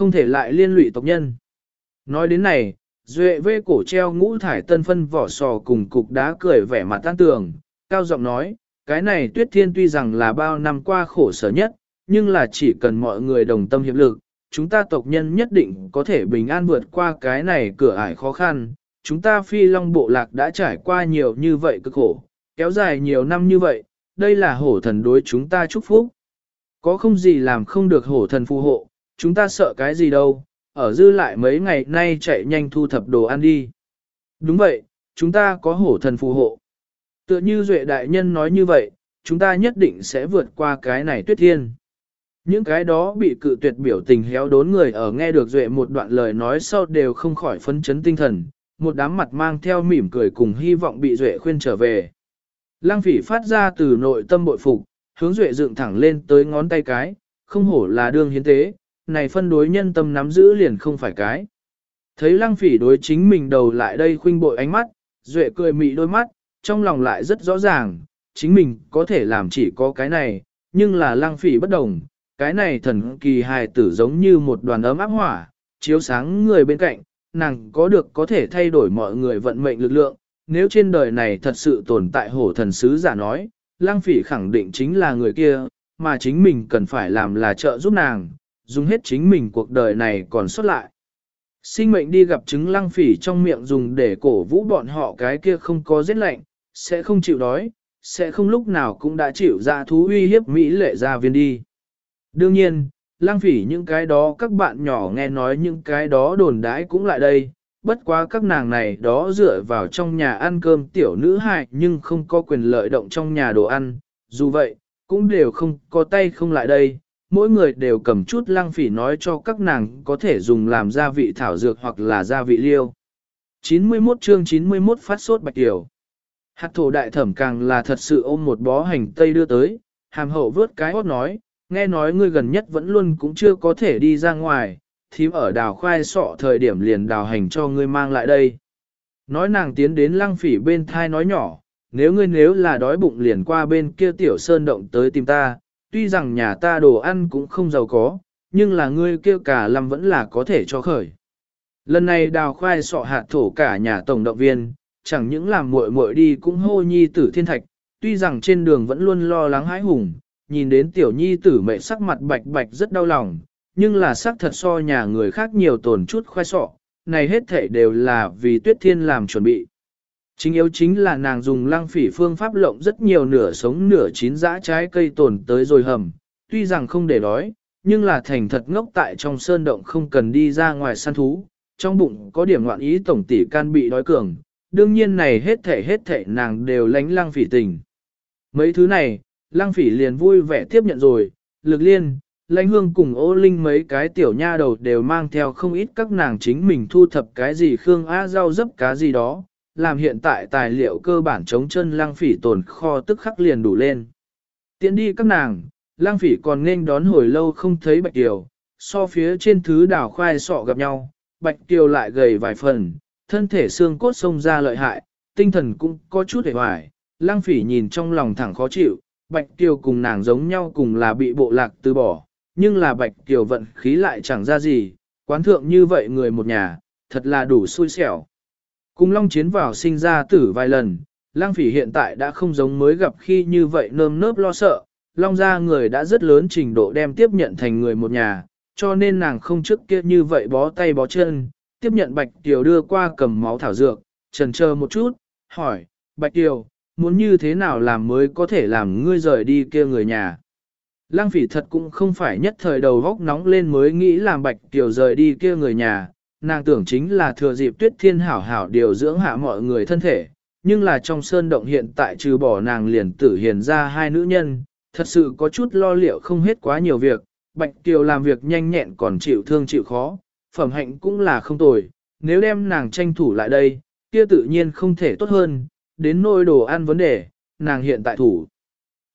Không thể lại liên lụy tộc nhân. Nói đến này, Duệ vê cổ treo ngũ thải tân phân vỏ sò cùng cục đá cười vẻ mặt tan tường, cao giọng nói, cái này tuyết thiên tuy rằng là bao năm qua khổ sở nhất, nhưng là chỉ cần mọi người đồng tâm hiệp lực, chúng ta tộc nhân nhất định có thể bình an vượt qua cái này cửa ải khó khăn. Chúng ta phi long bộ lạc đã trải qua nhiều như vậy cực khổ, kéo dài nhiều năm như vậy, đây là hổ thần đối chúng ta chúc phúc. Có không gì làm không được hổ thần phù hộ, chúng ta sợ cái gì đâu, ở dư lại mấy ngày nay chạy nhanh thu thập đồ ăn đi. Đúng vậy, chúng ta có hổ thần phù hộ. Tựa như Duệ Đại Nhân nói như vậy, chúng ta nhất định sẽ vượt qua cái này tuyết thiên. Những cái đó bị cự tuyệt biểu tình héo đốn người ở nghe được Duệ một đoạn lời nói sau đều không khỏi phấn chấn tinh thần, một đám mặt mang theo mỉm cười cùng hy vọng bị Duệ khuyên trở về. Lăng phỉ phát ra từ nội tâm bội phục, hướng Duệ dựng thẳng lên tới ngón tay cái, không hổ là đương hiến tế, này phân đối nhân tâm nắm giữ liền không phải cái. Thấy lăng phỉ đối chính mình đầu lại đây khuynh bội ánh mắt, Duệ cười mị đôi mắt, trong lòng lại rất rõ ràng, chính mình có thể làm chỉ có cái này, nhưng là lăng phỉ bất đồng, cái này thần kỳ hài tử giống như một đoàn ấm áp hỏa, chiếu sáng người bên cạnh, nàng có được có thể thay đổi mọi người vận mệnh lực lượng, nếu trên đời này thật sự tồn tại hổ thần sứ giả nói, lăng phỉ khẳng định chính là người kia, mà chính mình cần phải làm là trợ giúp nàng, dùng hết chính mình cuộc đời này còn xuất lại. Sinh mệnh đi gặp chứng lăng phỉ trong miệng dùng để cổ vũ bọn họ cái kia không có giết lạnh, sẽ không chịu đói, sẽ không lúc nào cũng đã chịu ra thú uy hiếp Mỹ lệ gia viên đi. Đương nhiên, lăng phỉ những cái đó các bạn nhỏ nghe nói những cái đó đồn đãi cũng lại đây, bất quá các nàng này đó dựa vào trong nhà ăn cơm tiểu nữ hại nhưng không có quyền lợi động trong nhà đồ ăn, dù vậy, cũng đều không có tay không lại đây, mỗi người đều cầm chút lăng phỉ nói cho các nàng có thể dùng làm gia vị thảo dược hoặc là gia vị liêu. 91 chương 91 phát sốt bạch tiểu. Hạt thổ đại thẩm càng là thật sự ôm một bó hành tây đưa tới, hàm hậu vớt cái hót nói, nghe nói ngươi gần nhất vẫn luôn cũng chưa có thể đi ra ngoài, thím ở đào khoai sọ thời điểm liền đào hành cho ngươi mang lại đây. Nói nàng tiến đến lăng phỉ bên thai nói nhỏ, nếu ngươi nếu là đói bụng liền qua bên kia tiểu sơn động tới tìm ta, tuy rằng nhà ta đồ ăn cũng không giàu có, nhưng là ngươi kia cả lâm vẫn là có thể cho khởi. Lần này đào khoai sọ hạt thổ cả nhà tổng động viên, chẳng những làm muội muội đi cũng hô nhi tử thiên thạch, tuy rằng trên đường vẫn luôn lo lắng hãi hùng, nhìn đến tiểu nhi tử mẹ sắc mặt bạch bạch rất đau lòng, nhưng là sắc thật so nhà người khác nhiều tổn chút khoai sọ, này hết thể đều là vì tuyết thiên làm chuẩn bị. Chính yếu chính là nàng dùng lăng phỉ phương pháp lộng rất nhiều nửa sống nửa chín dã trái cây tồn tới rồi hầm, tuy rằng không để đói, nhưng là thành thật ngốc tại trong sơn động không cần đi ra ngoài săn thú, trong bụng có điểm loạn ý tổng tỷ can bị đói cường, đương nhiên này hết thể hết thể nàng đều lánh lăng phỉ tình. Mấy thứ này, lăng phỉ liền vui vẻ tiếp nhận rồi, lực liên, lãnh hương cùng ô linh mấy cái tiểu nha đầu đều mang theo không ít các nàng chính mình thu thập cái gì khương á rau dấp cá gì đó, làm hiện tại tài liệu cơ bản chống chân Lang phỉ tồn kho tức khắc liền đủ lên. Tiến đi các nàng, Lang phỉ còn nên đón hồi lâu không thấy bạch tiểu, so phía trên thứ đảo khoai sọ gặp nhau, bạch tiểu lại gầy vài phần, thân thể xương cốt sông ra lợi hại, tinh thần cũng có chút hề hoài, Lang phỉ nhìn trong lòng thẳng khó chịu, bạch tiểu cùng nàng giống nhau cùng là bị bộ lạc từ bỏ, nhưng là bạch tiểu vận khí lại chẳng ra gì, quán thượng như vậy người một nhà, thật là đủ xui xẻo. Cùng long chiến vào sinh ra tử vài lần, lang phỉ hiện tại đã không giống mới gặp khi như vậy nơm nớp lo sợ, long gia người đã rất lớn trình độ đem tiếp nhận thành người một nhà, cho nên nàng không trước kia như vậy bó tay bó chân, tiếp nhận bạch tiểu đưa qua cầm máu thảo dược, trần chờ một chút, hỏi, bạch tiểu, muốn như thế nào làm mới có thể làm ngươi rời đi kia người nhà. Lăng phỉ thật cũng không phải nhất thời đầu góc nóng lên mới nghĩ làm bạch tiểu rời đi kia người nhà, nàng tưởng chính là thừa dịp tuyết thiên hảo hảo điều dưỡng hạ mọi người thân thể, nhưng là trong sơn động hiện tại trừ bỏ nàng liền tử hiền ra hai nữ nhân, thật sự có chút lo liệu không hết quá nhiều việc, Bạch Kiều làm việc nhanh nhẹn còn chịu thương chịu khó, phẩm hạnh cũng là không tồi, nếu đem nàng tranh thủ lại đây, kia tự nhiên không thể tốt hơn, đến nôi đồ ăn vấn đề, nàng hiện tại thủ.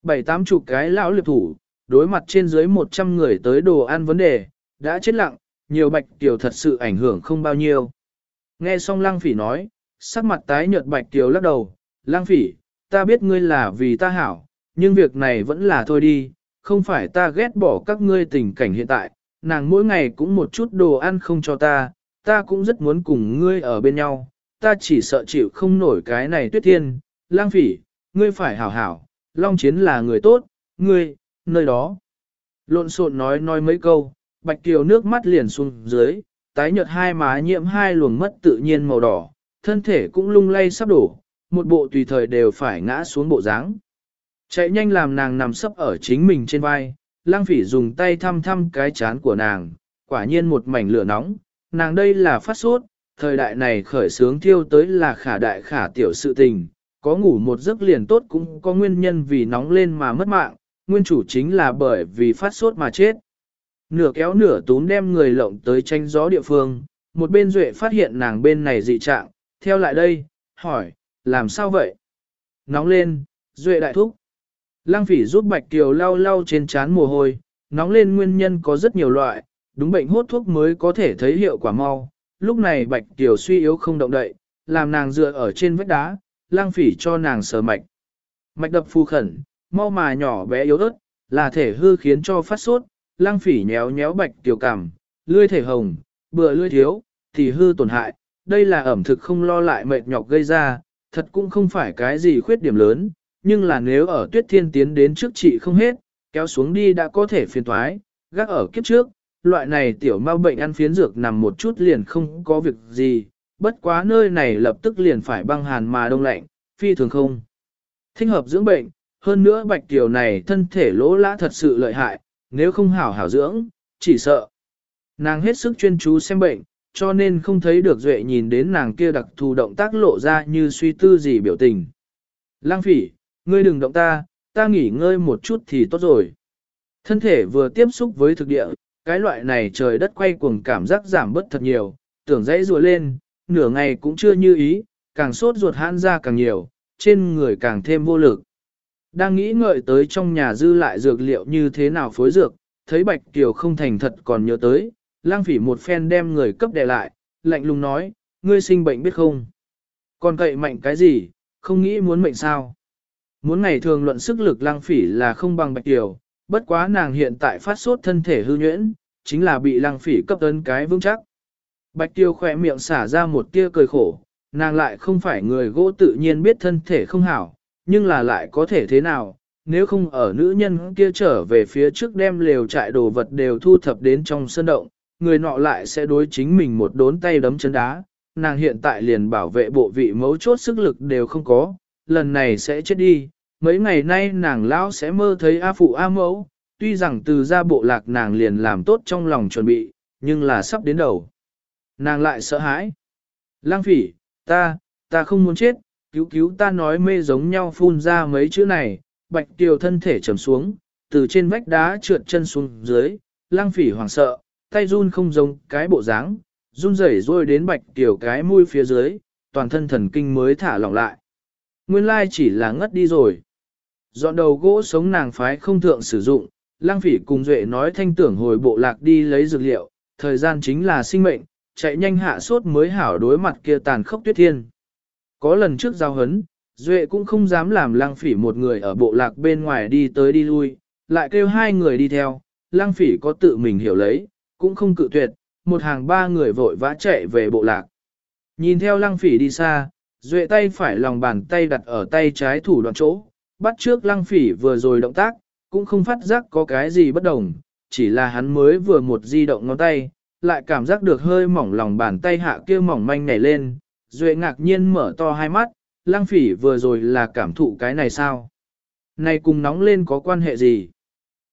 Bảy tám chục cái lão liệp thủ, đối mặt trên dưới một trăm người tới đồ ăn vấn đề, đã chết lặng, nhiều bạch tiểu thật sự ảnh hưởng không bao nhiêu. Nghe xong lăng phỉ nói, sắc mặt tái nhợt bạch tiểu lắc đầu, lăng phỉ, ta biết ngươi là vì ta hảo, nhưng việc này vẫn là thôi đi, không phải ta ghét bỏ các ngươi tình cảnh hiện tại, nàng mỗi ngày cũng một chút đồ ăn không cho ta, ta cũng rất muốn cùng ngươi ở bên nhau, ta chỉ sợ chịu không nổi cái này tuyết thiên, lang phỉ, ngươi phải hảo hảo, Long Chiến là người tốt, ngươi, nơi đó. Lộn xộn nói nói mấy câu, Bạch Kiều nước mắt liền xuống dưới, tái nhợt hai má nhiễm hai luồng mất tự nhiên màu đỏ, thân thể cũng lung lay sắp đổ, một bộ tùy thời đều phải ngã xuống bộ dáng. Chạy nhanh làm nàng nằm sấp ở chính mình trên vai, lang phỉ dùng tay thăm thăm cái chán của nàng, quả nhiên một mảnh lửa nóng, nàng đây là phát sốt, thời đại này khởi sướng thiêu tới là khả đại khả tiểu sự tình, có ngủ một giấc liền tốt cũng có nguyên nhân vì nóng lên mà mất mạng, nguyên chủ chính là bởi vì phát sốt mà chết. Nửa kéo nửa túm đem người lộng tới tranh gió địa phương, một bên duệ phát hiện nàng bên này dị trạng, theo lại đây, hỏi, làm sao vậy? Nóng lên, duệ đại thúc. Lăng phỉ giúp Bạch Kiều lau lau trên trán mồ hôi, nóng lên nguyên nhân có rất nhiều loại, đúng bệnh hốt thuốc mới có thể thấy hiệu quả mau. Lúc này Bạch Kiều suy yếu không động đậy, làm nàng dựa ở trên vách đá, lang phỉ cho nàng sờ mạch. Mạch đập phù khẩn, mau mà nhỏ bé yếu ớt, là thể hư khiến cho phát sốt, lang phỉ nhéo nhéo bạch tiểu cảm, lươi thể hồng, bừa lươi thiếu, thì hư tổn hại, đây là ẩm thực không lo lại mệt nhọc gây ra, thật cũng không phải cái gì khuyết điểm lớn, nhưng là nếu ở tuyết thiên tiến đến trước chị không hết, kéo xuống đi đã có thể phiền thoái, gác ở kiếp trước, loại này tiểu ma bệnh ăn phiến dược nằm một chút liền không có việc gì, bất quá nơi này lập tức liền phải băng hàn mà đông lạnh, phi thường không. Thích hợp dưỡng bệnh, hơn nữa bạch tiểu này thân thể lỗ lã thật sự lợi hại, nếu không hảo hảo dưỡng, chỉ sợ. Nàng hết sức chuyên chú xem bệnh, cho nên không thấy được Duệ nhìn đến nàng kia đặc thù động tác lộ ra như suy tư gì biểu tình. Lang phỉ, ngươi đừng động ta, ta nghỉ ngơi một chút thì tốt rồi. Thân thể vừa tiếp xúc với thực địa, cái loại này trời đất quay cuồng cảm giác giảm bớt thật nhiều, tưởng dãy rùa lên, nửa ngày cũng chưa như ý, càng sốt ruột hãn ra càng nhiều, trên người càng thêm vô lực. Đang nghĩ ngợi tới trong nhà dư lại dược liệu như thế nào phối dược, thấy Bạch Kiều không thành thật còn nhớ tới, lang phỉ một phen đem người cấp đè lại, lạnh lùng nói, ngươi sinh bệnh biết không? Còn cậy mạnh cái gì, không nghĩ muốn mệnh sao? Muốn ngày thường luận sức lực lang phỉ là không bằng Bạch Kiều, bất quá nàng hiện tại phát sốt thân thể hư nhuyễn, chính là bị lang phỉ cấp ấn cái vững chắc. Bạch Kiều khỏe miệng xả ra một tia cười khổ, nàng lại không phải người gỗ tự nhiên biết thân thể không hảo, nhưng là lại có thể thế nào, nếu không ở nữ nhân kia trở về phía trước đem lều trại đồ vật đều thu thập đến trong sân động, người nọ lại sẽ đối chính mình một đốn tay đấm chân đá, nàng hiện tại liền bảo vệ bộ vị mấu chốt sức lực đều không có, lần này sẽ chết đi, mấy ngày nay nàng lão sẽ mơ thấy A phụ A mẫu, tuy rằng từ ra bộ lạc nàng liền làm tốt trong lòng chuẩn bị, nhưng là sắp đến đầu. Nàng lại sợ hãi. Lang phỉ, ta, ta không muốn chết, cứu cứu ta nói mê giống nhau phun ra mấy chữ này, bạch tiều thân thể trầm xuống, từ trên vách đá trượt chân xuống dưới, lang phỉ hoảng sợ, tay run không giống cái bộ dáng, run rẩy rôi đến bạch tiều cái mũi phía dưới, toàn thân thần kinh mới thả lỏng lại. Nguyên lai chỉ là ngất đi rồi. Dọn đầu gỗ sống nàng phái không thượng sử dụng, lang phỉ cùng duệ nói thanh tưởng hồi bộ lạc đi lấy dược liệu, thời gian chính là sinh mệnh, chạy nhanh hạ sốt mới hảo đối mặt kia tàn khốc tuyết thiên. Có lần trước giao hấn, Duệ cũng không dám làm lăng phỉ một người ở bộ lạc bên ngoài đi tới đi lui, lại kêu hai người đi theo, lăng phỉ có tự mình hiểu lấy, cũng không cự tuyệt, một hàng ba người vội vã chạy về bộ lạc. Nhìn theo lăng phỉ đi xa, Duệ tay phải lòng bàn tay đặt ở tay trái thủ đoạn chỗ, bắt trước lăng phỉ vừa rồi động tác, cũng không phát giác có cái gì bất đồng, chỉ là hắn mới vừa một di động ngón tay, lại cảm giác được hơi mỏng lòng bàn tay hạ kia mỏng manh nảy lên, Duệ ngạc nhiên mở to hai mắt, lang phỉ vừa rồi là cảm thụ cái này sao? Này cùng nóng lên có quan hệ gì?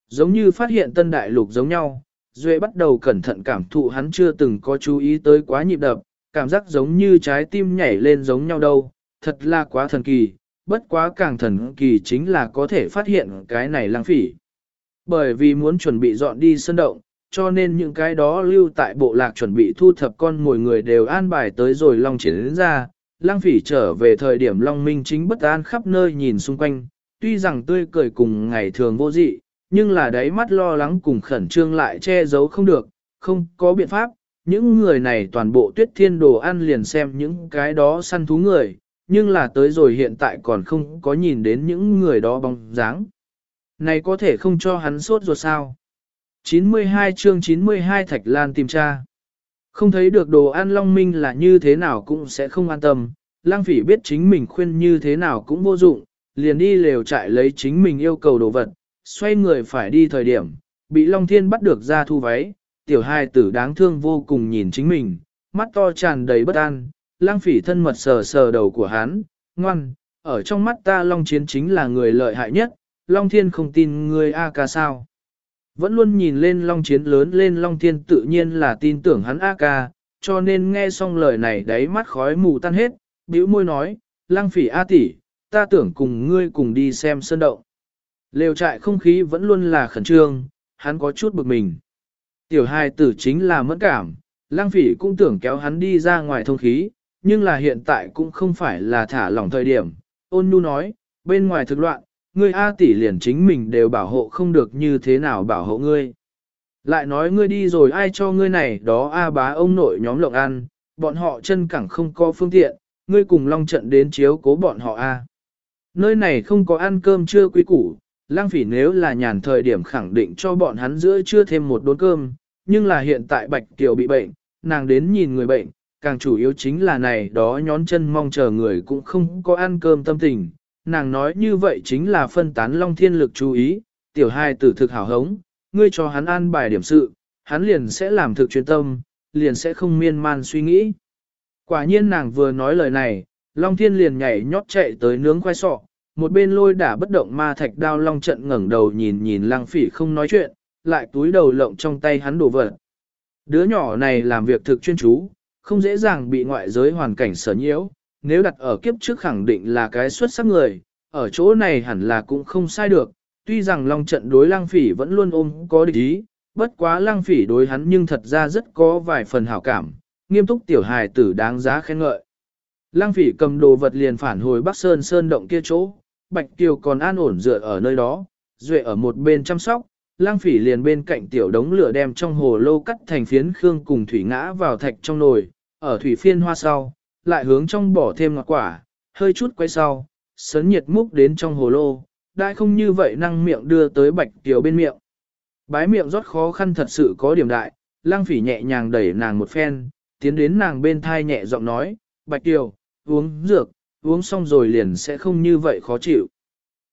Giống như phát hiện tân đại lục giống nhau, Duệ bắt đầu cẩn thận cảm thụ hắn chưa từng có chú ý tới quá nhịp đập, cảm giác giống như trái tim nhảy lên giống nhau đâu, thật là quá thần kỳ, bất quá càng thần kỳ chính là có thể phát hiện cái này lang phỉ. Bởi vì muốn chuẩn bị dọn đi sân động, cho nên những cái đó lưu tại bộ lạc chuẩn bị thu thập con mồi người đều an bài tới rồi Long chiến đến ra. Lăng phỉ trở về thời điểm Long Minh chính bất an khắp nơi nhìn xung quanh, tuy rằng tươi cười cùng ngày thường vô dị, nhưng là đáy mắt lo lắng cùng khẩn trương lại che giấu không được, không có biện pháp. Những người này toàn bộ tuyết thiên đồ ăn liền xem những cái đó săn thú người, nhưng là tới rồi hiện tại còn không có nhìn đến những người đó bóng dáng. Này có thể không cho hắn sốt ruột sao? 92 chương 92 Thạch Lan tìm tra. Không thấy được đồ ăn Long Minh là như thế nào cũng sẽ không an tâm, lang phỉ biết chính mình khuyên như thế nào cũng vô dụng, liền đi lều trại lấy chính mình yêu cầu đồ vật, xoay người phải đi thời điểm, bị Long Thiên bắt được ra thu váy, tiểu hai tử đáng thương vô cùng nhìn chính mình, mắt to tràn đầy bất an, lang phỉ thân mật sờ sờ đầu của hắn, ngoan, ở trong mắt ta Long Chiến chính là người lợi hại nhất, Long Thiên không tin ngươi A ca sao. Vẫn luôn nhìn lên Long Chiến lớn lên Long Thiên tự nhiên là tin tưởng hắn A ca, cho nên nghe xong lời này đáy mắt khói mù tan hết, bĩu môi nói, lang phỉ A tỷ, ta tưởng cùng ngươi cùng đi xem sơn động. Lều trại không khí vẫn luôn là khẩn trương, hắn có chút bực mình. Tiểu hài tử chính là mẫn cảm, lang phỉ cũng tưởng kéo hắn đi ra ngoài thông khí, nhưng là hiện tại cũng không phải là thả lỏng thời điểm. Ôn nhu nói, bên ngoài thực loạn, ngươi A tỷ liền chính mình đều bảo hộ không được như thế nào bảo hộ ngươi. Lại nói ngươi đi rồi ai cho ngươi này đó A bá ông nội nhóm lộng ăn, bọn họ chân cẳng không có phương tiện, ngươi cùng long trận đến chiếu cố bọn họ A. Nơi này không có ăn cơm chưa quý củ, lang phỉ nếu là nhàn thời điểm khẳng định cho bọn hắn giữa chưa thêm một đốn cơm, nhưng là hiện tại Bạch Kiều bị bệnh, nàng đến nhìn người bệnh, càng chủ yếu chính là này đó nhón chân mong chờ người cũng không có ăn cơm tâm tình. Nàng nói như vậy chính là phân tán long thiên lực chú ý, tiểu hai tử thực hảo hống, ngươi cho hắn an bài điểm sự, hắn liền sẽ làm thực chuyên tâm, liền sẽ không miên man suy nghĩ. Quả nhiên nàng vừa nói lời này, Long Thiên liền nhảy nhót chạy tới nướng khoai sọ, một bên lôi đả bất động ma thạch đao Long trận ngẩng đầu nhìn nhìn Lang Phỉ không nói chuyện, lại túi đầu lộng trong tay hắn đổ vật. Đứa nhỏ này làm việc thực chuyên chú, không dễ dàng bị ngoại giới hoàn cảnh sở nhiễu, nếu đặt ở kiếp trước khẳng định là cái xuất sắc người, ở chỗ này hẳn là cũng không sai được, tuy rằng Long trận đối lang Phỉ vẫn luôn ôm có địch ý, bất quá lang Phỉ đối hắn nhưng thật ra rất có vài phần hảo cảm, nghiêm túc tiểu hài tử đáng giá khen ngợi. lang phỉ cầm đồ vật liền phản hồi Bắc Sơn Sơn động kia chỗ, Bạch Kiều còn an ổn dựa ở nơi đó, Duệ ở một bên chăm sóc, Lăng phỉ liền bên cạnh tiểu đống lửa đem trong hồ lô cắt thành phiến khương cùng thủy ngã vào thạch trong nồi, ở thủy phiên hoa sau, lại hướng trong bỏ thêm ngọt quả, hơi chút quay sau, sấn nhiệt múc đến trong hồ lô, đại không như vậy năng miệng đưa tới Bạch Kiều bên miệng. Bái miệng rót khó khăn thật sự có điểm đại, lang phỉ nhẹ nhàng đẩy nàng một phen, tiến đến nàng bên thai nhẹ giọng nói, Bạch Kiều, uống dược, uống xong rồi liền sẽ không như vậy khó chịu.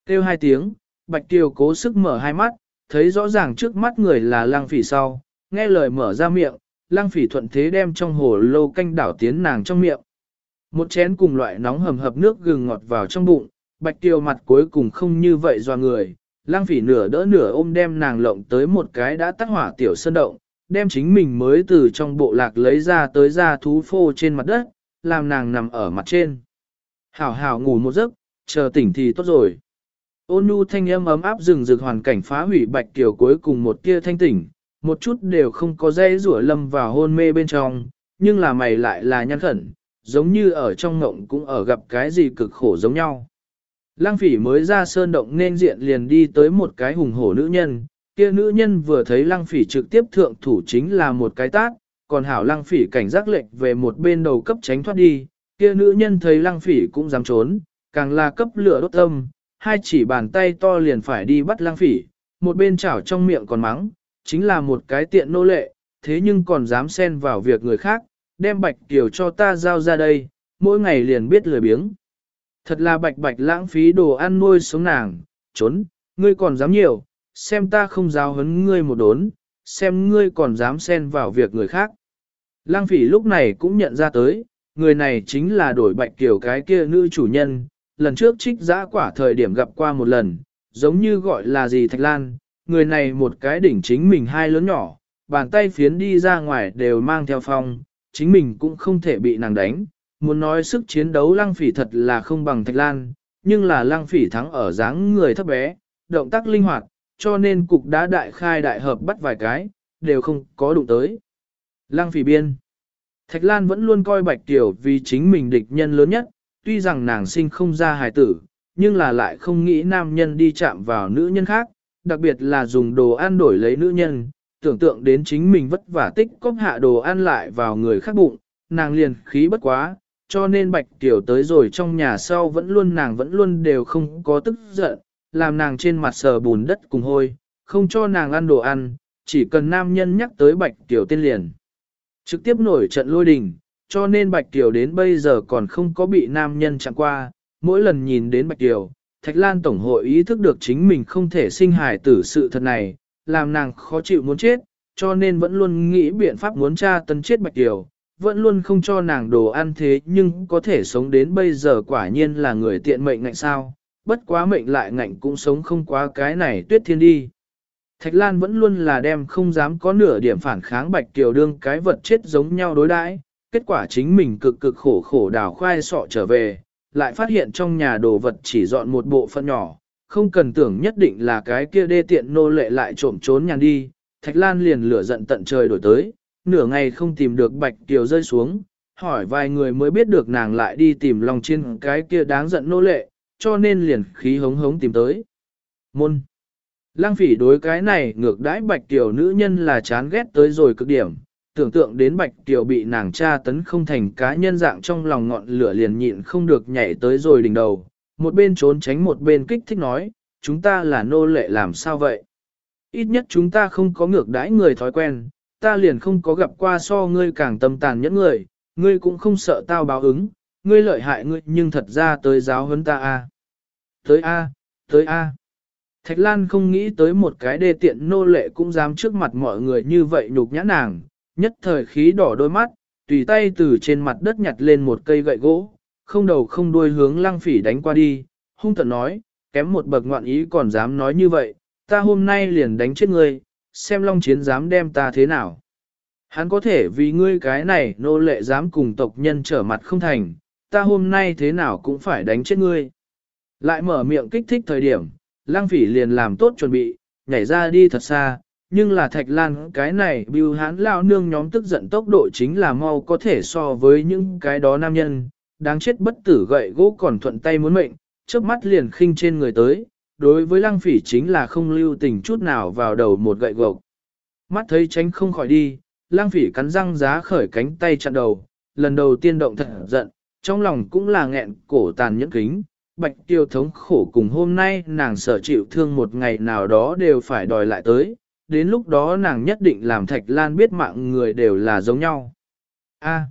Kêu hai tiếng, Bạch Kiều cố sức mở hai mắt, thấy rõ ràng trước mắt người là lang phỉ sau, nghe lời mở ra miệng, lang phỉ thuận thế đem trong hồ lô canh đảo tiến nàng trong miệng. Một chén cùng loại nóng hầm hập nước gừng ngọt vào trong bụng, Bạch tiêu mặt cuối cùng không như vậy doa người, lang phỉ nửa đỡ nửa ôm đem nàng lộng tới một cái đã tắt hỏa tiểu sơn động, đem chính mình mới từ trong bộ lạc lấy ra tới ra thú phô trên mặt đất, làm nàng nằm ở mặt trên. Hảo hảo ngủ một giấc, chờ tỉnh thì tốt rồi. Ôn nhu thanh âm ấm áp rừng rực hoàn cảnh phá hủy bạch kiều cuối cùng một tia thanh tỉnh, một chút đều không có dây rủa lâm vào hôn mê bên trong, nhưng là mày lại là nhăn khẩn, giống như ở trong ngộng cũng ở gặp cái gì cực khổ giống nhau. Lăng phỉ mới ra sơn động nên diện liền đi tới một cái hùng hổ nữ nhân, kia nữ nhân vừa thấy lăng phỉ trực tiếp thượng thủ chính là một cái tác, còn hảo lăng phỉ cảnh giác lệnh về một bên đầu cấp tránh thoát đi, kia nữ nhân thấy lăng phỉ cũng dám trốn, càng là cấp lửa đốt tâm, hai chỉ bàn tay to liền phải đi bắt lăng phỉ, một bên chảo trong miệng còn mắng, chính là một cái tiện nô lệ, thế nhưng còn dám xen vào việc người khác, đem bạch tiểu cho ta giao ra đây, mỗi ngày liền biết lười biếng. Thật là bạch bạch lãng phí đồ ăn nuôi sống nàng, trốn, ngươi còn dám nhiều, xem ta không giáo hấn ngươi một đốn, xem ngươi còn dám xen vào việc người khác. Lăng phỉ lúc này cũng nhận ra tới, người này chính là đổi bạch kiểu cái kia nữ chủ nhân, lần trước trích giã quả thời điểm gặp qua một lần, giống như gọi là gì Thạch Lan, người này một cái đỉnh chính mình hai lớn nhỏ, bàn tay phiến đi ra ngoài đều mang theo phong, chính mình cũng không thể bị nàng đánh. Muốn nói sức chiến đấu lăng phỉ thật là không bằng Thạch Lan, nhưng là lăng phỉ thắng ở dáng người thấp bé, động tác linh hoạt, cho nên cục đá đại khai đại hợp bắt vài cái, đều không có đụng tới. Lăng phỉ biên. Thạch Lan vẫn luôn coi Bạch Tiểu vì chính mình địch nhân lớn nhất, tuy rằng nàng sinh không ra hài tử, nhưng là lại không nghĩ nam nhân đi chạm vào nữ nhân khác, đặc biệt là dùng đồ ăn đổi lấy nữ nhân, tưởng tượng đến chính mình vất vả tích cóp hạ đồ ăn lại vào người khác bụng, nàng liền khí bất quá, cho nên Bạch Tiểu tới rồi trong nhà sau vẫn luôn nàng vẫn luôn đều không có tức giận, làm nàng trên mặt sờ bùn đất cùng hôi, không cho nàng ăn đồ ăn, chỉ cần nam nhân nhắc tới Bạch tiểu tên liền. Trực tiếp nổi trận lôi đình, cho nên Bạch tiểu đến bây giờ còn không có bị nam nhân chạm qua, mỗi lần nhìn đến Bạch tiểu, Thạch Lan Tổng hội ý thức được chính mình không thể sinh hài tử sự thật này, làm nàng khó chịu muốn chết, cho nên vẫn luôn nghĩ biện pháp muốn tra tấn chết Bạch Kiều, vẫn luôn không cho nàng đồ ăn thế nhưng có thể sống đến bây giờ quả nhiên là người tiện mệnh ngạnh sao, bất quá mệnh lại ngạnh cũng sống không quá cái này tuyết thiên đi. Thạch Lan vẫn luôn là đem không dám có nửa điểm phản kháng Bạch Kiều đương cái vật chết giống nhau đối đãi, kết quả chính mình cực cực khổ khổ đào khoai sọ trở về, lại phát hiện trong nhà đồ vật chỉ dọn một bộ phận nhỏ, không cần tưởng nhất định là cái kia đê tiện nô lệ lại trộm trốn nhàn đi, Thạch Lan liền lửa giận tận trời đổi tới, nửa ngày không tìm được Bạch Kiều rơi xuống, hỏi vài người mới biết được nàng lại đi tìm lòng trên cái kia đáng giận nô lệ, cho nên liền khí hống hống tìm tới. Môn Lăng phỉ đối cái này ngược đãi Bạch Kiều nữ nhân là chán ghét tới rồi cực điểm, tưởng tượng đến Bạch Kiều bị nàng tra tấn không thành cá nhân dạng trong lòng ngọn lửa liền nhịn không được nhảy tới rồi đỉnh đầu, một bên trốn tránh một bên kích thích nói, chúng ta là nô lệ làm sao vậy? Ít nhất chúng ta không có ngược đãi người thói quen, ta liền không có gặp qua so ngươi càng tâm tàn nhẫn người, ngươi cũng không sợ tao báo ứng, ngươi lợi hại ngươi nhưng thật ra tới giáo huấn ta a. Tới a, tới a. Thạch Lan không nghĩ tới một cái đê tiện nô lệ cũng dám trước mặt mọi người như vậy nhục nhã nàng, nhất thời khí đỏ đôi mắt, tùy tay từ trên mặt đất nhặt lên một cây gậy gỗ, không đầu không đuôi hướng lăng phỉ đánh qua đi, hung tận nói, kém một bậc ngoạn ý còn dám nói như vậy, ta hôm nay liền đánh chết ngươi, xem long chiến dám đem ta thế nào. Hắn có thể vì ngươi cái này nô lệ dám cùng tộc nhân trở mặt không thành, ta hôm nay thế nào cũng phải đánh chết ngươi. Lại mở miệng kích thích thời điểm, lang phỉ liền làm tốt chuẩn bị, nhảy ra đi thật xa, nhưng là thạch lan cái này bưu hán lao nương nhóm tức giận tốc độ chính là mau có thể so với những cái đó nam nhân, đáng chết bất tử gậy gỗ còn thuận tay muốn mệnh, chớp mắt liền khinh trên người tới, đối với lăng phỉ chính là không lưu tình chút nào vào đầu một gậy gộc. Mắt thấy tránh không khỏi đi, lăng phỉ cắn răng giá khởi cánh tay chặn đầu, lần đầu tiên động thật giận, trong lòng cũng là nghẹn cổ tàn nhẫn kính. Bạch tiêu thống khổ cùng hôm nay nàng sở chịu thương một ngày nào đó đều phải đòi lại tới, đến lúc đó nàng nhất định làm thạch lan biết mạng người đều là giống nhau. A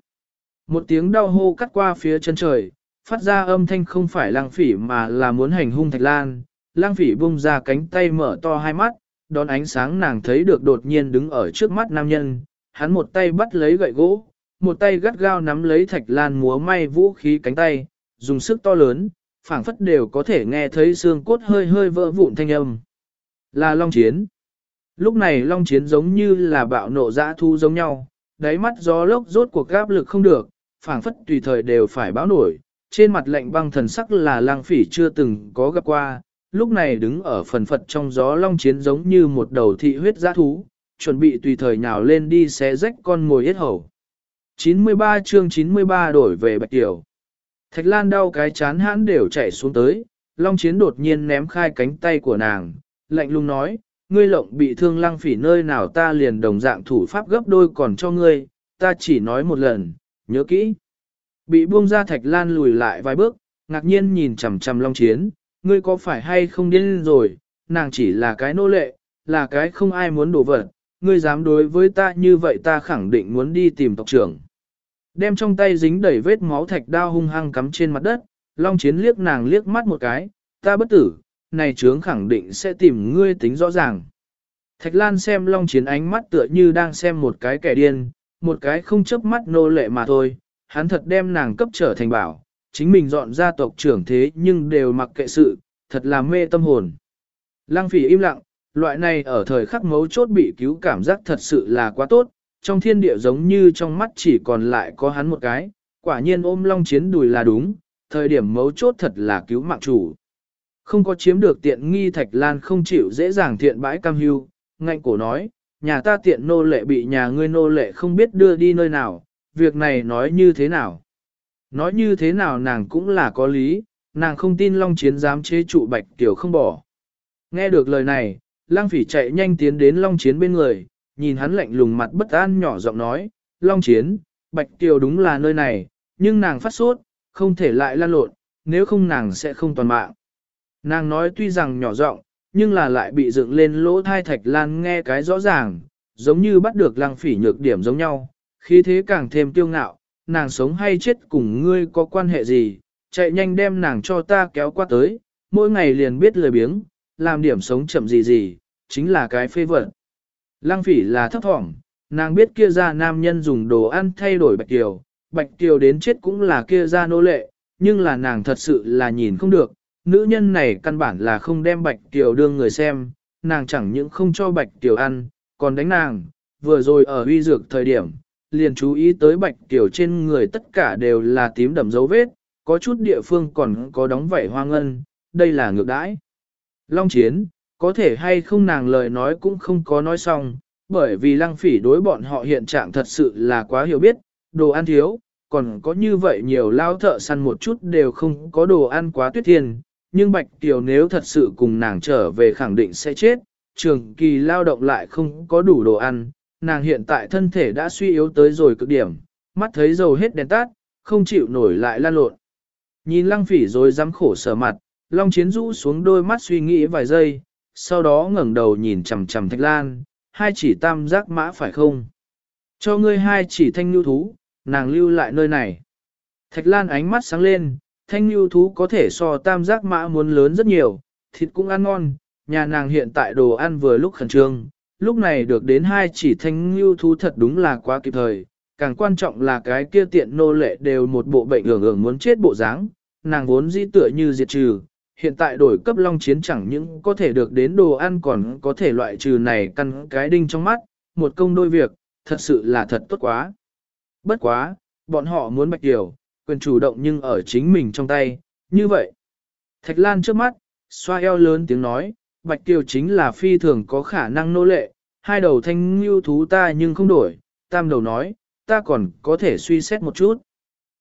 một tiếng đau hô cắt qua phía chân trời, phát ra âm thanh không phải lang phỉ mà là muốn hành hung thạch lan, lang phỉ bung ra cánh tay mở to hai mắt, đón ánh sáng nàng thấy được đột nhiên đứng ở trước mắt nam nhân, hắn một tay bắt lấy gậy gỗ, một tay gắt gao nắm lấy thạch lan múa may vũ khí cánh tay, dùng sức to lớn, phảng phất đều có thể nghe thấy xương cốt hơi hơi vỡ vụn thanh âm. Là Long Chiến. Lúc này Long Chiến giống như là bạo nộ dã thu giống nhau, đáy mắt gió lốc rốt cuộc gáp lực không được, phảng phất tùy thời đều phải báo nổi, trên mặt lạnh băng thần sắc là lang phỉ chưa từng có gặp qua, lúc này đứng ở phần phật trong gió long chiến giống như một đầu thị huyết giã thú, chuẩn bị tùy thời nhào lên đi xé rách con ngồi hết hầu. 93 chương 93 đổi về Bạch Tiểu. Thạch Lan đau cái chán hãn đều chạy xuống tới, Long Chiến đột nhiên ném khai cánh tay của nàng, lạnh lùng nói, ngươi lộng bị thương lăng phỉ nơi nào ta liền đồng dạng thủ pháp gấp đôi còn cho ngươi, ta chỉ nói một lần, nhớ kỹ. Bị buông ra Thạch Lan lùi lại vài bước, ngạc nhiên nhìn chằm chằm Long Chiến, ngươi có phải hay không điên rồi, nàng chỉ là cái nô lệ, là cái không ai muốn đổ vật, ngươi dám đối với ta như vậy ta khẳng định muốn đi tìm tộc trưởng. Đem trong tay dính đầy vết máu thạch đao hung hăng cắm trên mặt đất, Long Chiến liếc nàng liếc mắt một cái, ta bất tử, này trướng khẳng định sẽ tìm ngươi tính rõ ràng. Thạch Lan xem Long Chiến ánh mắt tựa như đang xem một cái kẻ điên, một cái không chớp mắt nô lệ mà thôi, hắn thật đem nàng cấp trở thành bảo, chính mình dọn ra tộc trưởng thế nhưng đều mặc kệ sự, thật là mê tâm hồn. Lăng phỉ im lặng, loại này ở thời khắc mấu chốt bị cứu cảm giác thật sự là quá tốt, trong thiên địa giống như trong mắt chỉ còn lại có hắn một cái, quả nhiên ôm long chiến đùi là đúng, thời điểm mấu chốt thật là cứu mạng chủ. Không có chiếm được tiện nghi thạch lan không chịu dễ dàng thiện bãi cam hưu, ngạnh cổ nói, nhà ta tiện nô lệ bị nhà ngươi nô lệ không biết đưa đi nơi nào, việc này nói như thế nào. Nói như thế nào nàng cũng là có lý, nàng không tin Long Chiến dám chế trụ Bạch Kiều không bỏ. Nghe được lời này, Lang Phỉ chạy nhanh tiến đến Long Chiến bên người, nhìn hắn lạnh lùng mặt bất an nhỏ giọng nói, Long Chiến, Bạch Kiều đúng là nơi này, nhưng nàng phát sốt, không thể lại lan lộn, nếu không nàng sẽ không toàn mạng. Nàng nói tuy rằng nhỏ giọng, nhưng là lại bị dựng lên lỗ thai thạch lan nghe cái rõ ràng, giống như bắt được lăng phỉ nhược điểm giống nhau, khí thế càng thêm tiêu ngạo, nàng sống hay chết cùng ngươi có quan hệ gì, chạy nhanh đem nàng cho ta kéo qua tới, mỗi ngày liền biết lười biếng, làm điểm sống chậm gì gì, chính là cái phê vật. Lăng phỉ là thấp thỏm, nàng biết kia ra nam nhân dùng đồ ăn thay đổi bạch kiều, bạch kiều đến chết cũng là kia ra nô lệ, nhưng là nàng thật sự là nhìn không được, nữ nhân này căn bản là không đem bạch kiều đương người xem, nàng chẳng những không cho bạch kiều ăn, còn đánh nàng, vừa rồi ở uy dược thời điểm, liền chú ý tới bạch kiều trên người tất cả đều là tím đậm dấu vết, có chút địa phương còn có đóng vảy hoa ngân, đây là ngược đãi. Long chiến, có thể hay không nàng lời nói cũng không có nói xong, bởi vì lăng phỉ đối bọn họ hiện trạng thật sự là quá hiểu biết, đồ ăn thiếu, còn có như vậy nhiều lao thợ săn một chút đều không có đồ ăn quá tuyết thiên, nhưng Bạch Tiểu nếu thật sự cùng nàng trở về khẳng định sẽ chết, trường kỳ lao động lại không có đủ đồ ăn, nàng hiện tại thân thể đã suy yếu tới rồi cực điểm, mắt thấy dầu hết đèn tắt, không chịu nổi lại lan lộn. Nhìn lăng phỉ rồi dám khổ sở mặt, Long Chiến rũ xuống đôi mắt suy nghĩ vài giây, sau đó ngẩng đầu nhìn chầm chầm Thạch Lan, hai chỉ tam giác mã phải không? Cho ngươi hai chỉ thanh nhu thú, nàng lưu lại nơi này. Thạch Lan ánh mắt sáng lên, thanh lưu thú có thể so tam giác mã muốn lớn rất nhiều, thịt cũng ăn ngon, nhà nàng hiện tại đồ ăn vừa lúc khẩn trương, lúc này được đến hai chỉ thanh lưu thú thật đúng là quá kịp thời, càng quan trọng là cái kia tiện nô lệ đều một bộ bệnh ưởng ưởng muốn chết bộ dáng, nàng vốn dĩ tựa như diệt trừ, hiện tại đổi cấp long chiến chẳng những có thể được đến đồ ăn còn có thể loại trừ này căn cái đinh trong mắt, một công đôi việc, thật sự là thật tốt quá. Bất quá, bọn họ muốn bạch điều, quyền chủ động nhưng ở chính mình trong tay, như vậy. Thạch Lan trước mắt, xoa eo lớn tiếng nói, bạch kiều chính là phi thường có khả năng nô lệ, hai đầu thanh lưu thú ta nhưng không đổi, tam đầu nói, ta còn có thể suy xét một chút.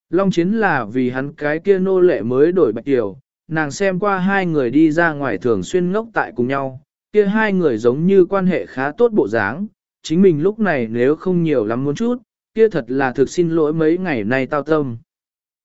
Long chiến là vì hắn cái kia nô lệ mới đổi bạch kiều, nàng xem qua hai người đi ra ngoài thường xuyên ngốc tại cùng nhau, kia hai người giống như quan hệ khá tốt bộ dáng, chính mình lúc này nếu không nhiều lắm muốn chút, kia thật là thực xin lỗi mấy ngày nay tao tâm.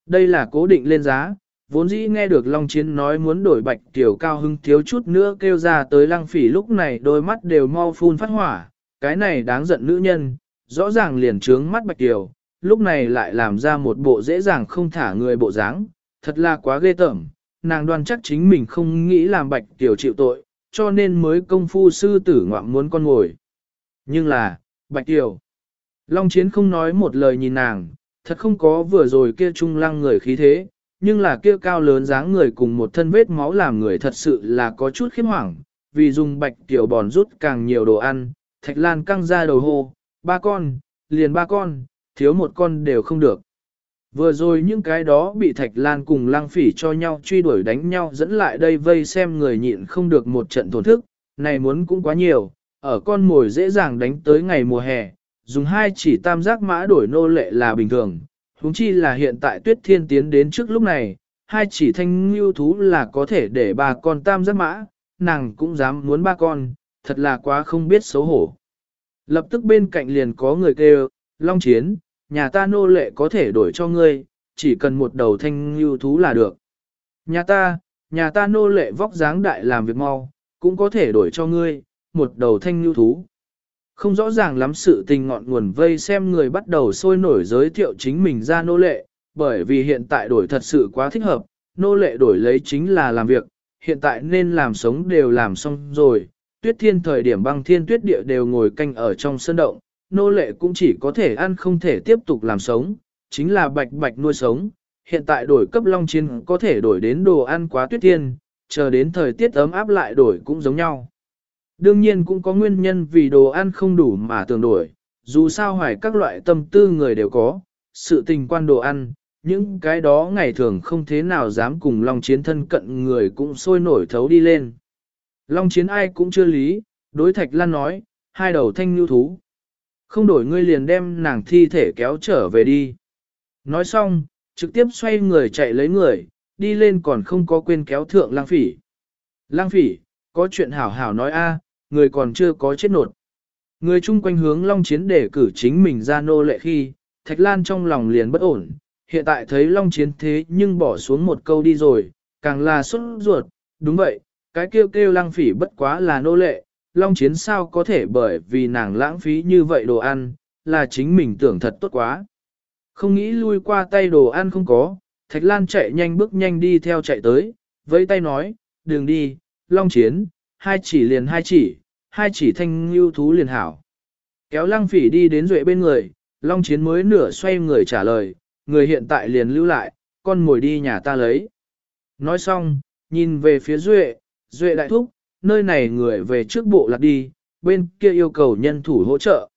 Đây là cố định lên giá, vốn dĩ nghe được Long Chiến nói muốn đổi bạch tiểu cao hưng thiếu chút nữa kêu ra tới lăng phỉ lúc này đôi mắt đều mau phun phát hỏa, cái này đáng giận nữ nhân, rõ ràng liền trướng mắt bạch tiểu, lúc này lại làm ra một bộ dễ dàng không thả người bộ dáng, thật là quá ghê tởm, nàng đoan chắc chính mình không nghĩ làm bạch tiểu chịu tội, cho nên mới công phu sư tử ngoạm muốn con ngồi. Nhưng là, bạch tiểu, Long Chiến không nói một lời nhìn nàng, thật không có vừa rồi kia trung lăng người khí thế, nhưng là kia cao lớn dáng người cùng một thân vết máu làm người thật sự là có chút khiếp hoảng, vì dùng bạch tiểu bòn rút càng nhiều đồ ăn, thạch lan căng ra đầu hô, ba con, liền ba con, thiếu một con đều không được. Vừa rồi những cái đó bị thạch lan cùng lang phỉ cho nhau truy đuổi đánh nhau dẫn lại đây vây xem người nhịn không được một trận tổn thức, này muốn cũng quá nhiều, ở con mồi dễ dàng đánh tới ngày mùa hè, dùng hai chỉ tam giác mã đổi nô lệ là bình thường, huống chi là hiện tại tuyết thiên tiến đến trước lúc này, hai chỉ thanh lưu thú là có thể để ba con tam giác mã, nàng cũng dám muốn ba con, thật là quá không biết xấu hổ. Lập tức bên cạnh liền có người kêu, Long Chiến, nhà ta nô lệ có thể đổi cho ngươi, chỉ cần một đầu thanh lưu thú là được. Nhà ta, nhà ta nô lệ vóc dáng đại làm việc mau, cũng có thể đổi cho ngươi, một đầu thanh lưu thú. Không rõ ràng lắm sự tình ngọn nguồn vây xem người bắt đầu sôi nổi giới thiệu chính mình ra nô lệ, bởi vì hiện tại đổi thật sự quá thích hợp, nô lệ đổi lấy chính là làm việc, hiện tại nên làm sống đều làm xong rồi, tuyết thiên thời điểm băng thiên tuyết địa đều ngồi canh ở trong sân động, nô lệ cũng chỉ có thể ăn không thể tiếp tục làm sống, chính là bạch bạch nuôi sống, hiện tại đổi cấp long chiến có thể đổi đến đồ ăn quá tuyết thiên, chờ đến thời tiết ấm áp lại đổi cũng giống nhau. Đương nhiên cũng có nguyên nhân vì đồ ăn không đủ mà tưởng đổi, dù sao hoài các loại tâm tư người đều có, sự tình quan đồ ăn, những cái đó ngày thường không thế nào dám cùng Long Chiến thân cận người cũng sôi nổi thấu đi lên. Long Chiến ai cũng chưa lý, đối Thạch Lan nói, hai đầu thanh nhu thú. Không đổi ngươi liền đem nàng thi thể kéo trở về đi. Nói xong, trực tiếp xoay người chạy lấy người, đi lên còn không có quên kéo thượng lang phỉ. Lang phỉ, có chuyện hảo hảo nói a, người còn chưa có chết nột. Người chung quanh hướng Long Chiến để cử chính mình ra nô lệ khi, Thạch Lan trong lòng liền bất ổn, hiện tại thấy Long Chiến thế nhưng bỏ xuống một câu đi rồi, càng là xuất ruột, đúng vậy, cái kêu kêu lăng phỉ bất quá là nô lệ, Long Chiến sao có thể bởi vì nàng lãng phí như vậy đồ ăn, là chính mình tưởng thật tốt quá. Không nghĩ lui qua tay đồ ăn không có, Thạch Lan chạy nhanh bước nhanh đi theo chạy tới, với tay nói, đừng đi, Long Chiến, hai chỉ liền hai chỉ, hai chỉ thanh lưu thú liền hảo. Kéo lăng phỉ đi đến duệ bên người, Long Chiến mới nửa xoay người trả lời, người hiện tại liền lưu lại, con ngồi đi nhà ta lấy. Nói xong, nhìn về phía duệ, duệ đại thúc, nơi này người về trước bộ lạc đi, bên kia yêu cầu nhân thủ hỗ trợ.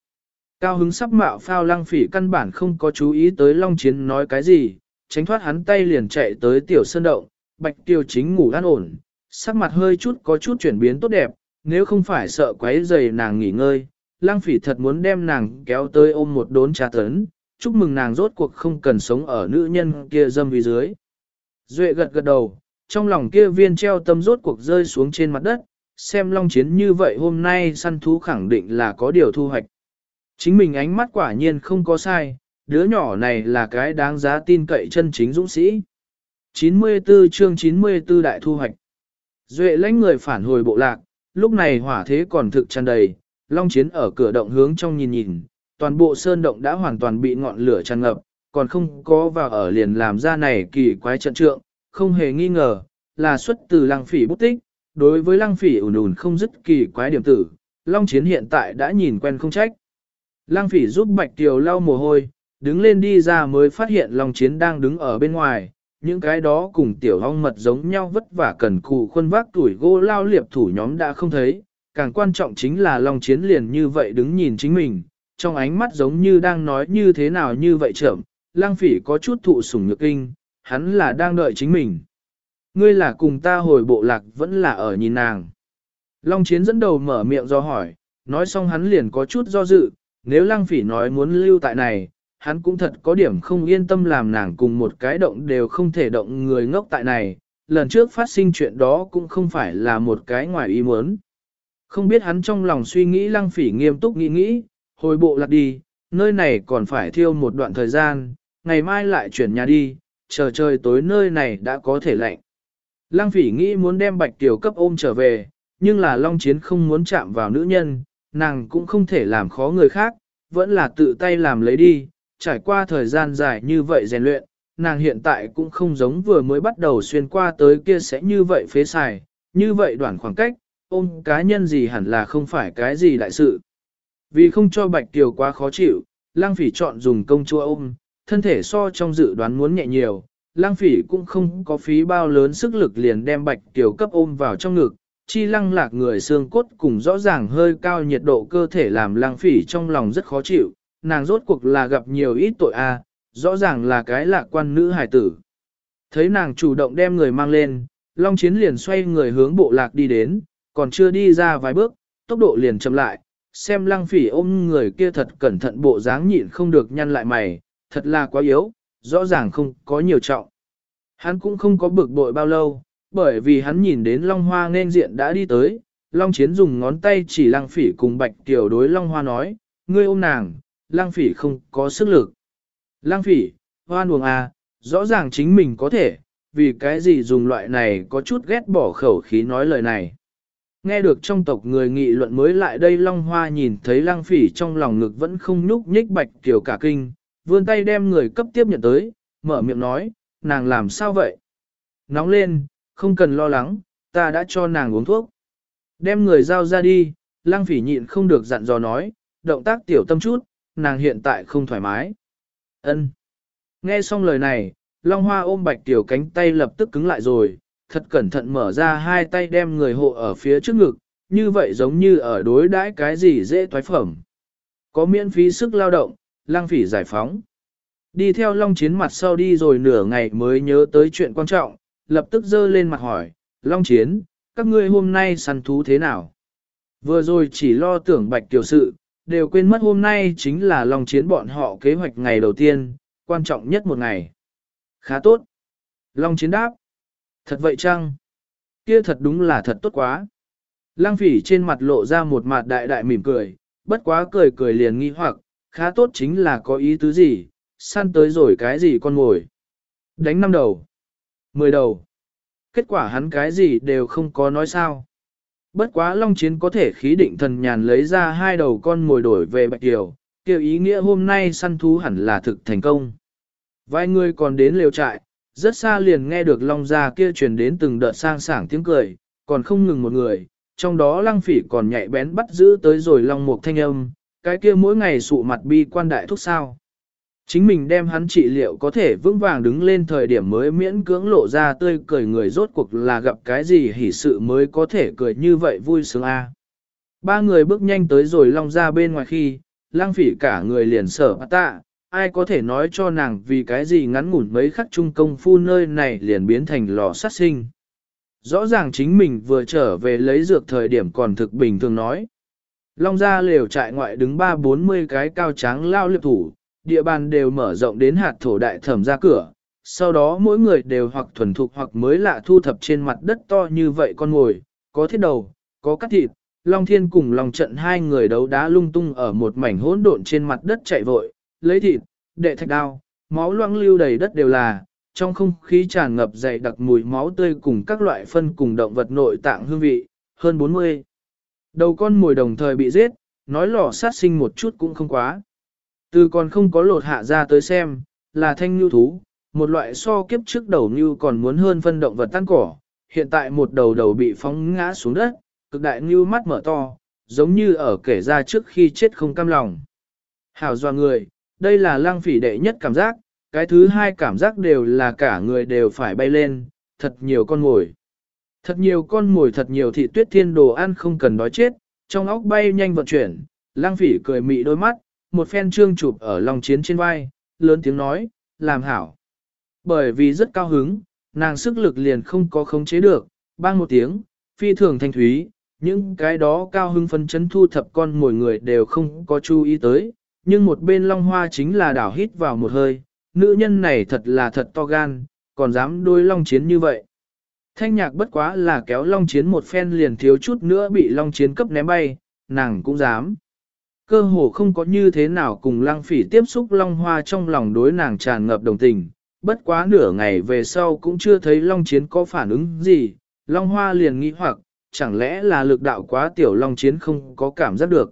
Cao hứng sắp mạo phao lăng phỉ căn bản không có chú ý tới Long Chiến nói cái gì, tránh thoát hắn tay liền chạy tới tiểu sơn động, bạch tiêu chính ngủ an ổn, sắc mặt hơi chút có chút chuyển biến tốt đẹp, nếu không phải sợ quấy rầy nàng nghỉ ngơi, lăng phỉ thật muốn đem nàng kéo tới ôm một đốn trà tấn, chúc mừng nàng rốt cuộc không cần sống ở nữ nhân kia dâm vì dưới. Duệ gật gật đầu, trong lòng kia viên treo tâm rốt cuộc rơi xuống trên mặt đất, xem long chiến như vậy hôm nay săn thú khẳng định là có điều thu hoạch. Chính mình ánh mắt quả nhiên không có sai, đứa nhỏ này là cái đáng giá tin cậy chân chính dũng sĩ. 94 chương 94 đại thu hoạch. Duệ lãnh người phản hồi bộ lạc, lúc này hỏa thế còn thực tràn đầy, long chiến ở cửa động hướng trong nhìn nhìn, toàn bộ sơn động đã hoàn toàn bị ngọn lửa tràn ngập, còn không có vào ở liền làm ra này kỳ quái trận trượng, không hề nghi ngờ, là xuất từ lăng phỉ bút tích, đối với lăng phỉ ủn ủn không dứt kỳ quái điểm tử, long chiến hiện tại đã nhìn quen không trách. Lăng phỉ giúp bạch tiều lau mồ hôi, đứng lên đi ra mới phát hiện long chiến đang đứng ở bên ngoài, những cái đó cùng tiểu hong mật giống nhau vất vả cần cù khuôn vác tuổi gỗ lao liệp thủ nhóm đã không thấy, càng quan trọng chính là long chiến liền như vậy đứng nhìn chính mình, trong ánh mắt giống như đang nói như thế nào như vậy chậm, lang phỉ có chút thụ sủng nhược kinh, hắn là đang đợi chính mình. Ngươi là cùng ta hồi bộ lạc vẫn là ở nhìn nàng. Long chiến dẫn đầu mở miệng do hỏi, nói xong hắn liền có chút do dự, nếu lang phỉ nói muốn lưu tại này, hắn cũng thật có điểm không yên tâm làm nàng cùng một cái động đều không thể động người ngốc tại này, lần trước phát sinh chuyện đó cũng không phải là một cái ngoài ý muốn. Không biết hắn trong lòng suy nghĩ lăng phỉ nghiêm túc nghĩ nghĩ, hồi bộ lạc đi, nơi này còn phải thiêu một đoạn thời gian, ngày mai lại chuyển nhà đi, chờ trời tối nơi này đã có thể lạnh. Lăng phỉ nghĩ muốn đem bạch tiểu cấp ôm trở về, nhưng là Long Chiến không muốn chạm vào nữ nhân, nàng cũng không thể làm khó người khác, vẫn là tự tay làm lấy đi, trải qua thời gian dài như vậy rèn luyện, nàng hiện tại cũng không giống vừa mới bắt đầu xuyên qua tới kia sẽ như vậy phế xài, như vậy đoạn khoảng cách, ôm cá nhân gì hẳn là không phải cái gì đại sự. Vì không cho Bạch Kiều quá khó chịu, lang phỉ chọn dùng công chúa ôm, thân thể so trong dự đoán muốn nhẹ nhiều, lang phỉ cũng không có phí bao lớn sức lực liền đem Bạch Kiều cấp ôm vào trong ngực, chi lăng lạc người xương cốt cùng rõ ràng hơi cao nhiệt độ cơ thể làm lang phỉ trong lòng rất khó chịu, nàng rốt cuộc là gặp nhiều ít tội a, rõ ràng là cái lạc quan nữ hài tử. Thấy nàng chủ động đem người mang lên, Long Chiến liền xoay người hướng bộ lạc đi đến, còn chưa đi ra vài bước, tốc độ liền chậm lại, xem lăng phỉ ôm người kia thật cẩn thận bộ dáng nhịn không được nhăn lại mày, thật là quá yếu, rõ ràng không có nhiều trọng. Hắn cũng không có bực bội bao lâu, bởi vì hắn nhìn đến Long Hoa nên diện đã đi tới, Long Chiến dùng ngón tay chỉ lăng phỉ cùng Bạch Tiểu đối Long Hoa nói, ngươi ôm nàng, Lang phỉ không có sức lực. Lang phỉ, hoan buồng à, rõ ràng chính mình có thể, vì cái gì dùng loại này có chút ghét bỏ khẩu khí nói lời này. Nghe được trong tộc người nghị luận mới lại đây Long Hoa nhìn thấy Lang phỉ trong lòng ngực vẫn không nhúc nhích bạch tiểu cả kinh, vươn tay đem người cấp tiếp nhận tới, mở miệng nói, nàng làm sao vậy? Nóng lên, không cần lo lắng, ta đã cho nàng uống thuốc. Đem người giao ra đi, Lang phỉ nhịn không được dặn dò nói, động tác tiểu tâm chút, nàng hiện tại không thoải mái. Ân. Nghe xong lời này, Long Hoa ôm bạch tiểu cánh tay lập tức cứng lại rồi, thật cẩn thận mở ra hai tay đem người hộ ở phía trước ngực, như vậy giống như ở đối đãi cái gì dễ thoái phẩm. Có miễn phí sức lao động, lang phỉ giải phóng. Đi theo Long Chiến mặt sau đi rồi nửa ngày mới nhớ tới chuyện quan trọng, lập tức dơ lên mặt hỏi, Long Chiến, các ngươi hôm nay săn thú thế nào? Vừa rồi chỉ lo tưởng bạch tiểu sự, đều quên mất hôm nay chính là Long Chiến bọn họ kế hoạch ngày đầu tiên, quan trọng nhất một ngày. Khá tốt. Long Chiến đáp, Thật vậy chăng? Kia thật đúng là thật tốt quá. Lăng phỉ trên mặt lộ ra một mặt đại đại mỉm cười, bất quá cười cười liền nghi hoặc, khá tốt chính là có ý tứ gì, săn tới rồi cái gì con ngồi. Đánh năm đầu, mười đầu. Kết quả hắn cái gì đều không có nói sao. Bất quá Long Chiến có thể khí định thần nhàn lấy ra hai đầu con mồi đổi về Bạch Kiều, kêu ý nghĩa hôm nay săn thú hẳn là thực thành công. Vài người còn đến liều trại, rất xa liền nghe được Long gia kia truyền đến từng đợt sang sảng tiếng cười, còn không ngừng một người, trong đó lăng phỉ còn nhạy bén bắt giữ tới rồi Long Mục thanh âm, cái kia mỗi ngày sụ mặt bi quan đại thúc sao. Chính mình đem hắn trị liệu có thể vững vàng đứng lên thời điểm mới miễn cưỡng lộ ra tươi cười người rốt cuộc là gặp cái gì hỉ sự mới có thể cười như vậy vui sướng a. Ba người bước nhanh tới rồi long ra bên ngoài khi, lang phỉ cả người liền sở tạ, ai có thể nói cho nàng vì cái gì ngắn ngủn mấy khắc trung công phu nơi này liền biến thành lò sát sinh. Rõ ràng chính mình vừa trở về lấy dược thời điểm còn thực bình thường nói. Long ra lều trại ngoại đứng ba bốn mươi cái cao tráng lao liệp thủ, địa bàn đều mở rộng đến hạt thổ đại thẩm ra cửa, sau đó mỗi người đều hoặc thuần thục hoặc mới lạ thu thập trên mặt đất to như vậy con ngồi, có thiết đầu, có cắt thịt, Long Thiên cùng Long Trận hai người đấu đá lung tung ở một mảnh hỗn độn trên mặt đất chạy vội, lấy thịt, đệ thạch đao, máu loang lưu đầy đất đều là, trong không khí tràn ngập dày đặc mùi máu tươi cùng các loại phân cùng động vật nội tạng hương vị, hơn 40. Đầu con mồi đồng thời bị giết, nói lò sát sinh một chút cũng không quá. Từ còn không có lột hạ ra tới xem, là thanh nhu thú, một loại so kiếp trước đầu nhu còn muốn hơn phân động vật tan cỏ, hiện tại một đầu đầu bị phóng ngã xuống đất, cực đại nhu mắt mở to, giống như ở kể ra trước khi chết không cam lòng. Hảo doa người, đây là lang phỉ đệ nhất cảm giác, cái thứ hai cảm giác đều là cả người đều phải bay lên, thật nhiều con mồi. Thật nhiều con mồi thật nhiều thị tuyết thiên đồ ăn không cần đói chết, trong óc bay nhanh vận chuyển, lang phỉ cười mị đôi mắt, một phen trương chụp ở lòng chiến trên vai, lớn tiếng nói, làm hảo. Bởi vì rất cao hứng, nàng sức lực liền không có khống chế được, bang một tiếng, phi thường thanh thúy, những cái đó cao hứng phân chấn thu thập con mỗi người đều không có chú ý tới, nhưng một bên long hoa chính là đảo hít vào một hơi, nữ nhân này thật là thật to gan, còn dám đôi long chiến như vậy. Thanh nhạc bất quá là kéo long chiến một phen liền thiếu chút nữa bị long chiến cấp ném bay, nàng cũng dám. Cơ hồ không có như thế nào cùng lăng phỉ tiếp xúc long hoa trong lòng đối nàng tràn ngập đồng tình, bất quá nửa ngày về sau cũng chưa thấy long chiến có phản ứng gì, long hoa liền nghĩ hoặc, chẳng lẽ là lực đạo quá tiểu long chiến không có cảm giác được.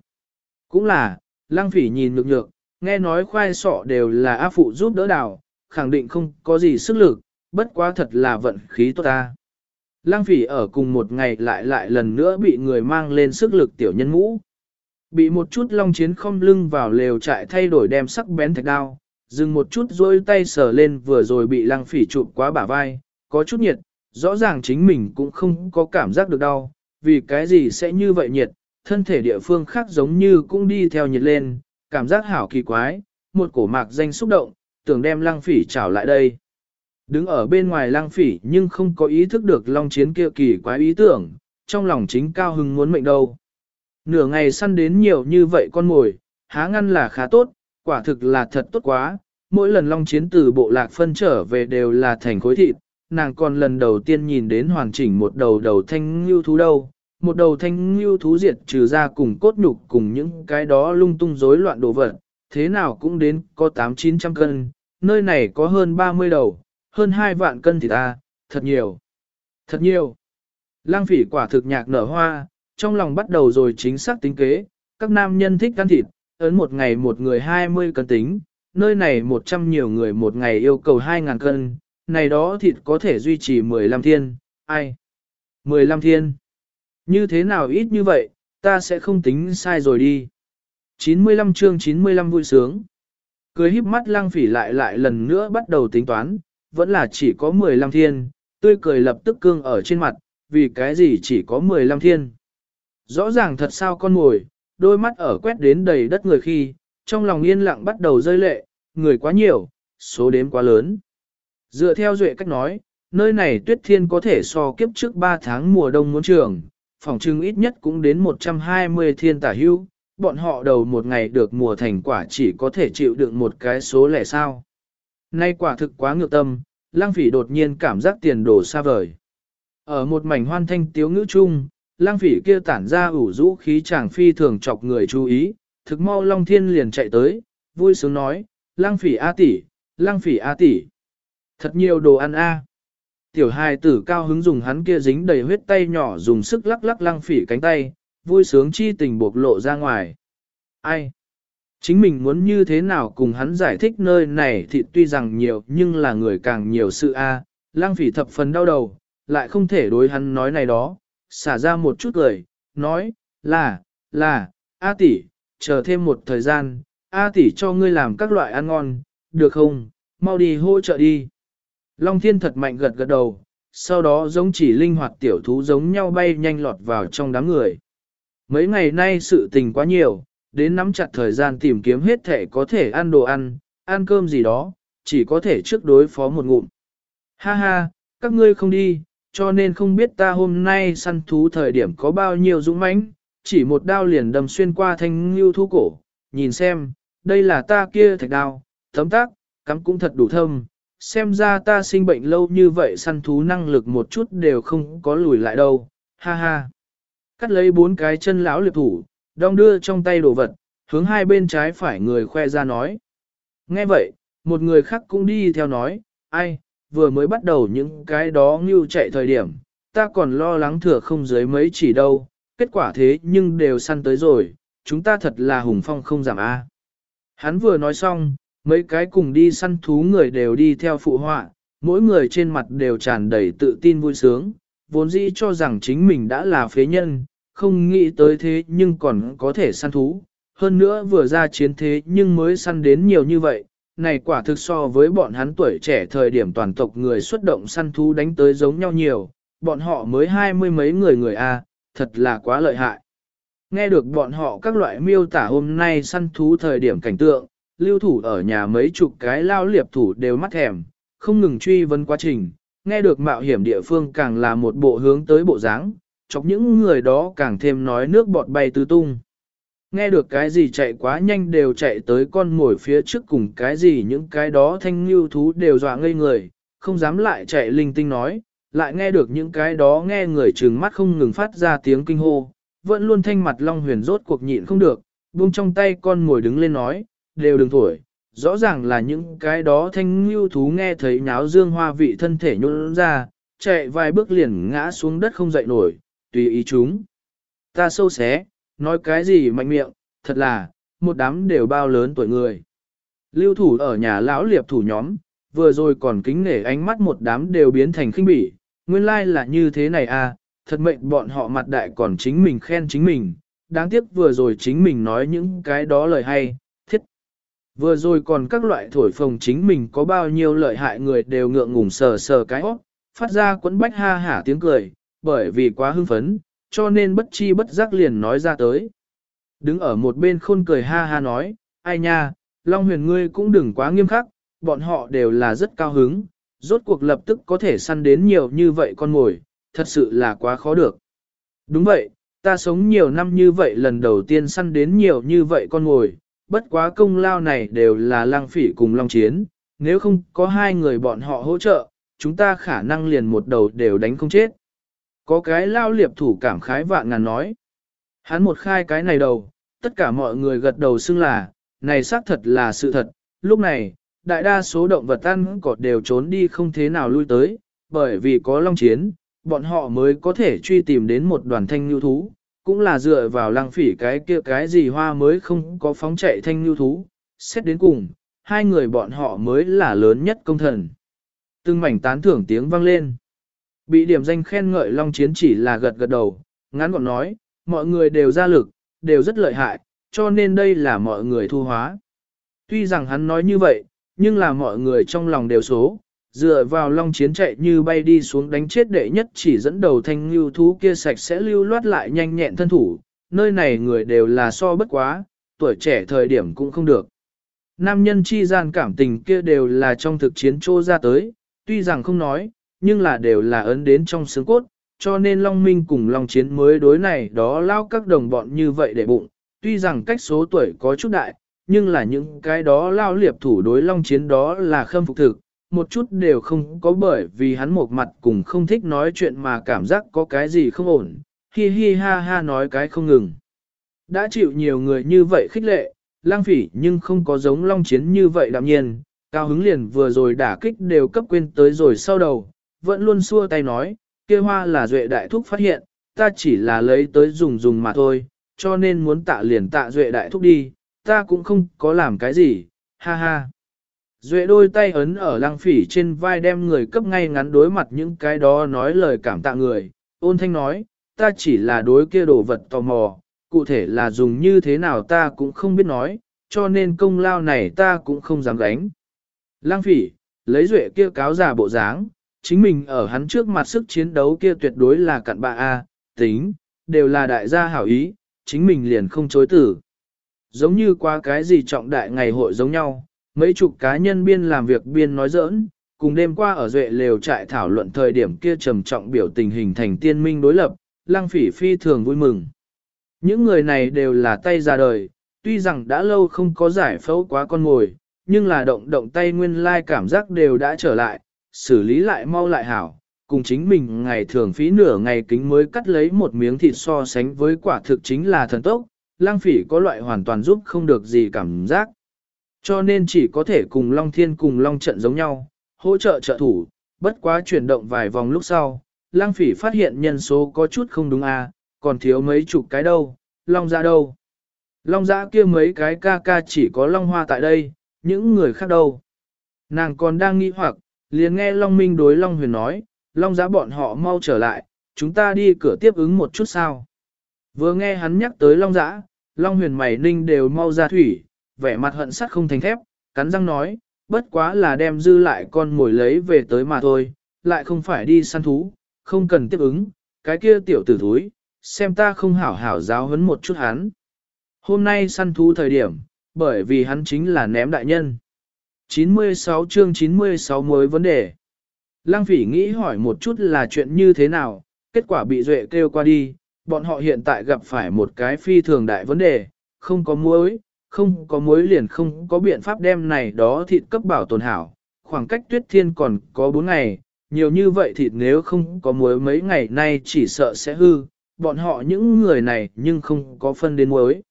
Cũng là, lăng phỉ nhìn nhược nhược, nghe nói khoai sọ đều là áp phụ giúp đỡ đào, khẳng định không có gì sức lực, bất quá thật là vận khí tốt ta. Lăng phỉ ở cùng một ngày lại lại lần nữa bị người mang lên sức lực tiểu nhân ngũ. Bị một chút long chiến không lưng vào lều trại thay đổi đem sắc bén thạch đao, dừng một chút rôi tay sờ lên vừa rồi bị lăng phỉ chụp quá bả vai, có chút nhiệt, rõ ràng chính mình cũng không có cảm giác được đau, vì cái gì sẽ như vậy nhiệt, thân thể địa phương khác giống như cũng đi theo nhiệt lên, cảm giác hảo kỳ quái, một cổ mạc danh xúc động, tưởng đem lăng phỉ trảo lại đây. Đứng ở bên ngoài lăng phỉ nhưng không có ý thức được long chiến kia kỳ quái ý tưởng, trong lòng chính cao hưng muốn mệnh đâu. Nửa ngày săn đến nhiều như vậy con mồi, há ngăn là khá tốt, quả thực là thật tốt quá, mỗi lần long chiến từ bộ lạc phân trở về đều là thành khối thịt, nàng còn lần đầu tiên nhìn đến hoàn chỉnh một đầu đầu thanh lưu thú đâu, một đầu thanh lưu thú diệt trừ ra cùng cốt nhục cùng những cái đó lung tung rối loạn đồ vật, thế nào cũng đến có 8-900 cân, nơi này có hơn 30 đầu, hơn 2 vạn cân thì ta, thật nhiều, thật nhiều. Lang phỉ quả thực nhạc nở hoa, trong lòng bắt đầu rồi chính xác tính kế, các nam nhân thích ăn thịt, ấn một ngày một người 20 cân tính, nơi này 100 nhiều người một ngày yêu cầu 2.000 cân, này đó thịt có thể duy trì 15 thiên, ai? 15 thiên. Như thế nào ít như vậy, ta sẽ không tính sai rồi đi. 95 chương 95 vui sướng. Cười híp mắt lang phỉ lại lại lần nữa bắt đầu tính toán, vẫn là chỉ có 15 thiên, tươi cười lập tức cương ở trên mặt, vì cái gì chỉ có 15 thiên. Rõ ràng thật sao con ngồi, đôi mắt ở quét đến đầy đất người khi, trong lòng yên lặng bắt đầu rơi lệ, người quá nhiều, số đếm quá lớn. Dựa theo duệ cách nói, nơi này tuyết thiên có thể so kiếp trước 3 tháng mùa đông muốn trường, phòng trưng ít nhất cũng đến 120 thiên tả hưu, bọn họ đầu một ngày được mùa thành quả chỉ có thể chịu đựng một cái số lẻ sao. Nay quả thực quá ngược tâm, lang phỉ đột nhiên cảm giác tiền đổ xa vời. Ở một mảnh hoan thanh tiếu ngữ chung, lang phỉ kia tản ra ủ rũ khí chàng phi thường chọc người chú ý, thực mau Long Thiên liền chạy tới, vui sướng nói, lang phỉ A tỷ, lang phỉ A tỷ. Thật nhiều đồ ăn A. Tiểu hài tử cao hứng dùng hắn kia dính đầy huyết tay nhỏ dùng sức lắc lắc Lang phỉ cánh tay, vui sướng chi tình bộc lộ ra ngoài. Ai? Chính mình muốn như thế nào cùng hắn giải thích nơi này thì tuy rằng nhiều nhưng là người càng nhiều sự a. À. Phỉ thập phần đau đầu, lại không thể đối hắn nói này đó, xả ra một chút lời, nói, là, là, A tỷ, chờ thêm một thời gian, A tỷ cho ngươi làm các loại ăn ngon, được không, mau đi hỗ trợ đi. Long thiên thật mạnh gật gật đầu, sau đó giống chỉ linh hoạt tiểu thú giống nhau bay nhanh lọt vào trong đám người. Mấy ngày nay sự tình quá nhiều, đến nắm chặt thời gian tìm kiếm hết thể có thể ăn đồ ăn, ăn cơm gì đó, chỉ có thể trước đối phó một ngụm. Ha ha, các ngươi không đi, cho nên không biết ta hôm nay săn thú thời điểm có bao nhiêu dũng mãnh, chỉ một đao liền đâm xuyên qua thanh lưu thú cổ, nhìn xem, đây là ta kia thạch đao, tấm tác, cắm cũng thật đủ thâm, xem ra ta sinh bệnh lâu như vậy săn thú năng lực một chút đều không có lùi lại đâu, ha ha. Cắt lấy bốn cái chân lão liệp thủ, đong đưa trong tay đồ vật, hướng hai bên trái phải người khoe ra nói. Nghe vậy, một người khác cũng đi theo nói, ai, vừa mới bắt đầu những cái đó như chạy thời điểm, ta còn lo lắng thừa không dưới mấy chỉ đâu, kết quả thế nhưng đều săn tới rồi, chúng ta thật là hùng phong không giảm a. Hắn vừa nói xong, mấy cái cùng đi săn thú người đều đi theo phụ họa, mỗi người trên mặt đều tràn đầy tự tin vui sướng, vốn dĩ cho rằng chính mình đã là phế nhân, không nghĩ tới thế nhưng còn có thể săn thú. Hơn nữa vừa ra chiến thế nhưng mới săn đến nhiều như vậy, này quả thực so với bọn hắn tuổi trẻ thời điểm toàn tộc người xuất động săn thú đánh tới giống nhau nhiều, bọn họ mới hai mươi mấy người người A, thật là quá lợi hại. Nghe được bọn họ các loại miêu tả hôm nay săn thú thời điểm cảnh tượng, lưu thủ ở nhà mấy chục cái lao liệp thủ đều mắt thèm, không ngừng truy vấn quá trình, nghe được mạo hiểm địa phương càng là một bộ hướng tới bộ dáng, chọc những người đó càng thêm nói nước bọt bay tứ tung. Nghe được cái gì chạy quá nhanh đều chạy tới con ngồi phía trước cùng cái gì những cái đó thanh lưu thú đều dọa ngây người, không dám lại chạy linh tinh nói, lại nghe được những cái đó nghe người trừng mắt không ngừng phát ra tiếng kinh hô, vẫn luôn thanh mặt Long Huyền rốt cuộc nhịn không được, buông trong tay con ngồi đứng lên nói, đều đừng thổi, rõ ràng là những cái đó thanh lưu thú nghe thấy nháo dương hoa vị thân thể nhún ra, chạy vài bước liền ngã xuống đất không dậy nổi, tùy ý chúng. Ta sâu xé, nói cái gì mạnh miệng, thật là, một đám đều bao lớn tuổi người. Lưu thủ ở nhà lão liệp thủ nhóm, vừa rồi còn kính nể ánh mắt một đám đều biến thành khinh bỉ, nguyên lai like là như thế này à, thật mệnh bọn họ mặt đại còn chính mình khen chính mình, đáng tiếc vừa rồi chính mình nói những cái đó lời hay, thiết. Vừa rồi còn các loại thổi phồng chính mình có bao nhiêu lợi hại người đều ngượng ngùng sờ sờ cái óc, phát ra quấn bách ha hả tiếng cười, bởi vì quá hưng phấn, cho nên bất chi bất giác liền nói ra tới. Đứng ở một bên khôn cười ha ha nói, ai nha, Long huyền ngươi cũng đừng quá nghiêm khắc, bọn họ đều là rất cao hứng, rốt cuộc lập tức có thể săn đến nhiều như vậy con ngồi, thật sự là quá khó được. Đúng vậy, ta sống nhiều năm như vậy lần đầu tiên săn đến nhiều như vậy con ngồi, bất quá công lao này đều là lang phỉ cùng long chiến, nếu không có hai người bọn họ hỗ trợ, chúng ta khả năng liền một đầu đều đánh không chết. Có cái lao liệp thủ cảm khái vạn ngàn nói. Hắn một khai cái này đầu, tất cả mọi người gật đầu xưng là, này xác thật là sự thật, lúc này, đại đa số động vật ăn cỏ đều trốn đi không thế nào lui tới, bởi vì có long chiến, bọn họ mới có thể truy tìm đến một đoàn thanh lưu thú, cũng là dựa vào lăng phỉ cái kia cái gì hoa mới không có phóng chạy thanh lưu thú, xét đến cùng, hai người bọn họ mới là lớn nhất công thần. Từng mảnh tán thưởng tiếng vang lên. Bị điểm danh khen ngợi Long Chiến chỉ là gật gật đầu, ngắn gọn nói, mọi người đều ra lực, đều rất lợi hại, cho nên đây là mọi người thu hóa. Tuy rằng hắn nói như vậy, nhưng là mọi người trong lòng đều số, dựa vào long chiến chạy như bay đi xuống đánh chết đệ nhất chỉ dẫn đầu thanh lưu thú kia sạch sẽ lưu loát lại nhanh nhẹn thân thủ, nơi này người đều là so bất quá, tuổi trẻ thời điểm cũng không được. Nam nhân chi gian cảm tình kia đều là trong thực chiến trô ra tới, tuy rằng không nói, nhưng là đều là ấn đến trong xương cốt, cho nên Long Minh cùng Long Chiến mới đối này đó lao các đồng bọn như vậy để bụng, tuy rằng cách số tuổi có chút đại, nhưng là những cái đó lao liệp thủ đối Long Chiến đó là khâm phục thực, một chút đều không có bởi vì hắn một mặt cùng không thích nói chuyện mà cảm giác có cái gì không ổn, hi hi ha ha nói cái không ngừng. Đã chịu nhiều người như vậy khích lệ, lang phỉ nhưng không có giống Long Chiến như vậy đạm nhiên, cao hứng liền vừa rồi đả kích đều cấp quên tới rồi sau đầu, vẫn luôn xua tay nói, kia hoa là duệ đại thúc phát hiện, ta chỉ là lấy tới dùng dùng mà thôi, cho nên muốn tạ liền tạ duệ đại thúc đi, ta cũng không có làm cái gì, ha ha. Duệ đôi tay ấn ở lăng phỉ trên vai đem người cấp ngay ngắn đối mặt những cái đó nói lời cảm tạ người, ôn thanh nói, ta chỉ là đối kia đồ vật tò mò, cụ thể là dùng như thế nào ta cũng không biết nói, cho nên công lao này ta cũng không dám gánh. Lăng phỉ, lấy duệ kia cáo giả bộ dáng, chính mình ở hắn trước mặt sức chiến đấu kia tuyệt đối là cặn bạ A, tính, đều là đại gia hảo ý, chính mình liền không chối tử. Giống như qua cái gì trọng đại ngày hội giống nhau, mấy chục cá nhân biên làm việc biên nói giỡn, cùng đêm qua ở duệ lều trại thảo luận thời điểm kia trầm trọng biểu tình hình thành tiên minh đối lập, lang phỉ phi thường vui mừng. Những người này đều là tay ra đời, tuy rằng đã lâu không có giải phẫu quá con ngồi, nhưng là động động tay nguyên lai cảm giác đều đã trở lại, xử lý lại mau lại hảo, cùng chính mình ngày thường phí nửa ngày kính mới cắt lấy một miếng thịt so sánh với quả thực chính là thần tốc, lang phỉ có loại hoàn toàn giúp không được gì cảm giác. Cho nên chỉ có thể cùng Long Thiên cùng Long Trận giống nhau, hỗ trợ trợ thủ, bất quá chuyển động vài vòng lúc sau, lang phỉ phát hiện nhân số có chút không đúng à, còn thiếu mấy chục cái đâu, Long ra đâu. Long giã kia mấy cái ca ca chỉ có Long Hoa tại đây, những người khác đâu. Nàng còn đang nghĩ hoặc, liền nghe Long Minh đối Long Huyền nói, Long giã bọn họ mau trở lại, chúng ta đi cửa tiếp ứng một chút sao. Vừa nghe hắn nhắc tới Long giã, Long Huyền mày ninh đều mau ra thủy, vẻ mặt hận sắt không thành thép, cắn răng nói, bất quá là đem dư lại con mồi lấy về tới mà thôi, lại không phải đi săn thú, không cần tiếp ứng, cái kia tiểu tử thúi, xem ta không hảo hảo giáo huấn một chút hắn. Hôm nay săn thú thời điểm, bởi vì hắn chính là ném đại nhân. 96 chương 96 mới vấn đề. Lăng phỉ nghĩ hỏi một chút là chuyện như thế nào, kết quả bị duệ kêu qua đi, bọn họ hiện tại gặp phải một cái phi thường đại vấn đề, không có muối, không có muối liền không có biện pháp đem này đó thịt cấp bảo tồn hảo, khoảng cách tuyết thiên còn có 4 ngày, nhiều như vậy thịt nếu không có muối mấy ngày nay chỉ sợ sẽ hư, bọn họ những người này nhưng không có phân đến muối.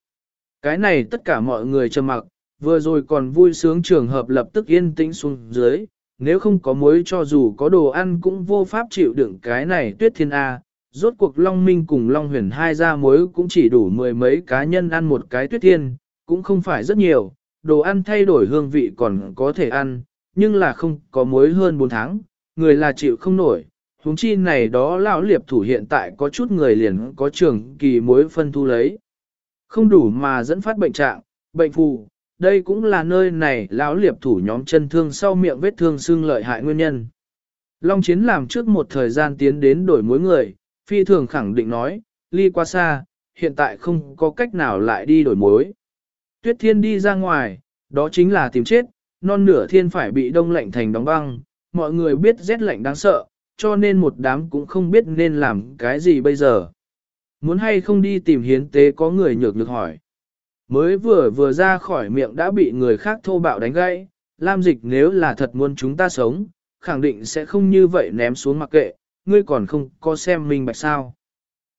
Cái này tất cả mọi người trầm mặc, vừa rồi còn vui sướng trường hợp lập tức yên tĩnh xuống dưới, nếu không có muối cho dù có đồ ăn cũng vô pháp chịu đựng cái này tuyết thiên A. Rốt cuộc Long Minh cùng Long Huyền hai ra muối cũng chỉ đủ mười mấy cá nhân ăn một cái tuyết thiên, cũng không phải rất nhiều, đồ ăn thay đổi hương vị còn có thể ăn, nhưng là không có muối hơn 4 tháng, người là chịu không nổi. Hùng chi này đó lão liệp thủ hiện tại có chút người liền có trường kỳ muối phân thu lấy. Không đủ mà dẫn phát bệnh trạng, bệnh phù, đây cũng là nơi này lão liệp thủ nhóm chân thương sau miệng vết thương xương lợi hại nguyên nhân. Long Chiến làm trước một thời gian tiến đến đổi mối người, phi thường khẳng định nói, ly qua xa, hiện tại không có cách nào lại đi đổi mối. Tuyết thiên đi ra ngoài, đó chính là tìm chết, non nửa thiên phải bị đông lạnh thành đóng băng, mọi người biết rét lạnh đáng sợ, cho nên một đám cũng không biết nên làm cái gì bây giờ. Muốn hay không đi tìm hiến tế có người nhược nhược hỏi. Mới vừa vừa ra khỏi miệng đã bị người khác thô bạo đánh gãy, Lam dịch nếu là thật muốn chúng ta sống, khẳng định sẽ không như vậy ném xuống mặc kệ, ngươi còn không có xem mình bạch sao.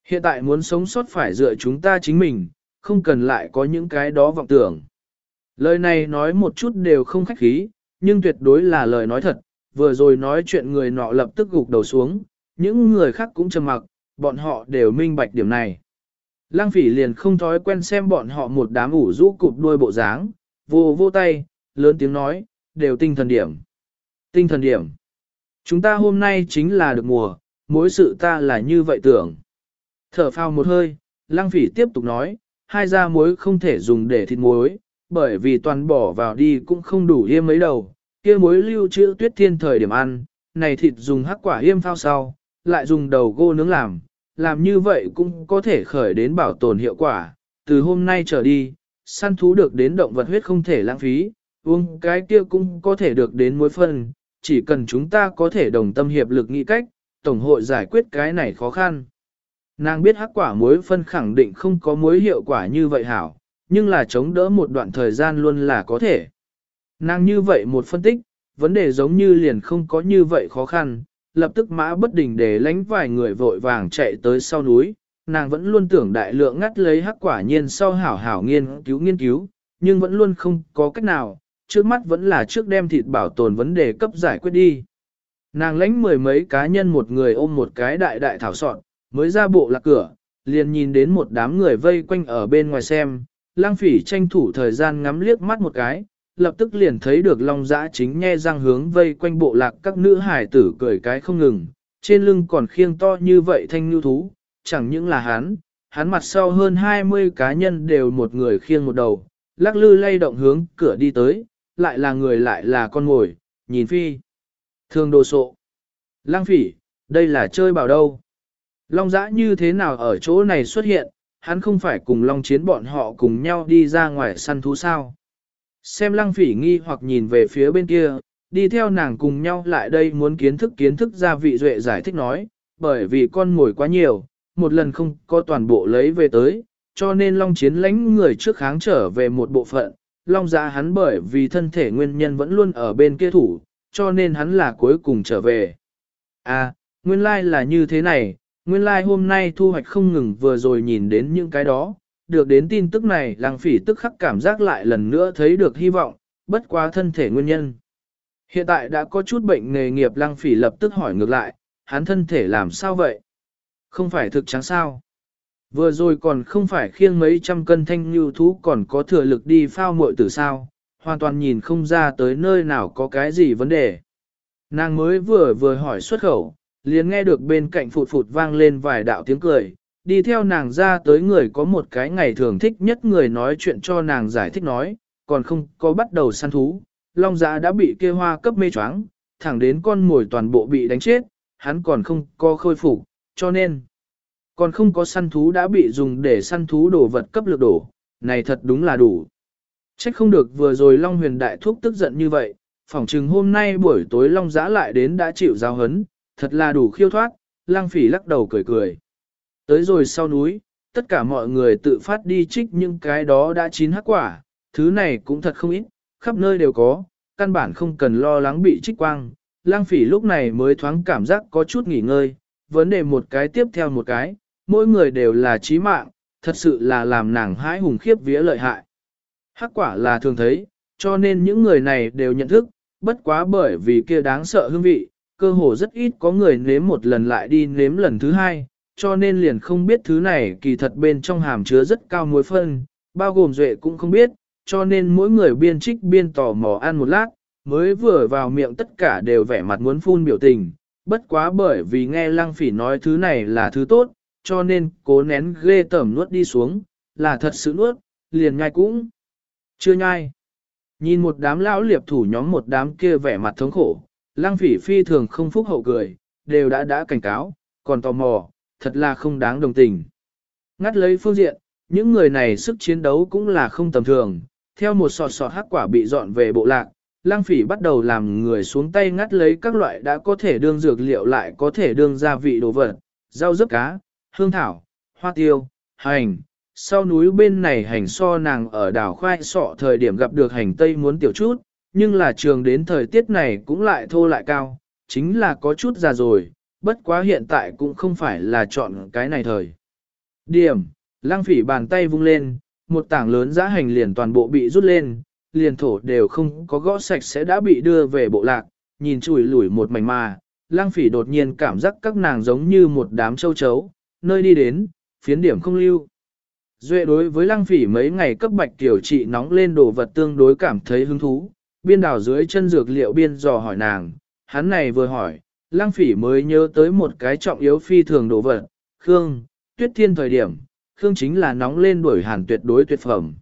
Hiện tại muốn sống sót phải dựa chúng ta chính mình, không cần lại có những cái đó vọng tưởng. Lời này nói một chút đều không khách khí, nhưng tuyệt đối là lời nói thật, vừa rồi nói chuyện người nọ lập tức gục đầu xuống, những người khác cũng trầm mặc, bọn họ đều minh bạch điểm này. Lăng phỉ liền không thói quen xem bọn họ một đám ủ rũ cụp đuôi bộ dáng, vô vô tay, lớn tiếng nói, đều tinh thần điểm. Tinh thần điểm. Chúng ta hôm nay chính là được mùa, mỗi sự ta là như vậy tưởng. Thở phào một hơi, lăng phỉ tiếp tục nói, hai da muối không thể dùng để thịt muối, bởi vì toàn bỏ vào đi cũng không đủ yêm mấy đầu, kia muối lưu trữ tuyết thiên thời điểm ăn, này thịt dùng hắc quả yêm phao sau, lại dùng đầu gô nướng làm, làm như vậy cũng có thể khởi đến bảo tồn hiệu quả, từ hôm nay trở đi, săn thú được đến động vật huyết không thể lãng phí, uống cái kia cũng có thể được đến muối phân, chỉ cần chúng ta có thể đồng tâm hiệp lực nghĩ cách, Tổng hội giải quyết cái này khó khăn. Nàng biết hắc quả muối phân khẳng định không có muối hiệu quả như vậy hảo, nhưng là chống đỡ một đoạn thời gian luôn là có thể. Nàng như vậy một phân tích, vấn đề giống như liền không có như vậy khó khăn, lập tức mã bất đình để lánh vài người vội vàng chạy tới sau núi, nàng vẫn luôn tưởng đại lượng ngắt lấy hắc quả nhiên sau hảo hảo nghiên cứu nghiên cứu, nhưng vẫn luôn không có cách nào, trước mắt vẫn là trước đem thịt bảo tồn vấn đề cấp giải quyết đi. Nàng lãnh mười mấy cá nhân một người ôm một cái đại đại thảo sọn, mới ra bộ lạc cửa, liền nhìn đến một đám người vây quanh ở bên ngoài xem, lang phỉ tranh thủ thời gian ngắm liếc mắt một cái, lập tức liền thấy được long Giã chính nhe răng hướng vây quanh bộ lạc các nữ hải tử cười cái không ngừng, trên lưng còn khiêng to như vậy thanh nhu thú, chẳng những là hắn, hắn mặt sau hơn 20 cá nhân đều một người khiêng một đầu, lắc lư lay động hướng cửa đi tới, lại là người lại là con ngồi, nhìn phi. thương đồ sộ. Lang phỉ, đây là chơi bảo đâu. Long Giã như thế nào ở chỗ này xuất hiện, hắn không phải cùng long chiến bọn họ cùng nhau đi ra ngoài săn thú sao. Xem lăng phỉ nghi hoặc nhìn về phía bên kia, đi theo nàng cùng nhau lại đây muốn kiến thức kiến thức ra vị duệ giải thích nói, bởi vì con ngồi quá nhiều, một lần không có toàn bộ lấy về tới, cho nên long chiến lãnh người trước kháng trở về một bộ phận, long giá hắn bởi vì thân thể nguyên nhân vẫn luôn ở bên kia thủ, cho nên hắn là cuối cùng trở về. À, nguyên lai like là như thế này, nguyên lai like hôm nay thu hoạch không ngừng vừa rồi nhìn đến những cái đó, được đến tin tức này làng phỉ tức khắc cảm giác lại lần nữa thấy được hy vọng, bất quá thân thể nguyên nhân. Hiện tại đã có chút bệnh nghề nghiệp lăng phỉ lập tức hỏi ngược lại, hắn thân thể làm sao vậy? Không phải thực trắng sao? Vừa rồi còn không phải khiêng mấy trăm cân thanh như thú còn có thừa lực đi phao muội tử sao, hoàn toàn nhìn không ra tới nơi nào có cái gì vấn đề. Nàng mới vừa vừa hỏi xuất khẩu, liền nghe được bên cạnh phụt phụt vang lên vài đạo tiếng cười, đi theo nàng ra tới người có một cái ngày thường thích nhất người nói chuyện cho nàng giải thích nói, còn không có bắt đầu săn thú, long giã đã bị kê hoa cấp mê choáng, thẳng đến con mồi toàn bộ bị đánh chết, hắn còn không có khôi phục, cho nên còn không có săn thú đã bị dùng để săn thú đồ vật cấp lực đổ, này thật đúng là đủ. Trách không được vừa rồi Long huyền đại thúc tức giận như vậy, phỏng chừng hôm nay buổi tối Long giã lại đến đã chịu giao hấn, thật là đủ khiêu thoát, lang phỉ lắc đầu cười cười. Tới rồi sau núi, tất cả mọi người tự phát đi trích những cái đó đã chín hắc quả, thứ này cũng thật không ít, khắp nơi đều có, căn bản không cần lo lắng bị trích quang. Lang phỉ lúc này mới thoáng cảm giác có chút nghỉ ngơi, vấn đề một cái tiếp theo một cái, mỗi người đều là chí mạng, thật sự là làm nàng hãi hùng khiếp vía lợi hại. Hắc quả là thường thấy, cho nên những người này đều nhận thức, bất quá bởi vì kia đáng sợ hương vị, cơ hồ rất ít có người nếm một lần lại đi nếm lần thứ hai, cho nên liền không biết thứ này kỳ thật bên trong hàm chứa rất cao muối phân, bao gồm duệ cũng không biết, cho nên mỗi người biên trích biên tò mò ăn một lát, mới vừa vào miệng tất cả đều vẻ mặt muốn phun biểu tình, bất quá bởi vì nghe lăng phỉ nói thứ này là thứ tốt, cho nên cố nén ghê tẩm nuốt đi xuống, là thật sự nuốt, liền nhai cũng chưa nhai. Nhìn một đám lão liệp thủ nhóm một đám kia vẻ mặt thống khổ, lăng phỉ phi thường không phúc hậu cười, đều đã đã cảnh cáo, còn tò mò, thật là không đáng đồng tình. Ngắt lấy phương diện, những người này sức chiến đấu cũng là không tầm thường, theo một sọt sọt hắc quả bị dọn về bộ lạc, lang phỉ bắt đầu làm người xuống tay ngắt lấy các loại đã có thể đương dược liệu lại có thể đương gia vị đồ vật, rau rớt cá, hương thảo, hoa tiêu, hành. Sau núi bên này hành so nàng ở đảo khoai sọ thời điểm gặp được hành tây muốn tiểu chút, nhưng là trường đến thời tiết này cũng lại thô lại cao, chính là có chút già rồi, bất quá hiện tại cũng không phải là chọn cái này thời. Điểm, lang phỉ bàn tay vung lên, một tảng lớn giã hành liền toàn bộ bị rút lên, liền thổ đều không có gõ sạch sẽ đã bị đưa về bộ lạc, nhìn chùi lủi một mảnh mà, lang phỉ đột nhiên cảm giác các nàng giống như một đám châu chấu, nơi đi đến, phiến điểm không lưu. Duệ đối với lăng phỉ mấy ngày cấp bạch tiểu trị nóng lên đồ vật tương đối cảm thấy hứng thú, biên đảo dưới chân dược liệu biên dò hỏi nàng, hắn này vừa hỏi, Lang phỉ mới nhớ tới một cái trọng yếu phi thường đồ vật, Khương, tuyết thiên thời điểm, Khương chính là nóng lên đuổi hàn tuyệt đối tuyệt phẩm.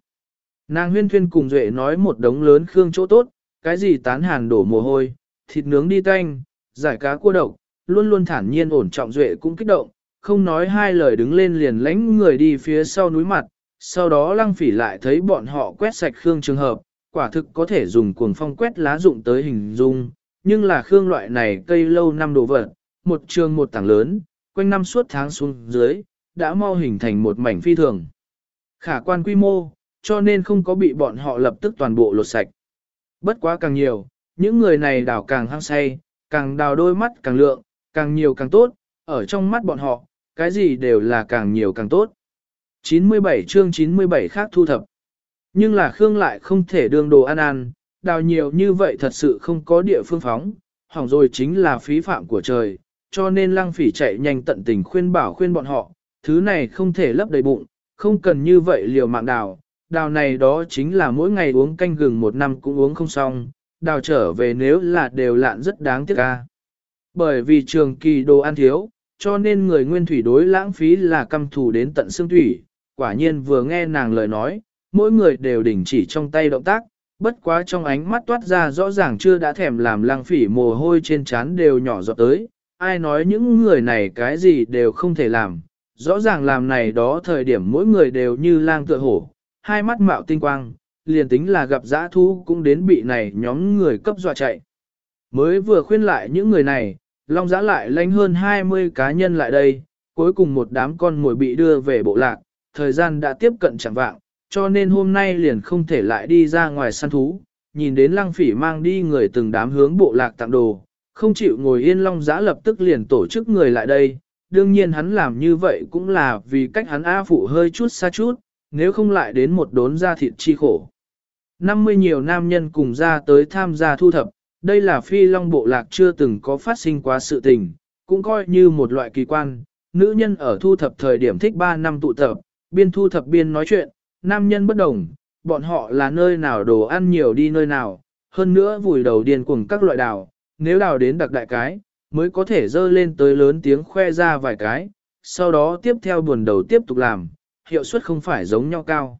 Nàng huyên thuyên cùng Duệ nói một đống lớn Khương chỗ tốt, cái gì tán hàn đổ mồ hôi, thịt nướng đi tanh, giải cá cua độc, luôn luôn thản nhiên ổn trọng Duệ cũng kích động, không nói hai lời đứng lên liền lánh người đi phía sau núi mặt, sau đó lăng phỉ lại thấy bọn họ quét sạch Khương trường hợp, quả thực có thể dùng cuồng phong quét lá dụng tới hình dung, nhưng là Khương loại này cây lâu năm đồ vật, một trường một tảng lớn, quanh năm suốt tháng xuống dưới, đã mau hình thành một mảnh phi thường. Khả quan quy mô, cho nên không có bị bọn họ lập tức toàn bộ lột sạch. Bất quá càng nhiều, những người này đào càng hăng say, càng đào đôi mắt càng lượng, càng nhiều càng tốt, ở trong mắt bọn họ, cái gì đều là càng nhiều càng tốt. 97 chương 97 khác thu thập. Nhưng là Khương lại không thể đương đồ ăn ăn, đào nhiều như vậy thật sự không có địa phương phóng, hỏng rồi chính là phí phạm của trời, cho nên lăng phỉ chạy nhanh tận tình khuyên bảo khuyên bọn họ, thứ này không thể lấp đầy bụng, không cần như vậy liều mạng đào, đào này đó chính là mỗi ngày uống canh gừng một năm cũng uống không xong, đào trở về nếu là đều lạn rất đáng tiếc ca. Bởi vì trường kỳ đồ ăn thiếu, cho nên người nguyên thủy đối lãng phí là căm thù đến tận xương thủy, quả nhiên vừa nghe nàng lời nói, mỗi người đều đình chỉ trong tay động tác, bất quá trong ánh mắt toát ra rõ ràng chưa đã thèm làm lang phỉ mồ hôi trên trán đều nhỏ giọt tới, ai nói những người này cái gì đều không thể làm, rõ ràng làm này đó thời điểm mỗi người đều như lang tựa hổ, hai mắt mạo tinh quang, liền tính là gặp dã thú cũng đến bị này nhóm người cấp dọa chạy. Mới vừa khuyên lại những người này, Long giã lại lánh hơn 20 cá nhân lại đây, cuối cùng một đám con mồi bị đưa về bộ lạc, thời gian đã tiếp cận chẳng vạng, cho nên hôm nay liền không thể lại đi ra ngoài săn thú, nhìn đến lăng phỉ mang đi người từng đám hướng bộ lạc tặng đồ, không chịu ngồi yên long giã lập tức liền tổ chức người lại đây, đương nhiên hắn làm như vậy cũng là vì cách hắn A phụ hơi chút xa chút, nếu không lại đến một đốn da thịt chi khổ. 50 nhiều nam nhân cùng ra tới tham gia thu thập, đây là phi long bộ lạc chưa từng có phát sinh quá sự tình, cũng coi như một loại kỳ quan. Nữ nhân ở thu thập thời điểm thích 3 năm tụ tập, biên thu thập biên nói chuyện, nam nhân bất đồng, bọn họ là nơi nào đồ ăn nhiều đi nơi nào, hơn nữa vùi đầu điên cuồng các loại đào, nếu đào đến đặc đại cái, mới có thể dơ lên tới lớn tiếng khoe ra vài cái, sau đó tiếp theo buồn đầu tiếp tục làm, hiệu suất không phải giống nhau cao.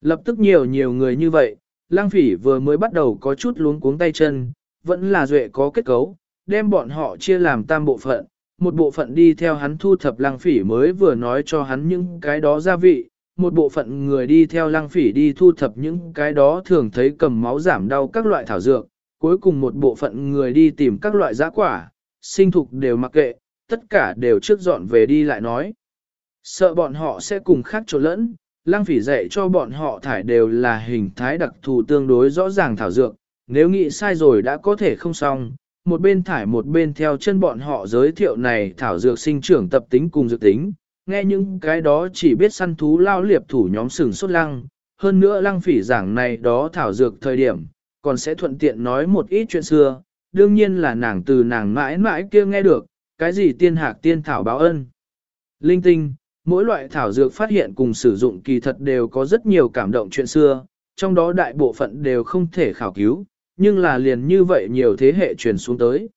Lập tức nhiều nhiều người như vậy, lang phỉ vừa mới bắt đầu có chút luống cuống tay chân, vẫn là duệ có kết cấu, đem bọn họ chia làm tam bộ phận, một bộ phận đi theo hắn thu thập lang phỉ mới vừa nói cho hắn những cái đó gia vị, một bộ phận người đi theo lăng phỉ đi thu thập những cái đó thường thấy cầm máu giảm đau các loại thảo dược, cuối cùng một bộ phận người đi tìm các loại giá quả, sinh thục đều mặc kệ, tất cả đều trước dọn về đi lại nói. Sợ bọn họ sẽ cùng khác trộn lẫn, lăng phỉ dạy cho bọn họ thải đều là hình thái đặc thù tương đối rõ ràng thảo dược, nếu nghĩ sai rồi đã có thể không xong, một bên thải một bên theo chân bọn họ giới thiệu này thảo dược sinh trưởng tập tính cùng dược tính, nghe những cái đó chỉ biết săn thú lao liệp thủ nhóm sừng sốt lăng, hơn nữa lăng phỉ giảng này đó thảo dược thời điểm, còn sẽ thuận tiện nói một ít chuyện xưa, đương nhiên là nàng từ nàng mãi mãi kia nghe được, cái gì tiên hạc tiên thảo báo ân. Linh tinh, mỗi loại thảo dược phát hiện cùng sử dụng kỳ thật đều có rất nhiều cảm động chuyện xưa, trong đó đại bộ phận đều không thể khảo cứu, nhưng là liền như vậy nhiều thế hệ truyền xuống tới.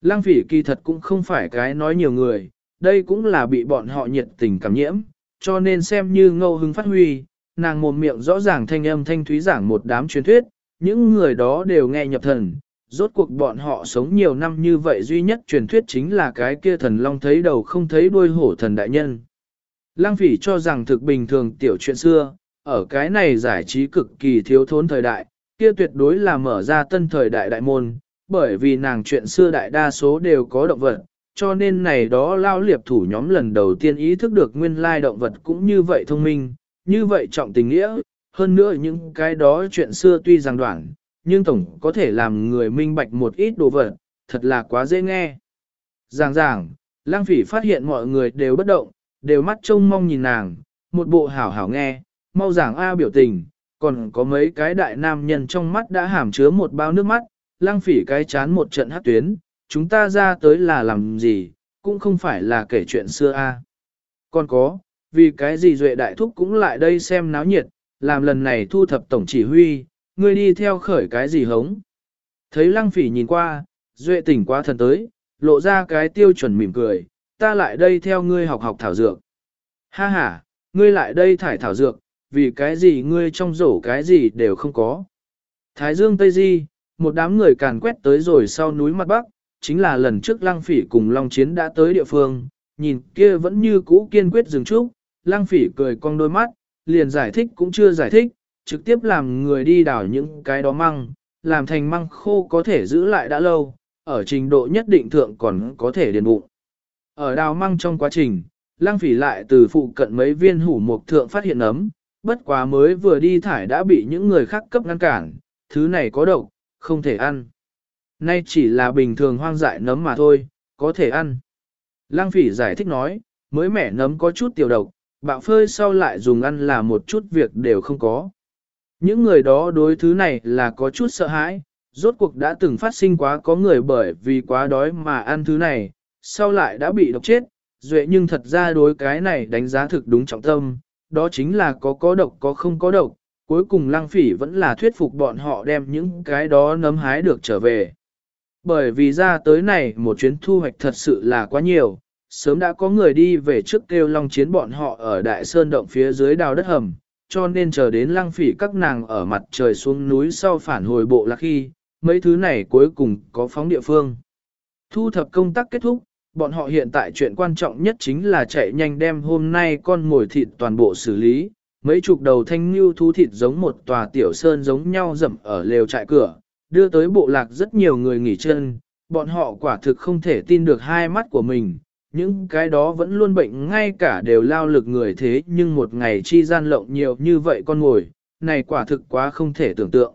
Lăng phỉ kỳ thật cũng không phải cái nói nhiều người, đây cũng là bị bọn họ nhiệt tình cảm nhiễm, cho nên xem như ngâu hưng phát huy, nàng mồm miệng rõ ràng thanh âm thanh thúy giảng một đám truyền thuyết, những người đó đều nghe nhập thần. Rốt cuộc bọn họ sống nhiều năm như vậy duy nhất truyền thuyết chính là cái kia thần long thấy đầu không thấy đuôi hổ thần đại nhân. Lăng phỉ cho rằng thực bình thường tiểu chuyện xưa, ở cái này giải trí cực kỳ thiếu thốn thời đại, kia tuyệt đối là mở ra tân thời đại đại môn, bởi vì nàng chuyện xưa đại đa số đều có động vật, cho nên này đó lao liệp thủ nhóm lần đầu tiên ý thức được nguyên lai động vật cũng như vậy thông minh, như vậy trọng tình nghĩa, hơn nữa những cái đó chuyện xưa tuy rằng đoạn, nhưng tổng có thể làm người minh bạch một ít đồ vật, thật là quá dễ nghe. Giảng giảng, lang phỉ phát hiện mọi người đều bất động, đều mắt trông mong nhìn nàng, một bộ hảo hảo nghe, mau giảng A biểu tình, còn có mấy cái đại nam nhân trong mắt đã hàm chứa một bao nước mắt, lang phỉ cái chán một trận hát tuyến, chúng ta ra tới là làm gì, cũng không phải là kể chuyện xưa a. Còn có, vì cái gì Duệ Đại Thúc cũng lại đây xem náo nhiệt, làm lần này thu thập tổng chỉ huy, ngươi đi theo khởi cái gì hống. Thấy lăng phỉ nhìn qua, Duệ tỉnh quá thần tới, lộ ra cái tiêu chuẩn mỉm cười, ta lại đây theo ngươi học học thảo dược. Ha ha, ngươi lại đây thải thảo dược, vì cái gì ngươi trong rổ cái gì đều không có. Thái Dương Tây Di, một đám người càn quét tới rồi sau núi mặt bắc, chính là lần trước lăng phỉ cùng Long Chiến đã tới địa phương, nhìn kia vẫn như cũ kiên quyết dừng trúc, lăng phỉ cười cong đôi mắt, liền giải thích cũng chưa giải thích, trực tiếp làm người đi đảo những cái đó măng, làm thành măng khô có thể giữ lại đã lâu, ở trình độ nhất định thượng còn có thể điền bụng. Ở đào măng trong quá trình, lăng phỉ lại từ phụ cận mấy viên hủ mục thượng phát hiện ấm, bất quá mới vừa đi thải đã bị những người khác cấp ngăn cản, thứ này có độc, không thể ăn. Nay chỉ là bình thường hoang dại nấm mà thôi, có thể ăn. Lang phỉ giải thích nói, mới mẻ nấm có chút tiểu độc, bạo phơi sau lại dùng ăn là một chút việc đều không có. Những người đó đối thứ này là có chút sợ hãi, Rốt cuộc đã từng phát sinh quá có người bởi vì quá đói mà ăn thứ này, sau lại đã bị độc chết, duệ nhưng thật ra đối cái này đánh giá thực đúng trọng tâm, đó chính là có có độc có không có độc, cuối cùng lăng phỉ vẫn là thuyết phục bọn họ đem những cái đó nấm hái được trở về. Bởi vì ra tới này một chuyến thu hoạch thật sự là quá nhiều, sớm đã có người đi về trước kêu long chiến bọn họ ở đại sơn động phía dưới đào đất hầm, cho nên chờ đến lăng phỉ các nàng ở mặt trời xuống núi sau phản hồi bộ là khi, mấy thứ này cuối cùng có phóng địa phương. Thu thập công tác kết thúc, bọn họ hiện tại chuyện quan trọng nhất chính là chạy nhanh đem hôm nay con mồi thịt toàn bộ xử lý, mấy chục đầu thanh như thú thịt giống một tòa tiểu sơn giống nhau rậm ở lều trại cửa, đưa tới bộ lạc rất nhiều người nghỉ chân, bọn họ quả thực không thể tin được hai mắt của mình, những cái đó vẫn luôn bệnh ngay cả đều lao lực người thế nhưng một ngày chi gian lộng nhiều như vậy con ngồi, này quả thực quá không thể tưởng tượng.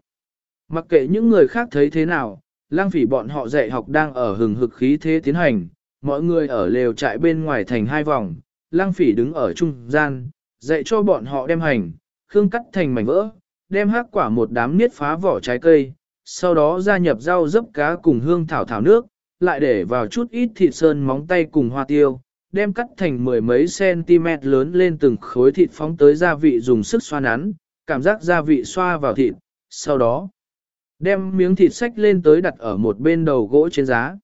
Mặc kệ những người khác thấy thế nào, lang phỉ bọn họ dạy học đang ở hừng hực khí thế tiến hành, mọi người ở lều trại bên ngoài thành hai vòng, lang phỉ đứng ở trung gian, dạy cho bọn họ đem hành, khương cắt thành mảnh vỡ, đem hắc quả một đám niết phá vỏ trái cây, sau đó gia nhập rau dấp cá cùng hương thảo thảo nước, lại để vào chút ít thịt sơn móng tay cùng hoa tiêu, đem cắt thành mười mấy cm lớn lên từng khối thịt phóng tới gia vị dùng sức xoa nắn, cảm giác gia vị xoa vào thịt, sau đó đem miếng thịt sách lên tới đặt ở một bên đầu gỗ trên giá.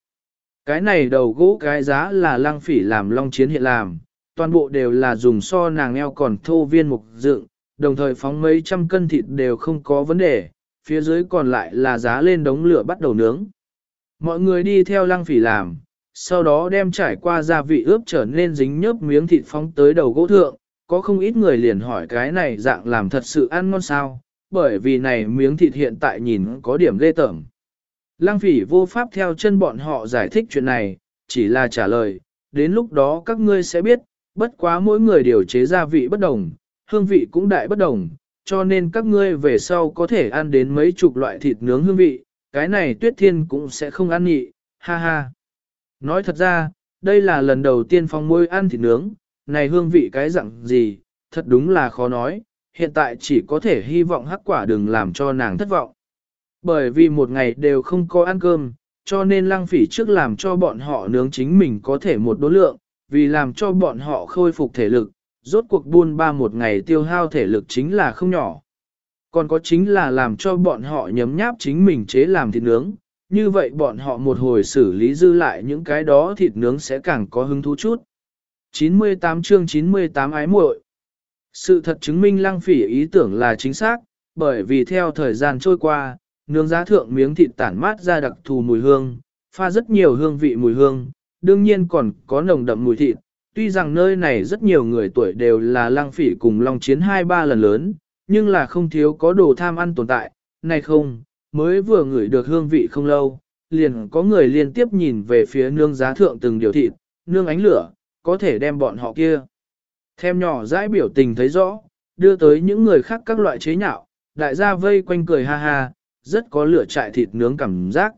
Cái này đầu gỗ cái giá là lăng phỉ làm long chiến hiện làm, toàn bộ đều là dùng so nàng eo còn thô viên mục dựng, đồng thời phóng mấy trăm cân thịt đều không có vấn đề, phía dưới còn lại là giá lên đống lửa bắt đầu nướng. Mọi người đi theo lăng phỉ làm, sau đó đem trải qua gia vị ướp trở nên dính nhớp miếng thịt phóng tới đầu gỗ thượng, có không ít người liền hỏi cái này dạng làm thật sự ăn ngon sao, bởi vì này miếng thịt hiện tại nhìn có điểm lê tởm. Lăng phỉ vô pháp theo chân bọn họ giải thích chuyện này, chỉ là trả lời, đến lúc đó các ngươi sẽ biết, bất quá mỗi người điều chế gia vị bất đồng, hương vị cũng đại bất đồng, cho nên các ngươi về sau có thể ăn đến mấy chục loại thịt nướng hương vị, cái này tuyết thiên cũng sẽ không ăn nhị, ha ha. Nói thật ra, đây là lần đầu tiên phong môi ăn thịt nướng, này hương vị cái dạng gì, thật đúng là khó nói, hiện tại chỉ có thể hy vọng hắc quả đừng làm cho nàng thất vọng. Bởi vì một ngày đều không có ăn cơm, cho nên lăng phỉ trước làm cho bọn họ nướng chính mình có thể một đối lượng, vì làm cho bọn họ khôi phục thể lực, rốt cuộc buôn ba một ngày tiêu hao thể lực chính là không nhỏ. Còn có chính là làm cho bọn họ nhấm nháp chính mình chế làm thịt nướng, như vậy bọn họ một hồi xử lý dư lại những cái đó thịt nướng sẽ càng có hứng thú chút. 98 chương 98 ái muội Sự thật chứng minh lăng phỉ ý tưởng là chính xác, bởi vì theo thời gian trôi qua, nướng giá thượng miếng thịt tản mát ra đặc thù mùi hương, pha rất nhiều hương vị mùi hương, đương nhiên còn có nồng đậm mùi thịt. Tuy rằng nơi này rất nhiều người tuổi đều là lang phỉ cùng long chiến hai ba lần lớn, nhưng là không thiếu có đồ tham ăn tồn tại, này không, mới vừa ngửi được hương vị không lâu, liền có người liên tiếp nhìn về phía nương giá thượng từng điều thịt, nương ánh lửa, có thể đem bọn họ kia. Thêm nhỏ dãi biểu tình thấy rõ, đưa tới những người khác các loại chế nhạo, đại gia vây quanh cười ha ha, rất có lửa trại thịt nướng cảm giác.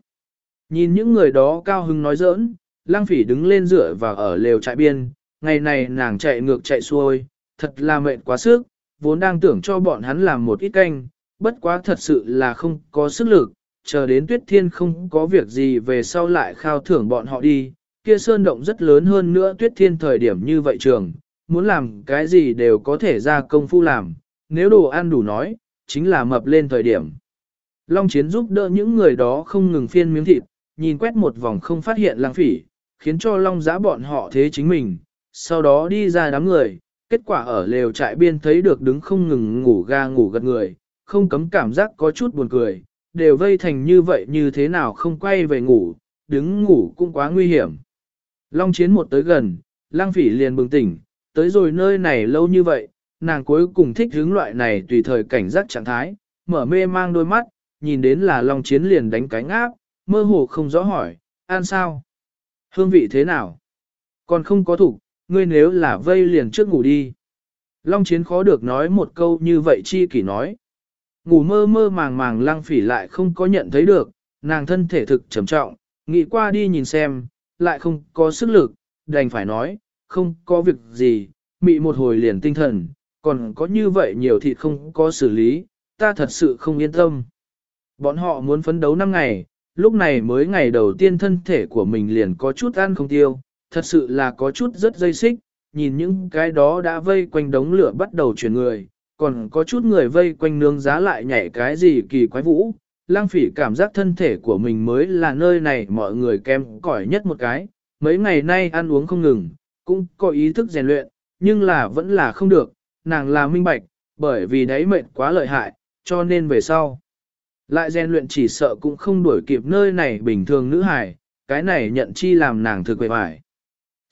Nhìn những người đó cao hứng nói giỡn, lang phỉ đứng lên dựa và ở lều trại biên, ngày này nàng chạy ngược chạy xuôi, thật là mệt quá sức, vốn đang tưởng cho bọn hắn làm một ít canh, bất quá thật sự là không có sức lực, chờ đến tuyết thiên không có việc gì về sau lại khao thưởng bọn họ đi, kia sơn động rất lớn hơn nữa tuyết thiên thời điểm như vậy trường, muốn làm cái gì đều có thể ra công phu làm, nếu đồ ăn đủ nói, chính là mập lên thời điểm. Long chiến giúp đỡ những người đó không ngừng phiên miếng thịt, nhìn quét một vòng không phát hiện lang phỉ, khiến cho long giã bọn họ thế chính mình, sau đó đi ra đám người, kết quả ở lều trại biên thấy được đứng không ngừng ngủ ga ngủ gật người, không cấm cảm giác có chút buồn cười, đều vây thành như vậy như thế nào không quay về ngủ, đứng ngủ cũng quá nguy hiểm. Long chiến một tới gần, lang phỉ liền bừng tỉnh, tới rồi nơi này lâu như vậy, nàng cuối cùng thích hướng loại này tùy thời cảnh giác trạng thái, mở mê mang đôi mắt, nhìn đến là Long chiến liền đánh cánh áp, mơ hồ không rõ hỏi, an sao? Hương vị thế nào? Còn không có thủ, ngươi nếu là vây liền trước ngủ đi. Long chiến khó được nói một câu như vậy chi kỷ nói. Ngủ mơ mơ màng màng lăng phỉ lại không có nhận thấy được, nàng thân thể thực trầm trọng, nghĩ qua đi nhìn xem, lại không có sức lực, đành phải nói, không có việc gì, mị một hồi liền tinh thần, còn có như vậy nhiều thịt không có xử lý, ta thật sự không yên tâm. Bọn họ muốn phấn đấu 5 ngày, lúc này mới ngày đầu tiên thân thể của mình liền có chút ăn không tiêu, thật sự là có chút rất dây xích, nhìn những cái đó đã vây quanh đống lửa bắt đầu chuyển người, còn có chút người vây quanh nướng giá lại nhảy cái gì kỳ quái vũ. Lang phỉ cảm giác thân thể của mình mới là nơi này mọi người kem cỏi nhất một cái, mấy ngày nay ăn uống không ngừng, cũng có ý thức rèn luyện, nhưng là vẫn là không được, nàng là minh bạch, bởi vì đấy mệt quá lợi hại, cho nên về sau. Lại rèn luyện chỉ sợ cũng không đuổi kịp nơi này bình thường nữ hài, cái này nhận chi làm nàng thực quệ vải.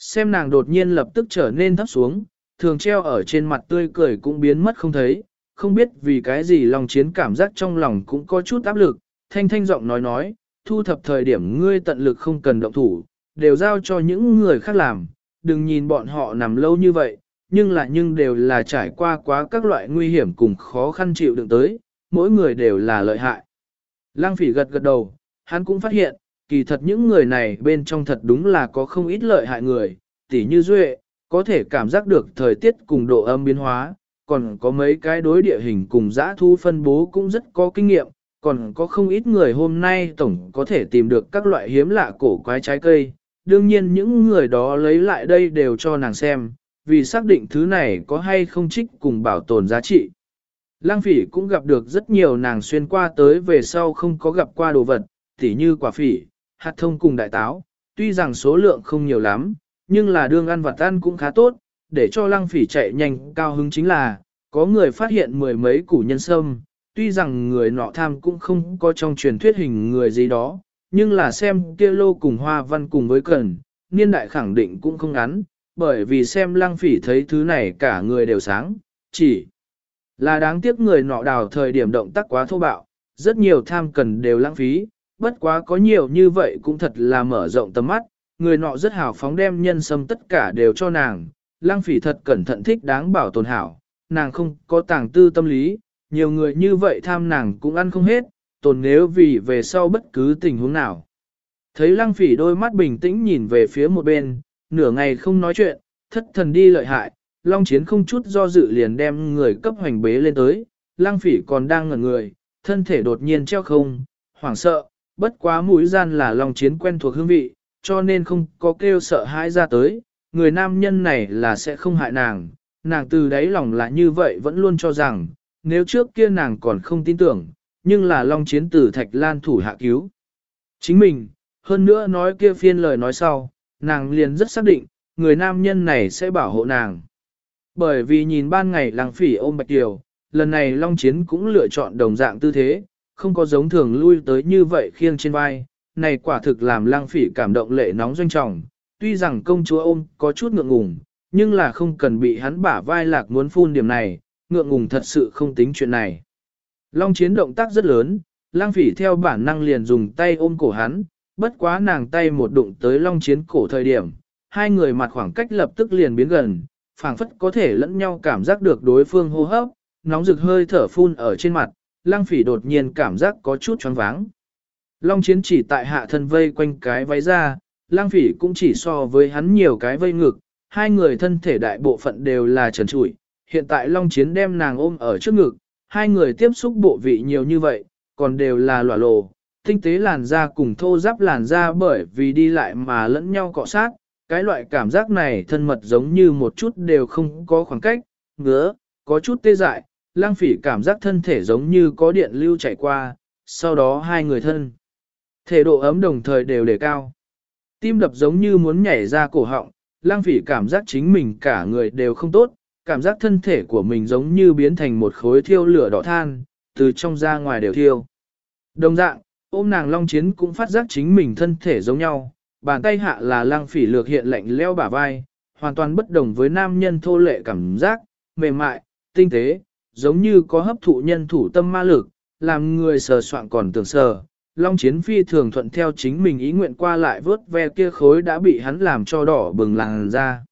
Xem nàng đột nhiên lập tức trở nên thấp xuống, thường treo ở trên mặt tươi cười cũng biến mất không thấy, không biết vì cái gì lòng chiến cảm giác trong lòng cũng có chút áp lực, thanh thanh giọng nói nói, thu thập thời điểm ngươi tận lực không cần động thủ, đều giao cho những người khác làm, đừng nhìn bọn họ nằm lâu như vậy, nhưng là nhưng đều là trải qua quá các loại nguy hiểm cùng khó khăn chịu đựng tới, mỗi người đều là lợi hại. Lăng phỉ gật gật đầu, hắn cũng phát hiện, kỳ thật những người này bên trong thật đúng là có không ít lợi hại người, tỉ như Duệ, có thể cảm giác được thời tiết cùng độ âm biến hóa, còn có mấy cái đối địa hình cùng giã thu phân bố cũng rất có kinh nghiệm, còn có không ít người hôm nay tổng có thể tìm được các loại hiếm lạ cổ quái trái cây. Đương nhiên những người đó lấy lại đây đều cho nàng xem, vì xác định thứ này có hay không trích cùng bảo tồn giá trị. Lang phỉ cũng gặp được rất nhiều nàng xuyên qua tới về sau không có gặp qua đồ vật, tỉ như quả phỉ, hạt thông cùng đại táo, tuy rằng số lượng không nhiều lắm, nhưng là đương ăn và ăn cũng khá tốt, để cho lăng phỉ chạy nhanh cao hứng chính là, có người phát hiện mười mấy củ nhân sâm, tuy rằng người nọ tham cũng không có trong truyền thuyết hình người gì đó, nhưng là xem kia lô cùng hoa văn cùng với cần, niên đại khẳng định cũng không ngắn, bởi vì xem lăng phỉ thấy thứ này cả người đều sáng, chỉ là đáng tiếc người nọ đào thời điểm động tác quá thô bạo, rất nhiều tham cần đều lãng phí, bất quá có nhiều như vậy cũng thật là mở rộng tầm mắt, người nọ rất hào phóng đem nhân sâm tất cả đều cho nàng, lang phỉ thật cẩn thận thích đáng bảo tồn hảo, nàng không có tàng tư tâm lý, nhiều người như vậy tham nàng cũng ăn không hết, tồn nếu vì về sau bất cứ tình huống nào. Thấy lăng phỉ đôi mắt bình tĩnh nhìn về phía một bên, nửa ngày không nói chuyện, thất thần đi lợi hại, long chiến không chút do dự liền đem người cấp hoành bế lên tới, lăng phỉ còn đang ngẩn người, thân thể đột nhiên treo không, hoảng sợ, bất quá mũi gian là long chiến quen thuộc hương vị, cho nên không có kêu sợ hãi ra tới, người nam nhân này là sẽ không hại nàng, nàng từ đáy lòng là như vậy vẫn luôn cho rằng, nếu trước kia nàng còn không tin tưởng, nhưng là long chiến tử thạch lan thủ hạ cứu. Chính mình, hơn nữa nói kia phiên lời nói sau, nàng liền rất xác định, người nam nhân này sẽ bảo hộ nàng. Bởi vì nhìn ban ngày làng phỉ ôm bạch tiểu, lần này long chiến cũng lựa chọn đồng dạng tư thế, không có giống thường lui tới như vậy khiêng trên vai, này quả thực làm lang phỉ cảm động lệ nóng doanh trọng, tuy rằng công chúa ôm có chút ngượng ngùng, nhưng là không cần bị hắn bả vai lạc muốn phun điểm này, ngượng ngùng thật sự không tính chuyện này. Long chiến động tác rất lớn, lang phỉ theo bản năng liền dùng tay ôm cổ hắn, bất quá nàng tay một đụng tới long chiến cổ thời điểm, hai người mặt khoảng cách lập tức liền biến gần, phảng phất có thể lẫn nhau cảm giác được đối phương hô hấp, nóng rực hơi thở phun ở trên mặt, lang phỉ đột nhiên cảm giác có chút choáng váng. Long chiến chỉ tại hạ thân vây quanh cái váy ra, lang phỉ cũng chỉ so với hắn nhiều cái vây ngực, hai người thân thể đại bộ phận đều là trần trụi. Hiện tại Long chiến đem nàng ôm ở trước ngực, hai người tiếp xúc bộ vị nhiều như vậy, còn đều là lỏa lồ, tinh tế làn da cùng thô giáp làn da bởi vì đi lại mà lẫn nhau cọ sát, cái loại cảm giác này thân mật giống như một chút đều không có khoảng cách, ngứa, có chút tê dại, lang phỉ cảm giác thân thể giống như có điện lưu chảy qua, sau đó hai người thân. Thể độ ấm đồng thời đều đề cao. Tim đập giống như muốn nhảy ra cổ họng, lang phỉ cảm giác chính mình cả người đều không tốt, cảm giác thân thể của mình giống như biến thành một khối thiêu lửa đỏ than, từ trong ra ngoài đều thiêu. Đồng dạng, ôm nàng long chiến cũng phát giác chính mình thân thể giống nhau, bàn tay hạ là lang phỉ lược hiện lạnh leo bả vai, hoàn toàn bất đồng với nam nhân thô lệ cảm giác, mềm mại, tinh tế, giống như có hấp thụ nhân thủ tâm ma lực, làm người sờ soạn còn tưởng sờ, Long chiến phi thường thuận theo chính mình ý nguyện qua lại vớt ve kia khối đã bị hắn làm cho đỏ bừng làng ra.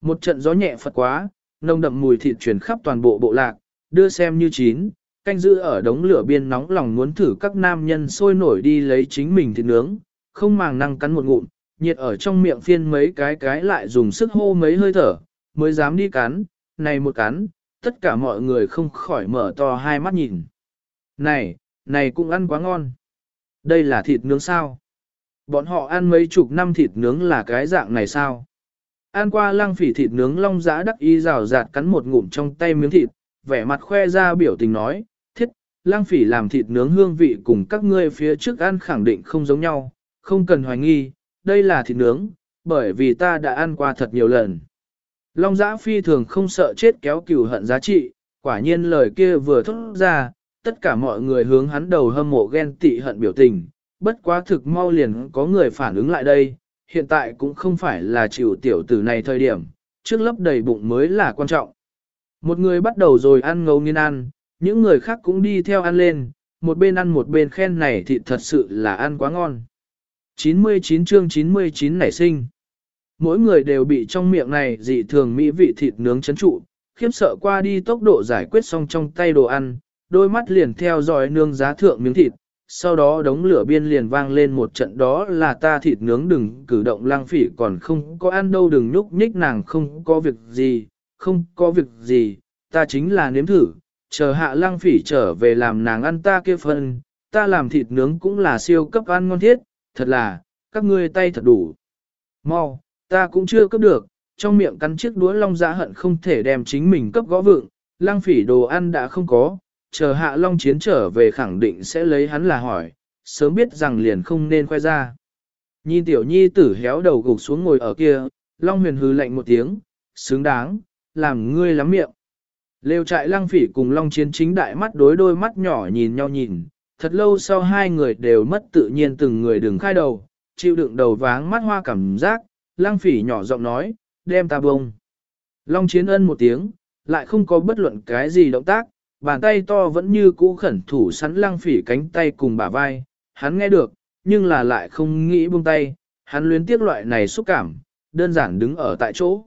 Một trận gió nhẹ phật quá, nồng đậm mùi thịt truyền khắp toàn bộ bộ lạc, đưa xem như chín, canh giữ ở đống lửa biên nóng lòng muốn thử các nam nhân sôi nổi đi lấy chính mình thịt nướng, không màng năng cắn một ngụm, nhiệt ở trong miệng phiên mấy cái cái lại dùng sức hô mấy hơi thở, mới dám đi cắn, này một cắn, tất cả mọi người không khỏi mở to hai mắt nhìn. Này, này cũng ăn quá ngon. Đây là thịt nướng sao? Bọn họ ăn mấy chục năm thịt nướng là cái dạng này sao? Ăn qua lăng phỉ thịt nướng long giã đắc y rào rạt cắn một ngụm trong tay miếng thịt, vẻ mặt khoe ra biểu tình nói, thiết, lăng phỉ làm thịt nướng hương vị cùng các ngươi phía trước ăn khẳng định không giống nhau, không cần hoài nghi, đây là thịt nướng, bởi vì ta đã ăn qua thật nhiều lần. Long giã phi thường không sợ chết kéo cửu hận giá trị, quả nhiên lời kia vừa thốt ra, tất cả mọi người hướng hắn đầu hâm mộ ghen tị hận biểu tình, bất quá thực mau liền có người phản ứng lại đây, hiện tại cũng không phải là chịu tiểu tử này thời điểm, trước lấp đầy bụng mới là quan trọng. Một người bắt đầu rồi ăn ngấu nghiên ăn, những người khác cũng đi theo ăn lên, một bên ăn một bên khen này thì thật sự là ăn quá ngon. 99 chương 99 nảy sinh. Mỗi người đều bị trong miệng này dị thường mỹ vị thịt nướng chấn trụ, khiếp sợ qua đi tốc độ giải quyết xong trong tay đồ ăn, đôi mắt liền theo dõi nương giá thượng miếng thịt, sau đó đống lửa biên liền vang lên một trận đó là ta thịt nướng đừng cử động lang phỉ còn không có ăn đâu đừng nhúc nhích nàng không có việc gì, không có việc gì, ta chính là nếm thử, chờ hạ lang phỉ trở về làm nàng ăn ta kia phân, ta làm thịt nướng cũng là siêu cấp ăn ngon thiết, thật là, các ngươi tay thật đủ. Mau, ta cũng chưa cấp được, trong miệng cắn chiếc đũa long giã hận không thể đem chính mình cấp gõ vượng, lang phỉ đồ ăn đã không có, chờ hạ long chiến trở về khẳng định sẽ lấy hắn là hỏi, sớm biết rằng liền không nên khoe ra. Nhìn tiểu nhi tử héo đầu gục xuống ngồi ở kia, long huyền hư lạnh một tiếng, xứng đáng, làm ngươi lắm miệng. Lêu trại lang phỉ cùng long chiến chính đại mắt đối đôi mắt nhỏ nhìn nhau nhìn, thật lâu sau hai người đều mất tự nhiên từng người đừng khai đầu, chịu đựng đầu váng mắt hoa cảm giác, Lang phỉ nhỏ giọng nói, đem ta bông. Long chiến ân một tiếng, lại không có bất luận cái gì động tác, bàn tay to vẫn như cũ khẩn thủ sắn Lang phỉ cánh tay cùng bả vai, hắn nghe được, nhưng là lại không nghĩ buông tay, hắn luyến tiếc loại này xúc cảm, đơn giản đứng ở tại chỗ.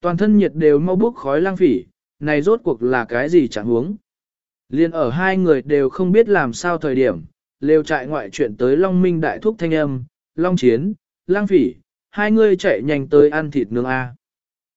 Toàn thân nhiệt đều mau bước khói Lang phỉ, này rốt cuộc là cái gì chẳng huống. Liên ở hai người đều không biết làm sao thời điểm, lều trại ngoại chuyện tới Long Minh đại thúc thanh âm, Long Chiến, Lang Phỉ, hai người chạy nhanh tới ăn thịt nướng A.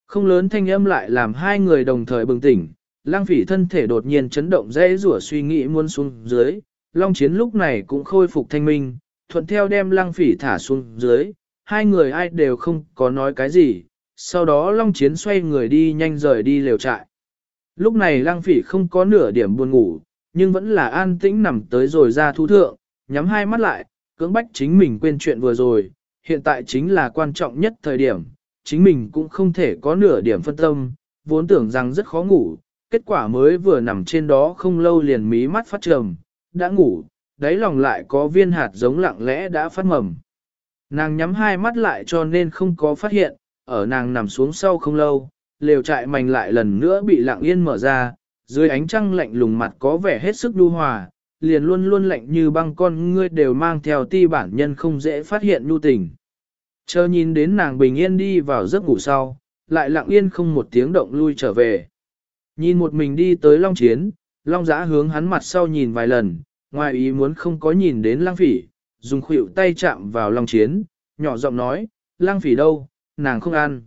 Không lớn thanh âm lại làm hai người đồng thời bừng tỉnh, lang phỉ thân thể đột nhiên chấn động dễ rủa suy nghĩ muôn xuống dưới, long chiến lúc này cũng khôi phục thanh minh, thuận theo đem lang phỉ thả xuống dưới, hai người ai đều không có nói cái gì, sau đó long chiến xoay người đi nhanh rời đi lều trại. Lúc này lang phỉ không có nửa điểm buồn ngủ, nhưng vẫn là an tĩnh nằm tới rồi ra thu thượng, nhắm hai mắt lại, cưỡng bách chính mình quên chuyện vừa rồi, hiện tại chính là quan trọng nhất thời điểm, chính mình cũng không thể có nửa điểm phân tâm, vốn tưởng rằng rất khó ngủ, kết quả mới vừa nằm trên đó không lâu liền mí mắt phát trầm, đã ngủ, đáy lòng lại có viên hạt giống lặng lẽ đã phát mầm. Nàng nhắm hai mắt lại cho nên không có phát hiện, ở nàng nằm xuống sau không lâu, lều trại mảnh lại lần nữa bị lặng yên mở ra, dưới ánh trăng lạnh lùng mặt có vẻ hết sức đu hòa, liền luôn luôn lạnh như băng con ngươi đều mang theo ti bản nhân không dễ phát hiện nhu tình. Chờ nhìn đến nàng bình yên đi vào giấc ngủ sau, lại lặng yên không một tiếng động lui trở về. Nhìn một mình đi tới Long Chiến, Long Giã hướng hắn mặt sau nhìn vài lần, ngoài ý muốn không có nhìn đến Lang Phỉ, dùng khuỷu tay chạm vào Long Chiến, nhỏ giọng nói, Lang Phỉ đâu, nàng không ăn.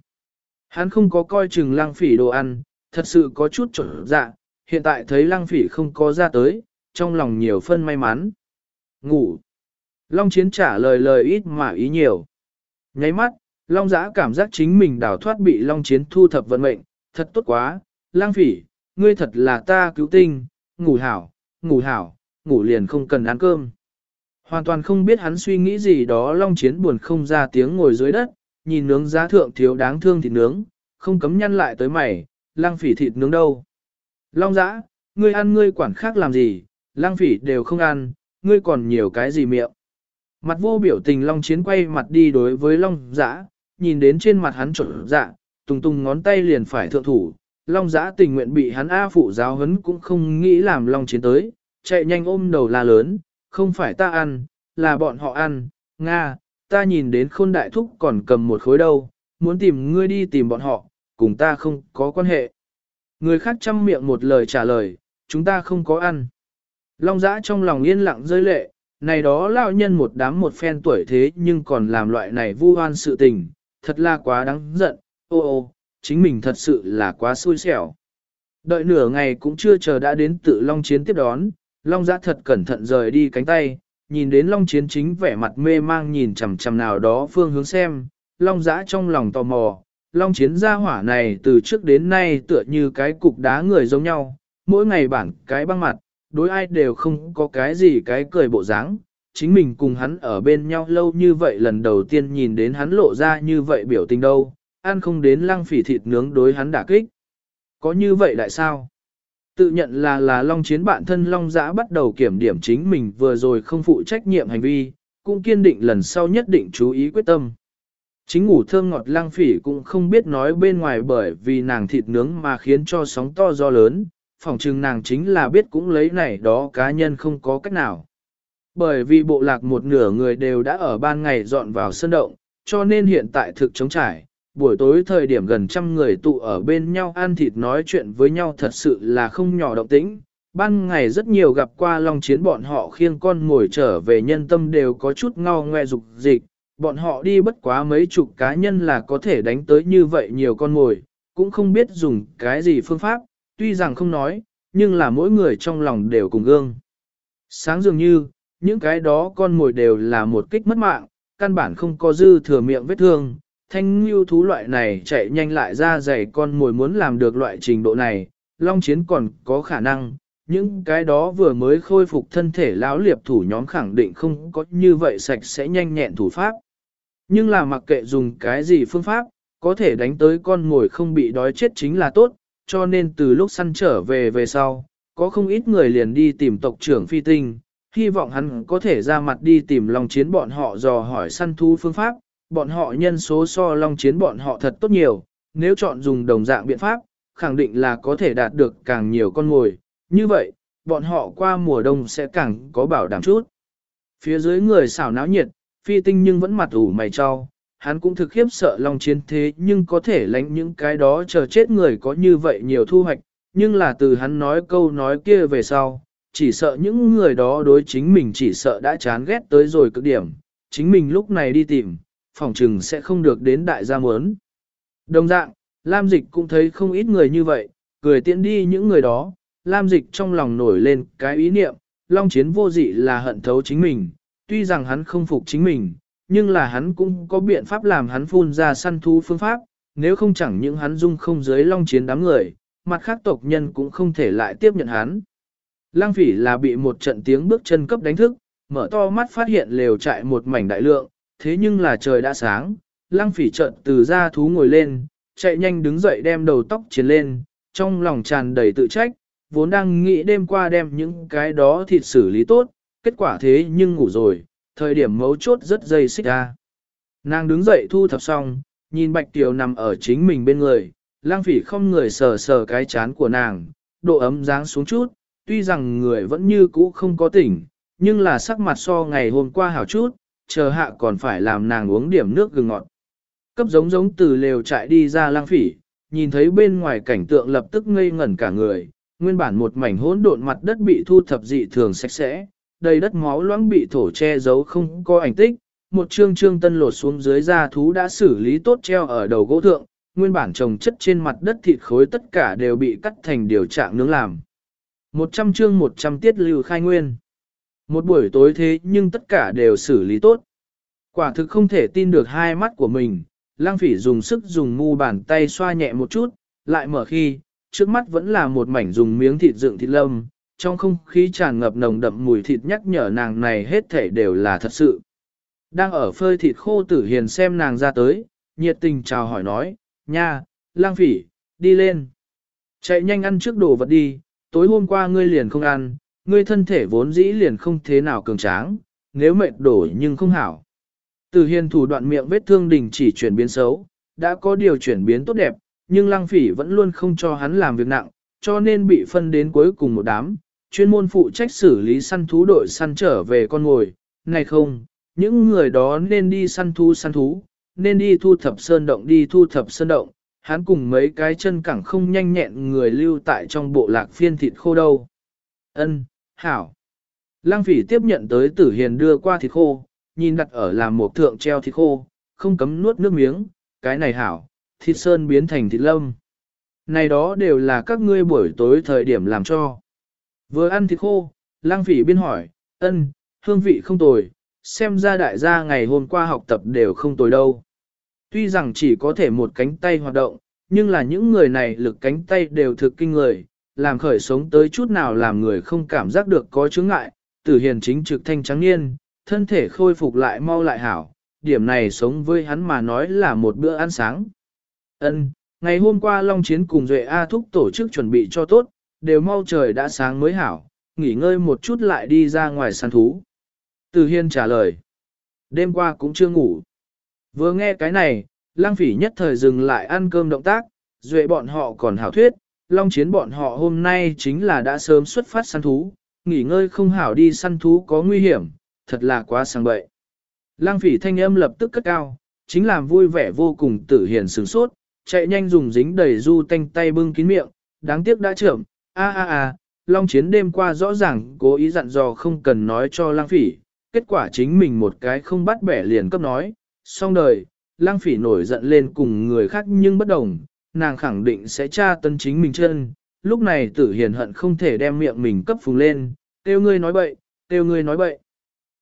Hắn không có coi chừng Lang Phỉ đồ ăn, thật sự có chút trở dạ, hiện tại thấy Lang Phỉ không có ra tới, trong lòng nhiều phân may mắn. Ngủ. Long Chiến trả lời lời ít mà ý nhiều. Nháy mắt, Long Giã cảm giác chính mình đào thoát bị Long Chiến thu thập vận mệnh, thật tốt quá, lang phỉ, ngươi thật là ta cứu tinh, ngủ hảo, ngủ hảo, ngủ liền không cần ăn cơm. Hoàn toàn không biết hắn suy nghĩ gì đó long chiến buồn không ra tiếng ngồi dưới đất, nhìn nướng giá thượng thiếu đáng thương thịt nướng, không cấm nhăn lại tới mày, lang phỉ thịt nướng đâu. Long giã, ngươi ăn ngươi quản khác làm gì, lang phỉ đều không ăn, ngươi còn nhiều cái gì miệng. Mặt vô biểu tình long chiến quay mặt đi đối với long giã, nhìn đến trên mặt hắn trộn dạ, tung tung ngón tay liền phải thượng thủ, Long giã tình nguyện bị hắn A phụ giáo hấn cũng không nghĩ làm Long chiến tới, chạy nhanh ôm đầu la lớn, không phải ta ăn, là bọn họ ăn, Nga, ta nhìn đến khôn đại thúc còn cầm một khối đâu, muốn tìm ngươi đi tìm bọn họ, cùng ta không có quan hệ. Người khác chăm miệng một lời trả lời, chúng ta không có ăn. Long giã trong lòng yên lặng rơi lệ, này đó lao nhân một đám một phen tuổi thế nhưng còn làm loại này vu oan sự tình, thật là quá đáng giận, ô ô, chính mình thật sự là quá xui xẻo. Đợi nửa ngày cũng chưa chờ đã đến tự long chiến tiếp đón, Long giã thật cẩn thận rời đi cánh tay, nhìn đến Long chiến chính vẻ mặt mê mang nhìn chằm chằm nào đó phương hướng xem, Long giã trong lòng tò mò, Long chiến gia hỏa này từ trước đến nay tựa như cái cục đá người giống nhau, mỗi ngày bản cái băng mặt, đối ai đều không có cái gì cái cười bộ dáng. Chính mình cùng hắn ở bên nhau lâu như vậy lần đầu tiên nhìn đến hắn lộ ra như vậy biểu tình đâu, ăn không đến lăng phỉ thịt nướng đối hắn đả kích. Có như vậy tại sao? Tự nhận là là Long Chiến bạn thân Long Giã bắt đầu kiểm điểm chính mình vừa rồi không phụ trách nhiệm hành vi, cũng kiên định lần sau nhất định chú ý quyết tâm. Chính ngủ thơm ngọt lăng phỉ cũng không biết nói bên ngoài bởi vì nàng thịt nướng mà khiến cho sóng to do lớn, phỏng chừng nàng chính là biết cũng lấy này đó cá nhân không có cách nào. Bởi vì bộ lạc một nửa người đều đã ở ban ngày dọn vào sân động, cho nên hiện tại thực chống trải, buổi tối thời điểm gần trăm người tụ ở bên nhau ăn thịt nói chuyện với nhau thật sự là không nhỏ động tĩnh. Ban ngày rất nhiều gặp qua long chiến bọn họ khiêng con ngồi trở về nhân tâm đều có chút ngao ngoe dục dịch, bọn họ đi bất quá mấy chục cá nhân là có thể đánh tới như vậy nhiều con ngồi, cũng không biết dùng cái gì phương pháp, tuy rằng không nói, nhưng là mỗi người trong lòng đều cùng gương. Sáng dường như, những cái đó con mồi đều là một kích mất mạng, căn bản không có dư thừa miệng vết thương, thanh lưu thú loại này chạy nhanh lại ra dày con mồi muốn làm được loại trình độ này, long chiến còn có khả năng, những cái đó vừa mới khôi phục thân thể lão liệp thủ nhóm khẳng định không có như vậy sạch sẽ nhanh nhẹn thủ pháp. Nhưng là mặc kệ dùng cái gì phương pháp, có thể đánh tới con mồi không bị đói chết chính là tốt, cho nên từ lúc săn trở về về sau, có không ít người liền đi tìm tộc trưởng phi tinh, hy vọng hắn có thể ra mặt đi tìm lòng chiến bọn họ dò hỏi săn thu phương pháp, bọn họ nhân số so long chiến bọn họ thật tốt nhiều, nếu chọn dùng đồng dạng biện pháp, khẳng định là có thể đạt được càng nhiều con mồi, như vậy, bọn họ qua mùa đông sẽ càng có bảo đảm chút. Phía dưới người xảo náo nhiệt, phi tinh nhưng vẫn mặt ủ mày cho, hắn cũng thực khiếp sợ long chiến thế nhưng có thể lánh những cái đó chờ chết người có như vậy nhiều thu hoạch, nhưng là từ hắn nói câu nói kia về sau, chỉ sợ những người đó đối chính mình chỉ sợ đã chán ghét tới rồi cực điểm, chính mình lúc này đi tìm, phòng trừng sẽ không được đến đại gia muốn. Đồng dạng, Lam Dịch cũng thấy không ít người như vậy, cười tiện đi những người đó, Lam Dịch trong lòng nổi lên cái ý niệm, Long Chiến vô dị là hận thấu chính mình, tuy rằng hắn không phục chính mình, nhưng là hắn cũng có biện pháp làm hắn phun ra săn thú phương pháp, nếu không chẳng những hắn dung không dưới Long Chiến đám người, mặt khác tộc nhân cũng không thể lại tiếp nhận hắn. Lang phỉ là bị một trận tiếng bước chân cấp đánh thức, mở to mắt phát hiện lều trại một mảnh đại lượng, thế nhưng là trời đã sáng, lăng phỉ trận từ ra thú ngồi lên, chạy nhanh đứng dậy đem đầu tóc chiến lên, trong lòng tràn đầy tự trách, vốn đang nghĩ đêm qua đem những cái đó thịt xử lý tốt, kết quả thế nhưng ngủ rồi, thời điểm mấu chốt rất dây xích ra. Nàng đứng dậy thu thập xong, nhìn bạch tiểu nằm ở chính mình bên người, lang phỉ không người sờ sờ cái chán của nàng, độ ấm dáng xuống chút, tuy rằng người vẫn như cũ không có tỉnh, nhưng là sắc mặt so ngày hôm qua hảo chút, chờ hạ còn phải làm nàng uống điểm nước gừng ngọt. Cấp giống giống từ lều chạy đi ra lang phỉ, nhìn thấy bên ngoài cảnh tượng lập tức ngây ngẩn cả người, nguyên bản một mảnh hỗn độn mặt đất bị thu thập dị thường sạch sẽ, đầy đất máu loãng bị thổ che giấu không có ảnh tích, một trương trương tân lột xuống dưới da thú đã xử lý tốt treo ở đầu gỗ thượng, nguyên bản trồng chất trên mặt đất thịt khối tất cả đều bị cắt thành điều trạng nướng làm. Một trăm chương một trăm tiết lưu khai nguyên. Một buổi tối thế nhưng tất cả đều xử lý tốt. Quả thực không thể tin được hai mắt của mình, lang phỉ dùng sức dùng mu bàn tay xoa nhẹ một chút, lại mở khi, trước mắt vẫn là một mảnh dùng miếng thịt dựng thịt lâm, trong không khí tràn ngập nồng đậm mùi thịt nhắc nhở nàng này hết thể đều là thật sự. Đang ở phơi thịt khô tử hiền xem nàng ra tới, nhiệt tình chào hỏi nói, nha, lang phỉ, đi lên. Chạy nhanh ăn trước đồ vật đi, tối hôm qua ngươi liền không ăn, ngươi thân thể vốn dĩ liền không thế nào cường tráng, nếu mệt đổ nhưng không hảo. Từ hiền thủ đoạn miệng vết thương đình chỉ chuyển biến xấu, đã có điều chuyển biến tốt đẹp, nhưng lăng phỉ vẫn luôn không cho hắn làm việc nặng, cho nên bị phân đến cuối cùng một đám, chuyên môn phụ trách xử lý săn thú đội săn trở về con ngồi. Này không, những người đó nên đi săn thú săn thú, nên đi thu thập sơn động đi thu thập sơn động, hắn cùng mấy cái chân cẳng không nhanh nhẹn người lưu tại trong bộ lạc phiên thịt khô đâu. Ân, hảo. Lăng phỉ tiếp nhận tới tử hiền đưa qua thịt khô, nhìn đặt ở làm một thượng treo thịt khô, không cấm nuốt nước miếng, cái này hảo, thịt sơn biến thành thịt lâm. Này đó đều là các ngươi buổi tối thời điểm làm cho. Vừa ăn thịt khô, lang phỉ biên hỏi, ân, hương vị không tồi, xem ra đại gia ngày hôm qua học tập đều không tồi đâu. Tuy rằng chỉ có thể một cánh tay hoạt động, nhưng là những người này lực cánh tay đều thực kinh người, làm khởi sống tới chút nào làm người không cảm giác được có chướng ngại, tử hiền chính trực thanh trắng niên, thân thể khôi phục lại mau lại hảo, điểm này sống với hắn mà nói là một bữa ăn sáng. Ân, ngày hôm qua Long Chiến cùng Duệ A Thúc tổ chức chuẩn bị cho tốt, đều mau trời đã sáng mới hảo, nghỉ ngơi một chút lại đi ra ngoài săn thú. Từ Hiên trả lời, đêm qua cũng chưa ngủ. Vừa nghe cái này, Lang Phỉ nhất thời dừng lại ăn cơm động tác, Duệ bọn họ còn hảo thuyết, Long Chiến bọn họ hôm nay chính là đã sớm xuất phát săn thú, nghỉ ngơi không hảo đi săn thú có nguy hiểm, thật là quá sang bậy. Lang phỉ thanh âm lập tức cất cao, chính làm vui vẻ vô cùng tử hiền sướng sốt, chạy nhanh dùng dính đầy du tanh tay bưng kín miệng, đáng tiếc đã trưởng, a a a, long chiến đêm qua rõ ràng cố ý dặn dò không cần nói cho lang phỉ, kết quả chính mình một cái không bắt bẻ liền cấp nói, xong đời, lang phỉ nổi giận lên cùng người khác nhưng bất đồng, nàng khẳng định sẽ tra tân chính mình chân, lúc này tử hiền hận không thể đem miệng mình cấp phùng lên, tiêu ngươi nói bậy, tiêu ngươi nói bậy.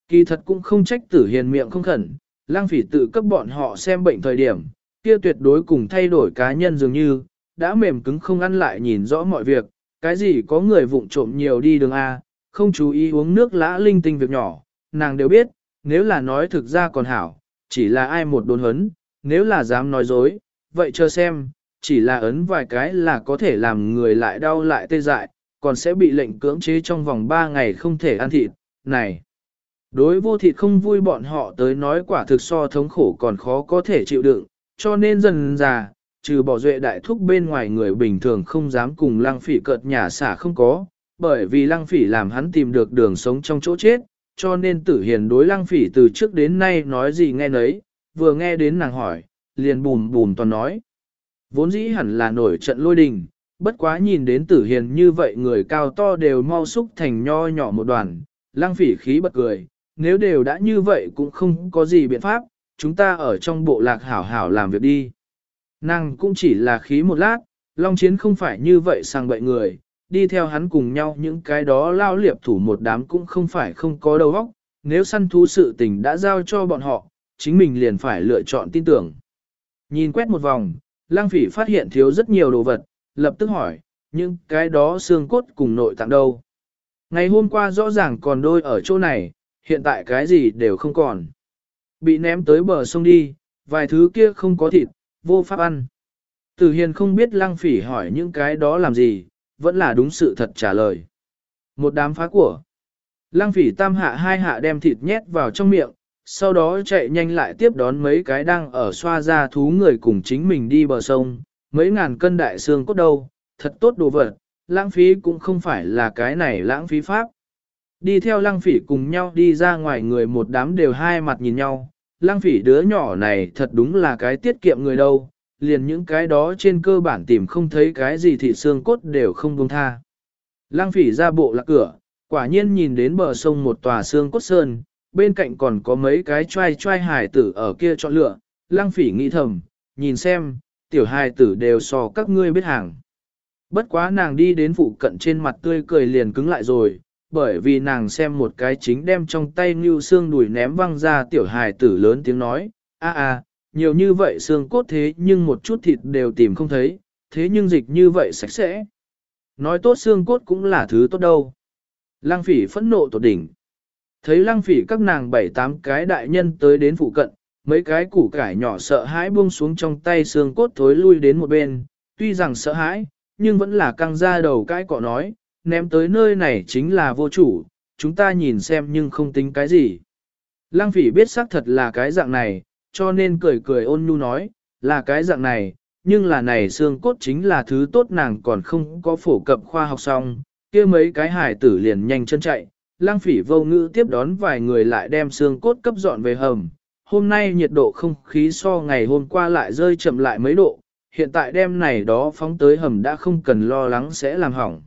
Kỳ thật cũng không trách tử hiền miệng không khẩn, lang phỉ tự cấp bọn họ xem bệnh thời điểm, kia tuyệt đối cùng thay đổi cá nhân dường như, đã mềm cứng không ăn lại nhìn rõ mọi việc, cái gì có người vụng trộm nhiều đi đường A, không chú ý uống nước lã linh tinh việc nhỏ, nàng đều biết, nếu là nói thực ra còn hảo, chỉ là ai một đồn hấn, nếu là dám nói dối, vậy chờ xem, chỉ là ấn vài cái là có thể làm người lại đau lại tê dại, còn sẽ bị lệnh cưỡng chế trong vòng 3 ngày không thể ăn thịt, này. Đối vô thịt không vui bọn họ tới nói quả thực so thống khổ còn khó có thể chịu đựng, cho nên dần già, trừ bỏ duệ đại thúc bên ngoài người bình thường không dám cùng lăng phỉ cợt nhà xả không có, bởi vì lăng phỉ làm hắn tìm được đường sống trong chỗ chết, cho nên tử hiền đối lăng phỉ từ trước đến nay nói gì nghe nấy, vừa nghe đến nàng hỏi, liền bùm bùm toàn nói. Vốn dĩ hẳn là nổi trận lôi đình, bất quá nhìn đến tử hiền như vậy người cao to đều mau xúc thành nho nhỏ một đoàn, lăng phỉ khí bật cười, nếu đều đã như vậy cũng không có gì biện pháp, chúng ta ở trong bộ lạc hảo hảo làm việc đi. Nàng cũng chỉ là khí một lát, Long Chiến không phải như vậy sang bậy người, đi theo hắn cùng nhau những cái đó lao liệp thủ một đám cũng không phải không có đầu óc, nếu săn thú sự tình đã giao cho bọn họ, chính mình liền phải lựa chọn tin tưởng. Nhìn quét một vòng, lang phỉ phát hiện thiếu rất nhiều đồ vật, lập tức hỏi, nhưng cái đó xương cốt cùng nội tạng đâu. Ngày hôm qua rõ ràng còn đôi ở chỗ này, hiện tại cái gì đều không còn. Bị ném tới bờ sông đi, vài thứ kia không có thịt, vô pháp ăn. Tử Hiền không biết lăng phỉ hỏi những cái đó làm gì, vẫn là đúng sự thật trả lời. Một đám phá của. Lăng phỉ tam hạ hai hạ đem thịt nhét vào trong miệng, sau đó chạy nhanh lại tiếp đón mấy cái đang ở xoa ra thú người cùng chính mình đi bờ sông, mấy ngàn cân đại xương cốt đâu, thật tốt đồ vật, lãng phí cũng không phải là cái này lãng phí pháp. Đi theo lăng phỉ cùng nhau đi ra ngoài người một đám đều hai mặt nhìn nhau, Lang phỉ đứa nhỏ này thật đúng là cái tiết kiệm người đâu, liền những cái đó trên cơ bản tìm không thấy cái gì thì xương cốt đều không buông tha. Lang phỉ ra bộ lạc cửa, quả nhiên nhìn đến bờ sông một tòa xương cốt sơn, bên cạnh còn có mấy cái trai trai hài tử ở kia chọn lựa, Lang phỉ nghĩ thầm, nhìn xem, tiểu hài tử đều so các ngươi biết hàng. Bất quá nàng đi đến phụ cận trên mặt tươi cười liền cứng lại rồi, bởi vì nàng xem một cái chính đem trong tay như xương đùi ném văng ra tiểu hài tử lớn tiếng nói, a a, nhiều như vậy xương cốt thế nhưng một chút thịt đều tìm không thấy, thế nhưng dịch như vậy sạch sẽ. Nói tốt xương cốt cũng là thứ tốt đâu. Lăng phỉ phẫn nộ tột đỉnh. Thấy lăng phỉ các nàng bảy tám cái đại nhân tới đến phụ cận, mấy cái củ cải nhỏ sợ hãi buông xuống trong tay xương cốt thối lui đến một bên, tuy rằng sợ hãi, nhưng vẫn là căng ra đầu cái cọ nói, ném tới nơi này chính là vô chủ, chúng ta nhìn xem nhưng không tính cái gì. Lăng phỉ biết xác thật là cái dạng này, cho nên cười cười ôn nhu nói, là cái dạng này, nhưng là này xương cốt chính là thứ tốt nàng còn không có phổ cập khoa học xong, kia mấy cái hải tử liền nhanh chân chạy. Lăng phỉ vô ngữ tiếp đón vài người lại đem xương cốt cấp dọn về hầm. Hôm nay nhiệt độ không khí so ngày hôm qua lại rơi chậm lại mấy độ, hiện tại đêm này đó phóng tới hầm đã không cần lo lắng sẽ làm hỏng.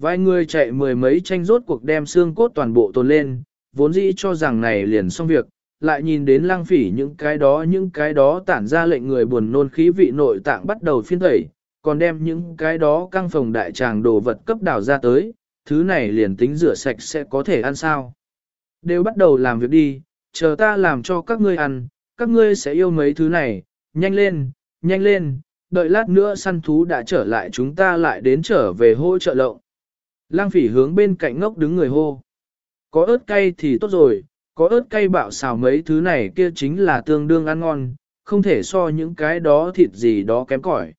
Vài người chạy mười mấy tranh rốt cuộc đem xương cốt toàn bộ tồn lên, vốn dĩ cho rằng này liền xong việc, lại nhìn đến lăng phỉ những cái đó những cái đó tản ra lệnh người buồn nôn khí vị nội tạng bắt đầu phiên thẩy, còn đem những cái đó căng phòng đại tràng đồ vật cấp đảo ra tới, thứ này liền tính rửa sạch sẽ có thể ăn sao. Đều bắt đầu làm việc đi, chờ ta làm cho các ngươi ăn, các ngươi sẽ yêu mấy thứ này, nhanh lên, nhanh lên, đợi lát nữa săn thú đã trở lại chúng ta lại đến trở về hỗ trợ lộng. Lang phỉ hướng bên cạnh ngốc đứng người hô. Có ớt cay thì tốt rồi, có ớt cay bạo xào mấy thứ này kia chính là tương đương ăn ngon, không thể so những cái đó thịt gì đó kém cỏi.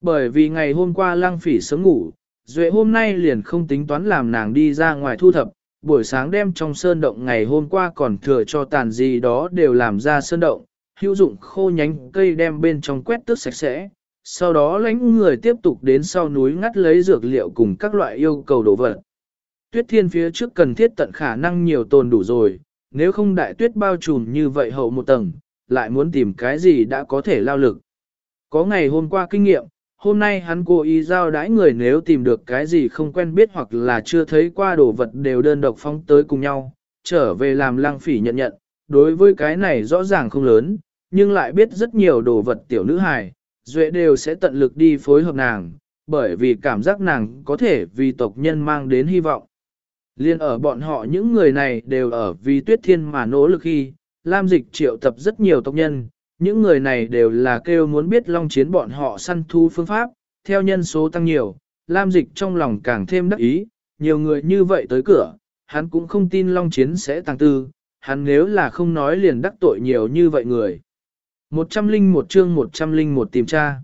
Bởi vì ngày hôm qua lang phỉ sớm ngủ, Duệ hôm nay liền không tính toán làm nàng đi ra ngoài thu thập, buổi sáng đem trong sơn động ngày hôm qua còn thừa cho tàn gì đó đều làm ra sơn động, hữu dụng khô nhánh cây đem bên trong quét tước sạch sẽ, sau đó lãnh người tiếp tục đến sau núi ngắt lấy dược liệu cùng các loại yêu cầu đồ vật. Tuyết thiên phía trước cần thiết tận khả năng nhiều tồn đủ rồi, nếu không đại tuyết bao trùm như vậy hậu một tầng, lại muốn tìm cái gì đã có thể lao lực. Có ngày hôm qua kinh nghiệm, hôm nay hắn cố ý giao đãi người nếu tìm được cái gì không quen biết hoặc là chưa thấy qua đồ vật đều đơn độc phóng tới cùng nhau, trở về làm lang phỉ nhận nhận, đối với cái này rõ ràng không lớn, nhưng lại biết rất nhiều đồ vật tiểu nữ hài, Duệ đều sẽ tận lực đi phối hợp nàng, bởi vì cảm giác nàng có thể vì tộc nhân mang đến hy vọng. Liên ở bọn họ những người này đều ở vì tuyết thiên mà nỗ lực khi, Lam Dịch triệu tập rất nhiều tộc nhân, những người này đều là kêu muốn biết long chiến bọn họ săn thu phương pháp, theo nhân số tăng nhiều, Lam Dịch trong lòng càng thêm đắc ý, nhiều người như vậy tới cửa, hắn cũng không tin long chiến sẽ tăng tư, hắn nếu là không nói liền đắc tội nhiều như vậy người. 101 chương 101 tìm tra.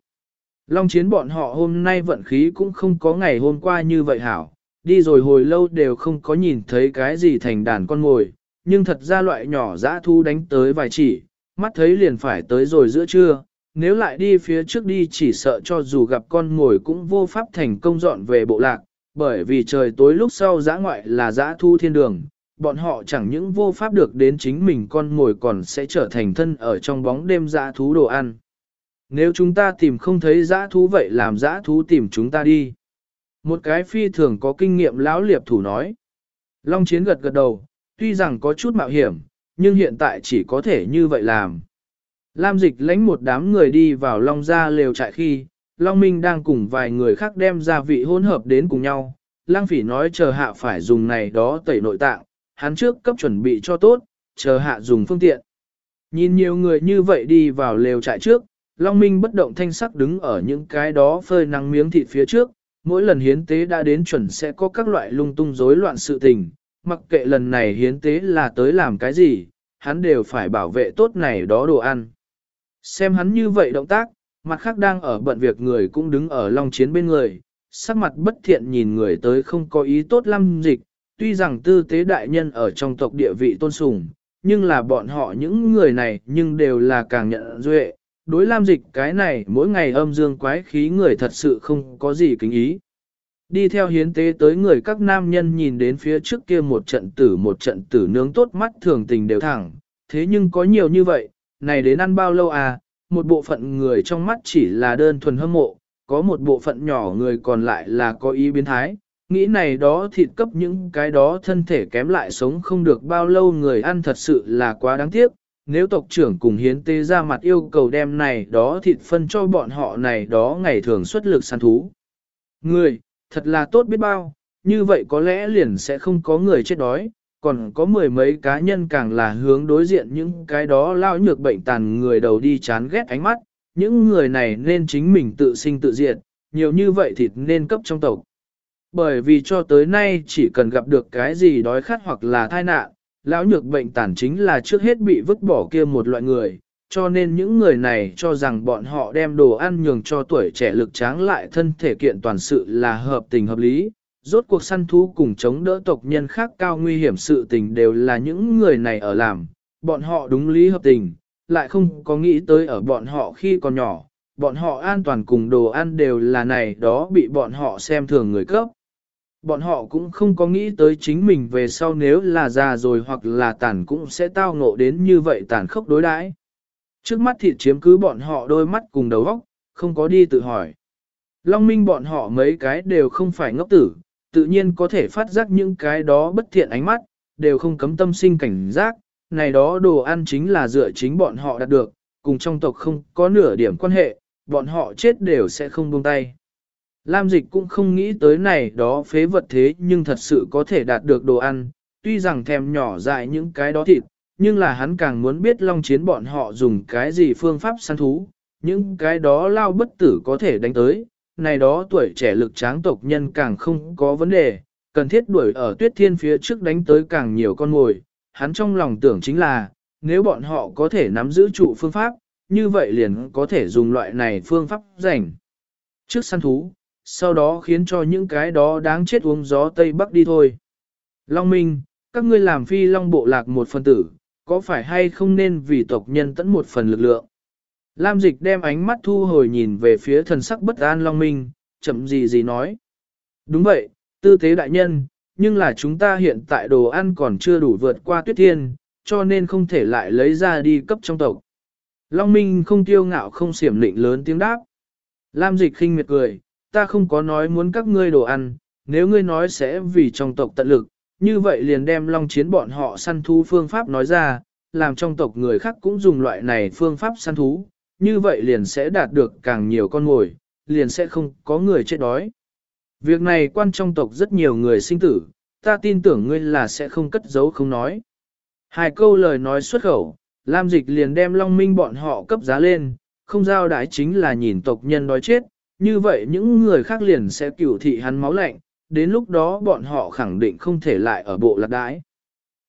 Long chiến bọn họ hôm nay vận khí cũng không có ngày hôm qua như vậy hảo, đi rồi hồi lâu đều không có nhìn thấy cái gì thành đàn con ngồi, nhưng thật ra loại nhỏ dã thu đánh tới vài chỉ, mắt thấy liền phải tới rồi giữa trưa, nếu lại đi phía trước đi chỉ sợ cho dù gặp con ngồi cũng vô pháp thành công dọn về bộ lạc, bởi vì trời tối lúc sau dã ngoại là dã thu thiên đường, bọn họ chẳng những vô pháp được đến chính mình con ngồi còn sẽ trở thành thân ở trong bóng đêm dã thú đồ ăn. Nếu chúng ta tìm không thấy dã thú vậy làm dã thú tìm chúng ta đi. Một cái phi thường có kinh nghiệm lão liệp thủ nói. Long chiến gật gật đầu, tuy rằng có chút mạo hiểm, nhưng hiện tại chỉ có thể như vậy làm. Lam dịch lãnh một đám người đi vào Long gia lều trại khi, Long Minh đang cùng vài người khác đem gia vị hỗn hợp đến cùng nhau. Lang phỉ nói chờ hạ phải dùng này đó tẩy nội tạng, hắn trước cấp chuẩn bị cho tốt, chờ hạ dùng phương tiện. Nhìn nhiều người như vậy đi vào lều trại trước, Long Minh bất động thanh sắc đứng ở những cái đó phơi nắng miếng thịt phía trước, mỗi lần hiến tế đã đến chuẩn sẽ có các loại lung tung rối loạn sự tình, mặc kệ lần này hiến tế là tới làm cái gì, hắn đều phải bảo vệ tốt này đó đồ ăn. Xem hắn như vậy động tác, mặt khác đang ở bận việc người cũng đứng ở long chiến bên người, sắc mặt bất thiện nhìn người tới không có ý tốt lắm dịch, tuy rằng tư tế đại nhân ở trong tộc địa vị tôn sùng, nhưng là bọn họ những người này nhưng đều là càng nhận duệ, đối lam dịch cái này mỗi ngày âm dương quái khí người thật sự không có gì kính ý. Đi theo hiến tế tới người các nam nhân nhìn đến phía trước kia một trận tử một trận tử nướng tốt mắt thường tình đều thẳng, thế nhưng có nhiều như vậy, này đến ăn bao lâu à, một bộ phận người trong mắt chỉ là đơn thuần hâm mộ, có một bộ phận nhỏ người còn lại là có ý biến thái, nghĩ này đó thịt cấp những cái đó thân thể kém lại sống không được bao lâu người ăn thật sự là quá đáng tiếc, nếu tộc trưởng cùng hiến tế ra mặt yêu cầu đem này đó thịt phân cho bọn họ này đó ngày thường xuất lực săn thú. Người, thật là tốt biết bao, như vậy có lẽ liền sẽ không có người chết đói, còn có mười mấy cá nhân càng là hướng đối diện những cái đó lao nhược bệnh tàn người đầu đi chán ghét ánh mắt, những người này nên chính mình tự sinh tự diệt, nhiều như vậy thịt nên cấp trong tộc. Bởi vì cho tới nay chỉ cần gặp được cái gì đói khát hoặc là tai nạn, lão nhược bệnh tàn chính là trước hết bị vứt bỏ kia một loại người, cho nên những người này cho rằng bọn họ đem đồ ăn nhường cho tuổi trẻ lực tráng lại thân thể kiện toàn sự là hợp tình hợp lý. Rốt cuộc săn thú cùng chống đỡ tộc nhân khác cao nguy hiểm sự tình đều là những người này ở làm, bọn họ đúng lý hợp tình, lại không có nghĩ tới ở bọn họ khi còn nhỏ, bọn họ an toàn cùng đồ ăn đều là này đó bị bọn họ xem thường người cấp. Bọn họ cũng không có nghĩ tới chính mình về sau nếu là già rồi hoặc là tàn cũng sẽ tao ngộ đến như vậy tàn khốc đối đãi. Trước mắt thịt chiếm cứ bọn họ đôi mắt cùng đầu óc, không có đi tự hỏi. Long minh bọn họ mấy cái đều không phải ngốc tử, tự nhiên có thể phát giác những cái đó bất thiện ánh mắt, đều không cấm tâm sinh cảnh giác, này đó đồ ăn chính là dựa chính bọn họ đạt được, cùng trong tộc không có nửa điểm quan hệ, bọn họ chết đều sẽ không buông tay. Lam dịch cũng không nghĩ tới này đó phế vật thế nhưng thật sự có thể đạt được đồ ăn, tuy rằng thèm nhỏ dại những cái đó thịt, nhưng là hắn càng muốn biết long chiến bọn họ dùng cái gì phương pháp săn thú, những cái đó lao bất tử có thể đánh tới, này đó tuổi trẻ lực tráng tộc nhân càng không có vấn đề, cần thiết đuổi ở tuyết thiên phía trước đánh tới càng nhiều con mồi, hắn trong lòng tưởng chính là, nếu bọn họ có thể nắm giữ trụ phương pháp, như vậy liền có thể dùng loại này phương pháp rảnh. Trước săn thú, sau đó khiến cho những cái đó đáng chết uống gió Tây Bắc đi thôi. Long Minh, các ngươi làm phi long bộ lạc một phần tử, có phải hay không nên vì tộc nhân tẫn một phần lực lượng? Lam dịch đem ánh mắt thu hồi nhìn về phía thần sắc bất an Long Minh, chậm gì gì nói. Đúng vậy, tư thế đại nhân, nhưng là chúng ta hiện tại đồ ăn còn chưa đủ vượt qua tuyết thiên, cho nên không thể lại lấy ra đi cấp trong tộc. Long Minh không tiêu ngạo không xiểm lịnh lớn tiếng đáp. Lam dịch khinh miệt cười, ta không có nói muốn các ngươi đồ ăn, nếu ngươi nói sẽ vì trong tộc tận lực, như vậy liền đem long chiến bọn họ săn thú phương pháp nói ra, làm trong tộc người khác cũng dùng loại này phương pháp săn thú, như vậy liền sẽ đạt được càng nhiều con mồi, liền sẽ không có người chết đói. Việc này quan trong tộc rất nhiều người sinh tử, ta tin tưởng ngươi là sẽ không cất giấu không nói. Hai câu lời nói xuất khẩu, Lam Dịch liền đem Long Minh bọn họ cấp giá lên, không giao đái chính là nhìn tộc nhân đói chết, như vậy những người khác liền sẽ cửu thị hắn máu lạnh, đến lúc đó bọn họ khẳng định không thể lại ở bộ lạc đái.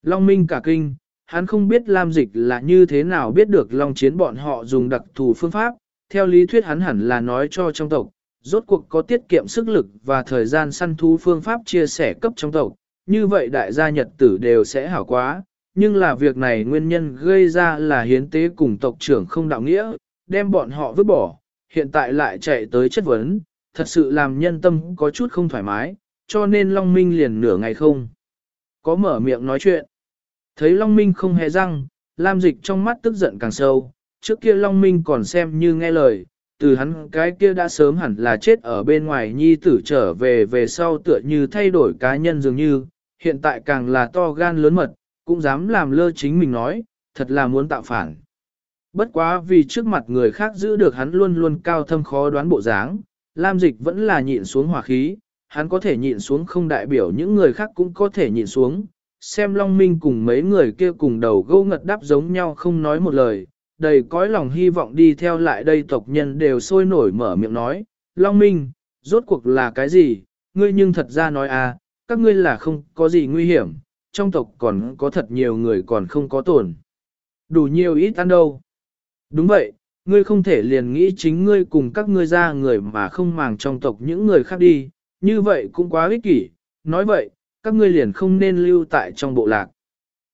Long Minh cả kinh, hắn không biết Lam Dịch là như thế nào biết được Long Chiến bọn họ dùng đặc thù phương pháp, theo lý thuyết hắn hẳn là nói cho trong tộc, rốt cuộc có tiết kiệm sức lực và thời gian săn thú phương pháp chia sẻ cấp trong tộc, như vậy đại gia nhật tử đều sẽ hảo quá, nhưng là việc này nguyên nhân gây ra là hiến tế cùng tộc trưởng không đạo nghĩa, đem bọn họ vứt bỏ, hiện tại lại chạy tới chất vấn, thật sự làm nhân tâm có chút không thoải mái, cho nên Long Minh liền nửa ngày không. Có mở miệng nói chuyện. Thấy Long Minh không hề răng, Lam Dịch trong mắt tức giận càng sâu, trước kia Long Minh còn xem như nghe lời, từ hắn cái kia đã sớm hẳn là chết ở bên ngoài nhi tử trở về về sau tựa như thay đổi cá nhân dường như, hiện tại càng là to gan lớn mật, cũng dám làm lơ chính mình nói, thật là muốn tạo phản. Bất quá vì trước mặt người khác giữ được hắn luôn luôn cao thâm khó đoán bộ dáng, Lam Dịch vẫn là nhịn xuống hỏa khí, hắn có thể nhịn xuống không đại biểu những người khác cũng có thể nhịn xuống. Xem Long Minh cùng mấy người kia cùng đầu gâu ngật đáp giống nhau không nói một lời, đầy cõi lòng hy vọng đi theo lại đây tộc nhân đều sôi nổi mở miệng nói, Long Minh, rốt cuộc là cái gì, ngươi nhưng thật ra nói à, các ngươi là không có gì nguy hiểm, trong tộc còn có thật nhiều người còn không có tổn. Đủ nhiều ít ăn đâu. Đúng vậy, ngươi không thể liền nghĩ chính ngươi cùng các ngươi ra người mà không màng trong tộc những người khác đi, như vậy cũng quá ích kỷ, nói vậy, các ngươi liền không nên lưu tại trong bộ lạc.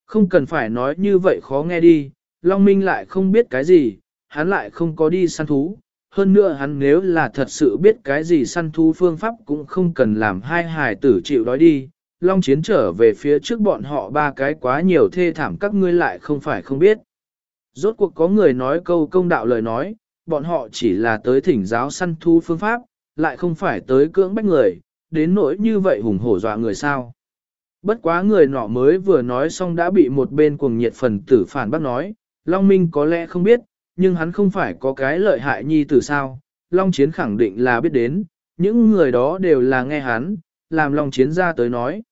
Không cần phải nói như vậy khó nghe đi, Long Minh lại không biết cái gì, hắn lại không có đi săn thú. Hơn nữa hắn nếu là thật sự biết cái gì săn thú phương pháp cũng không cần làm hai hài tử chịu đói đi. Long chiến trở về phía trước bọn họ ba cái quá nhiều thê thảm các ngươi lại không phải không biết. Rốt cuộc có người nói câu công đạo lời nói, bọn họ chỉ là tới thỉnh giáo săn thu phương pháp, lại không phải tới cưỡng bách người, đến nỗi như vậy hùng hổ dọa người sao. Bất quá người nọ mới vừa nói xong đã bị một bên cuồng nhiệt phần tử phản bác nói, Long Minh có lẽ không biết, nhưng hắn không phải có cái lợi hại nhi tử sao, Long Chiến khẳng định là biết đến, những người đó đều là nghe hắn, làm Long Chiến ra tới nói.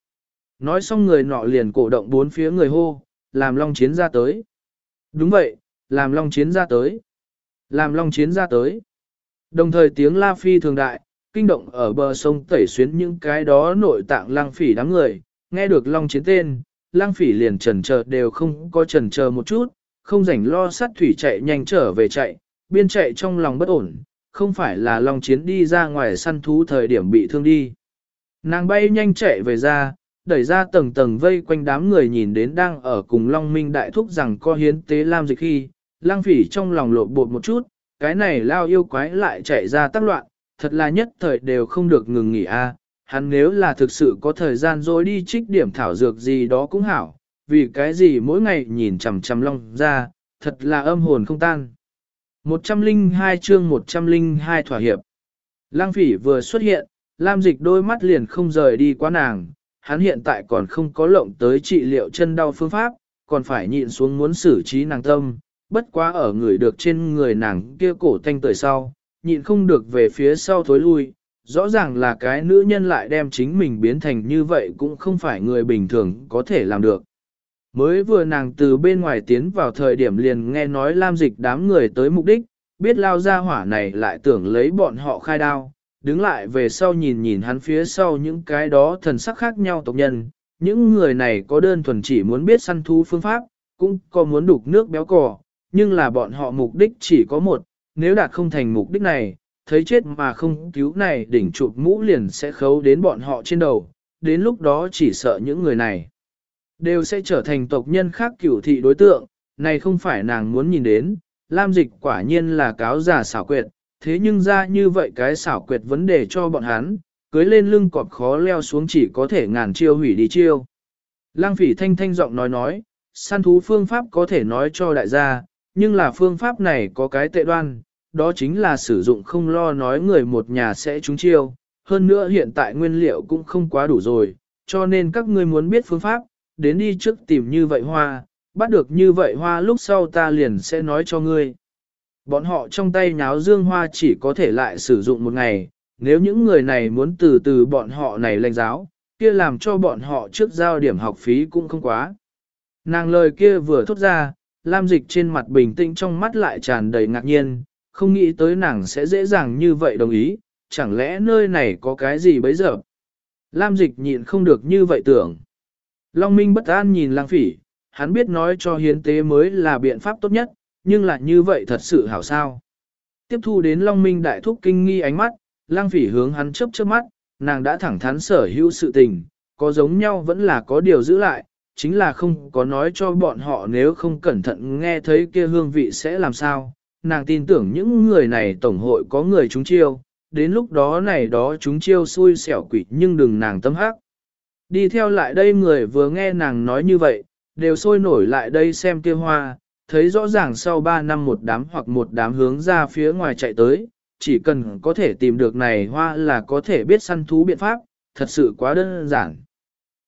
Nói xong người nọ liền cổ động bốn phía người hô, làm Long Chiến ra tới. Đúng vậy, làm Long Chiến ra tới. Làm Long Chiến ra tới. Đồng thời tiếng la phi thường đại, kinh động ở bờ sông tẩy xuyến những cái đó nội tạng lang phỉ đám người, nghe được Long Chiến tên, lang phỉ liền trần chờ đều không có trần chờ một chút, không rảnh lo sát thủy chạy nhanh trở về chạy, biên chạy trong lòng bất ổn, không phải là Long Chiến đi ra ngoài săn thú thời điểm bị thương đi. Nàng bay nhanh chạy về ra, đẩy ra tầng tầng vây quanh đám người nhìn đến đang ở cùng Long Minh đại thúc rằng co hiến tế Lam Dịch khi, lang phỉ trong lòng lộn bột một chút, cái này lao yêu quái lại chạy ra tác loạn, thật là nhất thời đều không được ngừng nghỉ a. Hắn nếu là thực sự có thời gian rồi đi trích điểm thảo dược gì đó cũng hảo, vì cái gì mỗi ngày nhìn chằm chằm long ra, thật là âm hồn không tan. 102 chương 102 thỏa hiệp. Lang phỉ vừa xuất hiện, Lam dịch đôi mắt liền không rời đi quá nàng, hắn hiện tại còn không có lộng tới trị liệu chân đau phương pháp, còn phải nhịn xuống muốn xử trí nàng tâm, bất quá ở người được trên người nàng kia cổ thanh tời sau, nhịn không được về phía sau thối lui, rõ ràng là cái nữ nhân lại đem chính mình biến thành như vậy cũng không phải người bình thường có thể làm được. Mới vừa nàng từ bên ngoài tiến vào thời điểm liền nghe nói Lam Dịch đám người tới mục đích, biết lao ra hỏa này lại tưởng lấy bọn họ khai đao, đứng lại về sau nhìn nhìn hắn phía sau những cái đó thần sắc khác nhau tộc nhân, những người này có đơn thuần chỉ muốn biết săn thú phương pháp, cũng có muốn đục nước béo cò, nhưng là bọn họ mục đích chỉ có một, nếu đạt không thành mục đích này, thấy chết mà không cứu này đỉnh chụp mũ liền sẽ khấu đến bọn họ trên đầu, đến lúc đó chỉ sợ những người này đều sẽ trở thành tộc nhân khác cửu thị đối tượng, này không phải nàng muốn nhìn đến, Lam Dịch quả nhiên là cáo giả xảo quyệt, thế nhưng ra như vậy cái xảo quyệt vấn đề cho bọn hắn, cưới lên lưng cọp khó leo xuống chỉ có thể ngàn chiêu hủy đi chiêu. Lang phỉ thanh thanh giọng nói nói, săn thú phương pháp có thể nói cho đại gia, nhưng là phương pháp này có cái tệ đoan, đó chính là sử dụng không lo nói người một nhà sẽ trúng chiêu, hơn nữa hiện tại nguyên liệu cũng không quá đủ rồi, cho nên các ngươi muốn biết phương pháp, đến đi trước tìm như vậy hoa, bắt được như vậy hoa lúc sau ta liền sẽ nói cho ngươi. Bọn họ trong tay nháo dương hoa chỉ có thể lại sử dụng một ngày, nếu những người này muốn từ từ bọn họ này lãnh giáo, kia làm cho bọn họ trước giao điểm học phí cũng không quá. Nàng lời kia vừa thốt ra, Lam Dịch trên mặt bình tĩnh trong mắt lại tràn đầy ngạc nhiên, không nghĩ tới nàng sẽ dễ dàng như vậy đồng ý, chẳng lẽ nơi này có cái gì bấy giờ. Lam Dịch nhịn không được như vậy tưởng. Long Minh bất an nhìn lang phỉ, hắn biết nói cho hiến tế mới là biện pháp tốt nhất, nhưng lại như vậy thật sự hảo sao. Tiếp thu đến Long Minh đại thúc kinh nghi ánh mắt, lang phỉ hướng hắn chớp chớp mắt, nàng đã thẳng thắn sở hữu sự tình, có giống nhau vẫn là có điều giữ lại, chính là không có nói cho bọn họ nếu không cẩn thận nghe thấy kia hương vị sẽ làm sao. Nàng tin tưởng những người này tổng hội có người chúng chiêu, đến lúc đó này đó chúng chiêu xui xẻo quỷ nhưng đừng nàng tâm hắc. Đi theo lại đây người vừa nghe nàng nói như vậy, đều sôi nổi lại đây xem kia hoa, thấy rõ ràng sau 3 năm một đám hoặc một đám hướng ra phía ngoài chạy tới, chỉ cần có thể tìm được này hoa là có thể biết săn thú biện pháp, thật sự quá đơn giản.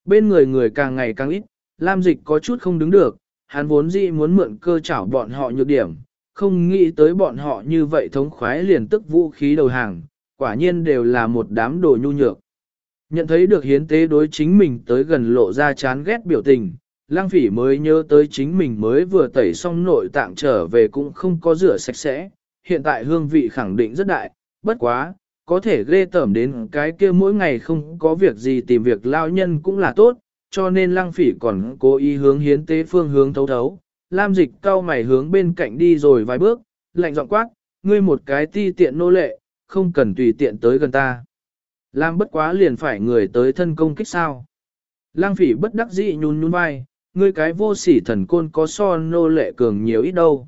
Bên người người càng ngày càng ít, Lam Dịch có chút không đứng được, hắn vốn dĩ muốn mượn cơ chảo bọn họ nhược điểm, không nghĩ tới bọn họ như vậy thống khoái liền tức vũ khí đầu hàng, quả nhiên đều là một đám đồ nhu nhược. Nhận thấy được hiến tế đối chính mình tới gần lộ ra chán ghét biểu tình, lang phỉ mới nhớ tới chính mình mới vừa tẩy xong nội tạng trở về cũng không có rửa sạch sẽ, hiện tại hương vị khẳng định rất đại, bất quá, có thể ghê tởm đến cái kia mỗi ngày không có việc gì tìm việc lao nhân cũng là tốt, cho nên lang phỉ còn cố ý hướng hiến tế phương hướng thấu thấu. Lam dịch cao mày hướng bên cạnh đi rồi vài bước, lạnh giọng quát, ngươi một cái ti tiện nô lệ, không cần tùy tiện tới gần ta. Lam bất quá liền phải người tới thân công kích sao. Lang phỉ bất đắc dĩ nhún nhún vai, ngươi cái vô sỉ thần côn có so nô lệ cường nhiều ít đâu.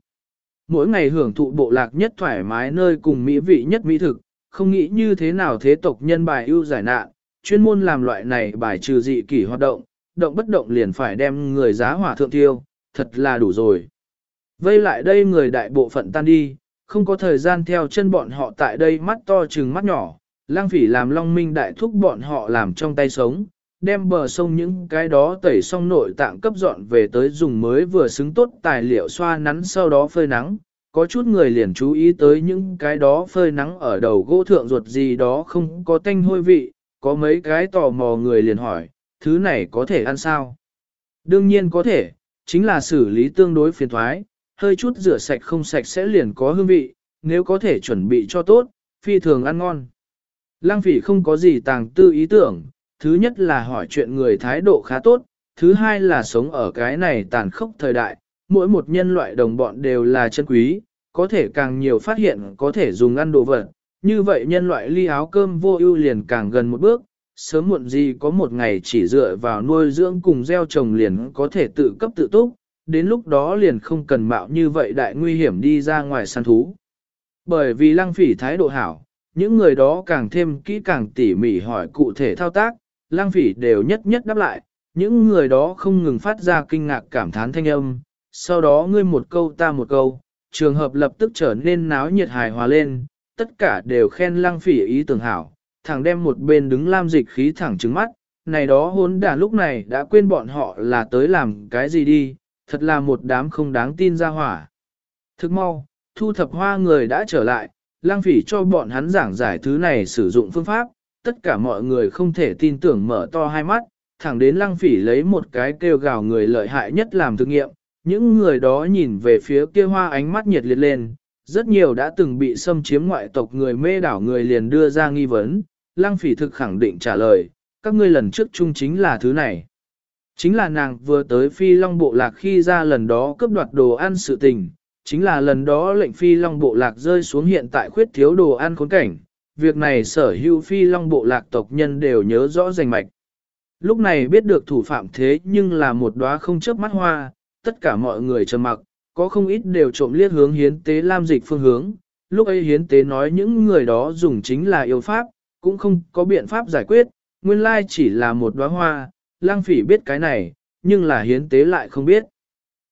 Mỗi ngày hưởng thụ bộ lạc nhất thoải mái nơi cùng mỹ vị nhất mỹ thực, không nghĩ như thế nào thế tộc nhân bài ưu giải nạn, chuyên môn làm loại này bài trừ dị kỷ hoạt động, động bất động liền phải đem người giá hỏa thượng tiêu, thật là đủ rồi. Vây lại đây người đại bộ phận tan đi, không có thời gian theo chân bọn họ tại đây mắt to trừng mắt nhỏ, lang phỉ làm long minh đại thúc bọn họ làm trong tay sống, đem bờ sông những cái đó tẩy xong nội tạng cấp dọn về tới dùng mới vừa xứng tốt tài liệu xoa nắn sau đó phơi nắng. Có chút người liền chú ý tới những cái đó phơi nắng ở đầu gỗ thượng ruột gì đó không có tanh hôi vị, có mấy cái tò mò người liền hỏi, thứ này có thể ăn sao? Đương nhiên có thể, chính là xử lý tương đối phiền thoái, hơi chút rửa sạch không sạch sẽ liền có hương vị, nếu có thể chuẩn bị cho tốt, phi thường ăn ngon. Lăng phỉ không có gì tàng tư ý tưởng, thứ nhất là hỏi chuyện người thái độ khá tốt, thứ hai là sống ở cái này tàn khốc thời đại, mỗi một nhân loại đồng bọn đều là chân quý, có thể càng nhiều phát hiện có thể dùng ăn đồ vật, như vậy nhân loại ly áo cơm vô ưu liền càng gần một bước, sớm muộn gì có một ngày chỉ dựa vào nuôi dưỡng cùng gieo trồng liền có thể tự cấp tự túc, đến lúc đó liền không cần mạo như vậy đại nguy hiểm đi ra ngoài săn thú. Bởi vì lăng phỉ thái độ hảo, những người đó càng thêm kỹ càng tỉ mỉ hỏi cụ thể thao tác, lang phỉ đều nhất nhất đáp lại, những người đó không ngừng phát ra kinh ngạc cảm thán thanh âm, sau đó ngươi một câu ta một câu, trường hợp lập tức trở nên náo nhiệt hài hòa lên, tất cả đều khen lang phỉ ý tưởng hảo, thẳng đem một bên đứng lam dịch khí thẳng trứng mắt, này đó hôn đà lúc này đã quên bọn họ là tới làm cái gì đi, thật là một đám không đáng tin ra hỏa. Thức mau, thu thập hoa người đã trở lại, lang phỉ cho bọn hắn giảng giải thứ này sử dụng phương pháp, tất cả mọi người không thể tin tưởng mở to hai mắt, thẳng đến lang phỉ lấy một cái kêu gào người lợi hại nhất làm thực nghiệm, những người đó nhìn về phía kia hoa ánh mắt nhiệt liệt lên, rất nhiều đã từng bị xâm chiếm ngoại tộc người mê đảo người liền đưa ra nghi vấn, lang phỉ thực khẳng định trả lời, các ngươi lần trước chung chính là thứ này. Chính là nàng vừa tới phi long bộ lạc khi ra lần đó cướp đoạt đồ ăn sự tình, chính là lần đó lệnh phi long bộ lạc rơi xuống hiện tại khuyết thiếu đồ ăn khốn cảnh, việc này sở hữu phi long bộ lạc tộc nhân đều nhớ rõ rành mạch. Lúc này biết được thủ phạm thế nhưng là một đóa không chớp mắt hoa, tất cả mọi người trầm mặc, có không ít đều trộm liếc hướng hiến tế lam dịch phương hướng. Lúc ấy hiến tế nói những người đó dùng chính là yêu pháp, cũng không có biện pháp giải quyết, nguyên lai chỉ là một đóa hoa, lang phỉ biết cái này, nhưng là hiến tế lại không biết.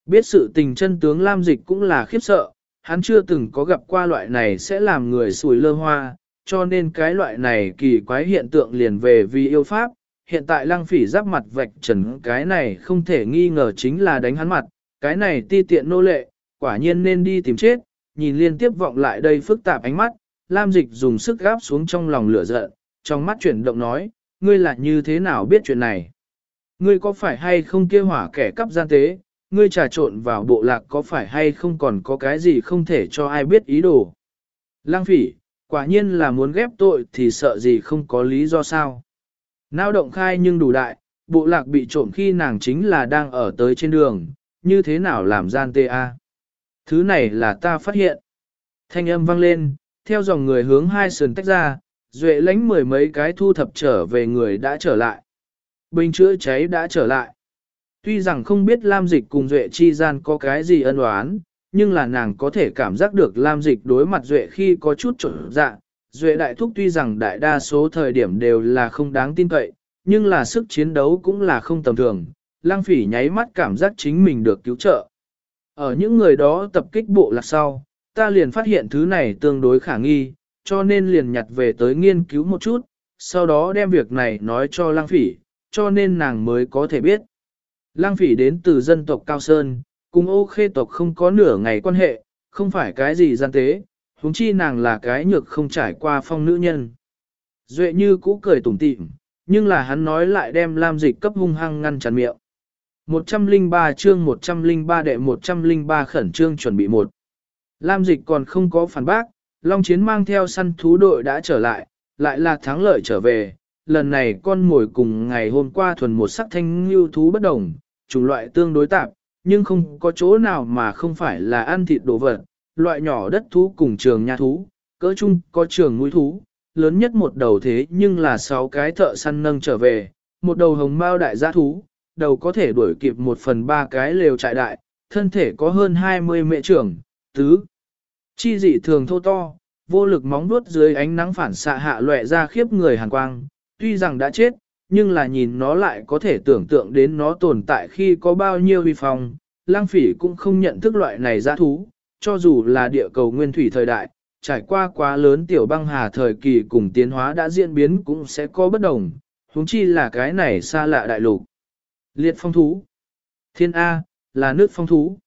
Biết sự tình chân tướng lam dịch cũng là khiếp sợ, hắn chưa từng có gặp qua loại này sẽ làm người sùi lơ hoa, cho nên cái loại này kỳ quái hiện tượng liền về vì yêu pháp, hiện tại lăng phỉ giáp mặt vạch trần cái này không thể nghi ngờ chính là đánh hắn mặt, cái này ti tiện nô lệ, quả nhiên nên đi tìm chết, nhìn liên tiếp vọng lại đây phức tạp ánh mắt, Lam Dịch dùng sức gáp xuống trong lòng lửa giận, trong mắt chuyển động nói, ngươi là như thế nào biết chuyện này? Ngươi có phải hay không kia hỏa kẻ cắp gian tế, ngươi trà trộn vào bộ lạc có phải hay không còn có cái gì không thể cho ai biết ý đồ? Lăng phỉ, quả nhiên là muốn ghép tội thì sợ gì không có lý do sao? Nao động khai nhưng đủ đại, bộ lạc bị trộm khi nàng chính là đang ở tới trên đường, như thế nào làm gian tê a? Thứ này là ta phát hiện. Thanh âm vang lên, theo dòng người hướng hai sườn tách ra, duệ lánh mười mấy cái thu thập trở về người đã trở lại. Bình chữa cháy đã trở lại. Tuy rằng không biết Lam Dịch cùng Duệ chi gian có cái gì ân oán, nhưng là nàng có thể cảm giác được Lam Dịch đối mặt Duệ khi có chút trở dạ, Duệ đại thúc tuy rằng đại đa số thời điểm đều là không đáng tin cậy, nhưng là sức chiến đấu cũng là không tầm thường. Lang phỉ nháy mắt cảm giác chính mình được cứu trợ. Ở những người đó tập kích bộ lạc sau, ta liền phát hiện thứ này tương đối khả nghi, cho nên liền nhặt về tới nghiên cứu một chút, sau đó đem việc này nói cho lang phỉ, cho nên nàng mới có thể biết. Lang phỉ đến từ dân tộc Cao Sơn, cùng ô khê tộc không có nửa ngày quan hệ, không phải cái gì gian tế, huống chi nàng là cái nhược không trải qua phong nữ nhân. Duệ như cũ cười tủm tỉm, nhưng là hắn nói lại đem Lam Dịch cấp hung hăng ngăn chặn miệng. 103 chương 103 đệ 103 khẩn trương chuẩn bị một. Lam Dịch còn không có phản bác, Long Chiến mang theo săn thú đội đã trở lại, lại là thắng lợi trở về. Lần này con mồi cùng ngày hôm qua thuần một sắc thanh lưu thú bất đồng, chủng loại tương đối tạp, nhưng không có chỗ nào mà không phải là ăn thịt đồ vật, loại nhỏ đất thú cùng trường nhà thú, cỡ chung có trường mũi thú, lớn nhất một đầu thế nhưng là sáu cái thợ săn nâng trở về, một đầu hồng mao đại gia thú, đầu có thể đuổi kịp một phần ba cái lều trại đại, thân thể có hơn 20 mệ trưởng, tứ. Chi dị thường thô to, vô lực móng vuốt dưới ánh nắng phản xạ hạ loẹ ra khiếp người hàn quang, tuy rằng đã chết, nhưng là nhìn nó lại có thể tưởng tượng đến nó tồn tại khi có bao nhiêu vi phong, lang phỉ cũng không nhận thức loại này giã thú, cho dù là địa cầu nguyên thủy thời đại, trải qua quá lớn tiểu băng hà thời kỳ cùng tiến hóa đã diễn biến cũng sẽ có bất đồng, huống chi là cái này xa lạ đại lục. Liệt phong thú. Thiên A, là nước phong thú.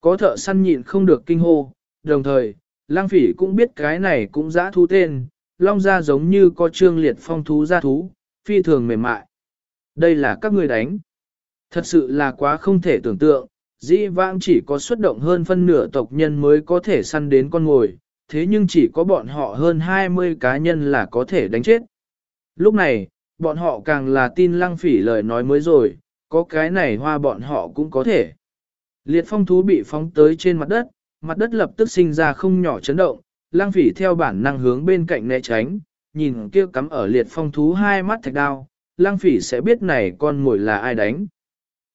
Có thợ săn nhịn không được kinh hô, đồng thời, lang phỉ cũng biết cái này cũng giã thú tên, long ra giống như có trương liệt phong thú gia thú, phi thường mềm mại. Đây là các người đánh. Thật sự là quá không thể tưởng tượng, dĩ vãng chỉ có xuất động hơn phân nửa tộc nhân mới có thể săn đến con ngồi, thế nhưng chỉ có bọn họ hơn 20 cá nhân là có thể đánh chết. Lúc này, bọn họ càng là tin lăng phỉ lời nói mới rồi, có cái này hoa bọn họ cũng có thể. Liệt phong thú bị phóng tới trên mặt đất, mặt đất lập tức sinh ra không nhỏ chấn động, lăng phỉ theo bản năng hướng bên cạnh né tránh, nhìn kia cắm ở liệt phong thú hai mắt thạch đao, Lang phỉ sẽ biết này con mồi là ai đánh.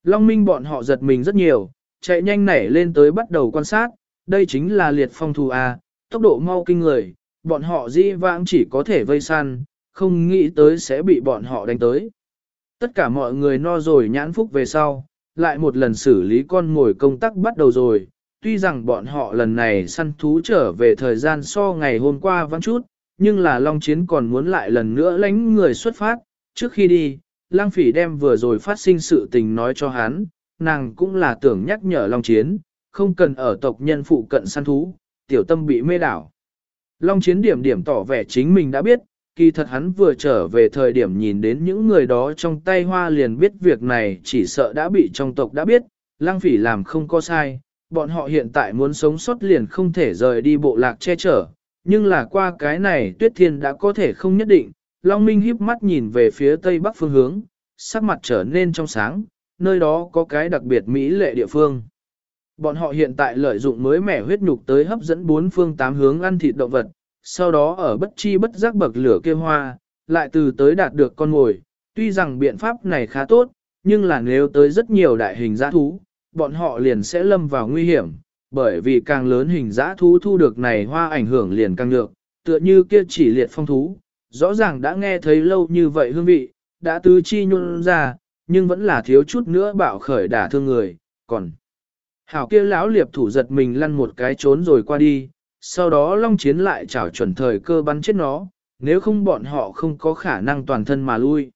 Long minh bọn họ giật mình rất nhiều, chạy nhanh nảy lên tới bắt đầu quan sát, đây chính là liệt phong thú A, tốc độ mau kinh người, bọn họ di vãng chỉ có thể vây săn, không nghĩ tới sẽ bị bọn họ đánh tới. Tất cả mọi người no rồi nhãn phúc về sau, lại một lần xử lý con mồi công tác bắt đầu rồi, tuy rằng bọn họ lần này săn thú trở về thời gian so ngày hôm qua vắng chút, nhưng là Long Chiến còn muốn lại lần nữa lánh người xuất phát, trước khi đi, Lang Phỉ đem vừa rồi phát sinh sự tình nói cho hắn, nàng cũng là tưởng nhắc nhở Long Chiến, không cần ở tộc nhân phụ cận săn thú, tiểu tâm bị mê đảo. Long chiến điểm điểm tỏ vẻ chính mình đã biết, kỳ thật hắn vừa trở về thời điểm nhìn đến những người đó trong tay hoa liền biết việc này chỉ sợ đã bị trong tộc đã biết, lang phỉ làm không có sai, bọn họ hiện tại muốn sống sót liền không thể rời đi bộ lạc che chở, nhưng là qua cái này tuyết thiên đã có thể không nhất định, Long Minh híp mắt nhìn về phía tây bắc phương hướng, sắc mặt trở nên trong sáng, nơi đó có cái đặc biệt mỹ lệ địa phương. Bọn họ hiện tại lợi dụng mới mẻ huyết nhục tới hấp dẫn bốn phương tám hướng ăn thịt động vật, sau đó ở bất chi bất giác bậc lửa kia hoa, lại từ tới đạt được con ngồi. Tuy rằng biện pháp này khá tốt, nhưng là nếu tới rất nhiều đại hình giã thú, bọn họ liền sẽ lâm vào nguy hiểm, bởi vì càng lớn hình dã thú thu được này hoa ảnh hưởng liền càng được, tựa như kia chỉ liệt phong thú, rõ ràng đã nghe thấy lâu như vậy hương vị, đã tứ chi nhún ra, nhưng vẫn là thiếu chút nữa bạo khởi đả thương người, còn hảo kia lão liệp thủ giật mình lăn một cái trốn rồi qua đi, sau đó long chiến lại chảo chuẩn thời cơ bắn chết nó, nếu không bọn họ không có khả năng toàn thân mà lui.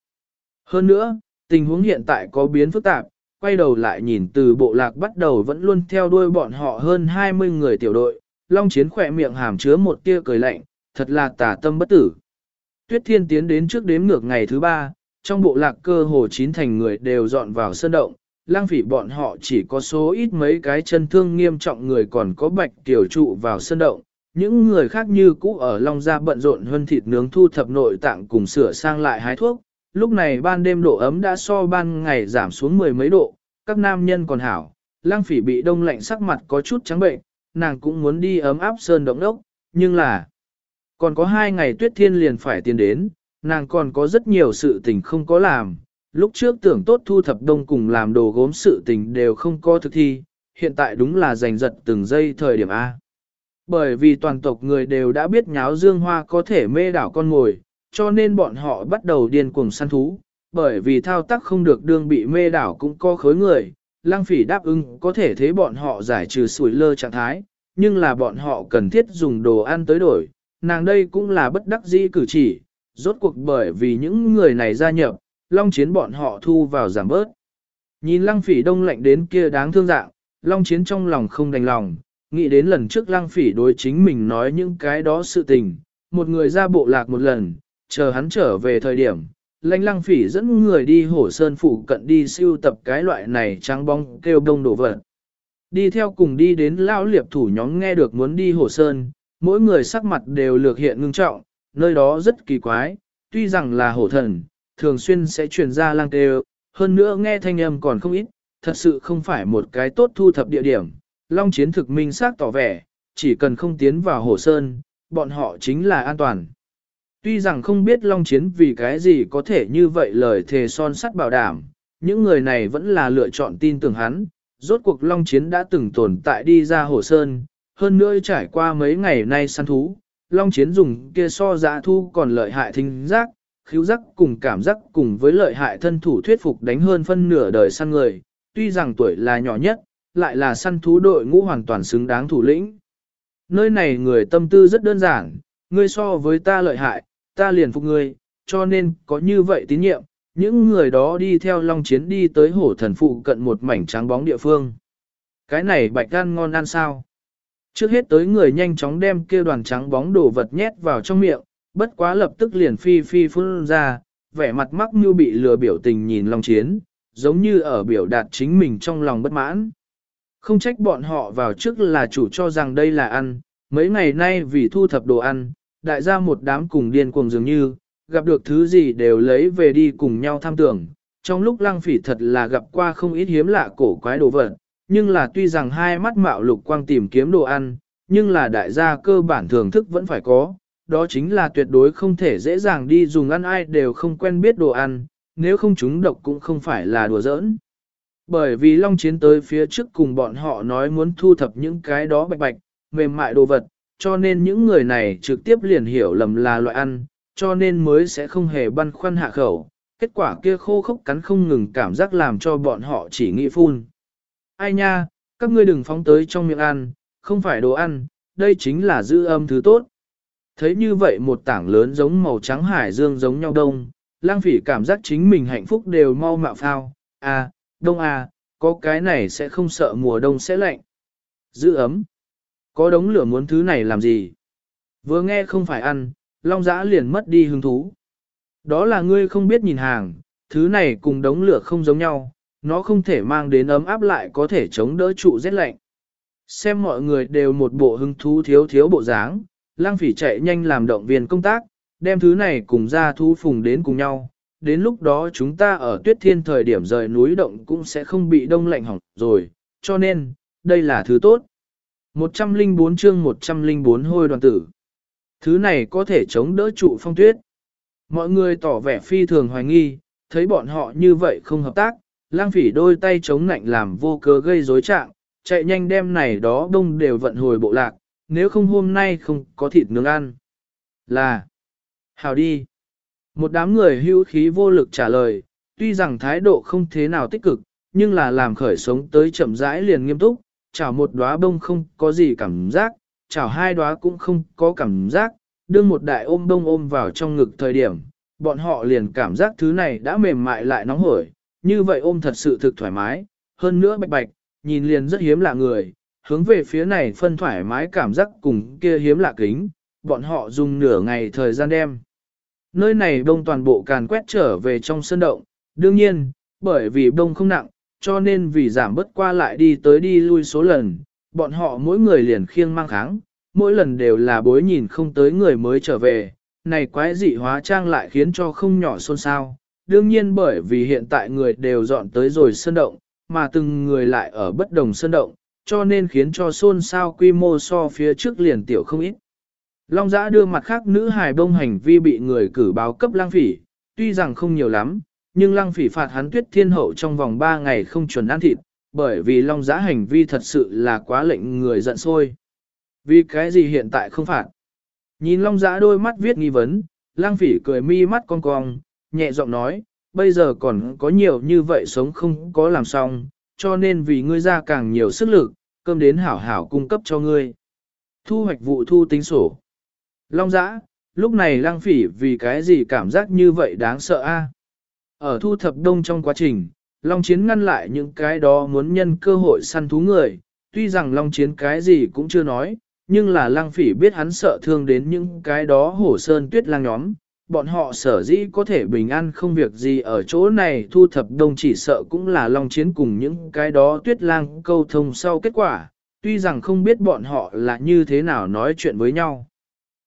Hơn nữa, tình huống hiện tại có biến phức tạp, quay đầu lại nhìn từ bộ lạc bắt đầu vẫn luôn theo đuôi bọn họ hơn 20 người tiểu đội, long chiến khỏe miệng hàm chứa một tia cười lạnh, thật là tà tâm bất tử. Tuyết thiên tiến đến trước đếm ngược ngày thứ ba, trong bộ lạc cơ hồ chín thành người đều dọn vào sơn động, lang phỉ bọn họ chỉ có số ít mấy cái chân thương nghiêm trọng người còn có bạch tiểu trụ vào sơn động. Những người khác như cũ ở Long Gia bận rộn hơn thịt nướng thu thập nội tạng cùng sửa sang lại hái thuốc. Lúc này ban đêm độ ấm đã so ban ngày giảm xuống mười mấy độ, các nam nhân còn hảo. Lang phỉ bị đông lạnh sắc mặt có chút trắng bệnh, nàng cũng muốn đi ấm áp sơn động đốc, nhưng là còn có hai ngày tuyết thiên liền phải tiến đến, nàng còn có rất nhiều sự tình không có làm, lúc trước tưởng tốt thu thập đông cùng làm đồ gốm sự tình đều không có thực thi, hiện tại đúng là giành giật từng giây thời điểm A. Bởi vì toàn tộc người đều đã biết nháo dương hoa có thể mê đảo con ngồi, cho nên bọn họ bắt đầu điên cuồng săn thú, bởi vì thao tác không được đương bị mê đảo cũng có khối người, lang phỉ đáp ứng có thể thế bọn họ giải trừ sủi lơ trạng thái, nhưng là bọn họ cần thiết dùng đồ ăn tới đổi, nàng đây cũng là bất đắc dĩ cử chỉ, rốt cuộc bởi vì những người này gia nhập, long chiến bọn họ thu vào giảm bớt. Nhìn lăng phỉ đông lạnh đến kia đáng thương dạng, long chiến trong lòng không đành lòng, nghĩ đến lần trước lăng phỉ đối chính mình nói những cái đó sự tình, một người ra bộ lạc một lần, chờ hắn trở về thời điểm, lãnh lăng phỉ dẫn người đi hổ sơn phụ cận đi siêu tập cái loại này trắng bóng kêu đông đổ vật. Đi theo cùng đi đến lão liệp thủ nhóm nghe được muốn đi hổ sơn, mỗi người sắc mặt đều lược hiện ngưng trọng, nơi đó rất kỳ quái, tuy rằng là hổ thần, thường xuyên sẽ truyền ra lang kêu, hơn nữa nghe thanh âm còn không ít, thật sự không phải một cái tốt thu thập địa điểm. Long chiến thực minh xác tỏ vẻ, chỉ cần không tiến vào hồ sơn, bọn họ chính là an toàn. Tuy rằng không biết Long chiến vì cái gì có thể như vậy lời thề son sắt bảo đảm, những người này vẫn là lựa chọn tin tưởng hắn, rốt cuộc Long chiến đã từng tồn tại đi ra hồ sơn, hơn nữa trải qua mấy ngày nay săn thú, Long chiến dùng kia so giã thu còn lợi hại thính giác, khiếu giác cùng cảm giác cùng với lợi hại thân thủ thuyết phục đánh hơn phân nửa đời săn người, tuy rằng tuổi là nhỏ nhất, lại là săn thú đội ngũ hoàn toàn xứng đáng thủ lĩnh. Nơi này người tâm tư rất đơn giản, ngươi so với ta lợi hại, ta liền phục ngươi, cho nên có như vậy tín nhiệm, những người đó đi theo Long Chiến đi tới hổ thần phụ cận một mảnh trắng bóng địa phương. Cái này bạch gan ngon ăn sao? Trước hết tới người nhanh chóng đem kia đoàn trắng bóng đồ vật nhét vào trong miệng, bất quá lập tức liền phi phi phun ra, vẻ mặt mắc như bị lừa biểu tình nhìn Long Chiến, giống như ở biểu đạt chính mình trong lòng bất mãn. Không trách bọn họ vào trước là chủ cho rằng đây là ăn, mấy ngày nay vì thu thập đồ ăn, đại gia một đám cùng điên cuồng dường như, gặp được thứ gì đều lấy về đi cùng nhau tham tưởng. Trong lúc lăng phỉ thật là gặp qua không ít hiếm lạ cổ quái đồ vật, nhưng là tuy rằng hai mắt mạo lục quang tìm kiếm đồ ăn, nhưng là đại gia cơ bản thưởng thức vẫn phải có, đó chính là tuyệt đối không thể dễ dàng đi dùng ăn ai đều không quen biết đồ ăn, nếu không chúng độc cũng không phải là đùa giỡn. Bởi vì Long Chiến tới phía trước cùng bọn họ nói muốn thu thập những cái đó bạch bạch, mềm mại đồ vật, cho nên những người này trực tiếp liền hiểu lầm là loại ăn, cho nên mới sẽ không hề băn khoăn hạ khẩu. Kết quả kia khô khốc cắn không ngừng cảm giác làm cho bọn họ chỉ nghĩ phun. Ai nha, các ngươi đừng phóng tới trong miệng ăn, không phải đồ ăn, đây chính là giữ âm thứ tốt. Thấy như vậy một tảng lớn giống màu trắng hải dương giống nhau đông, lang phỉ cảm giác chính mình hạnh phúc đều mau mạo phao, à, đông à, có cái này sẽ không sợ mùa đông sẽ lạnh. Giữ ấm. Có đống lửa muốn thứ này làm gì? Vừa nghe không phải ăn, long giã liền mất đi hứng thú. Đó là ngươi không biết nhìn hàng, thứ này cùng đống lửa không giống nhau, nó không thể mang đến ấm áp lại có thể chống đỡ trụ rét lạnh. Xem mọi người đều một bộ hứng thú thiếu thiếu bộ dáng, lang phỉ chạy nhanh làm động viên công tác, đem thứ này cùng ra thú phùng đến cùng nhau. Đến lúc đó chúng ta ở tuyết thiên thời điểm rời núi động cũng sẽ không bị đông lạnh hỏng rồi, cho nên, đây là thứ tốt. 104 chương 104 hôi đoàn tử. Thứ này có thể chống đỡ trụ phong tuyết. Mọi người tỏ vẻ phi thường hoài nghi, thấy bọn họ như vậy không hợp tác, lang phỉ đôi tay chống nạnh làm vô cớ gây rối trạng, chạy nhanh đem này đó đông đều vận hồi bộ lạc, nếu không hôm nay không có thịt nướng ăn. Là, hào đi. Một đám người hưu khí vô lực trả lời, tuy rằng thái độ không thế nào tích cực, nhưng là làm khởi sống tới chậm rãi liền nghiêm túc, chảo một đóa bông không có gì cảm giác, chảo hai đóa cũng không có cảm giác, đương một đại ôm bông ôm vào trong ngực thời điểm, bọn họ liền cảm giác thứ này đã mềm mại lại nóng hổi, như vậy ôm thật sự thực thoải mái, hơn nữa bạch bạch, nhìn liền rất hiếm lạ người, hướng về phía này phân thoải mái cảm giác cùng kia hiếm lạ kính, bọn họ dùng nửa ngày thời gian đem. Nơi này đông toàn bộ càn quét trở về trong sân động, đương nhiên, bởi vì đông không nặng, cho nên vì giảm bớt qua lại đi tới đi lui số lần, bọn họ mỗi người liền khiêng mang kháng, mỗi lần đều là bối nhìn không tới người mới trở về, này quái dị hóa trang lại khiến cho không nhỏ xôn xao. Đương nhiên bởi vì hiện tại người đều dọn tới rồi sân động, mà từng người lại ở bất đồng sân động, cho nên khiến cho xôn xao quy mô so phía trước liền tiểu không ít. Long giã đưa mặt khác nữ hài bông hành vi bị người cử báo cấp lang phỉ, tuy rằng không nhiều lắm, nhưng lang phỉ phạt hắn tuyết thiên hậu trong vòng 3 ngày không chuẩn ăn thịt, bởi vì long giã hành vi thật sự là quá lệnh người giận sôi Vì cái gì hiện tại không phạt? Nhìn long giã đôi mắt viết nghi vấn, lang phỉ cười mi mắt cong cong, nhẹ giọng nói, bây giờ còn có nhiều như vậy sống không có làm xong, cho nên vì ngươi ra càng nhiều sức lực, cơm đến hảo hảo cung cấp cho ngươi. Thu hoạch vụ thu tính sổ. Long giã, lúc này lang phỉ vì cái gì cảm giác như vậy đáng sợ a? Ở thu thập đông trong quá trình, Long Chiến ngăn lại những cái đó muốn nhân cơ hội săn thú người, tuy rằng Long Chiến cái gì cũng chưa nói, nhưng là lang phỉ biết hắn sợ thương đến những cái đó hổ sơn tuyết lang nhóm, bọn họ sở dĩ có thể bình an không việc gì ở chỗ này thu thập đông chỉ sợ cũng là long chiến cùng những cái đó tuyết lang câu thông sau kết quả, tuy rằng không biết bọn họ là như thế nào nói chuyện với nhau.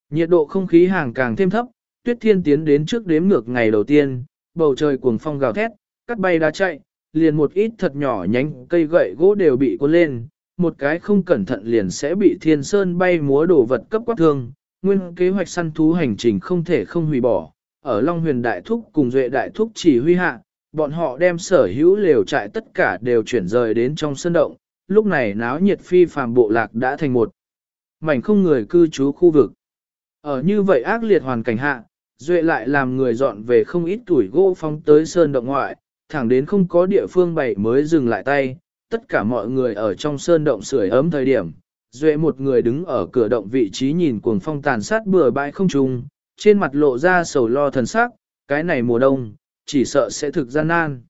Nhiệt độ không khí hàng càng thêm thấp, tuyết thiên tiến đến trước đếm ngược ngày đầu tiên, bầu trời cuồng phong gào thét, cắt bay đá chạy, liền một ít thật nhỏ nhánh cây gậy gỗ đều bị cuốn lên, một cái không cẩn thận liền sẽ bị thiên sơn bay múa đổ vật cấp quát thương, nguyên kế hoạch săn thú hành trình không thể không hủy bỏ. Ở Long Huyền Đại Thúc cùng Duệ Đại Thúc chỉ huy hạ, bọn họ đem sở hữu lều trại tất cả đều chuyển rời đến trong sân động. Lúc này náo nhiệt phi phàm bộ lạc đã thành một mảnh không người cư trú khu vực. Ở như vậy ác liệt hoàn cảnh hạ, Duệ lại làm người dọn về không ít tuổi gỗ phong tới sơn động ngoại, thẳng đến không có địa phương bày mới dừng lại tay. Tất cả mọi người ở trong sơn động sưởi ấm thời điểm, Duệ một người đứng ở cửa động vị trí nhìn cuồng phong tàn sát bừa bãi không trùng, trên mặt lộ ra sầu lo thần sắc, cái này mùa đông, chỉ sợ sẽ thực gian nan.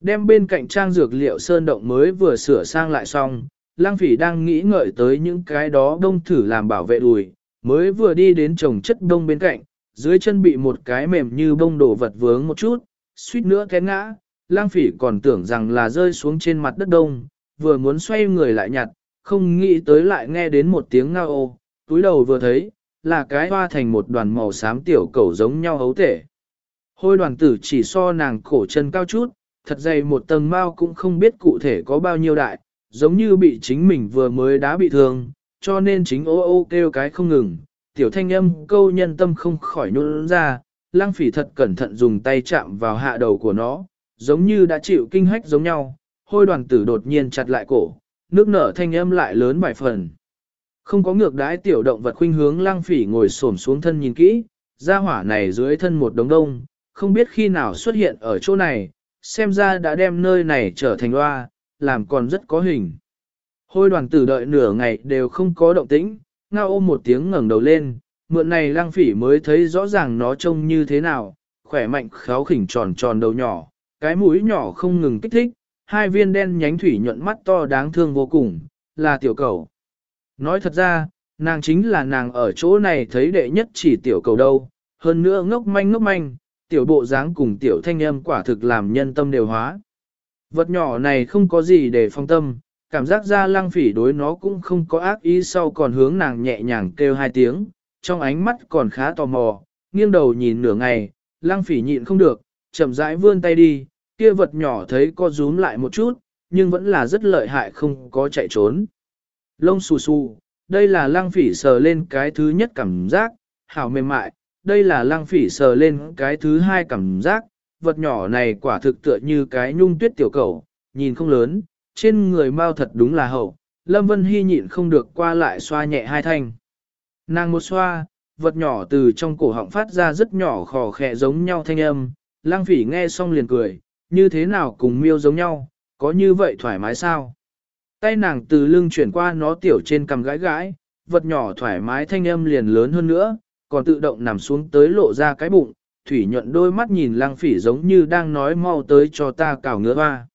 Đem bên cạnh trang dược liệu sơn động mới vừa sửa sang lại xong, lang phỉ đang nghĩ ngợi tới những cái đó đông thử làm bảo vệ đùi, mới vừa đi đến trồng chất đông bên cạnh, dưới chân bị một cái mềm như bông đổ vật vướng một chút, suýt nữa té ngã, lang phỉ còn tưởng rằng là rơi xuống trên mặt đất đông, vừa muốn xoay người lại nhặt, không nghĩ tới lại nghe đến một tiếng ngao ô, túi đầu vừa thấy, là cái hoa thành một đoàn màu xám tiểu cẩu giống nhau hấu thể. Hôi đoàn tử chỉ so nàng cổ chân cao chút, thật dày một tầng mao cũng không biết cụ thể có bao nhiêu đại, giống như bị chính mình vừa mới đã bị thương, cho nên chính ô ô kêu cái không ngừng, tiểu thanh âm câu nhân tâm không khỏi nôn ra, lang phỉ thật cẩn thận dùng tay chạm vào hạ đầu của nó, giống như đã chịu kinh hách giống nhau, hôi đoàn tử đột nhiên chặt lại cổ, nước nở thanh âm lại lớn vài phần. Không có ngược đái tiểu động vật khuynh hướng lang phỉ ngồi xổm xuống thân nhìn kỹ, ra hỏa này dưới thân một đống đông, không biết khi nào xuất hiện ở chỗ này, xem ra đã đem nơi này trở thành loa, làm còn rất có hình. Hôi đoàn tử đợi nửa ngày đều không có động tĩnh, ngao ôm một tiếng ngẩng đầu lên, mượn này lang phỉ mới thấy rõ ràng nó trông như thế nào, khỏe mạnh khéo khỉnh tròn tròn đầu nhỏ, cái mũi nhỏ không ngừng kích thích, hai viên đen nhánh thủy nhuận mắt to đáng thương vô cùng, là tiểu cầu. Nói thật ra, nàng chính là nàng ở chỗ này thấy đệ nhất chỉ tiểu cầu đâu, hơn nữa ngốc manh ngốc manh, tiểu bộ dáng cùng tiểu thanh âm quả thực làm nhân tâm đều hóa. Vật nhỏ này không có gì để phong tâm, cảm giác ra lăng phỉ đối nó cũng không có ác ý sau còn hướng nàng nhẹ nhàng kêu hai tiếng, trong ánh mắt còn khá tò mò, nghiêng đầu nhìn nửa ngày, lăng phỉ nhịn không được, chậm rãi vươn tay đi, kia vật nhỏ thấy co rúm lại một chút, nhưng vẫn là rất lợi hại không có chạy trốn. Lông xù xù, đây là lăng phỉ sờ lên cái thứ nhất cảm giác, hảo mềm mại, đây là lăng phỉ sờ lên cái thứ hai cảm giác, vật nhỏ này quả thực tựa như cái nhung tuyết tiểu cầu, nhìn không lớn, trên người mau thật đúng là hậu, Lâm Vân Hy nhịn không được qua lại xoa nhẹ hai thanh. Nàng một xoa, vật nhỏ từ trong cổ họng phát ra rất nhỏ khò khẽ giống nhau thanh âm, lang phỉ nghe xong liền cười, như thế nào cùng miêu giống nhau, có như vậy thoải mái sao? Tay nàng từ lưng chuyển qua nó tiểu trên cầm gãi gãi, vật nhỏ thoải mái thanh âm liền lớn hơn nữa, còn tự động nằm xuống tới lộ ra cái bụng, thủy nhuận đôi mắt nhìn lang phỉ giống như đang nói mau tới cho ta cào ngứa hoa.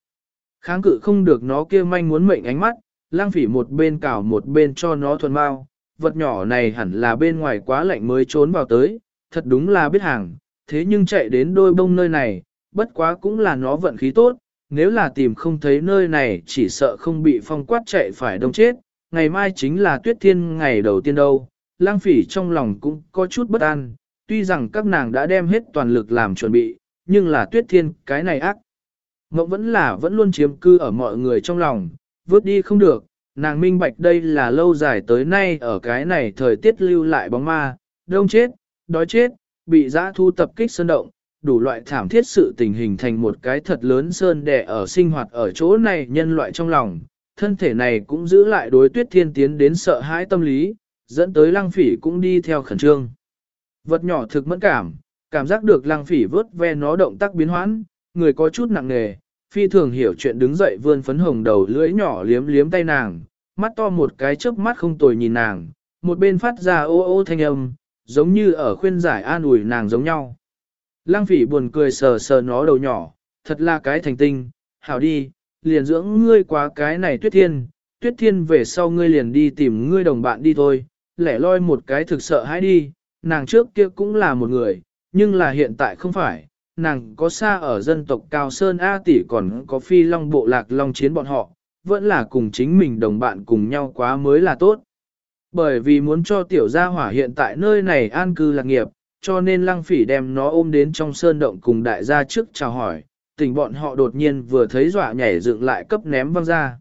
Kháng cự không được nó kia manh muốn mệnh ánh mắt, lang phỉ một bên cào một bên cho nó thuần mau, vật nhỏ này hẳn là bên ngoài quá lạnh mới trốn vào tới, thật đúng là biết hàng, thế nhưng chạy đến đôi bông nơi này, bất quá cũng là nó vận khí tốt, nếu là tìm không thấy nơi này chỉ sợ không bị phong quát chạy phải đông chết, ngày mai chính là tuyết thiên ngày đầu tiên đâu, lang phỉ trong lòng cũng có chút bất an, tuy rằng các nàng đã đem hết toàn lực làm chuẩn bị, nhưng là tuyết thiên cái này ác. Ngộng vẫn là vẫn luôn chiếm cư ở mọi người trong lòng, vớt đi không được, nàng minh bạch đây là lâu dài tới nay ở cái này thời tiết lưu lại bóng ma, đông chết, đói chết, bị giã thu tập kích sơn động, đủ loại thảm thiết sự tình hình thành một cái thật lớn sơn đẻ ở sinh hoạt ở chỗ này nhân loại trong lòng, thân thể này cũng giữ lại đối tuyết thiên tiến đến sợ hãi tâm lý, dẫn tới lăng phỉ cũng đi theo khẩn trương. Vật nhỏ thực mẫn cảm, cảm giác được lăng phỉ vớt ve nó động tác biến hoãn, người có chút nặng nề, phi thường hiểu chuyện đứng dậy vươn phấn hồng đầu lưỡi nhỏ liếm liếm tay nàng, mắt to một cái chớp mắt không tồi nhìn nàng, một bên phát ra ô ô thanh âm, giống như ở khuyên giải an ủi nàng giống nhau. Lăng phỉ buồn cười sờ sờ nó đầu nhỏ, thật là cái thành tinh, hảo đi, liền dưỡng ngươi quá cái này tuyết thiên, tuyết thiên về sau ngươi liền đi tìm ngươi đồng bạn đi thôi, lẻ loi một cái thực sợ hãi đi, nàng trước kia cũng là một người, nhưng là hiện tại không phải, nàng có xa ở dân tộc Cao Sơn A tỷ còn có phi long bộ lạc long chiến bọn họ, vẫn là cùng chính mình đồng bạn cùng nhau quá mới là tốt. Bởi vì muốn cho tiểu gia hỏa hiện tại nơi này an cư lạc nghiệp, cho nên lăng phỉ đem nó ôm đến trong sơn động cùng đại gia trước chào hỏi, tình bọn họ đột nhiên vừa thấy dọa nhảy dựng lại cấp ném văng ra.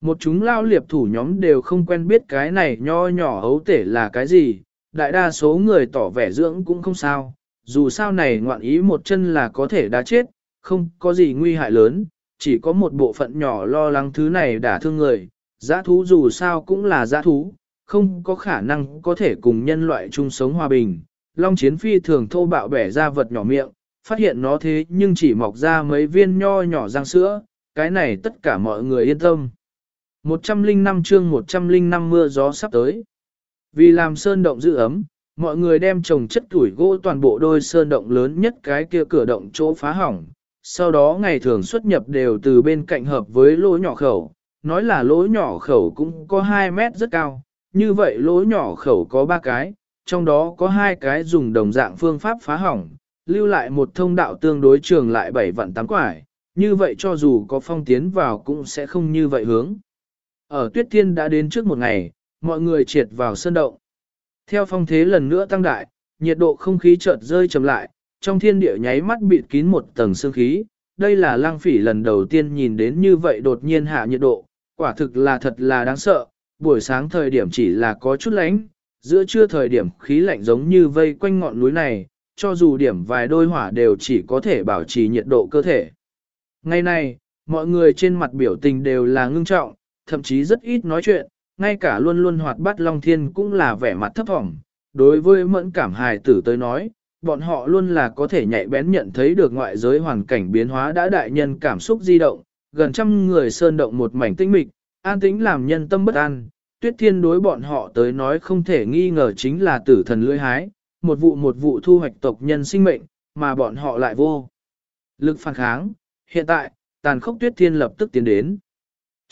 Một chúng lao liệp thủ nhóm đều không quen biết cái này nho nhỏ hấu tể là cái gì, đại đa số người tỏ vẻ dưỡng cũng không sao, dù sao này ngoạn ý một chân là có thể đã chết, không có gì nguy hại lớn, chỉ có một bộ phận nhỏ lo lắng thứ này đả thương người, giã thú dù sao cũng là giã thú, không có khả năng có thể cùng nhân loại chung sống hòa bình. Long chiến phi thường thô bạo bẻ ra vật nhỏ miệng, phát hiện nó thế nhưng chỉ mọc ra mấy viên nho nhỏ răng sữa, cái này tất cả mọi người yên tâm. 105 chương 105 mưa gió sắp tới. Vì làm sơn động giữ ấm, mọi người đem trồng chất tuổi gỗ toàn bộ đôi sơn động lớn nhất cái kia cửa động chỗ phá hỏng. Sau đó ngày thường xuất nhập đều từ bên cạnh hợp với lỗ nhỏ khẩu, nói là lỗ nhỏ khẩu cũng có 2 mét rất cao, như vậy lỗ nhỏ khẩu có 3 cái, trong đó có hai cái dùng đồng dạng phương pháp phá hỏng, lưu lại một thông đạo tương đối trường lại 7 vạn 8 quải, như vậy cho dù có phong tiến vào cũng sẽ không như vậy hướng. Ở tuyết thiên đã đến trước một ngày, mọi người triệt vào sơn động. Theo phong thế lần nữa tăng đại, nhiệt độ không khí chợt rơi chậm lại, trong thiên địa nháy mắt bịt kín một tầng sương khí. Đây là lang phỉ lần đầu tiên nhìn đến như vậy đột nhiên hạ nhiệt độ, quả thực là thật là đáng sợ. Buổi sáng thời điểm chỉ là có chút lạnh, giữa trưa thời điểm khí lạnh giống như vây quanh ngọn núi này, cho dù điểm vài đôi hỏa đều chỉ có thể bảo trì nhiệt độ cơ thể. Ngày nay, mọi người trên mặt biểu tình đều là ngưng trọng, thậm chí rất ít nói chuyện, ngay cả luôn luôn hoạt bát Long Thiên cũng là vẻ mặt thấp thỏm. Đối với mẫn cảm hài tử tới nói, bọn họ luôn là có thể nhạy bén nhận thấy được ngoại giới hoàn cảnh biến hóa đã đại nhân cảm xúc di động, gần trăm người sơn động một mảnh tinh mịch, an tĩnh làm nhân tâm bất an. Tuyết thiên đối bọn họ tới nói không thể nghi ngờ chính là tử thần lưỡi hái, một vụ một vụ thu hoạch tộc nhân sinh mệnh, mà bọn họ lại vô. Lực phản kháng, hiện tại, tàn khốc tuyết thiên lập tức tiến đến.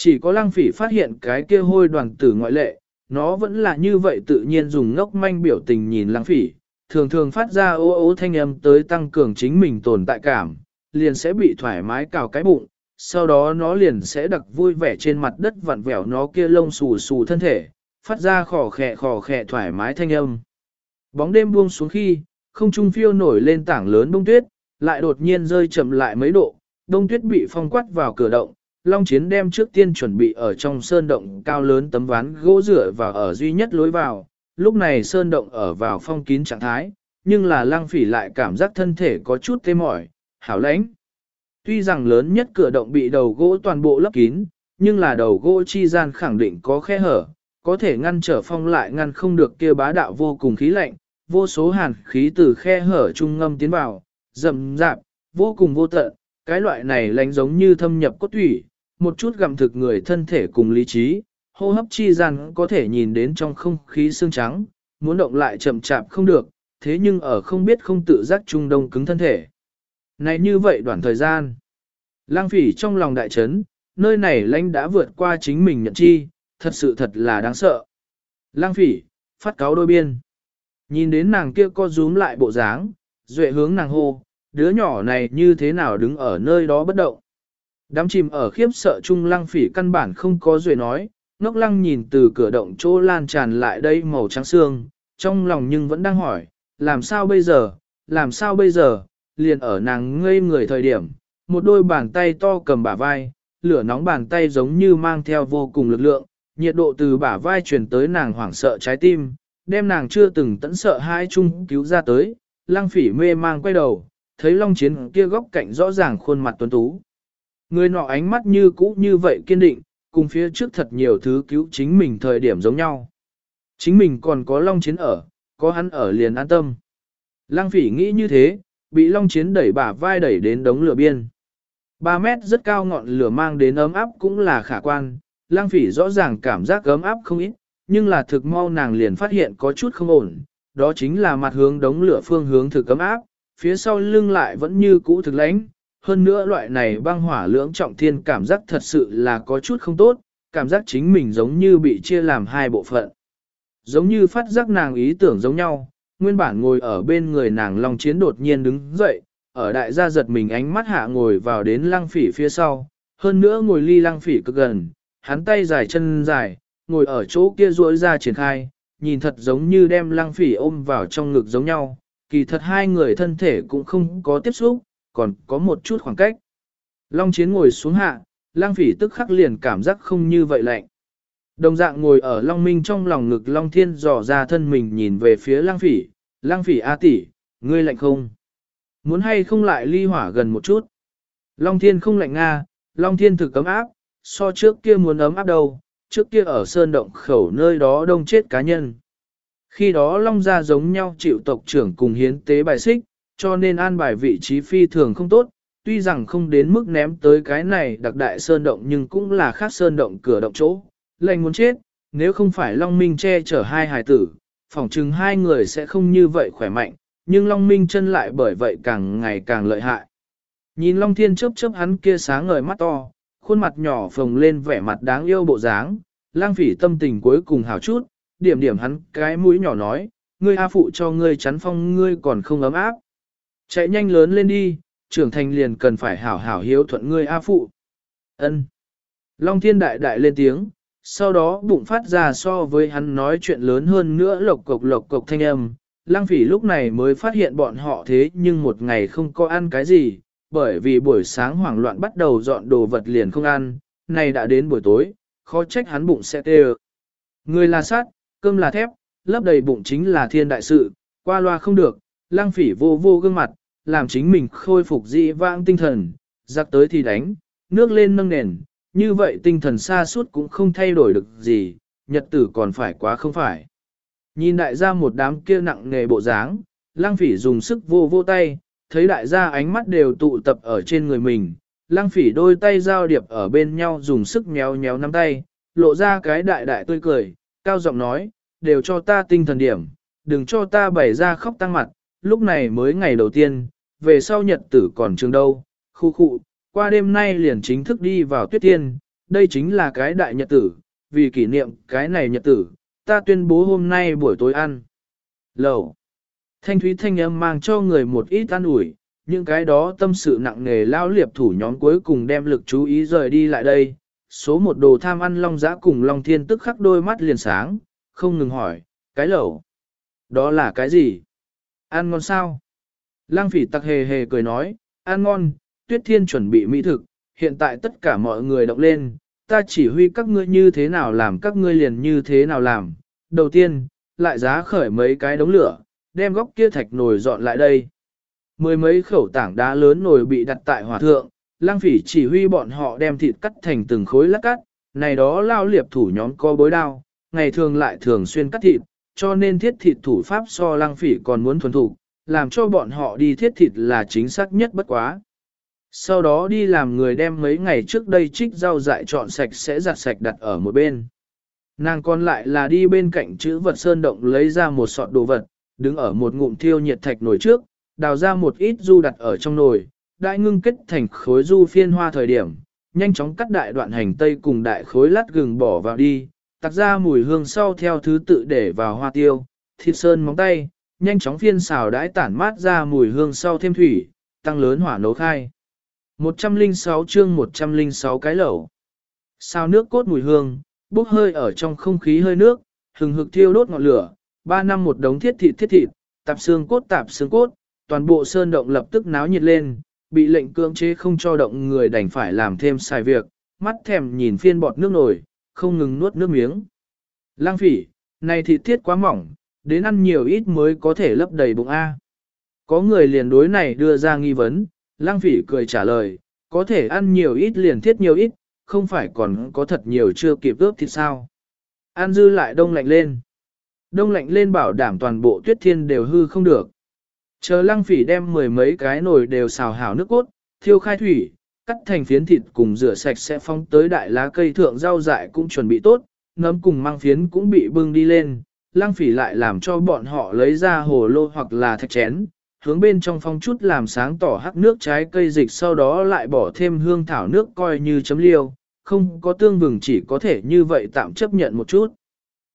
Chỉ có lăng phỉ phát hiện cái kia hôi đoàn tử ngoại lệ, nó vẫn là như vậy tự nhiên dùng ngốc manh biểu tình nhìn lăng phỉ, thường thường phát ra ô ô thanh âm tới tăng cường chính mình tồn tại cảm, liền sẽ bị thoải mái cào cái bụng, sau đó nó liền sẽ đặc vui vẻ trên mặt đất vặn vẹo nó kia lông xù xù thân thể, phát ra khò khẹ khò khẹ thoải mái thanh âm. Bóng đêm buông xuống khi, không trung phiêu nổi lên tảng lớn bông tuyết, lại đột nhiên rơi chậm lại mấy độ, đông tuyết bị phong quát vào cửa động, Long Chiến đem trước tiên chuẩn bị ở trong sơn động cao lớn tấm ván gỗ rửa và ở duy nhất lối vào, lúc này sơn động ở vào phong kín trạng thái, nhưng là lang phỉ lại cảm giác thân thể có chút tê mỏi, hảo lãnh. Tuy rằng lớn nhất cửa động bị đầu gỗ toàn bộ lấp kín, nhưng là đầu gỗ chi gian khẳng định có khe hở, có thể ngăn trở phong lại ngăn không được kia bá đạo vô cùng khí lạnh, vô số hàn khí từ khe hở trung ngâm tiến vào, rầm rạp, vô cùng vô tận, cái loại này lánh giống như thâm nhập cốt thủy, một chút gặm thực người thân thể cùng lý trí, hô hấp chi rằng có thể nhìn đến trong không khí xương trắng, muốn động lại chậm chạp không được, thế nhưng ở không biết không tự giác trung đông cứng thân thể. Này như vậy đoạn thời gian, lang phỉ trong lòng đại chấn, nơi này lãnh đã vượt qua chính mình nhận chi, thật sự thật là đáng sợ. Lang phỉ, phát cáo đôi biên. Nhìn đến nàng kia co rúm lại bộ dáng, duệ hướng nàng hô, đứa nhỏ này như thế nào đứng ở nơi đó bất động. Đám chìm ở khiếp sợ chung lăng phỉ căn bản không có duệ nói, ngốc lăng nhìn từ cửa động chỗ lan tràn lại đây màu trắng xương, trong lòng nhưng vẫn đang hỏi, làm sao bây giờ, làm sao bây giờ, liền ở nàng ngây người thời điểm, một đôi bàn tay to cầm bả vai, lửa nóng bàn tay giống như mang theo vô cùng lực lượng, nhiệt độ từ bả vai truyền tới nàng hoảng sợ trái tim, đem nàng chưa từng tẫn sợ hai chung cứu ra tới, lăng phỉ mê mang quay đầu, thấy long chiến kia góc cạnh rõ ràng khuôn mặt tuấn tú. Người nọ ánh mắt như cũ như vậy kiên định, cùng phía trước thật nhiều thứ cứu chính mình thời điểm giống nhau. Chính mình còn có long chiến ở, có hắn ở liền an tâm. Lăng phỉ nghĩ như thế, bị long chiến đẩy bả vai đẩy đến đống lửa biên. 3 mét rất cao ngọn lửa mang đến ấm áp cũng là khả quan, lang phỉ rõ ràng cảm giác ấm áp không ít, nhưng là thực mau nàng liền phát hiện có chút không ổn, đó chính là mặt hướng đống lửa phương hướng thực ấm áp, phía sau lưng lại vẫn như cũ thực lãnh. Hơn nữa loại này băng hỏa lưỡng trọng thiên cảm giác thật sự là có chút không tốt, cảm giác chính mình giống như bị chia làm hai bộ phận. Giống như phát giác nàng ý tưởng giống nhau, nguyên bản ngồi ở bên người nàng Long Chiến đột nhiên đứng dậy, ở đại gia giật mình ánh mắt hạ ngồi vào đến lăng phỉ phía sau, hơn nữa ngồi ly lăng phỉ cực gần, hắn tay dài chân dài, ngồi ở chỗ kia duỗi ra triển khai, nhìn thật giống như đem lăng phỉ ôm vào trong ngực giống nhau, kỳ thật hai người thân thể cũng không có tiếp xúc, còn có một chút khoảng cách. Long chiến ngồi xuống hạ, Lang phỉ tức khắc liền cảm giác không như vậy lạnh. Đồng dạng ngồi ở Long Minh trong lòng ngực Long Thiên dò ra thân mình nhìn về phía Lang phỉ, Lang phỉ A tỷ, ngươi lạnh không? Muốn hay không lại ly hỏa gần một chút? Long Thiên không lạnh Nga, Long Thiên thực cấm áp, so trước kia muốn ấm áp đâu, trước kia ở sơn động khẩu nơi đó đông chết cá nhân. Khi đó Long Gia giống nhau chịu tộc trưởng cùng hiến tế bài xích, cho nên an bài vị trí phi thường không tốt, tuy rằng không đến mức ném tới cái này đặc đại sơn động nhưng cũng là khác sơn động cửa động chỗ, Lệnh muốn chết, nếu không phải Long Minh che chở hai hài tử, phỏng chừng hai người sẽ không như vậy khỏe mạnh, nhưng Long Minh chân lại bởi vậy càng ngày càng lợi hại. Nhìn Long Thiên chớp chớp hắn kia sáng ngời mắt to, khuôn mặt nhỏ phồng lên vẻ mặt đáng yêu bộ dáng, lang phỉ tâm tình cuối cùng hào chút, điểm điểm hắn cái mũi nhỏ nói, ngươi A phụ cho ngươi chắn phong ngươi còn không ấm áp. Chạy nhanh lớn lên đi, trưởng thành liền cần phải hảo hảo hiếu thuận ngươi A phụ. Ân. Long thiên đại đại lên tiếng, sau đó bụng phát ra so với hắn nói chuyện lớn hơn nữa lộc cộc lộc cộc thanh âm. Lăng phỉ lúc này mới phát hiện bọn họ thế nhưng một ngày không có ăn cái gì, bởi vì buổi sáng hoảng loạn bắt đầu dọn đồ vật liền không ăn, này đã đến buổi tối, khó trách hắn bụng sẽ tê Người là sát, cơm là thép, lấp đầy bụng chính là thiên đại sự, qua loa không được, lang phỉ vô vô gương mặt, làm chính mình khôi phục dị vãng tinh thần, giặc tới thì đánh, nước lên nâng nền, như vậy tinh thần xa suốt cũng không thay đổi được gì, nhật tử còn phải quá không phải. Nhìn đại gia một đám kia nặng nghề bộ dáng, lang phỉ dùng sức vô vô tay, thấy đại gia ánh mắt đều tụ tập ở trên người mình, lang phỉ đôi tay giao điệp ở bên nhau dùng sức nhéo nhéo nắm tay, lộ ra cái đại đại tươi cười, cao giọng nói, đều cho ta tinh thần điểm, đừng cho ta bày ra khóc tăng mặt, lúc này mới ngày đầu tiên, về sau nhật tử còn trường đâu, khu khu, qua đêm nay liền chính thức đi vào tuyết tiên, đây chính là cái đại nhật tử, vì kỷ niệm cái này nhật tử, ta tuyên bố hôm nay buổi tối ăn. Lẩu. Thanh thúy thanh âm mang cho người một ít an ủi, những cái đó tâm sự nặng nề lao liệp thủ nhóm cuối cùng đem lực chú ý rời đi lại đây. Số một đồ tham ăn long giã cùng long thiên tức khắc đôi mắt liền sáng, không ngừng hỏi, cái lẩu. Đó là cái gì? Ăn ngon sao? Lang phỉ tặc hề hề cười nói, ăn ngon, tuyết thiên chuẩn bị mỹ thực, hiện tại tất cả mọi người động lên, ta chỉ huy các ngươi như thế nào làm các ngươi liền như thế nào làm. Đầu tiên, lại giá khởi mấy cái đống lửa, đem góc kia thạch nồi dọn lại đây. Mười mấy khẩu tảng đá lớn nồi bị đặt tại hỏa thượng, lang phỉ chỉ huy bọn họ đem thịt cắt thành từng khối lát cắt, này đó lao liệp thủ nhóm co bối đao, ngày thường lại thường xuyên cắt thịt, cho nên thiết thịt thủ pháp so lang phỉ còn muốn thuần thủ, làm cho bọn họ đi thiết thịt là chính xác nhất bất quá. Sau đó đi làm người đem mấy ngày trước đây trích rau dại chọn sạch sẽ giặt sạch đặt ở một bên. Nàng còn lại là đi bên cạnh chữ vật sơn động lấy ra một sọt đồ vật, đứng ở một ngụm thiêu nhiệt thạch nồi trước, đào ra một ít du đặt ở trong nồi, đại ngưng kết thành khối du phiên hoa thời điểm, nhanh chóng cắt đại đoạn hành tây cùng đại khối lát gừng bỏ vào đi, tặc ra mùi hương sau theo thứ tự để vào hoa tiêu, thịt sơn móng tay, nhanh chóng phiên xào đãi tản mát ra mùi hương sau thêm thủy, tăng lớn hỏa nấu khai. 106 chương 106 cái lẩu. Sao nước cốt mùi hương, bốc hơi ở trong không khí hơi nước, hừng hực thiêu đốt ngọn lửa, ba năm một đống thiết thịt thiết thịt, tạp xương cốt tạp xương cốt, toàn bộ sơn động lập tức náo nhiệt lên, bị lệnh cưỡng chế không cho động người đành phải làm thêm xài việc, mắt thèm nhìn phiên bọt nước nổi, không ngừng nuốt nước miếng. Lang phỉ, này thịt thiết quá mỏng, đến ăn nhiều ít mới có thể lấp đầy bụng A. Có người liền đối này đưa ra nghi vấn, lang phỉ cười trả lời, có thể ăn nhiều ít liền thiết nhiều ít, không phải còn có thật nhiều chưa kịp ướp thịt sao. An dư lại đông lạnh lên. Đông lạnh lên bảo đảm toàn bộ tuyết thiên đều hư không được. Chờ lăng phỉ đem mười mấy cái nồi đều xào hảo nước cốt, thiêu khai thủy, cắt thành phiến thịt cùng rửa sạch sẽ phong tới đại lá cây thượng rau dại cũng chuẩn bị tốt, nấm cùng mang phiến cũng bị bưng đi lên, Lang phỉ lại làm cho bọn họ lấy ra hồ lô hoặc là thạch chén, hướng bên trong phong chút làm sáng tỏ hắc nước trái cây dịch sau đó lại bỏ thêm hương thảo nước coi như chấm liêu, không có tương vừng chỉ có thể như vậy tạm chấp nhận một chút.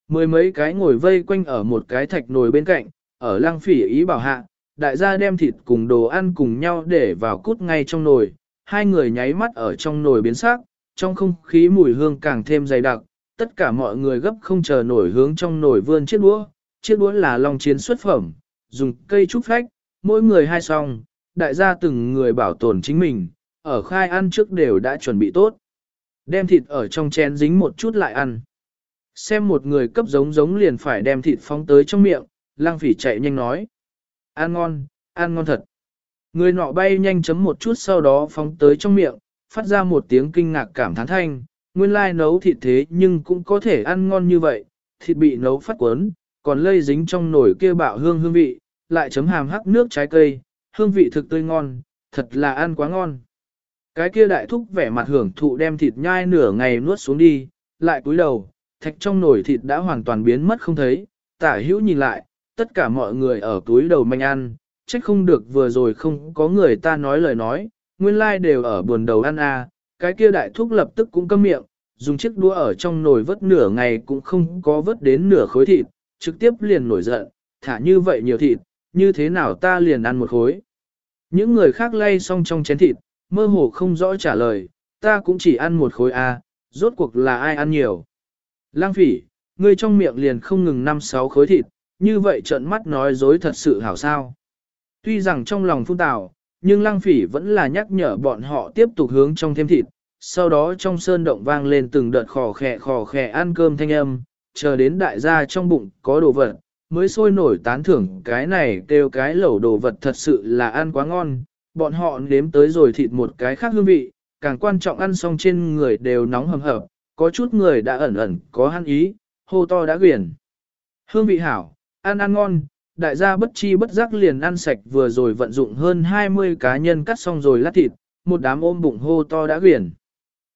Mười mấy cái ngồi vây quanh ở một cái thạch nồi bên cạnh, ở Lang phỉ ý bảo hạ, đại gia đem thịt cùng đồ ăn cùng nhau để vào cút ngay trong nồi, hai người nháy mắt ở trong nồi biến sắc, trong không khí mùi hương càng thêm dày đặc, tất cả mọi người gấp không chờ nổi hướng trong nồi vươn chiếc đũa, chiếc đũa là long chiến xuất phẩm, dùng cây trúc phách, mỗi người hai song, đại gia từng người bảo tồn chính mình, ở khai ăn trước đều đã chuẩn bị tốt. Đem thịt ở trong chén dính một chút lại ăn. Xem một người cấp giống giống liền phải đem thịt phóng tới trong miệng, lang phỉ chạy nhanh nói. Ăn ngon, ăn ngon thật. Người nọ bay nhanh chấm một chút sau đó phóng tới trong miệng, phát ra một tiếng kinh ngạc cảm thán thanh. Nguyên lai nấu thịt thế nhưng cũng có thể ăn ngon như vậy, thịt bị nấu phát cuốn, còn lây dính trong nồi kia bạo hương hương vị, lại chấm hàm hắc nước trái cây, hương vị thực tươi ngon, thật là ăn quá ngon. Cái kia đại thúc vẻ mặt hưởng thụ đem thịt nhai nửa ngày nuốt xuống đi, lại cúi đầu, thạch trong nồi thịt đã hoàn toàn biến mất không thấy, tả hữu nhìn lại, tất cả mọi người ở túi đầu manh ăn, trách không được vừa rồi không có người ta nói lời nói, nguyên lai like đều ở buồn đầu ăn à, cái kia đại thúc lập tức cũng câm miệng, dùng chiếc đũa ở trong nồi vớt nửa ngày cũng không có vớt đến nửa khối thịt, trực tiếp liền nổi giận, thả như vậy nhiều thịt, như thế nào ta liền ăn một khối. Những người khác lay xong trong chén thịt, mơ hồ không rõ trả lời, ta cũng chỉ ăn một khối A, rốt cuộc là ai ăn nhiều. Lang phỉ, ngươi trong miệng liền không ngừng năm sáu khối thịt, như vậy trợn mắt nói dối thật sự hảo sao. Tuy rằng trong lòng phun tào, nhưng lăng phỉ vẫn là nhắc nhở bọn họ tiếp tục hướng trong thêm thịt, sau đó trong sơn động vang lên từng đợt khò khè khò khè ăn cơm thanh âm, chờ đến đại gia trong bụng có đồ vật, mới sôi nổi tán thưởng cái này kêu cái lẩu đồ vật thật sự là ăn quá ngon, bọn họ nếm tới rồi thịt một cái khác hương vị, càng quan trọng ăn xong trên người đều nóng hầm hập, có chút người đã ẩn ẩn có hăn ý, hô to đã quyển. Hương vị hảo, ăn ăn ngon, đại gia bất chi bất giác liền ăn sạch vừa rồi vận dụng hơn 20 cá nhân cắt xong rồi lát thịt, một đám ôm bụng hô to đã quyển.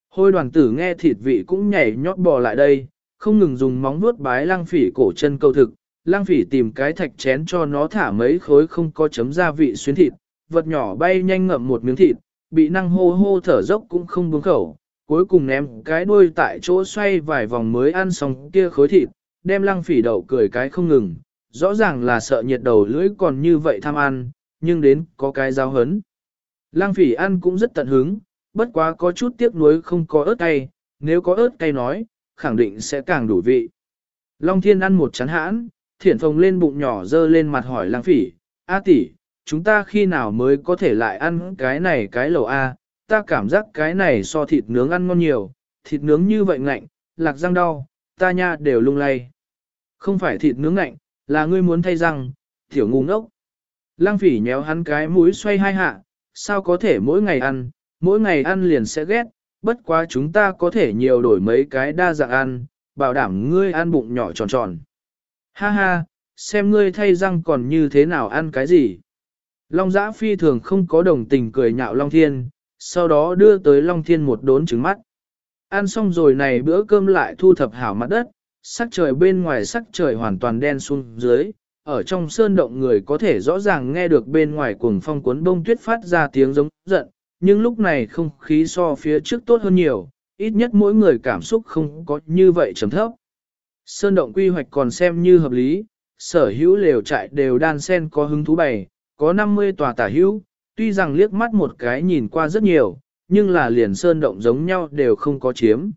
Hôi đoàn tử nghe thịt vị cũng nhảy nhót bò lại đây, không ngừng dùng móng vuốt bái lang phỉ cổ chân câu thực, lang phỉ tìm cái thạch chén cho nó thả mấy khối không có chấm gia vị xuyến thịt, vật nhỏ bay nhanh ngậm một miếng thịt, bị năng hô hô thở dốc cũng không buông khẩu, cuối cùng ném cái đuôi tại chỗ xoay vài vòng mới ăn xong kia khối thịt, đem lăng phỉ đậu cười cái không ngừng, rõ ràng là sợ nhiệt đầu lưỡi còn như vậy tham ăn, nhưng đến có cái giao hấn. Lăng phỉ ăn cũng rất tận hứng, bất quá có chút tiếc nuối không có ớt cay, nếu có ớt cay nói, khẳng định sẽ càng đủ vị. Long thiên ăn một chán hãn, thiển phồng lên bụng nhỏ dơ lên mặt hỏi lăng phỉ, A tỷ, chúng ta khi nào mới có thể lại ăn cái này cái lẩu A, ta cảm giác cái này so thịt nướng ăn ngon nhiều, thịt nướng như vậy ngạnh, lạc răng đau, ta nha đều lung lay. Không phải thịt nướng ngạnh, là ngươi muốn thay răng, tiểu ngu ngốc. Lăng phỉ nhéo hắn cái mũi xoay hai hạ, sao có thể mỗi ngày ăn, mỗi ngày ăn liền sẽ ghét, bất quá chúng ta có thể nhiều đổi mấy cái đa dạng ăn, bảo đảm ngươi ăn bụng nhỏ tròn tròn. Ha ha, xem ngươi thay răng còn như thế nào ăn cái gì. Long giã phi thường không có đồng tình cười nhạo Long Thiên, sau đó đưa tới Long Thiên một đốn trứng mắt. Ăn xong rồi này bữa cơm lại thu thập hảo mặt đất, sắc trời bên ngoài sắc trời hoàn toàn đen xuống dưới, ở trong sơn động người có thể rõ ràng nghe được bên ngoài cuồng phong cuốn bông tuyết phát ra tiếng giống giận, nhưng lúc này không khí so phía trước tốt hơn nhiều, ít nhất mỗi người cảm xúc không có như vậy trầm thấp. Sơn động quy hoạch còn xem như hợp lý, sở hữu lều trại đều đan sen có hứng thú bày, có 50 tòa tả hữu, tuy rằng liếc mắt một cái nhìn qua rất nhiều, nhưng là liền sơn động giống nhau đều không có chiếm.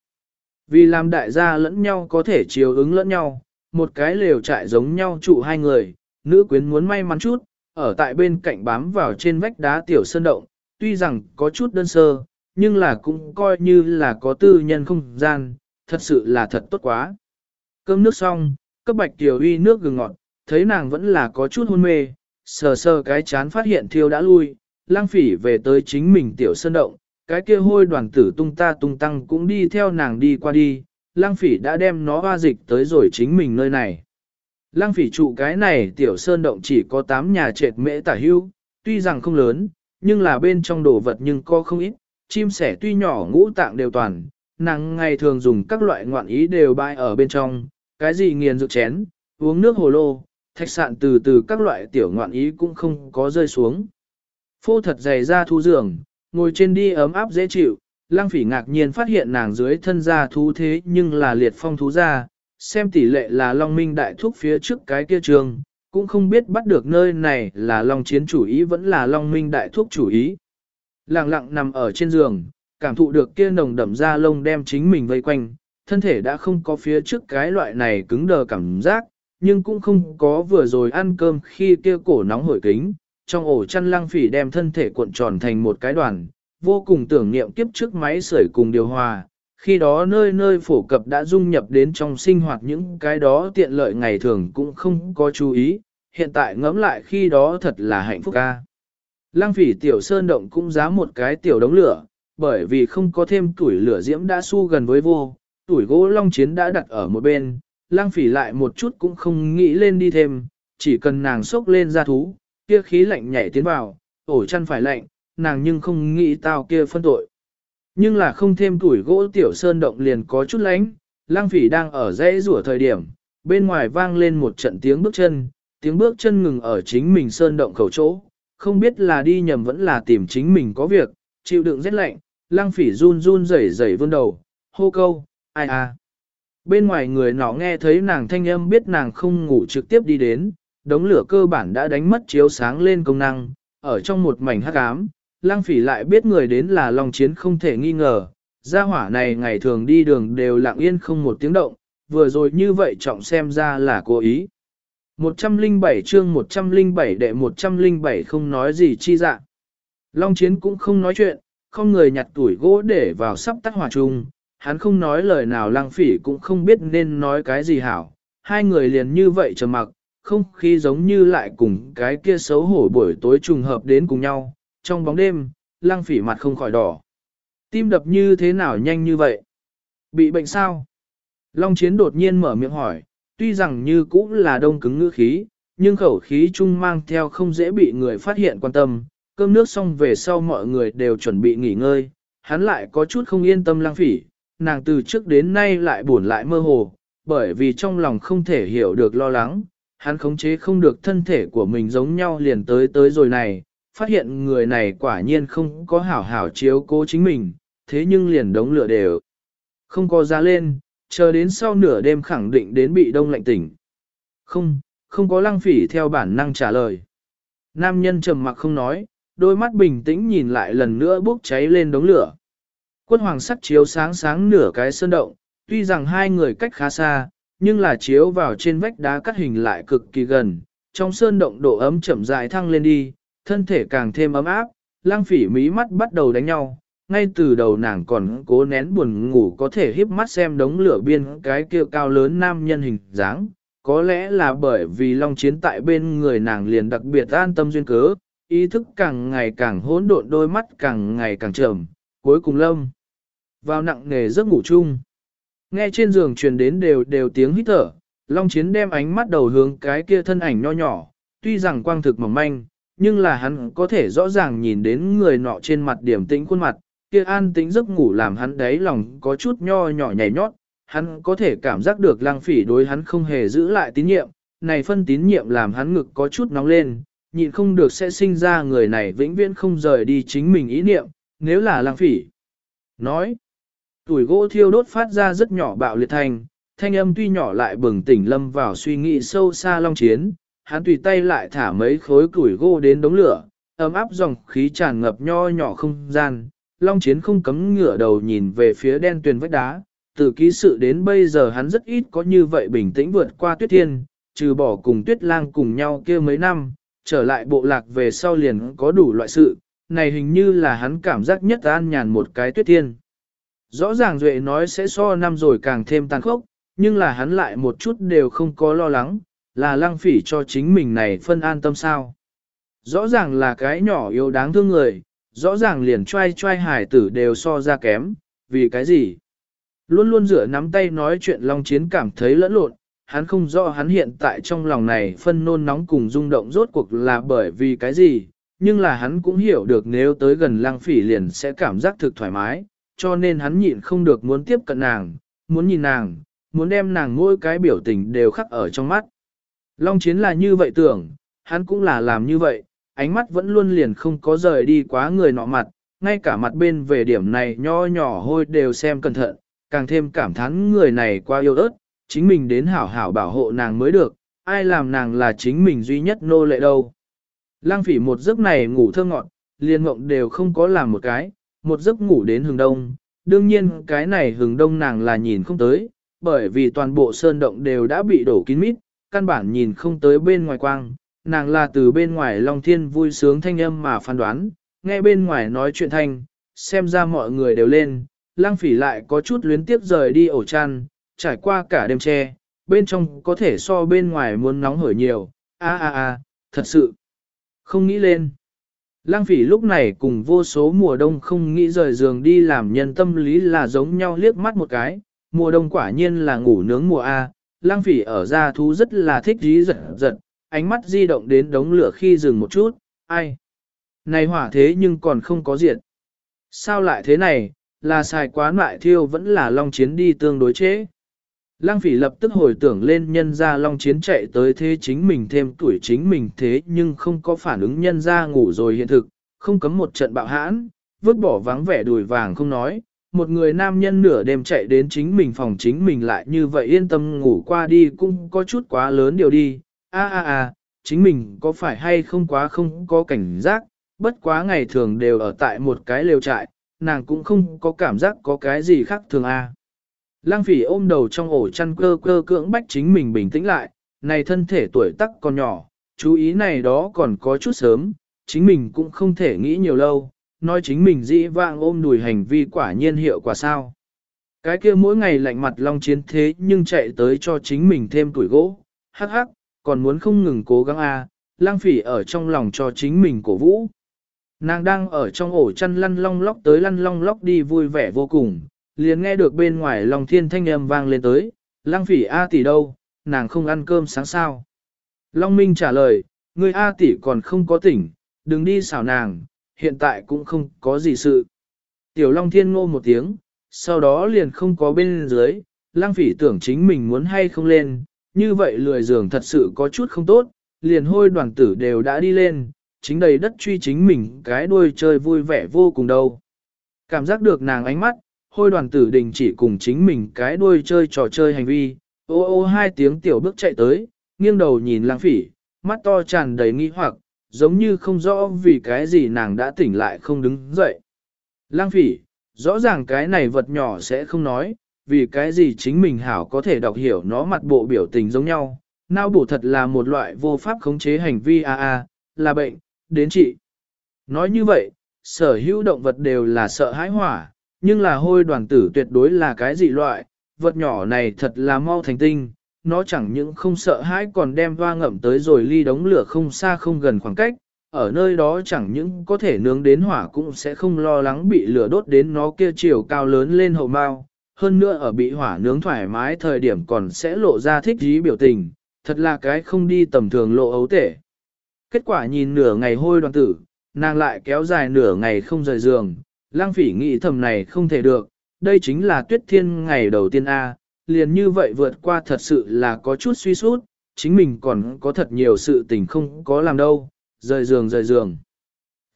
Vì làm đại gia lẫn nhau có thể chiều ứng lẫn nhau, một cái lều trại giống nhau trụ hai người, nữ quyến muốn may mắn chút, ở tại bên cạnh bám vào trên vách đá tiểu sơn động, tuy rằng có chút đơn sơ, nhưng là cũng coi như là có tư nhân không gian, thật sự là thật tốt quá. Cơm nước xong, cấp bạch tiểu uy nước gừng ngọt, thấy nàng vẫn là có chút hôn mê, sờ sờ cái chán phát hiện thiêu đã lui, lang phỉ về tới chính mình tiểu sơn động, cái kia hôi đoàn tử tung ta tung tăng cũng đi theo nàng đi qua đi, lang phỉ đã đem nó hoa dịch tới rồi chính mình nơi này. Lang phỉ trụ cái này tiểu sơn động chỉ có 8 nhà trệt mễ tả hưu, tuy rằng không lớn, nhưng là bên trong đồ vật nhưng có không ít, chim sẻ tuy nhỏ ngũ tạng đều toàn, nàng ngày thường dùng các loại ngoạn ý đều bãi ở bên trong, cái gì nghiền rượu chén, uống nước hồ lô, thạch sạn từ từ các loại tiểu ngoạn ý cũng không có rơi xuống. Phô thật dày ra thu giường, ngồi trên đi ấm áp dễ chịu, lang phỉ ngạc nhiên phát hiện nàng dưới thân ra thú thế nhưng là liệt phong thú ra, xem tỷ lệ là long minh đại thúc phía trước cái kia trường, cũng không biết bắt được nơi này là long chiến chủ ý vẫn là long minh đại thúc chủ ý. Lặng lặng nằm ở trên giường, cảm thụ được kia nồng đậm da lông đem chính mình vây quanh, thân thể đã không có phía trước cái loại này cứng đờ cảm giác, nhưng cũng không có vừa rồi ăn cơm khi kia cổ nóng hổi kính, trong ổ chăn lăng phỉ đem thân thể cuộn tròn thành một cái đoàn, vô cùng tưởng niệm kiếp trước máy sưởi cùng điều hòa, khi đó nơi nơi phổ cập đã dung nhập đến trong sinh hoạt những cái đó tiện lợi ngày thường cũng không có chú ý, hiện tại ngẫm lại khi đó thật là hạnh phúc ca. Lăng phỉ tiểu sơn động cũng giá một cái tiểu đống lửa, bởi vì không có thêm tuổi lửa diễm đã su gần với vô, tuổi gỗ long chiến đã đặt ở một bên, lăng phỉ lại một chút cũng không nghĩ lên đi thêm, chỉ cần nàng sốc lên ra thú, kia khí lạnh nhảy tiến vào, ổ chăn phải lạnh, nàng nhưng không nghĩ tao kia phân tội. Nhưng là không thêm tuổi gỗ tiểu sơn động liền có chút lánh, lang phỉ đang ở dãy rủa thời điểm, bên ngoài vang lên một trận tiếng bước chân, tiếng bước chân ngừng ở chính mình sơn động khẩu chỗ, không biết là đi nhầm vẫn là tìm chính mình có việc, chịu đựng rét lạnh, lang phỉ run run rẩy rẩy vươn đầu, hô câu, ai à. Bên ngoài người nó nghe thấy nàng thanh âm biết nàng không ngủ trực tiếp đi đến, đống lửa cơ bản đã đánh mất chiếu sáng lên công năng, ở trong một mảnh hắc ám, lang phỉ lại biết người đến là Long Chiến không thể nghi ngờ, gia hỏa này ngày thường đi đường đều lặng yên không một tiếng động, vừa rồi như vậy trọng xem ra là cố ý. 107 chương 107 đệ 107 không nói gì chi dạ. Long Chiến cũng không nói chuyện, không người nhặt tuổi gỗ để vào sắp tắt hỏa chung, hắn không nói lời nào lang phỉ cũng không biết nên nói cái gì hảo, hai người liền như vậy trầm mặc, không khí giống như lại cùng cái kia xấu hổ buổi tối trùng hợp đến cùng nhau, trong bóng đêm, lăng phỉ mặt không khỏi đỏ. Tim đập như thế nào nhanh như vậy? Bị bệnh sao? Long chiến đột nhiên mở miệng hỏi, tuy rằng như cũng là đông cứng ngữ khí, nhưng khẩu khí chung mang theo không dễ bị người phát hiện quan tâm, cơm nước xong về sau mọi người đều chuẩn bị nghỉ ngơi, hắn lại có chút không yên tâm lăng phỉ, nàng từ trước đến nay lại buồn lại mơ hồ, bởi vì trong lòng không thể hiểu được lo lắng, hắn khống chế không được thân thể của mình giống nhau liền tới tới rồi này, phát hiện người này quả nhiên không có hảo hảo chiếu cố chính mình, thế nhưng liền đống lửa đều. Không có ra lên, chờ đến sau nửa đêm khẳng định đến bị đông lạnh tỉnh. Không, không có lăng phỉ theo bản năng trả lời. Nam nhân trầm mặc không nói, đôi mắt bình tĩnh nhìn lại lần nữa bốc cháy lên đống lửa. Quân hoàng sắc chiếu sáng sáng nửa cái sơn động, tuy rằng hai người cách khá xa, nhưng là chiếu vào trên vách đá cắt hình lại cực kỳ gần, trong sơn động độ ấm chậm rãi thăng lên đi, thân thể càng thêm ấm áp, lang phỉ mí mắt bắt đầu đánh nhau, ngay từ đầu nàng còn cố nén buồn ngủ có thể híp mắt xem đống lửa biên cái kia cao lớn nam nhân hình dáng, có lẽ là bởi vì long chiến tại bên người nàng liền đặc biệt an tâm duyên cớ, ý thức càng ngày càng hỗn độn đôi mắt càng ngày càng trầm, cuối cùng lâm vào nặng nề giấc ngủ chung. Nghe trên giường truyền đến đều đều tiếng hít thở, Long Chiến đem ánh mắt đầu hướng cái kia thân ảnh nho nhỏ, tuy rằng quang thực mỏng manh, nhưng là hắn có thể rõ ràng nhìn đến người nọ trên mặt điểm tĩnh khuôn mặt, kia an tĩnh giấc ngủ làm hắn đáy lòng có chút nho nhỏ nhảy nhót, hắn có thể cảm giác được lang phỉ đối hắn không hề giữ lại tín nhiệm, này phân tín nhiệm làm hắn ngực có chút nóng lên, nhịn không được sẽ sinh ra người này vĩnh viễn không rời đi chính mình ý niệm, nếu là lang phỉ. Nói, tuổi gỗ thiêu đốt phát ra rất nhỏ bạo liệt thanh, thanh âm tuy nhỏ lại bừng tỉnh lâm vào suy nghĩ sâu xa long chiến, hắn tùy tay lại thả mấy khối củi gỗ đến đống lửa, ấm áp dòng khí tràn ngập nho nhỏ không gian, long chiến không cấm ngửa đầu nhìn về phía đen tuyền vách đá, từ ký sự đến bây giờ hắn rất ít có như vậy bình tĩnh vượt qua tuyết thiên, trừ bỏ cùng tuyết lang cùng nhau kia mấy năm, trở lại bộ lạc về sau liền có đủ loại sự, này hình như là hắn cảm giác nhất an nhàn một cái tuyết thiên. Rõ ràng Duệ nói sẽ so năm rồi càng thêm tàn khốc, nhưng là hắn lại một chút đều không có lo lắng, là lăng phỉ cho chính mình này phân an tâm sao. Rõ ràng là cái nhỏ yếu đáng thương người, rõ ràng liền trai trai hải tử đều so ra kém, vì cái gì? Luôn luôn rửa nắm tay nói chuyện Long Chiến cảm thấy lẫn lộn, hắn không rõ hắn hiện tại trong lòng này phân nôn nóng cùng rung động rốt cuộc là bởi vì cái gì, nhưng là hắn cũng hiểu được nếu tới gần lăng phỉ liền sẽ cảm giác thực thoải mái, cho nên hắn nhịn không được muốn tiếp cận nàng, muốn nhìn nàng, muốn đem nàng mỗi cái biểu tình đều khắc ở trong mắt. Long Chiến là như vậy tưởng, hắn cũng là làm như vậy, ánh mắt vẫn luôn liền không có rời đi quá người nọ mặt, ngay cả mặt bên về điểm này nho nhỏ hôi đều xem cẩn thận, càng thêm cảm thán người này qua yêu ớt, chính mình đến hảo hảo bảo hộ nàng mới được, ai làm nàng là chính mình duy nhất nô lệ đâu. Lăng phỉ một giấc này ngủ thơ ngọn, liền ngộng đều không có làm một cái, một giấc ngủ đến hừng đông, đương nhiên cái này hừng đông nàng là nhìn không tới, bởi vì toàn bộ sơn động đều đã bị đổ kín mít, căn bản nhìn không tới bên ngoài quang, nàng là từ bên ngoài Long Thiên vui sướng thanh âm mà phán đoán, nghe bên ngoài nói chuyện thanh, xem ra mọi người đều lên, lang phỉ lại có chút luyến tiếp rời đi ổ chăn, trải qua cả đêm tre, bên trong có thể so bên ngoài muốn nóng hổi nhiều, a a a, thật sự, không nghĩ lên. Lang phỉ lúc này cùng vô số mùa đông không nghĩ rời giường đi làm nhân tâm lý là giống nhau liếc mắt một cái, mùa đông quả nhiên là ngủ nướng mùa A, lang phỉ ở ra thú rất là thích dí giật giật, ánh mắt di động đến đống lửa khi dừng một chút, ai? Này hỏa thế nhưng còn không có diện. Sao lại thế này, là xài quá lại thiêu vẫn là long chiến đi tương đối chế. Lăng phỉ lập tức hồi tưởng lên nhân ra long chiến chạy tới thế chính mình thêm tuổi chính mình thế nhưng không có phản ứng nhân ra ngủ rồi hiện thực, không cấm một trận bạo hãn, vứt bỏ vắng vẻ đùi vàng không nói, một người nam nhân nửa đêm chạy đến chính mình phòng chính mình lại như vậy yên tâm ngủ qua đi cũng có chút quá lớn điều đi, a a a, chính mình có phải hay không quá không có cảnh giác, bất quá ngày thường đều ở tại một cái lều trại, nàng cũng không có cảm giác có cái gì khác thường a. Lăng phỉ ôm đầu trong ổ chăn cơ cơ cưỡng bách chính mình bình tĩnh lại, này thân thể tuổi tắc còn nhỏ, chú ý này đó còn có chút sớm, chính mình cũng không thể nghĩ nhiều lâu, nói chính mình dĩ vãng ôm đùi hành vi quả nhiên hiệu quả sao. Cái kia mỗi ngày lạnh mặt long chiến thế nhưng chạy tới cho chính mình thêm tuổi gỗ, hắc hắc, còn muốn không ngừng cố gắng a, à, lang phỉ ở trong lòng cho chính mình cổ vũ. Nàng đang ở trong ổ chăn lăn long lóc tới lăn long lóc đi vui vẻ vô cùng, liền nghe được bên ngoài lòng thiên thanh âm vang lên tới, lang phỉ A tỷ đâu, nàng không ăn cơm sáng sao. Long Minh trả lời, người A tỷ còn không có tỉnh, đừng đi xảo nàng, hiện tại cũng không có gì sự. Tiểu Long Thiên ngô một tiếng, sau đó liền không có bên dưới, lang phỉ tưởng chính mình muốn hay không lên, như vậy lười giường thật sự có chút không tốt, liền hôi đoàn tử đều đã đi lên, chính đầy đất truy chính mình cái đuôi chơi vui vẻ vô cùng đâu. Cảm giác được nàng ánh mắt, hôi đoàn tử đình chỉ cùng chính mình cái đuôi chơi trò chơi hành vi, ô ô hai tiếng tiểu bước chạy tới, nghiêng đầu nhìn lang phỉ, mắt to tràn đầy nghi hoặc, giống như không rõ vì cái gì nàng đã tỉnh lại không đứng dậy. Lang phỉ, rõ ràng cái này vật nhỏ sẽ không nói, vì cái gì chính mình hảo có thể đọc hiểu nó mặt bộ biểu tình giống nhau. Nao bổ thật là một loại vô pháp khống chế hành vi a a, là bệnh, đến trị. Nói như vậy, sở hữu động vật đều là sợ hãi hỏa, nhưng là hôi đoàn tử tuyệt đối là cái dị loại, vật nhỏ này thật là mau thành tinh, nó chẳng những không sợ hãi còn đem hoa ngậm tới rồi ly đống lửa không xa không gần khoảng cách, ở nơi đó chẳng những có thể nướng đến hỏa cũng sẽ không lo lắng bị lửa đốt đến nó kia chiều cao lớn lên hậu mao, hơn nữa ở bị hỏa nướng thoải mái thời điểm còn sẽ lộ ra thích dí biểu tình, thật là cái không đi tầm thường lộ ấu tể. Kết quả nhìn nửa ngày hôi đoàn tử, nàng lại kéo dài nửa ngày không rời giường, lang phỉ nghĩ thầm này không thể được, đây chính là tuyết thiên ngày đầu tiên A, liền như vậy vượt qua thật sự là có chút suy sút, chính mình còn có thật nhiều sự tình không có làm đâu, rời giường rời giường.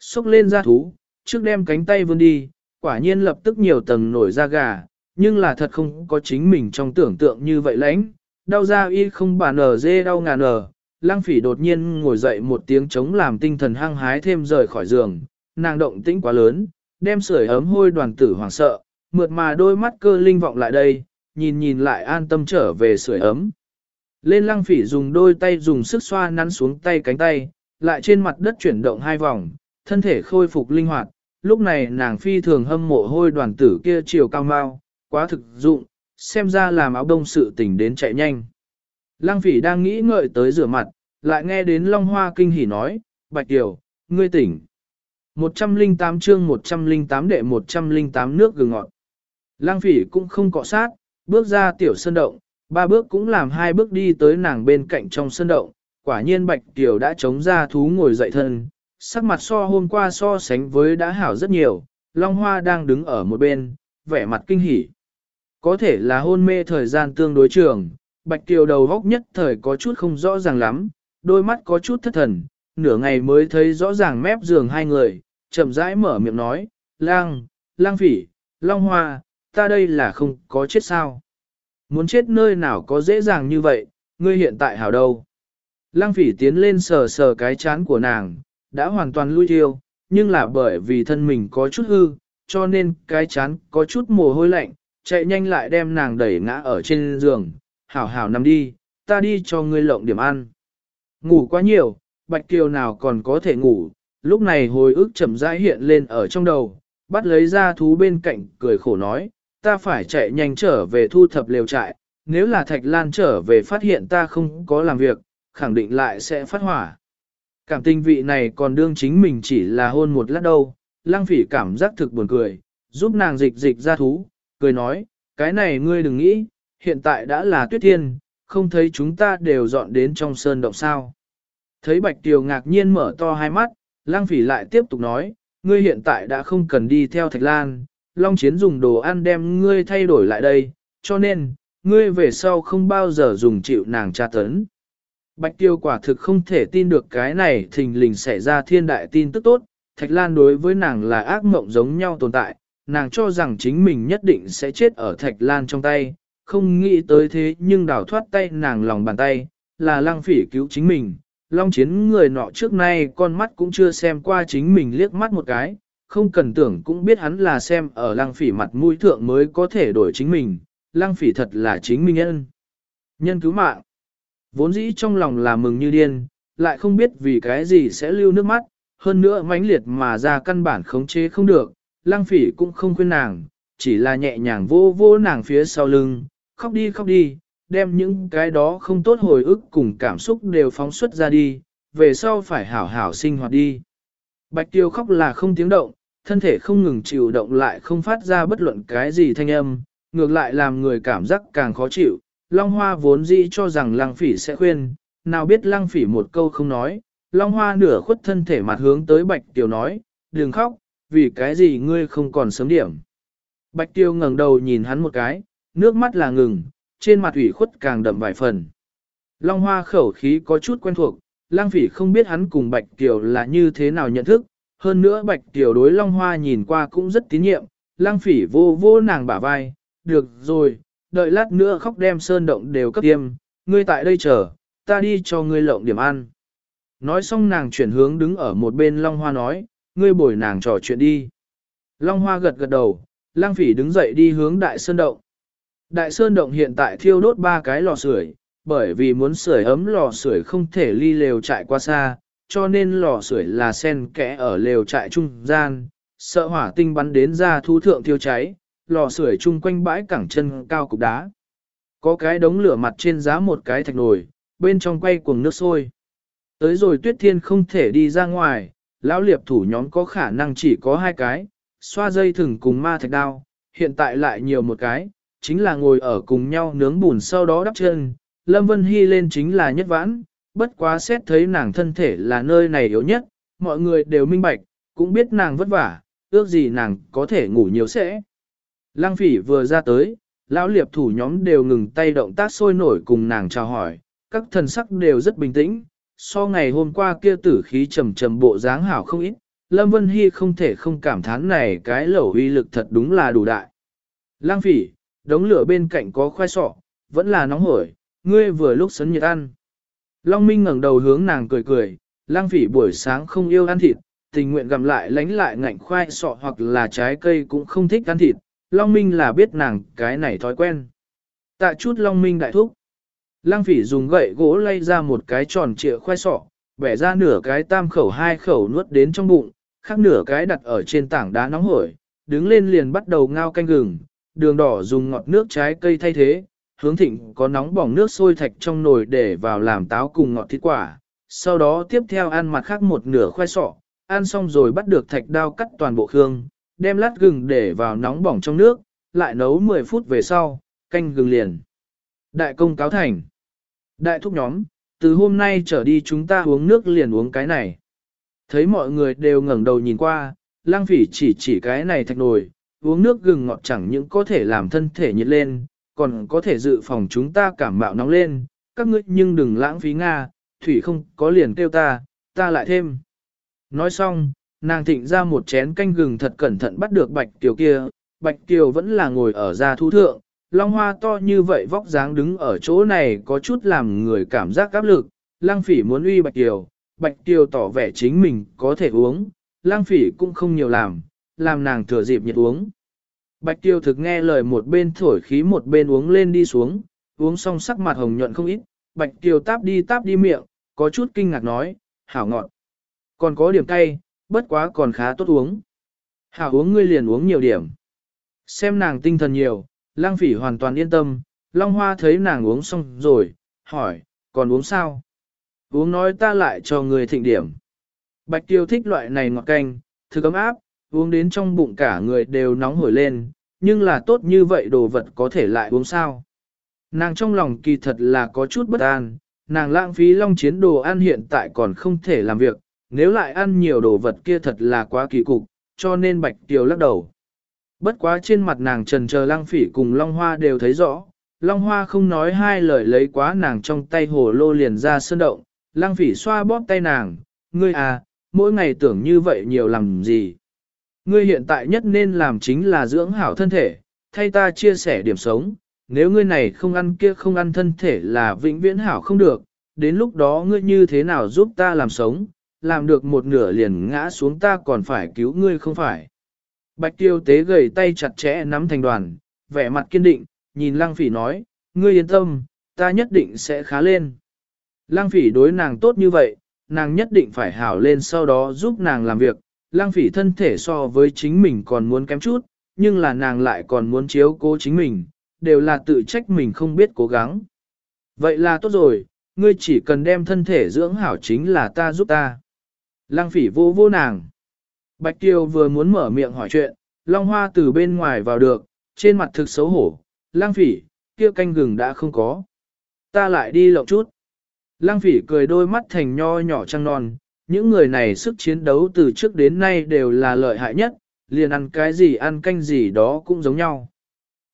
Xúc lên ra thú, trước đem cánh tay vươn đi, quả nhiên lập tức nhiều tầng nổi da gà, nhưng là thật không có chính mình trong tưởng tượng như vậy lãnh, đau da y không bà nở dê đau ngàn nở. Lăng phỉ đột nhiên ngồi dậy một tiếng chống làm tinh thần hăng hái thêm rời khỏi giường, nàng động tĩnh quá lớn, đem sưởi ấm hôi đoàn tử hoảng sợ, mượt mà đôi mắt cơ linh vọng lại đây, nhìn nhìn lại an tâm trở về sưởi ấm. Lên lăng phỉ dùng đôi tay dùng sức xoa nắn xuống tay cánh tay, lại trên mặt đất chuyển động hai vòng, thân thể khôi phục linh hoạt. Lúc này nàng phi thường hâm mộ hôi đoàn tử kia chiều cao mau, quá thực dụng, xem ra làm áo đông sự tỉnh đến chạy nhanh. Lăng phỉ đang nghĩ ngợi tới rửa mặt, lại nghe đến Long Hoa kinh hỉ nói, Bạch Kiều, ngươi tỉnh. 108 chương 108 đệ 108 nước gừng ngọt. Lăng phỉ cũng không cọ sát, bước ra tiểu sơn động, ba bước cũng làm hai bước đi tới nàng bên cạnh trong sơn động, quả nhiên Bạch tiểu đã chống ra thú ngồi dậy thân, sắc mặt so hôm qua so sánh với đã hảo rất nhiều, Long Hoa đang đứng ở một bên, vẻ mặt kinh hỉ. Có thể là hôn mê thời gian tương đối trường, Bạch tiểu đầu góc nhất thời có chút không rõ ràng lắm, đôi mắt có chút thất thần, nửa ngày mới thấy rõ ràng mép giường hai người, chậm rãi mở miệng nói, lang, lang phỉ, long hoa, ta đây là không có chết sao. Muốn chết nơi nào có dễ dàng như vậy, ngươi hiện tại hảo đâu. Lang phỉ tiến lên sờ sờ cái chán của nàng, đã hoàn toàn lui thiêu, nhưng là bởi vì thân mình có chút hư, cho nên cái chán có chút mồ hôi lạnh, chạy nhanh lại đem nàng đẩy ngã ở trên giường, hảo hảo nằm đi, ta đi cho ngươi lộng điểm ăn. Ngủ quá nhiều, Bạch Kiều nào còn có thể ngủ, lúc này hồi ức chậm rãi hiện lên ở trong đầu, bắt lấy ra thú bên cạnh, cười khổ nói, ta phải chạy nhanh trở về thu thập lều trại, nếu là Thạch Lan trở về phát hiện ta không có làm việc, khẳng định lại sẽ phát hỏa. Cảm tình vị này còn đương chính mình chỉ là hôn một lát đâu, lang phỉ cảm giác thực buồn cười, giúp nàng dịch dịch ra thú, cười nói, cái này ngươi đừng nghĩ, hiện tại đã là tuyết thiên, không thấy chúng ta đều dọn đến trong sơn động sao. Thấy Bạch Tiều ngạc nhiên mở to hai mắt, lang phỉ lại tiếp tục nói, ngươi hiện tại đã không cần đi theo Thạch Lan, Long Chiến dùng đồ ăn đem ngươi thay đổi lại đây, cho nên, ngươi về sau không bao giờ dùng chịu nàng tra tấn. Bạch Tiêu quả thực không thể tin được cái này thình lình xảy ra thiên đại tin tức tốt, Thạch Lan đối với nàng là ác mộng giống nhau tồn tại, nàng cho rằng chính mình nhất định sẽ chết ở Thạch Lan trong tay, không nghĩ tới thế nhưng đào thoát tay nàng lòng bàn tay, là lăng phỉ cứu chính mình. Long chiến người nọ trước nay con mắt cũng chưa xem qua chính mình liếc mắt một cái, không cần tưởng cũng biết hắn là xem ở lăng phỉ mặt mũi thượng mới có thể đổi chính mình, lăng phỉ thật là chính mình nhân. Nhân cứu mạng, vốn dĩ trong lòng là mừng như điên, lại không biết vì cái gì sẽ lưu nước mắt, hơn nữa mãnh liệt mà ra căn bản khống chế không được, lăng phỉ cũng không khuyên nàng, chỉ là nhẹ nhàng vô vô nàng phía sau lưng, khóc đi khóc đi, đem những cái đó không tốt hồi ức cùng cảm xúc đều phóng xuất ra đi, về sau phải hảo hảo sinh hoạt đi. Bạch tiêu khóc là không tiếng động, thân thể không ngừng chịu động lại không phát ra bất luận cái gì thanh âm, ngược lại làm người cảm giác càng khó chịu. Long Hoa vốn dĩ cho rằng Lăng Phỉ sẽ khuyên, nào biết Lăng Phỉ một câu không nói, Long Hoa nửa khuất thân thể mặt hướng tới Bạch Tiêu nói, đừng khóc, vì cái gì ngươi không còn sớm điểm. Bạch Tiêu ngẩng đầu nhìn hắn một cái, nước mắt là ngừng, trên mặt ủy khuất càng đậm vài phần. Long Hoa khẩu khí có chút quen thuộc, Lang Phỉ không biết hắn cùng Bạch Kiều là như thế nào nhận thức, hơn nữa Bạch Tiểu đối Long Hoa nhìn qua cũng rất tín nhiệm, lang phỉ vô vô nàng bả vai, được rồi, đợi lát nữa khóc đem sơn động đều cấp tiêm, ngươi tại đây chờ, ta đi cho ngươi lộng điểm ăn. Nói xong nàng chuyển hướng đứng ở một bên Long Hoa nói, ngươi bồi nàng trò chuyện đi. Long Hoa gật gật đầu, lang phỉ đứng dậy đi hướng đại sơn động. Đại sơn động hiện tại thiêu đốt ba cái lò sưởi, bởi vì muốn sưởi ấm lò sưởi không thể ly lều trại qua xa, cho nên lò sưởi là sen kẽ ở lều trại trung gian, sợ hỏa tinh bắn đến ra thu thượng thiêu cháy, lò sưởi chung quanh bãi cẳng chân cao cục đá. Có cái đống lửa mặt trên giá một cái thạch nồi, bên trong quay cuồng nước sôi. Tới rồi tuyết thiên không thể đi ra ngoài, lão liệp thủ nhóm có khả năng chỉ có hai cái, xoa dây thừng cùng ma thạch đao, hiện tại lại nhiều một cái, chính là ngồi ở cùng nhau nướng bùn sau đó đắp chân. Lâm Vân Hy lên chính là nhất vãn, bất quá xét thấy nàng thân thể là nơi này yếu nhất, mọi người đều minh bạch, cũng biết nàng vất vả, ước gì nàng có thể ngủ nhiều sẽ. Lăng phỉ vừa ra tới, lão liệp thủ nhóm đều ngừng tay động tác sôi nổi cùng nàng chào hỏi, các thần sắc đều rất bình tĩnh, so ngày hôm qua kia tử khí trầm trầm bộ dáng hảo không ít, Lâm Vân Hy không thể không cảm thán này cái lẩu uy lực thật đúng là đủ đại. Lang phỉ, đống lửa bên cạnh có khoai sọ, vẫn là nóng hổi, ngươi vừa lúc sấn nhiệt ăn. Long Minh ngẩng đầu hướng nàng cười cười, lang phỉ buổi sáng không yêu ăn thịt, tình nguyện gặm lại lánh lại ngạnh khoai sọ hoặc là trái cây cũng không thích ăn thịt, Long Minh là biết nàng cái này thói quen. Tạ chút Long Minh đại thúc. Lăng phỉ dùng gậy gỗ lay ra một cái tròn trịa khoai sọ, bẻ ra nửa cái tam khẩu hai khẩu nuốt đến trong bụng, khác nửa cái đặt ở trên tảng đá nóng hổi, đứng lên liền bắt đầu ngao canh gừng, đường đỏ dùng ngọt nước trái cây thay thế, hướng thịnh có nóng bỏng nước sôi thạch trong nồi để vào làm táo cùng ngọt thịt quả, sau đó tiếp theo ăn mặt khác một nửa khoai sọ, ăn xong rồi bắt được thạch đao cắt toàn bộ khương, đem lát gừng để vào nóng bỏng trong nước, lại nấu 10 phút về sau, canh gừng liền. Đại công cáo thành. Đại thúc nhóm, từ hôm nay trở đi chúng ta uống nước liền uống cái này. Thấy mọi người đều ngẩng đầu nhìn qua, lang phỉ chỉ chỉ cái này thạch nồi, uống nước gừng ngọt chẳng những có thể làm thân thể nhiệt lên, còn có thể dự phòng chúng ta cảm mạo nóng lên, các ngươi nhưng đừng lãng phí Nga, thủy không có liền kêu ta, ta lại thêm. Nói xong, nàng thịnh ra một chén canh gừng thật cẩn thận bắt được bạch kiều kia, bạch kiều vẫn là ngồi ở gia thu thượng, long hoa to như vậy vóc dáng đứng ở chỗ này có chút làm người cảm giác áp lực, lang phỉ muốn uy bạch kiều, bạch kiều tỏ vẻ chính mình có thể uống, lang phỉ cũng không nhiều làm, làm nàng thừa dịp nhiệt uống. Bạch Tiêu thực nghe lời một bên thổi khí một bên uống lên đi xuống, uống xong sắc mặt hồng nhuận không ít, bạch Tiêu táp đi táp đi miệng, có chút kinh ngạc nói, hảo ngọt. Còn có điểm cay, bất quá còn khá tốt uống. Hảo uống ngươi liền uống nhiều điểm. Xem nàng tinh thần nhiều, lang phỉ hoàn toàn yên tâm, Long Hoa thấy nàng uống xong rồi, hỏi, còn uống sao? Uống nói ta lại cho người thịnh điểm. Bạch tiêu thích loại này ngọt canh, thực ấm áp, uống đến trong bụng cả người đều nóng hổi lên, nhưng là tốt như vậy đồ vật có thể lại uống sao? Nàng trong lòng kỳ thật là có chút bất an, nàng lãng phí long chiến đồ ăn hiện tại còn không thể làm việc, nếu lại ăn nhiều đồ vật kia thật là quá kỳ cục, cho nên Bạch tiểu lắc đầu. Bất quá trên mặt nàng trần chờ Lang phỉ cùng Long Hoa đều thấy rõ, Long Hoa không nói hai lời lấy quá nàng trong tay hồ lô liền ra sơn động, Lang phỉ xoa bóp tay nàng, ngươi à, mỗi ngày tưởng như vậy nhiều làm gì. Ngươi hiện tại nhất nên làm chính là dưỡng hảo thân thể, thay ta chia sẻ điểm sống, nếu ngươi này không ăn kia không ăn thân thể là vĩnh viễn hảo không được, đến lúc đó ngươi như thế nào giúp ta làm sống, làm được một nửa liền ngã xuống ta còn phải cứu ngươi không phải. Bạch tiêu tế gầy tay chặt chẽ nắm thành đoàn, vẻ mặt kiên định, nhìn lăng phỉ nói, ngươi yên tâm, ta nhất định sẽ khá lên. Lăng phỉ đối nàng tốt như vậy, nàng nhất định phải hảo lên sau đó giúp nàng làm việc. Lang phỉ thân thể so với chính mình còn muốn kém chút, nhưng là nàng lại còn muốn chiếu cố chính mình, đều là tự trách mình không biết cố gắng. Vậy là tốt rồi, ngươi chỉ cần đem thân thể dưỡng hảo chính là ta giúp ta. Lang phỉ vô vô nàng. Bạch Tiêu vừa muốn mở miệng hỏi chuyện, Long Hoa từ bên ngoài vào được, trên mặt thực xấu hổ. Lang phỉ, kia canh gừng đã không có. Ta lại đi lộng chút. Lang phỉ cười đôi mắt thành nho nhỏ trăng non. Những người này sức chiến đấu từ trước đến nay đều là lợi hại nhất, liền ăn cái gì ăn canh gì đó cũng giống nhau.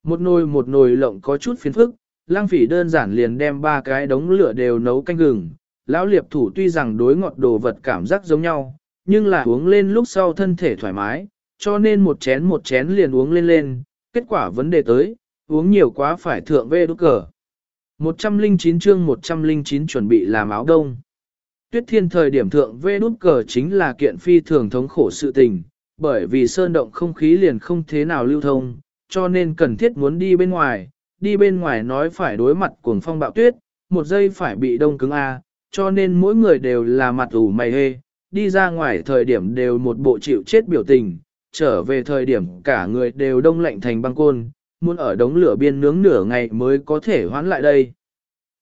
Một nồi một nồi lộng có chút phiền phức, lang phỉ đơn giản liền đem ba cái đống lửa đều nấu canh gừng, lão liệp thủ tuy rằng đối ngọt đồ vật cảm giác giống nhau, nhưng là uống lên lúc sau thân thể thoải mái, cho nên một chén một chén liền uống lên lên, kết quả vấn đề tới, uống nhiều quá phải thượng vê đốt cờ. 109 chương 109 chuẩn bị làm áo đông. Tuyết thiên thời điểm thượng vê đút cờ chính là kiện phi thường thống khổ sự tình, bởi vì sơn động không khí liền không thế nào lưu thông, cho nên cần thiết muốn đi bên ngoài, đi bên ngoài nói phải đối mặt cuồng phong bạo tuyết, một giây phải bị đông cứng A, cho nên mỗi người đều là mặt ủ mày hê, đi ra ngoài thời điểm đều một bộ chịu chết biểu tình, trở về thời điểm cả người đều đông lạnh thành băng côn, muốn ở đống lửa biên nướng nửa ngày mới có thể hoán lại đây.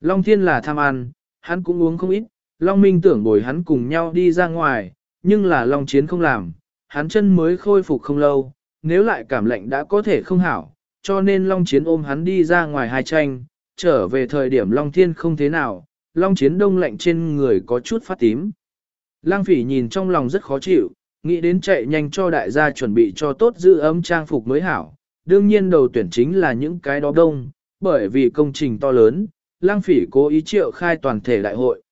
Long Thiên là tham ăn, hắn cũng uống không ít, Long Minh tưởng bồi hắn cùng nhau đi ra ngoài, nhưng là Long Chiến không làm, hắn chân mới khôi phục không lâu, nếu lại cảm lạnh đã có thể không hảo, cho nên Long Chiến ôm hắn đi ra ngoài hai tranh, trở về thời điểm Long Thiên không thế nào, Long Chiến đông lạnh trên người có chút phát tím. Lang phỉ nhìn trong lòng rất khó chịu, nghĩ đến chạy nhanh cho đại gia chuẩn bị cho tốt giữ ấm trang phục mới hảo. Đương nhiên đầu tuyển chính là những cái đó đông, bởi vì công trình to lớn, lang phỉ cố ý triệu khai toàn thể đại hội.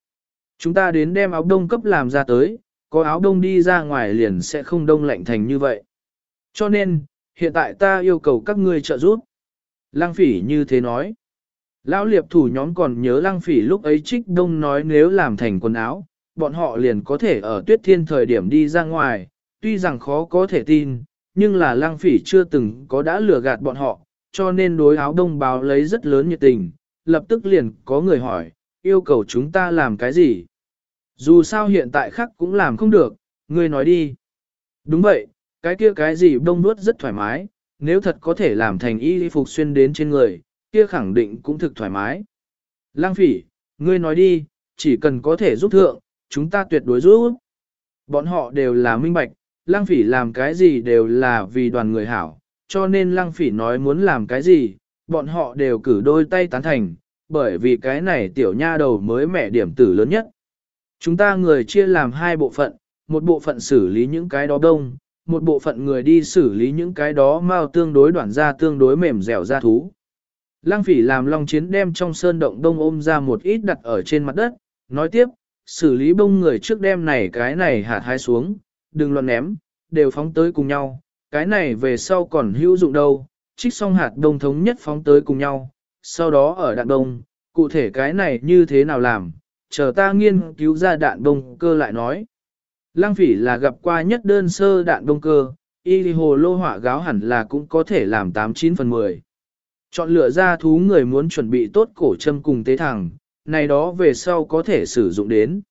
Chúng ta đến đem áo đông cấp làm ra tới, có áo đông đi ra ngoài liền sẽ không đông lạnh thành như vậy. Cho nên, hiện tại ta yêu cầu các ngươi trợ giúp. Lăng phỉ như thế nói. Lão liệp thủ nhóm còn nhớ lăng phỉ lúc ấy trích đông nói nếu làm thành quần áo, bọn họ liền có thể ở tuyết thiên thời điểm đi ra ngoài, tuy rằng khó có thể tin, nhưng là lăng phỉ chưa từng có đã lừa gạt bọn họ, cho nên đối áo đông báo lấy rất lớn nhiệt tình, lập tức liền có người hỏi, yêu cầu chúng ta làm cái gì? Dù sao hiện tại khắc cũng làm không được, ngươi nói đi. Đúng vậy, cái kia cái gì đông nuốt rất thoải mái, nếu thật có thể làm thành y phục xuyên đến trên người, kia khẳng định cũng thực thoải mái. Lang phỉ, ngươi nói đi, chỉ cần có thể giúp thượng, chúng ta tuyệt đối giúp. Bọn họ đều là minh bạch, lang phỉ làm cái gì đều là vì đoàn người hảo, cho nên lang phỉ nói muốn làm cái gì, bọn họ đều cử đôi tay tán thành, bởi vì cái này tiểu nha đầu mới mẻ điểm tử lớn nhất. Chúng ta người chia làm hai bộ phận, một bộ phận xử lý những cái đó đông, một bộ phận người đi xử lý những cái đó mau tương đối đoạn ra tương đối mềm dẻo ra thú. Lăng phỉ làm long chiến đem trong sơn động đông ôm ra một ít đặt ở trên mặt đất, nói tiếp, xử lý bông người trước đem này cái này hạt hai xuống, đừng loạn ném, đều phóng tới cùng nhau, cái này về sau còn hữu dụng đâu, trích xong hạt đông thống nhất phóng tới cùng nhau, sau đó ở đạn đông, cụ thể cái này như thế nào làm, chờ ta nghiên cứu ra đạn đông cơ lại nói. Lăng phỉ là gặp qua nhất đơn sơ đạn đông cơ, y hồ lô hỏa gáo hẳn là cũng có thể làm 89 phần 10. Chọn lựa ra thú người muốn chuẩn bị tốt cổ châm cùng tế thẳng, này đó về sau có thể sử dụng đến.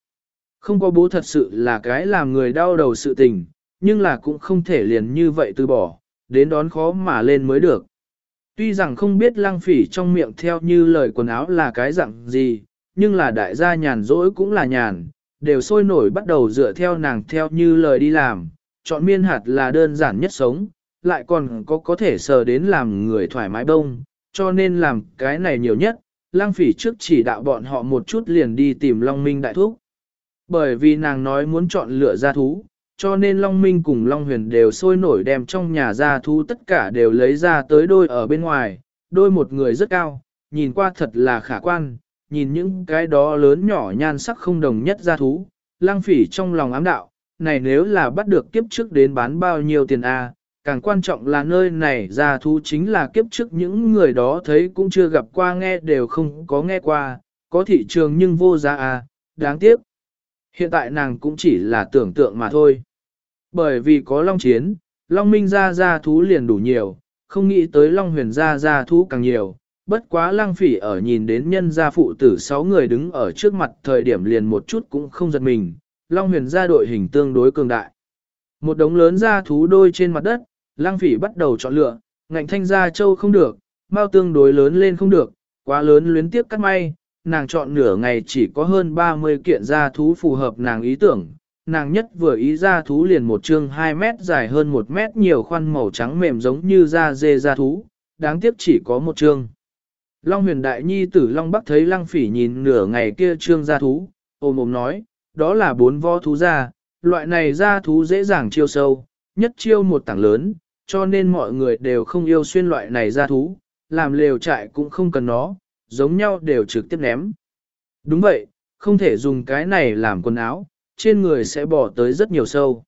Không có bố thật sự là cái làm người đau đầu sự tình, nhưng là cũng không thể liền như vậy từ bỏ, đến đón khó mà lên mới được. Tuy rằng không biết lăng phỉ trong miệng theo như lời quần áo là cái dạng gì, nhưng là đại gia nhàn rỗi cũng là nhàn, đều sôi nổi bắt đầu dựa theo nàng theo như lời đi làm, chọn miên hạt là đơn giản nhất sống, lại còn có có thể sờ đến làm người thoải mái bông, cho nên làm cái này nhiều nhất, lang phỉ trước chỉ đạo bọn họ một chút liền đi tìm Long Minh đại thúc. Bởi vì nàng nói muốn chọn lựa gia thú, cho nên Long Minh cùng Long Huyền đều sôi nổi đem trong nhà gia thú tất cả đều lấy ra tới đôi ở bên ngoài, đôi một người rất cao, nhìn qua thật là khả quan, nhìn những cái đó lớn nhỏ nhan sắc không đồng nhất gia thú, lang phỉ trong lòng ám đạo, này nếu là bắt được kiếp trước đến bán bao nhiêu tiền a càng quan trọng là nơi này gia thú chính là kiếp trước những người đó thấy cũng chưa gặp qua nghe đều không có nghe qua, có thị trường nhưng vô giá à đáng tiếc. Hiện tại nàng cũng chỉ là tưởng tượng mà thôi. Bởi vì có long chiến, long minh ra gia thú liền đủ nhiều, không nghĩ tới long huyền ra gia thú càng nhiều, bất quá lang phỉ ở nhìn đến nhân gia phụ tử sáu người đứng ở trước mặt thời điểm liền một chút cũng không giật mình, Long huyền gia đội hình tương đối cường đại. Một đống lớn gia thú đôi trên mặt đất, lang phỉ bắt đầu chọn lựa, ngạnh thanh gia châu không được, mau tương đối lớn lên không được, quá lớn luyến tiếp cắt may, nàng chọn nửa ngày chỉ có hơn 30 kiện gia thú phù hợp nàng ý tưởng. Nàng nhất vừa ý gia thú liền một chương 2 mét dài hơn 1 mét nhiều khoan màu trắng mềm giống như da dê gia thú, đáng tiếc chỉ có một chương. Long huyền đại nhi tử Long Bắc thấy lăng phỉ nhìn nửa ngày kia trương gia thú, ôm ôm nói, đó là bốn võ thú gia, loại này gia thú dễ dàng chiêu sâu, nhất chiêu một tảng lớn, cho nên mọi người đều không yêu xuyên loại này gia thú, làm lều trại cũng không cần nó, giống nhau đều trực tiếp ném. Đúng vậy, không thể dùng cái này làm quần áo, trên người sẽ bỏ tới rất nhiều sâu.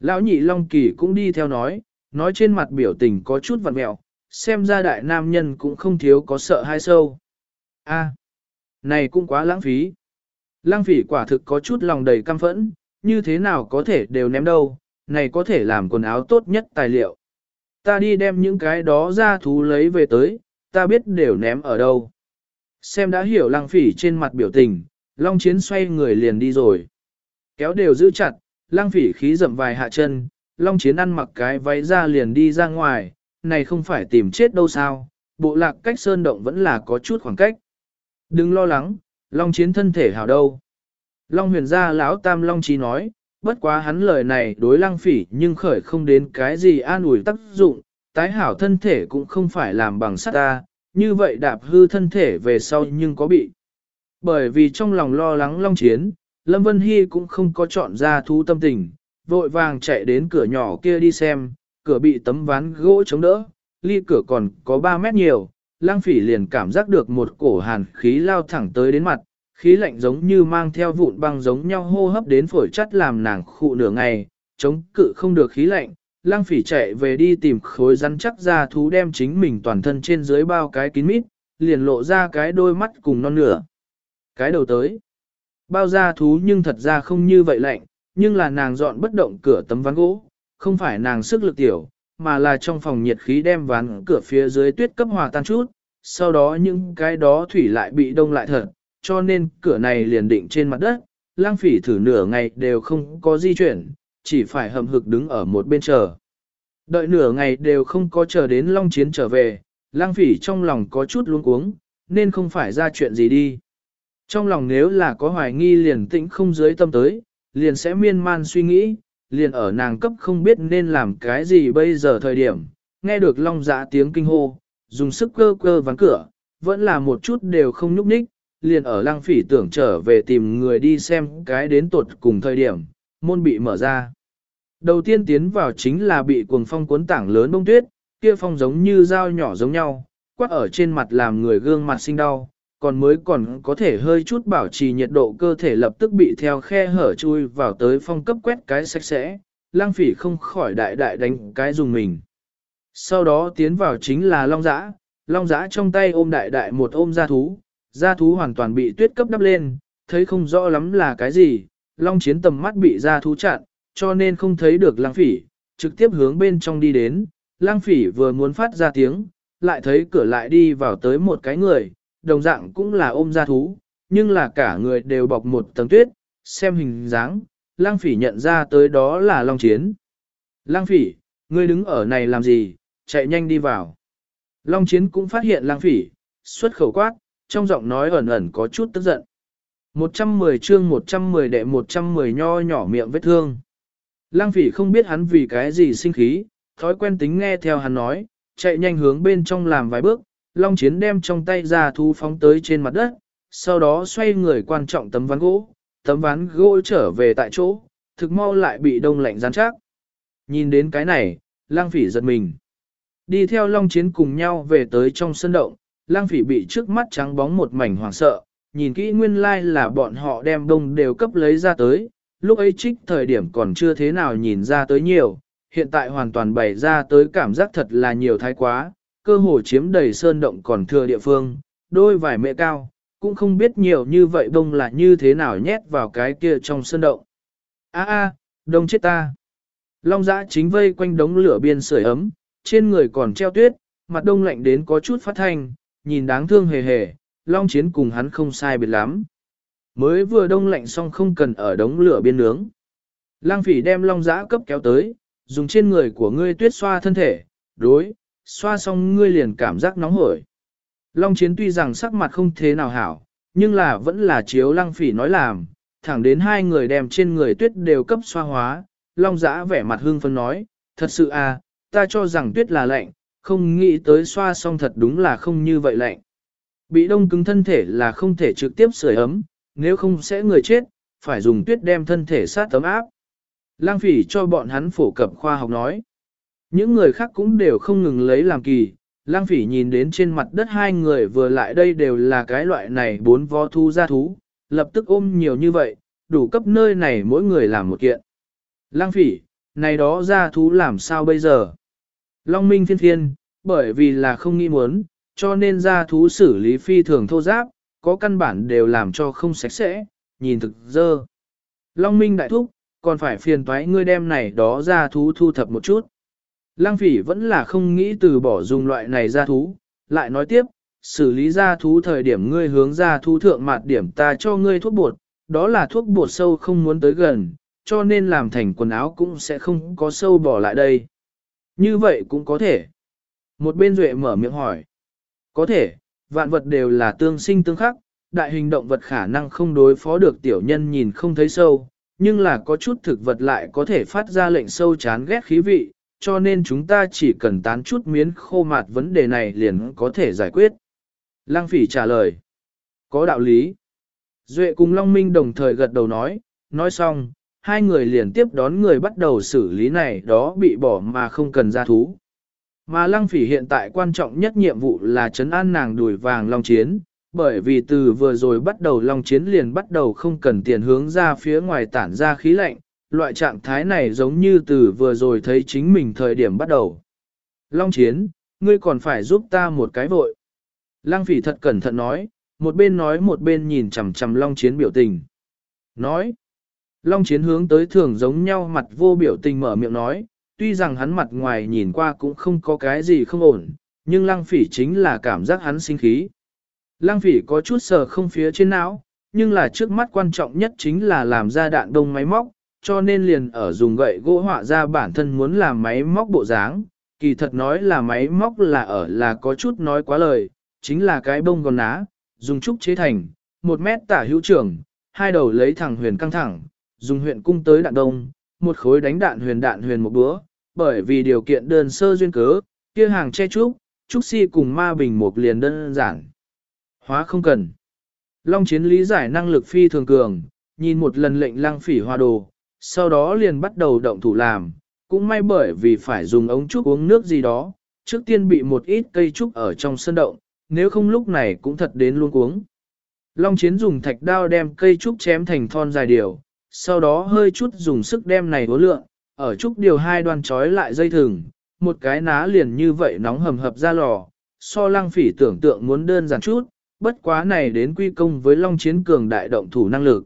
Lão nhị Long Kỳ cũng đi theo nói, nói trên mặt biểu tình có chút vặn mẹo, xem ra đại nam nhân cũng không thiếu có sợ hai sâu. A, này cũng quá lãng phí. Lăng phỉ quả thực có chút lòng đầy căm phẫn, như thế nào có thể đều ném đâu, này có thể làm quần áo tốt nhất tài liệu. Ta đi đem những cái đó ra thú lấy về tới, ta biết đều ném ở đâu. Xem đã hiểu lăng phỉ trên mặt biểu tình, Long Chiến xoay người liền đi rồi. Kéo đều giữ chặt, lăng phỉ khí dậm vài hạ chân, Long Chiến ăn mặc cái váy ra liền đi ra ngoài, này không phải tìm chết đâu sao, bộ lạc cách sơn động vẫn là có chút khoảng cách. Đừng lo lắng, Long Chiến thân thể hảo đâu. Long huyền gia lão tam Long Chí nói, bất quá hắn lời này đối lăng phỉ nhưng khởi không đến cái gì an ủi tác dụng, tái hảo thân thể cũng không phải làm bằng sắt ta, như vậy đạp hư thân thể về sau nhưng có bị. Bởi vì trong lòng lo lắng Long Chiến, Lâm Vân Hy cũng không có chọn ra thú tâm tình, vội vàng chạy đến cửa nhỏ kia đi xem, cửa bị tấm ván gỗ chống đỡ, ly cửa còn có 3 mét nhiều, lang phỉ liền cảm giác được một cổ hàn khí lao thẳng tới đến mặt, khí lạnh giống như mang theo vụn băng giống nhau hô hấp đến phổi chắt làm nàng khụ nửa ngày, chống cự không được khí lạnh, lang phỉ chạy về đi tìm khối rắn chắc ra thú đem chính mình toàn thân trên dưới bao cái kín mít, liền lộ ra cái đôi mắt cùng non nửa. Cái đầu tới, bao ra thú nhưng thật ra không như vậy lạnh, nhưng là nàng dọn bất động cửa tấm ván gỗ, không phải nàng sức lực tiểu, mà là trong phòng nhiệt khí đem ván cửa phía dưới tuyết cấp hòa tan chút, sau đó những cái đó thủy lại bị đông lại thật, cho nên cửa này liền định trên mặt đất, lang phỉ thử nửa ngày đều không có di chuyển, chỉ phải hầm hực đứng ở một bên chờ. Đợi nửa ngày đều không có chờ đến Long Chiến trở về, lang phỉ trong lòng có chút luống cuống, nên không phải ra chuyện gì đi. Trong lòng nếu là có hoài nghi liền tĩnh không dưới tâm tới, liền sẽ miên man suy nghĩ, liền ở nàng cấp không biết nên làm cái gì bây giờ thời điểm, nghe được long dạ tiếng kinh hô, dùng sức cơ cơ ván cửa, vẫn là một chút đều không nhúc nhích, liền ở lăng phỉ tưởng trở về tìm người đi xem cái đến tuột cùng thời điểm, môn bị mở ra. Đầu tiên tiến vào chính là bị cuồng phong cuốn tảng lớn bông tuyết, kia phong giống như dao nhỏ giống nhau, quát ở trên mặt làm người gương mặt sinh đau, còn mới còn có thể hơi chút bảo trì nhiệt độ cơ thể lập tức bị theo khe hở chui vào tới phong cấp quét cái sạch sẽ, lang phỉ không khỏi đại đại đánh cái dùng mình. Sau đó tiến vào chính là long giã, long giã trong tay ôm đại đại một ôm gia thú, gia thú hoàn toàn bị tuyết cấp đắp lên, thấy không rõ lắm là cái gì, long chiến tầm mắt bị gia thú chặn, cho nên không thấy được lang phỉ, trực tiếp hướng bên trong đi đến, lang phỉ vừa muốn phát ra tiếng, lại thấy cửa lại đi vào tới một cái người, đồng dạng cũng là ôm gia thú, nhưng là cả người đều bọc một tầng tuyết, xem hình dáng, lang phỉ nhận ra tới đó là long chiến. Lang phỉ, ngươi đứng ở này làm gì, chạy nhanh đi vào. Long chiến cũng phát hiện lang phỉ, xuất khẩu quát, trong giọng nói ẩn ẩn có chút tức giận. 110 chương 110 đệ 110 nho nhỏ miệng vết thương. Lang phỉ không biết hắn vì cái gì sinh khí, thói quen tính nghe theo hắn nói, chạy nhanh hướng bên trong làm vài bước, Long Chiến đem trong tay ra thu phóng tới trên mặt đất, sau đó xoay người quan trọng tấm ván gỗ, tấm ván gỗ trở về tại chỗ, thực mau lại bị đông lạnh gián chắc. Nhìn đến cái này, lang phỉ giật mình. Đi theo Long Chiến cùng nhau về tới trong sân động, lang phỉ bị trước mắt trắng bóng một mảnh hoảng sợ, nhìn kỹ nguyên lai like là bọn họ đem đông đều cấp lấy ra tới, lúc ấy trích thời điểm còn chưa thế nào nhìn ra tới nhiều, hiện tại hoàn toàn bày ra tới cảm giác thật là nhiều thái quá, cơ hồ chiếm đầy sơn động còn thừa địa phương, đôi vài mẹ cao, cũng không biết nhiều như vậy đông là như thế nào nhét vào cái kia trong sơn động. A a, đông chết ta. Long dã chính vây quanh đống lửa biên sưởi ấm, trên người còn treo tuyết, mặt đông lạnh đến có chút phát thanh, nhìn đáng thương hề hề, long chiến cùng hắn không sai biệt lắm. Mới vừa đông lạnh xong không cần ở đống lửa biên nướng. Lang phỉ đem long dã cấp kéo tới, dùng trên người của ngươi tuyết xoa thân thể, đối, xoa xong ngươi liền cảm giác nóng hổi. Long chiến tuy rằng sắc mặt không thế nào hảo, nhưng là vẫn là chiếu lăng phỉ nói làm, thẳng đến hai người đem trên người tuyết đều cấp xoa hóa. Long giã vẻ mặt hương phân nói, thật sự à, ta cho rằng tuyết là lạnh, không nghĩ tới xoa xong thật đúng là không như vậy lạnh. Bị đông cứng thân thể là không thể trực tiếp sưởi ấm, nếu không sẽ người chết, phải dùng tuyết đem thân thể sát tấm áp. Lang phỉ cho bọn hắn phổ cập khoa học nói. Những người khác cũng đều không ngừng lấy làm kỳ, lang phỉ nhìn đến trên mặt đất hai người vừa lại đây đều là cái loại này bốn vó thu ra thú, lập tức ôm nhiều như vậy, đủ cấp nơi này mỗi người làm một kiện. Lang phỉ, này đó ra thú làm sao bây giờ? Long Minh phiên phiên, bởi vì là không nghĩ muốn, cho nên ra thú xử lý phi thường thô giáp, có căn bản đều làm cho không sạch sẽ, nhìn thực dơ. Long Minh đại thúc, còn phải phiền toái ngươi đem này đó ra thú thu thập một chút. Lăng phỉ vẫn là không nghĩ từ bỏ dùng loại này ra thú, lại nói tiếp, xử lý ra thú thời điểm ngươi hướng ra thú thượng mặt điểm ta cho ngươi thuốc bột, đó là thuốc bột sâu không muốn tới gần, cho nên làm thành quần áo cũng sẽ không có sâu bỏ lại đây. Như vậy cũng có thể. Một bên duệ mở miệng hỏi. Có thể, vạn vật đều là tương sinh tương khắc, đại hình động vật khả năng không đối phó được tiểu nhân nhìn không thấy sâu, nhưng là có chút thực vật lại có thể phát ra lệnh sâu chán ghét khí vị, cho nên chúng ta chỉ cần tán chút miến khô mạt vấn đề này liền có thể giải quyết. Lăng phỉ trả lời. Có đạo lý. Duệ cùng Long Minh đồng thời gật đầu nói, nói xong, hai người liền tiếp đón người bắt đầu xử lý này đó bị bỏ mà không cần ra thú. Mà Lăng Phỉ hiện tại quan trọng nhất nhiệm vụ là chấn an nàng đuổi vàng Long Chiến, bởi vì từ vừa rồi bắt đầu Long Chiến liền bắt đầu không cần tiền hướng ra phía ngoài tản ra khí lạnh, loại trạng thái này giống như từ vừa rồi thấy chính mình thời điểm bắt đầu. Long Chiến, ngươi còn phải giúp ta một cái vội. Lăng Phỉ thật cẩn thận nói, một bên nói một bên nhìn chằm chằm Long Chiến biểu tình. Nói, Long Chiến hướng tới thường giống nhau mặt vô biểu tình mở miệng nói, tuy rằng hắn mặt ngoài nhìn qua cũng không có cái gì không ổn, nhưng lăng phỉ chính là cảm giác hắn sinh khí. Lăng phỉ có chút sờ không phía trên não, nhưng là trước mắt quan trọng nhất chính là làm ra đạn đông máy móc, cho nên liền ở dùng gậy gỗ họa ra bản thân muốn làm máy móc bộ dáng. Kỳ thật nói là máy móc là ở là có chút nói quá lời, chính là cái bông gòn ná, dùng trúc chế thành, một mét tả hữu trưởng, hai đầu lấy thẳng huyền căng thẳng, dùng huyện cung tới đạn đông, một khối đánh đạn huyền đạn huyền một búa, bởi vì điều kiện đơn sơ duyên cớ, kia hàng che trúc, trúc si cùng ma bình một liền đơn giản. Hóa không cần. Long chiến lý giải năng lực phi thường cường, nhìn một lần lệnh lăng phỉ hoa đồ, sau đó liền bắt đầu động thủ làm, cũng may bởi vì phải dùng ống trúc uống nước gì đó, trước tiên bị một ít cây trúc ở trong sân động, nếu không lúc này cũng thật đến luôn uống. Long chiến dùng thạch đao đem cây trúc chém thành thon dài điều, sau đó hơi chút dùng sức đem này bố lượng, ở trúc điều hai đoan trói lại dây thừng, một cái ná liền như vậy nóng hầm hập ra lò, so lăng phỉ tưởng tượng muốn đơn giản chút, bất quá này đến quy công với Long Chiến cường đại động thủ năng lực.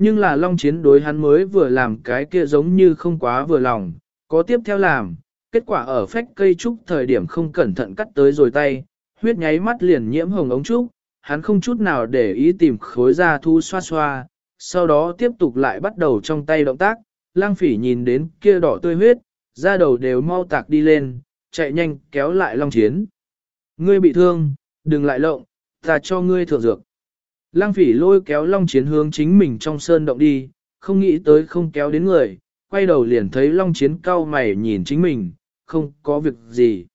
Nhưng là Long Chiến đối hắn mới vừa làm cái kia giống như không quá vừa lòng, có tiếp theo làm, kết quả ở phách cây trúc thời điểm không cẩn thận cắt tới rồi tay, huyết nháy mắt liền nhiễm hồng ống trúc, hắn không chút nào để ý tìm khối da thu xoa xoa, sau đó tiếp tục lại bắt đầu trong tay động tác, lang phỉ nhìn đến kia đỏ tươi huyết, da đầu đều mau tạc đi lên, chạy nhanh kéo lại long chiến. Ngươi bị thương, đừng lại lộng, ta cho ngươi thượng dược. Lang phỉ lôi kéo long chiến hướng chính mình trong sơn động đi, không nghĩ tới không kéo đến người, quay đầu liền thấy long chiến cau mày nhìn chính mình, không có việc gì.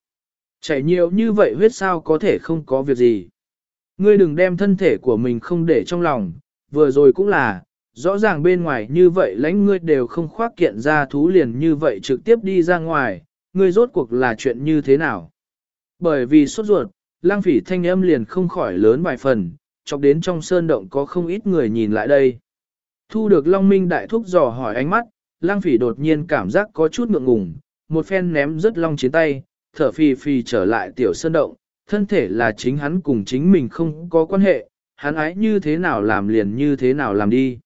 Chảy nhiều như vậy huyết sao có thể không có việc gì. Ngươi đừng đem thân thể của mình không để trong lòng, vừa rồi cũng là, rõ ràng bên ngoài như vậy lãnh ngươi đều không khoác kiện ra thú liền như vậy trực tiếp đi ra ngoài, ngươi rốt cuộc là chuyện như thế nào. Bởi vì sốt ruột, lang phỉ thanh âm liền không khỏi lớn vài phần, chọc đến trong sơn động có không ít người nhìn lại đây. Thu được Long Minh đại thúc dò hỏi ánh mắt, lang phỉ đột nhiên cảm giác có chút ngượng ngùng, một phen ném rất long chiến tay, thở phì phì trở lại tiểu sơn động, thân thể là chính hắn cùng chính mình không có quan hệ, hắn ái như thế nào làm liền như thế nào làm đi.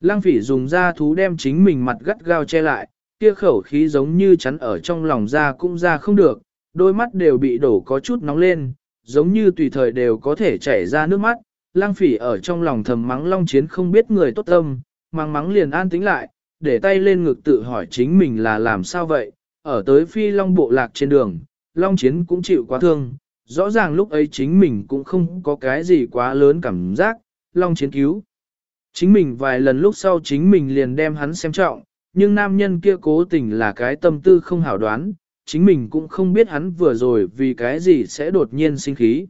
Lăng phỉ dùng da thú đem chính mình mặt gắt gao che lại, kia khẩu khí giống như chắn ở trong lòng da cũng ra không được, đôi mắt đều bị đổ có chút nóng lên, giống như tùy thời đều có thể chảy ra nước mắt. Lăng phỉ ở trong lòng thầm mắng long chiến không biết người tốt tâm, mang mắng liền an tĩnh lại, để tay lên ngực tự hỏi chính mình là làm sao vậy, ở tới phi long bộ lạc trên đường, long chiến cũng chịu quá thương, rõ ràng lúc ấy chính mình cũng không có cái gì quá lớn cảm giác, long chiến cứu. Chính mình vài lần lúc sau chính mình liền đem hắn xem trọng, nhưng nam nhân kia cố tình là cái tâm tư không hảo đoán, chính mình cũng không biết hắn vừa rồi vì cái gì sẽ đột nhiên sinh khí.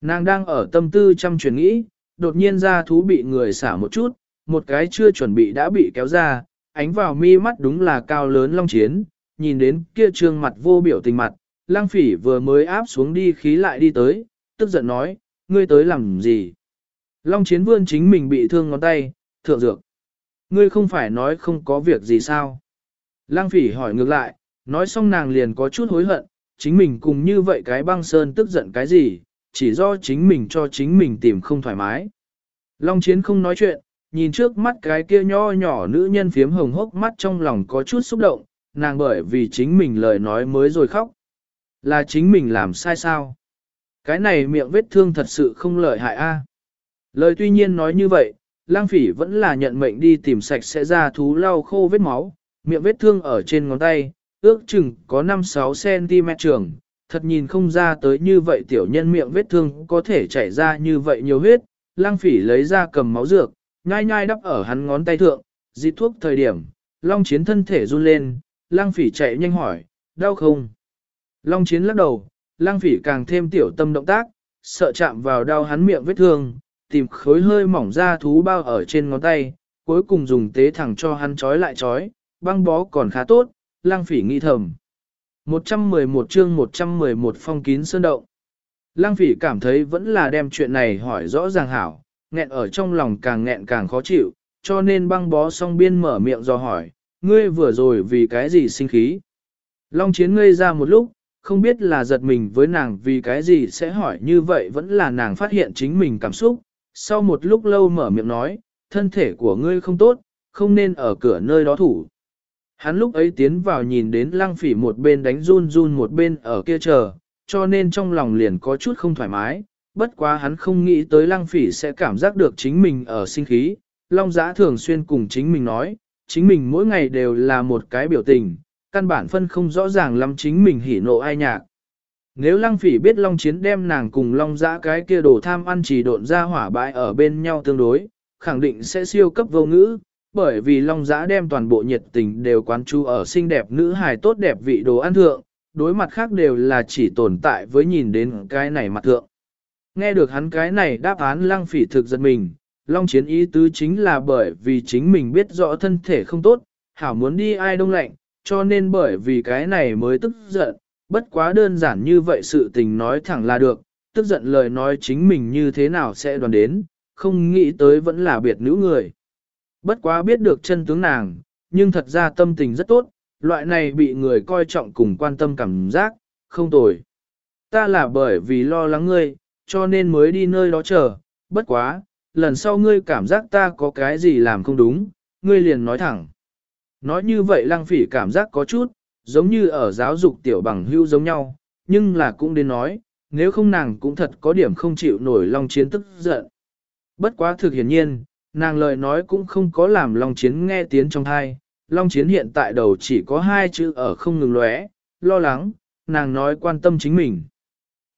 Nàng đang ở tâm tư chăm chuyển nghĩ, đột nhiên ra thú bị người xả một chút, một cái chưa chuẩn bị đã bị kéo ra, ánh vào mi mắt đúng là cao lớn long chiến, nhìn đến kia trương mặt vô biểu tình mặt, lang phỉ vừa mới áp xuống đi khí lại đi tới, tức giận nói, ngươi tới làm gì? Long chiến vươn chính mình bị thương ngón tay, thượng dược. Ngươi không phải nói không có việc gì sao? Lăng phỉ hỏi ngược lại, nói xong nàng liền có chút hối hận, chính mình cùng như vậy cái băng sơn tức giận cái gì, chỉ do chính mình cho chính mình tìm không thoải mái. Long chiến không nói chuyện, nhìn trước mắt cái kia nho nhỏ nữ nhân phiếm hồng hốc mắt trong lòng có chút xúc động, nàng bởi vì chính mình lời nói mới rồi khóc. Là chính mình làm sai sao? Cái này miệng vết thương thật sự không lợi hại a. À? Lời tuy nhiên nói như vậy, lang phỉ vẫn là nhận mệnh đi tìm sạch sẽ ra thú lau khô vết máu, miệng vết thương ở trên ngón tay, ước chừng có 5-6 cm trường, thật nhìn không ra tới như vậy tiểu nhân miệng vết thương có thể chảy ra như vậy nhiều huyết, lang phỉ lấy ra cầm máu dược, nhai nhai đắp ở hắn ngón tay thượng, dịch thuốc thời điểm, long chiến thân thể run lên, lang phỉ chạy nhanh hỏi, đau không? Long chiến lắc đầu, lang phỉ càng thêm tiểu tâm động tác, sợ chạm vào đau hắn miệng vết thương, tìm khối hơi mỏng ra thú bao ở trên ngón tay, cuối cùng dùng tế thẳng cho hắn trói lại trói, băng bó còn khá tốt, lang phỉ nghi thầm. 111 chương 111 phong kín sơn động. Lang phỉ cảm thấy vẫn là đem chuyện này hỏi rõ ràng hảo, nghẹn ở trong lòng càng nghẹn càng khó chịu, cho nên băng bó song biên mở miệng do hỏi, ngươi vừa rồi vì cái gì sinh khí. Long chiến ngây ra một lúc, không biết là giật mình với nàng vì cái gì sẽ hỏi như vậy vẫn là nàng phát hiện chính mình cảm xúc. Sau một lúc lâu mở miệng nói, thân thể của ngươi không tốt, không nên ở cửa nơi đó thủ. Hắn lúc ấy tiến vào nhìn đến lăng phỉ một bên đánh run run một bên ở kia chờ, cho nên trong lòng liền có chút không thoải mái, bất quá hắn không nghĩ tới lăng phỉ sẽ cảm giác được chính mình ở sinh khí. Long giã thường xuyên cùng chính mình nói, chính mình mỗi ngày đều là một cái biểu tình, căn bản phân không rõ ràng lắm chính mình hỉ nộ ai nhạc. Nếu lăng phỉ biết long chiến đem nàng cùng long giã cái kia đồ tham ăn chỉ độn ra hỏa bãi ở bên nhau tương đối, khẳng định sẽ siêu cấp vô ngữ, bởi vì long giã đem toàn bộ nhiệt tình đều quán chú ở xinh đẹp nữ hài tốt đẹp vị đồ ăn thượng, đối mặt khác đều là chỉ tồn tại với nhìn đến cái này mặt thượng. Nghe được hắn cái này đáp án lăng phỉ thực giật mình, long chiến ý tứ chính là bởi vì chính mình biết rõ thân thể không tốt, hảo muốn đi ai đông lạnh, cho nên bởi vì cái này mới tức giận, bất quá đơn giản như vậy sự tình nói thẳng là được, tức giận lời nói chính mình như thế nào sẽ đoàn đến, không nghĩ tới vẫn là biệt nữ người. Bất quá biết được chân tướng nàng, nhưng thật ra tâm tình rất tốt, loại này bị người coi trọng cùng quan tâm cảm giác, không tồi. Ta là bởi vì lo lắng ngươi, cho nên mới đi nơi đó chờ, bất quá, lần sau ngươi cảm giác ta có cái gì làm không đúng, ngươi liền nói thẳng. Nói như vậy lăng phỉ cảm giác có chút, giống như ở giáo dục tiểu bằng hưu giống nhau, nhưng là cũng đến nói, nếu không nàng cũng thật có điểm không chịu nổi Long Chiến tức giận. Bất quá thực hiển nhiên, nàng lời nói cũng không có làm Long Chiến nghe tiếng trong thai, Long Chiến hiện tại đầu chỉ có hai chữ ở không ngừng lóe, lo lắng, nàng nói quan tâm chính mình.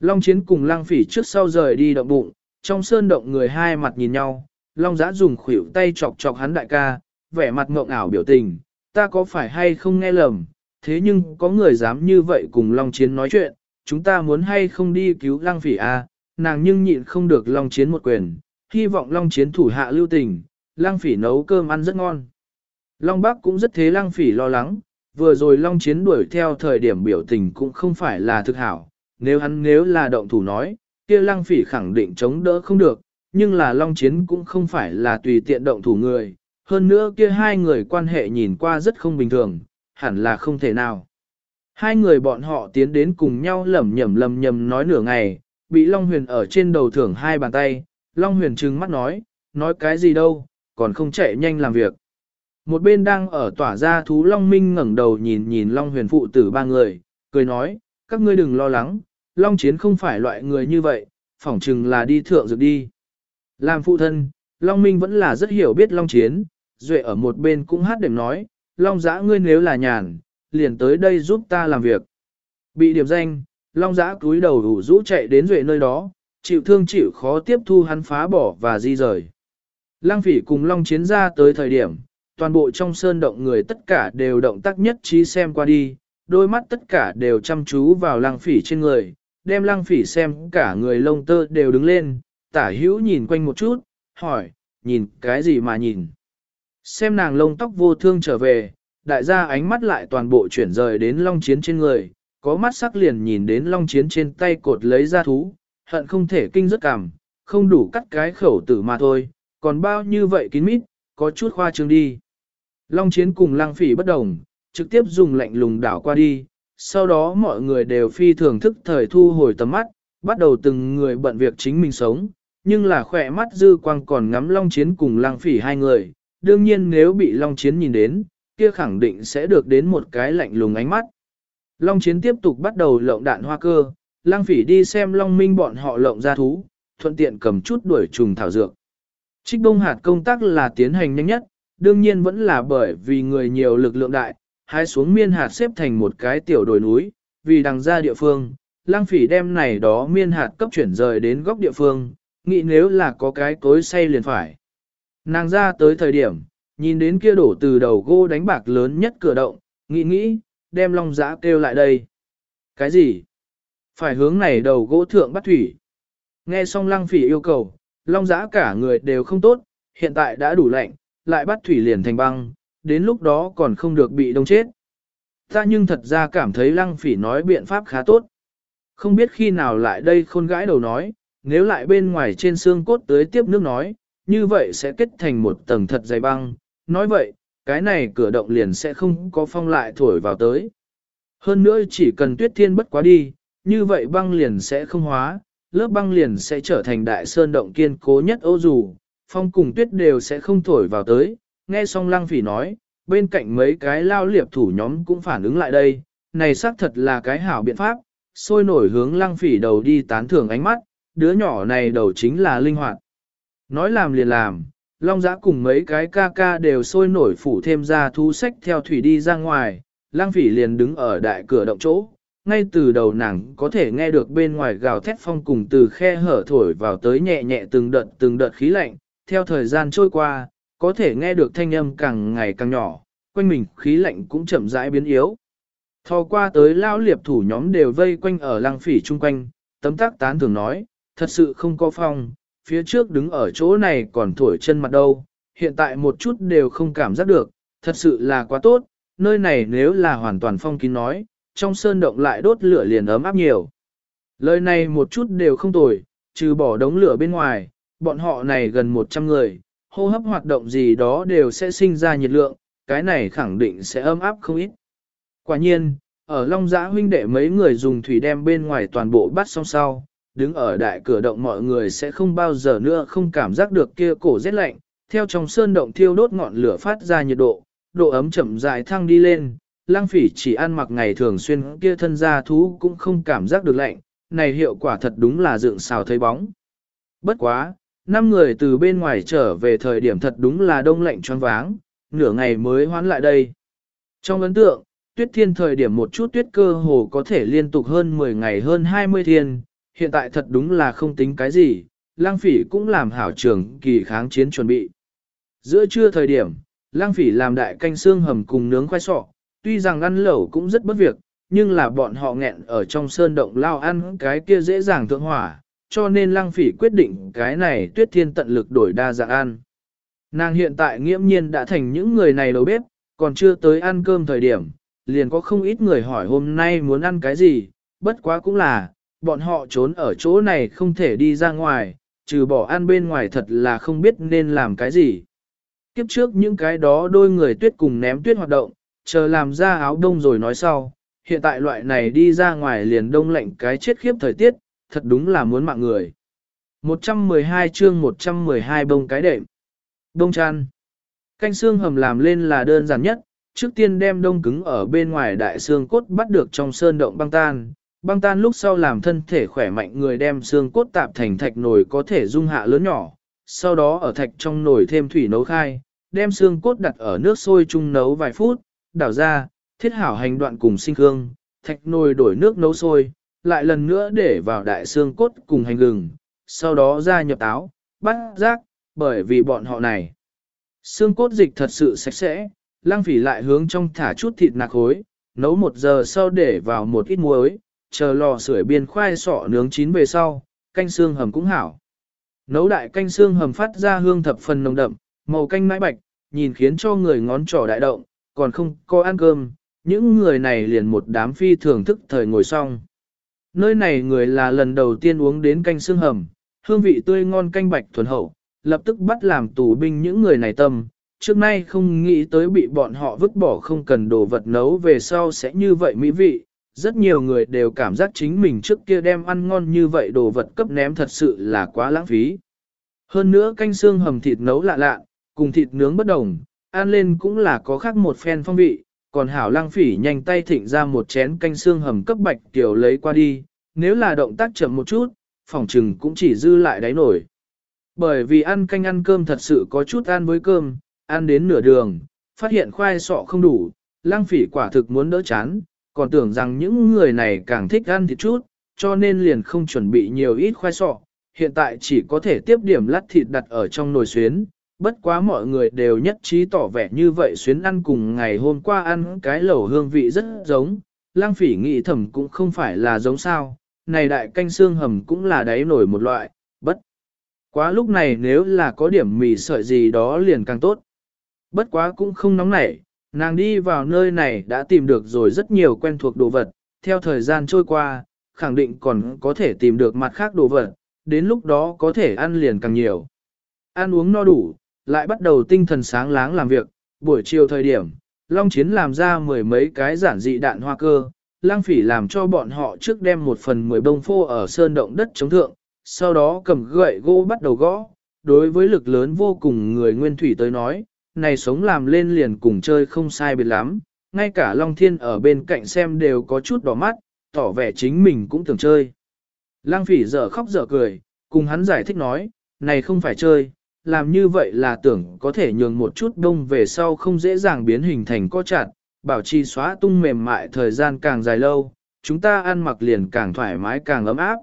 Long Chiến cùng Lang Phỉ trước sau rời đi động bụng, trong sơn động người hai mặt nhìn nhau, Long Giã dùng khuỷu tay chọc chọc hắn đại ca, vẻ mặt ngộng ảo biểu tình, ta có phải hay không nghe lầm, thế nhưng có người dám như vậy cùng Long Chiến nói chuyện, chúng ta muốn hay không đi cứu Lang Phỉ a, à? nàng nhưng nhịn không được Long Chiến một quyền, hy vọng Long Chiến thủ hạ lưu tình, Lăng Phỉ nấu cơm ăn rất ngon. Long Bắc cũng rất thế Lăng Phỉ lo lắng, vừa rồi Long Chiến đuổi theo thời điểm biểu tình cũng không phải là thực hảo, nếu hắn nếu là động thủ nói, kia Lăng Phỉ khẳng định chống đỡ không được, nhưng là Long Chiến cũng không phải là tùy tiện động thủ người, hơn nữa kia hai người quan hệ nhìn qua rất không bình thường, hẳn là không thể nào. Hai người bọn họ tiến đến cùng nhau lẩm nhẩm lầm nhầm nói nửa ngày, bị Long Huyền ở trên đầu thưởng hai bàn tay, Long Huyền trừng mắt nói, nói cái gì đâu, còn không chạy nhanh làm việc. Một bên đang ở tỏa ra thú Long Minh ngẩng đầu nhìn nhìn Long Huyền phụ tử ba người, cười nói, các ngươi đừng lo lắng, Long Chiến không phải loại người như vậy, phỏng chừng là đi thượng dược đi. Làm phụ thân, Long Minh vẫn là rất hiểu biết Long Chiến, Duệ ở một bên cũng hát điểm nói, Long giã ngươi nếu là nhàn, liền tới đây giúp ta làm việc. Bị điểm danh, Long giã cúi đầu đủ rũ chạy đến Duệ nơi đó, chịu thương chịu khó tiếp thu hắn phá bỏ và di rời. Lăng phỉ cùng Long chiến ra tới thời điểm, toàn bộ trong sơn động người tất cả đều động tác nhất trí xem qua đi, đôi mắt tất cả đều chăm chú vào lăng phỉ trên người, đem lăng phỉ xem cả người lông tơ đều đứng lên, tả hữu nhìn quanh một chút, hỏi, nhìn cái gì mà nhìn. Xem nàng lông tóc vô thương trở về, đại gia ánh mắt lại toàn bộ chuyển rời đến long chiến trên người, có mắt sắc liền nhìn đến long chiến trên tay cột lấy ra thú, hận không thể kinh rất cảm, không đủ cắt cái khẩu tử mà thôi, còn bao như vậy kín mít, có chút khoa trương đi. Long chiến cùng lang phỉ bất đồng, trực tiếp dùng lạnh lùng đảo qua đi, sau đó mọi người đều phi thường thức thời thu hồi tầm mắt, bắt đầu từng người bận việc chính mình sống, nhưng là khỏe mắt dư quang còn ngắm Long Chiến cùng Lang Phỉ hai người, đương nhiên nếu bị Long Chiến nhìn đến, kia khẳng định sẽ được đến một cái lạnh lùng ánh mắt. Long Chiến tiếp tục bắt đầu lộng đạn hoa cơ, Lang Phỉ đi xem Long Minh bọn họ lộng ra thú, thuận tiện cầm chút đuổi trùng thảo dược. Trích đông hạt công tác là tiến hành nhanh nhất, đương nhiên vẫn là bởi vì người nhiều lực lượng đại, hái xuống miên hạt xếp thành một cái tiểu đồi núi, vì đằng ra địa phương, lang phỉ đem này đó miên hạt cấp chuyển rời đến góc địa phương, nghĩ nếu là có cái cối say liền phải. Nàng ra tới thời điểm, nhìn đến kia đổ từ đầu gỗ đánh bạc lớn nhất cửa động, nghĩ nghĩ, đem long giã kêu lại đây. Cái gì? Phải hướng này đầu gỗ thượng bắt thủy. Nghe xong lăng phỉ yêu cầu, long giã cả người đều không tốt, hiện tại đã đủ lạnh, lại bắt thủy liền thành băng, đến lúc đó còn không được bị đông chết. Ta nhưng thật ra cảm thấy lăng phỉ nói biện pháp khá tốt. Không biết khi nào lại đây khôn gãi đầu nói, nếu lại bên ngoài trên xương cốt tới tiếp nước nói, như vậy sẽ kết thành một tầng thật dày băng. Nói vậy, cái này cửa động liền sẽ không có phong lại thổi vào tới. Hơn nữa chỉ cần tuyết thiên bất quá đi, như vậy băng liền sẽ không hóa, lớp băng liền sẽ trở thành đại sơn động kiên cố nhất ô dù, phong cùng tuyết đều sẽ không thổi vào tới. Nghe xong lăng phỉ nói, bên cạnh mấy cái lao liệp thủ nhóm cũng phản ứng lại đây, này xác thật là cái hảo biện pháp, sôi nổi hướng lăng phỉ đầu đi tán thưởng ánh mắt, đứa nhỏ này đầu chính là linh hoạt. Nói làm liền làm, long giã cùng mấy cái ca ca đều sôi nổi phủ thêm ra thu sách theo thủy đi ra ngoài, lăng phỉ liền đứng ở đại cửa động chỗ. Ngay từ đầu nàng có thể nghe được bên ngoài gào thét phong cùng từ khe hở thổi vào tới nhẹ nhẹ từng đợt từng đợt khí lạnh, theo thời gian trôi qua, có thể nghe được thanh âm càng ngày càng nhỏ, quanh mình khí lạnh cũng chậm rãi biến yếu. Thò qua tới lao liệp thủ nhóm đều vây quanh ở lăng phỉ chung quanh, tấm tác tán thường nói, thật sự không có phong, phía trước đứng ở chỗ này còn thổi chân mặt đâu, hiện tại một chút đều không cảm giác được, thật sự là quá tốt, nơi này nếu là hoàn toàn phong kín nói, trong sơn động lại đốt lửa liền ấm áp nhiều. Lời này một chút đều không tồi, trừ bỏ đống lửa bên ngoài, bọn họ này gần 100 người, hô hấp hoạt động gì đó đều sẽ sinh ra nhiệt lượng, cái này khẳng định sẽ ấm áp không ít. Quả nhiên, ở Long Giã huynh đệ mấy người dùng thủy đem bên ngoài toàn bộ bắt xong sau, đứng ở đại cửa động mọi người sẽ không bao giờ nữa không cảm giác được kia cổ rét lạnh, theo trong sơn động thiêu đốt ngọn lửa phát ra nhiệt độ, độ ấm chậm rãi thăng đi lên, lang phỉ chỉ ăn mặc ngày thường xuyên kia thân gia thú cũng không cảm giác được lạnh, này hiệu quả thật đúng là dựng xào thấy bóng. Bất quá, năm người từ bên ngoài trở về thời điểm thật đúng là đông lạnh choáng váng, nửa ngày mới hoán lại đây. Trong ấn tượng, tuyết thiên thời điểm một chút tuyết cơ hồ có thể liên tục hơn 10 ngày hơn 20 thiên, hiện tại thật đúng là không tính cái gì, lang phỉ cũng làm hảo trường kỳ kháng chiến chuẩn bị. Giữa trưa thời điểm, lang phỉ làm đại canh xương hầm cùng nướng khoai sọ, tuy rằng ăn lẩu cũng rất bất việc, nhưng là bọn họ nghẹn ở trong sơn động lao ăn cái kia dễ dàng thượng hỏa, cho nên lang phỉ quyết định cái này tuyết thiên tận lực đổi đa dạng ăn. Nàng hiện tại nghiễm nhiên đã thành những người này đầu bếp, còn chưa tới ăn cơm thời điểm, liền có không ít người hỏi hôm nay muốn ăn cái gì, bất quá cũng là, bọn họ trốn ở chỗ này không thể đi ra ngoài, trừ bỏ ăn bên ngoài thật là không biết nên làm cái gì. Kiếp trước những cái đó đôi người tuyết cùng ném tuyết hoạt động, chờ làm ra áo đông rồi nói sau, hiện tại loại này đi ra ngoài liền đông lạnh cái chết khiếp thời tiết, thật đúng là muốn mạng người. 112 chương 112 bông cái đệm. Đông chăn. Canh xương hầm làm lên là đơn giản nhất, trước tiên đem đông cứng ở bên ngoài đại xương cốt bắt được trong sơn động băng tan. Băng tan lúc sau làm thân thể khỏe mạnh người đem xương cốt tạp thành thạch nồi có thể dung hạ lớn nhỏ, sau đó ở thạch trong nồi thêm thủy nấu khai, đem xương cốt đặt ở nước sôi chung nấu vài phút, đảo ra, thiết hảo hành đoạn cùng sinh hương, thạch nồi đổi nước nấu sôi, lại lần nữa để vào đại xương cốt cùng hành gừng, sau đó ra nhập táo, bắt rác, bởi vì bọn họ này. Xương cốt dịch thật sự sạch sẽ, lang phỉ lại hướng trong thả chút thịt nạc khối, nấu một giờ sau để vào một ít muối, chờ lò sưởi biên khoai sọ nướng chín về sau, canh xương hầm cũng hảo. Nấu đại canh xương hầm phát ra hương thập phần nồng đậm, màu canh mãi bạch, nhìn khiến cho người ngón trỏ đại động, còn không có ăn cơm, những người này liền một đám phi thường thức thời ngồi xong. Nơi này người là lần đầu tiên uống đến canh xương hầm, hương vị tươi ngon canh bạch thuần hậu, lập tức bắt làm tù binh những người này tâm, trước nay không nghĩ tới bị bọn họ vứt bỏ không cần đồ vật nấu về sau sẽ như vậy mỹ vị. Rất nhiều người đều cảm giác chính mình trước kia đem ăn ngon như vậy đồ vật cấp ném thật sự là quá lãng phí. Hơn nữa canh xương hầm thịt nấu lạ lạ, cùng thịt nướng bất đồng, ăn lên cũng là có khác một phen phong vị, còn hảo lăng phỉ nhanh tay thịnh ra một chén canh xương hầm cấp bạch tiểu lấy qua đi, nếu là động tác chậm một chút, phòng trừng cũng chỉ dư lại đáy nổi. Bởi vì ăn canh ăn cơm thật sự có chút ăn với cơm, ăn đến nửa đường, phát hiện khoai sọ không đủ, lăng phỉ quả thực muốn đỡ chán, còn tưởng rằng những người này càng thích ăn thịt chút, cho nên liền không chuẩn bị nhiều ít khoai sọ, hiện tại chỉ có thể tiếp điểm lát thịt đặt ở trong nồi xuyến, bất quá mọi người đều nhất trí tỏ vẻ như vậy xuyến ăn cùng ngày hôm qua ăn cái lẩu hương vị rất giống, lang phỉ nghĩ thầm cũng không phải là giống sao, này đại canh xương hầm cũng là đáy nổi một loại, bất. Quá lúc này nếu là có điểm mì sợi gì đó liền càng tốt. Bất quá cũng không nóng nảy, nàng đi vào nơi này đã tìm được rồi rất nhiều quen thuộc đồ vật, theo thời gian trôi qua, khẳng định còn có thể tìm được mặt khác đồ vật, đến lúc đó có thể ăn liền càng nhiều. Ăn uống no đủ, lại bắt đầu tinh thần sáng láng làm việc, buổi chiều thời điểm, Long Chiến làm ra mười mấy cái giản dị đạn hoa cơ, lang phỉ làm cho bọn họ trước đem một phần mười bông phô ở sơn động đất chống thượng, sau đó cầm gậy gỗ bắt đầu gõ. Đối với lực lớn vô cùng người nguyên thủy tới nói, này sống làm lên liền cùng chơi không sai biệt lắm, ngay cả Long Thiên ở bên cạnh xem đều có chút đỏ mắt, tỏ vẻ chính mình cũng tưởng chơi. Lang phỉ dở khóc dở cười, cùng hắn giải thích nói, này không phải chơi, làm như vậy là tưởng có thể nhường một chút đông về sau không dễ dàng biến hình thành co chặt, bảo trì xóa tung mềm mại thời gian càng dài lâu, chúng ta ăn mặc liền càng thoải mái càng ấm áp.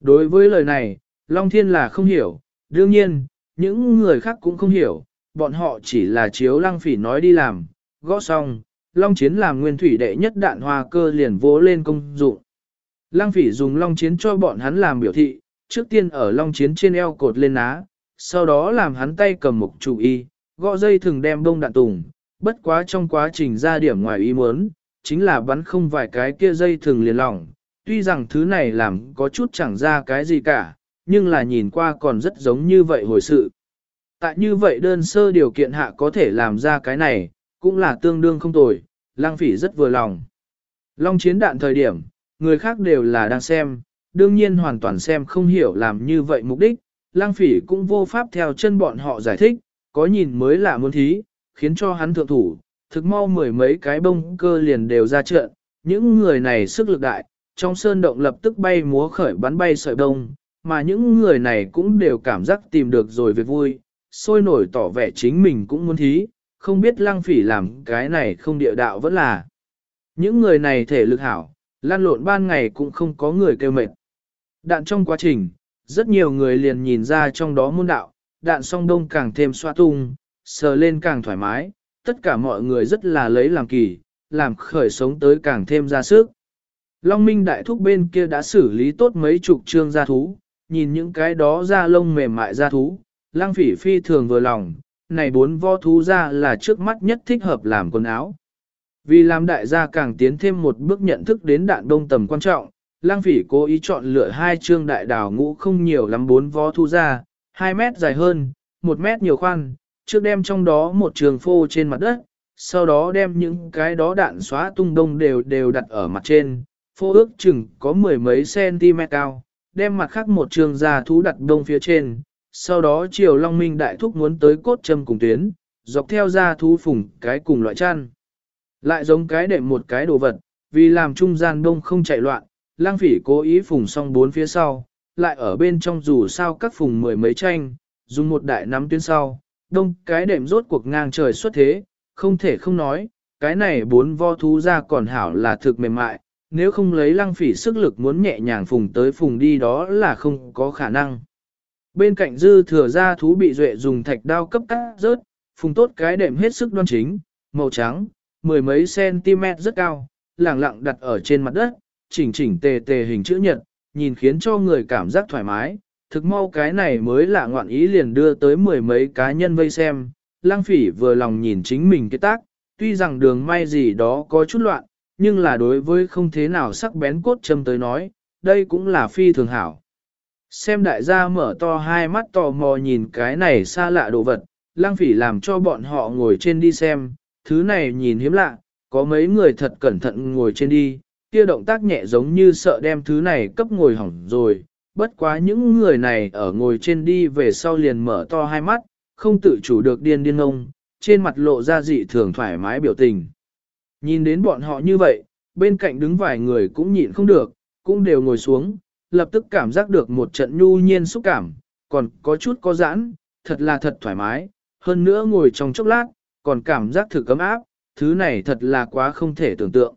Đối với lời này, Long Thiên là không hiểu, đương nhiên, những người khác cũng không hiểu, bọn họ chỉ là chiếu lăng phỉ nói đi làm, gõ xong, Long Chiến làm nguyên thủy đệ nhất đạn hoa cơ liền vỗ lên công dụng. Lăng phỉ dùng Long Chiến cho bọn hắn làm biểu thị, trước tiên ở Long Chiến trên eo cột lên ná, sau đó làm hắn tay cầm một chủ y, gõ dây thường đem bông đạn tùng, bất quá trong quá trình ra điểm ngoài ý muốn, chính là bắn không vài cái kia dây thường liền lỏng, tuy rằng thứ này làm có chút chẳng ra cái gì cả, nhưng là nhìn qua còn rất giống như vậy hồi sự. Tại như vậy đơn sơ điều kiện hạ có thể làm ra cái này, cũng là tương đương không tồi, lang phỉ rất vừa lòng. Long chiến đạn thời điểm, người khác đều là đang xem, đương nhiên hoàn toàn xem không hiểu làm như vậy mục đích, lang phỉ cũng vô pháp theo chân bọn họ giải thích, có nhìn mới là muốn thí, khiến cho hắn thượng thủ, thực mau mười mấy cái bông cơ liền đều ra trận, những người này sức lực đại, trong sơn động lập tức bay múa khởi bắn bay sợi đông, mà những người này cũng đều cảm giác tìm được rồi việc vui, sôi nổi tỏ vẻ chính mình cũng muốn thí, không biết Lang phỉ làm cái này không địa đạo vẫn là. Những người này thể lực hảo, lan lộn ban ngày cũng không có người kêu mệt. Đạn trong quá trình, rất nhiều người liền nhìn ra trong đó môn đạo, đạn song đông càng thêm xoa tung, sờ lên càng thoải mái, tất cả mọi người rất là lấy làm kỳ, làm khởi sống tới càng thêm ra sức. Long Minh đại thúc bên kia đã xử lý tốt mấy chục trương gia thú, nhìn những cái đó da lông mềm mại gia thú, lang phỉ phi thường vừa lòng, này bốn vo thú ra là trước mắt nhất thích hợp làm quần áo. Vì làm đại gia càng tiến thêm một bước nhận thức đến đạn đông tầm quan trọng, lang phỉ cố ý chọn lựa hai chương đại đảo ngũ không nhiều lắm bốn vó thu ra, 2 mét dài hơn, 1 mét nhiều khoan, trước đem trong đó một trường phô trên mặt đất, sau đó đem những cái đó đạn xóa tung đông đều đều đặt ở mặt trên, phô ước chừng có mười mấy cm cao, đem mặt khác một trường già thú đặt đông phía trên, sau đó chiều Long Minh đại thúc muốn tới cốt châm cùng tuyến, dọc theo ra thú phùng cái cùng loại chăn. Lại giống cái để một cái đồ vật, vì làm trung gian đông không chạy loạn, lang phỉ cố ý phùng xong bốn phía sau, lại ở bên trong dù sao các phùng mười mấy tranh, dùng một đại nắm tuyến sau, đông cái đệm rốt cuộc ngang trời xuất thế, không thể không nói, cái này bốn vo thú ra còn hảo là thực mềm mại, nếu không lấy lăng phỉ sức lực muốn nhẹ nhàng phùng tới phùng đi đó là không có khả năng. Bên cạnh dư thừa ra thú bị duệ dùng thạch đao cấp cắt rớt, phùng tốt cái đệm hết sức đoan chính, màu trắng, mười mấy cm rất cao, lẳng lặng đặt ở trên mặt đất, chỉnh chỉnh tề tề hình chữ nhật, nhìn khiến cho người cảm giác thoải mái. Thực mau cái này mới là ngoạn ý liền đưa tới mười mấy cá nhân vây xem, lang phỉ vừa lòng nhìn chính mình cái tác, tuy rằng đường may gì đó có chút loạn, nhưng là đối với không thế nào sắc bén cốt châm tới nói, đây cũng là phi thường hảo. Xem đại gia mở to hai mắt tò mò nhìn cái này xa lạ đồ vật, lang phỉ làm cho bọn họ ngồi trên đi xem, thứ này nhìn hiếm lạ, có mấy người thật cẩn thận ngồi trên đi, kia động tác nhẹ giống như sợ đem thứ này cấp ngồi hỏng rồi, bất quá những người này ở ngồi trên đi về sau liền mở to hai mắt, không tự chủ được điên điên ngông, trên mặt lộ ra dị thường thoải mái biểu tình. Nhìn đến bọn họ như vậy, bên cạnh đứng vài người cũng nhịn không được, cũng đều ngồi xuống, lập tức cảm giác được một trận nhu nhiên xúc cảm, còn có chút có giãn, thật là thật thoải mái, hơn nữa ngồi trong chốc lát, còn cảm giác thử cấm áp, thứ này thật là quá không thể tưởng tượng.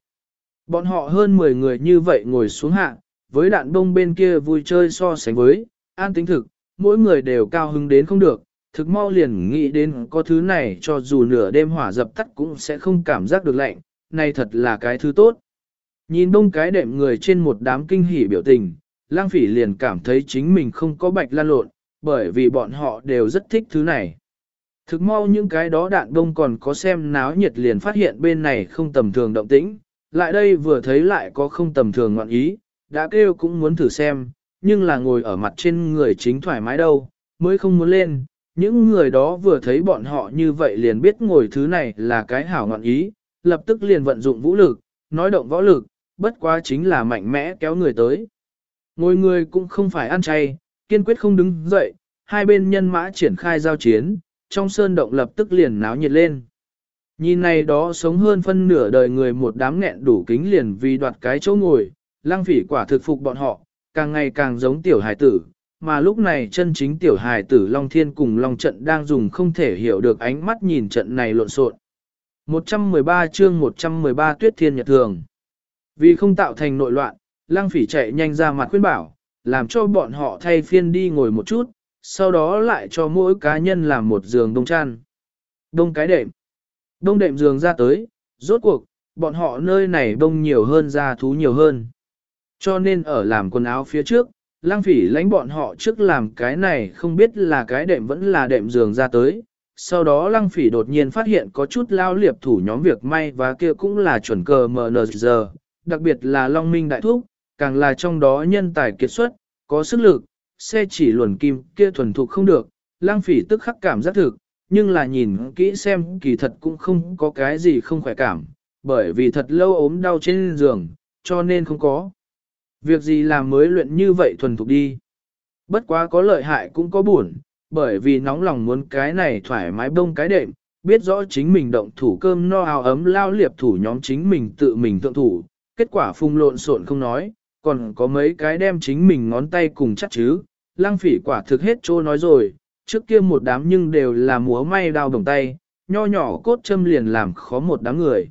Bọn họ hơn 10 người như vậy ngồi xuống hạ, với đạn đông bên kia vui chơi so sánh với, an tính thực, mỗi người đều cao hứng đến không được, thực mau liền nghĩ đến có thứ này cho dù nửa đêm hỏa dập tắt cũng sẽ không cảm giác được lạnh, này thật là cái thứ tốt. Nhìn đông cái đệm người trên một đám kinh hỉ biểu tình, lang phỉ liền cảm thấy chính mình không có bạch lan lộn, bởi vì bọn họ đều rất thích thứ này. Thực mau những cái đó đạn đông còn có xem náo nhiệt liền phát hiện bên này không tầm thường động tĩnh, lại đây vừa thấy lại có không tầm thường ngọn ý, đã kêu cũng muốn thử xem, nhưng là ngồi ở mặt trên người chính thoải mái đâu, mới không muốn lên. Những người đó vừa thấy bọn họ như vậy liền biết ngồi thứ này là cái hảo ngọn ý, lập tức liền vận dụng vũ lực, nói động võ lực, bất quá chính là mạnh mẽ kéo người tới. Ngồi người cũng không phải ăn chay, kiên quyết không đứng dậy, hai bên nhân mã triển khai giao chiến, trong sơn động lập tức liền náo nhiệt lên. Nhìn này đó sống hơn phân nửa đời người một đám nghẹn đủ kính liền vì đoạt cái chỗ ngồi, lang phỉ quả thực phục bọn họ, càng ngày càng giống tiểu hải tử, mà lúc này chân chính tiểu hải tử Long Thiên cùng Long Trận đang dùng không thể hiểu được ánh mắt nhìn trận này lộn xộn. 113 chương 113 Tuyết Thiên Nhật Thường Vì không tạo thành nội loạn, lang phỉ chạy nhanh ra mặt khuyên bảo, làm cho bọn họ thay phiên đi ngồi một chút, sau đó lại cho mỗi cá nhân làm một giường đông chăn. Đông cái đệm. Đông đệm giường ra tới, rốt cuộc, bọn họ nơi này đông nhiều hơn ra thú nhiều hơn. Cho nên ở làm quần áo phía trước, lang phỉ lãnh bọn họ trước làm cái này không biết là cái đệm vẫn là đệm giường ra tới. Sau đó lăng phỉ đột nhiên phát hiện có chút lao liệp thủ nhóm việc may và kia cũng là chuẩn cờ MNG, đặc biệt là Long Minh Đại Thúc, càng là trong đó nhân tài kiệt xuất, có sức lực, xe chỉ luồn kim kia thuần thục không được, lang phỉ tức khắc cảm giác thực, nhưng là nhìn kỹ xem kỳ thật cũng không có cái gì không khỏe cảm, bởi vì thật lâu ốm đau trên giường, cho nên không có. Việc gì làm mới luyện như vậy thuần thục đi. Bất quá có lợi hại cũng có buồn, bởi vì nóng lòng muốn cái này thoải mái bông cái đệm, biết rõ chính mình động thủ cơm no áo ấm lao liệp thủ nhóm chính mình tự mình thượng thủ, kết quả phung lộn xộn không nói, còn có mấy cái đem chính mình ngón tay cùng chắc chứ, lang phỉ quả thực hết trô nói rồi, trước kia một đám nhưng đều là múa may đao đồng tay, nho nhỏ cốt châm liền làm khó một đám người.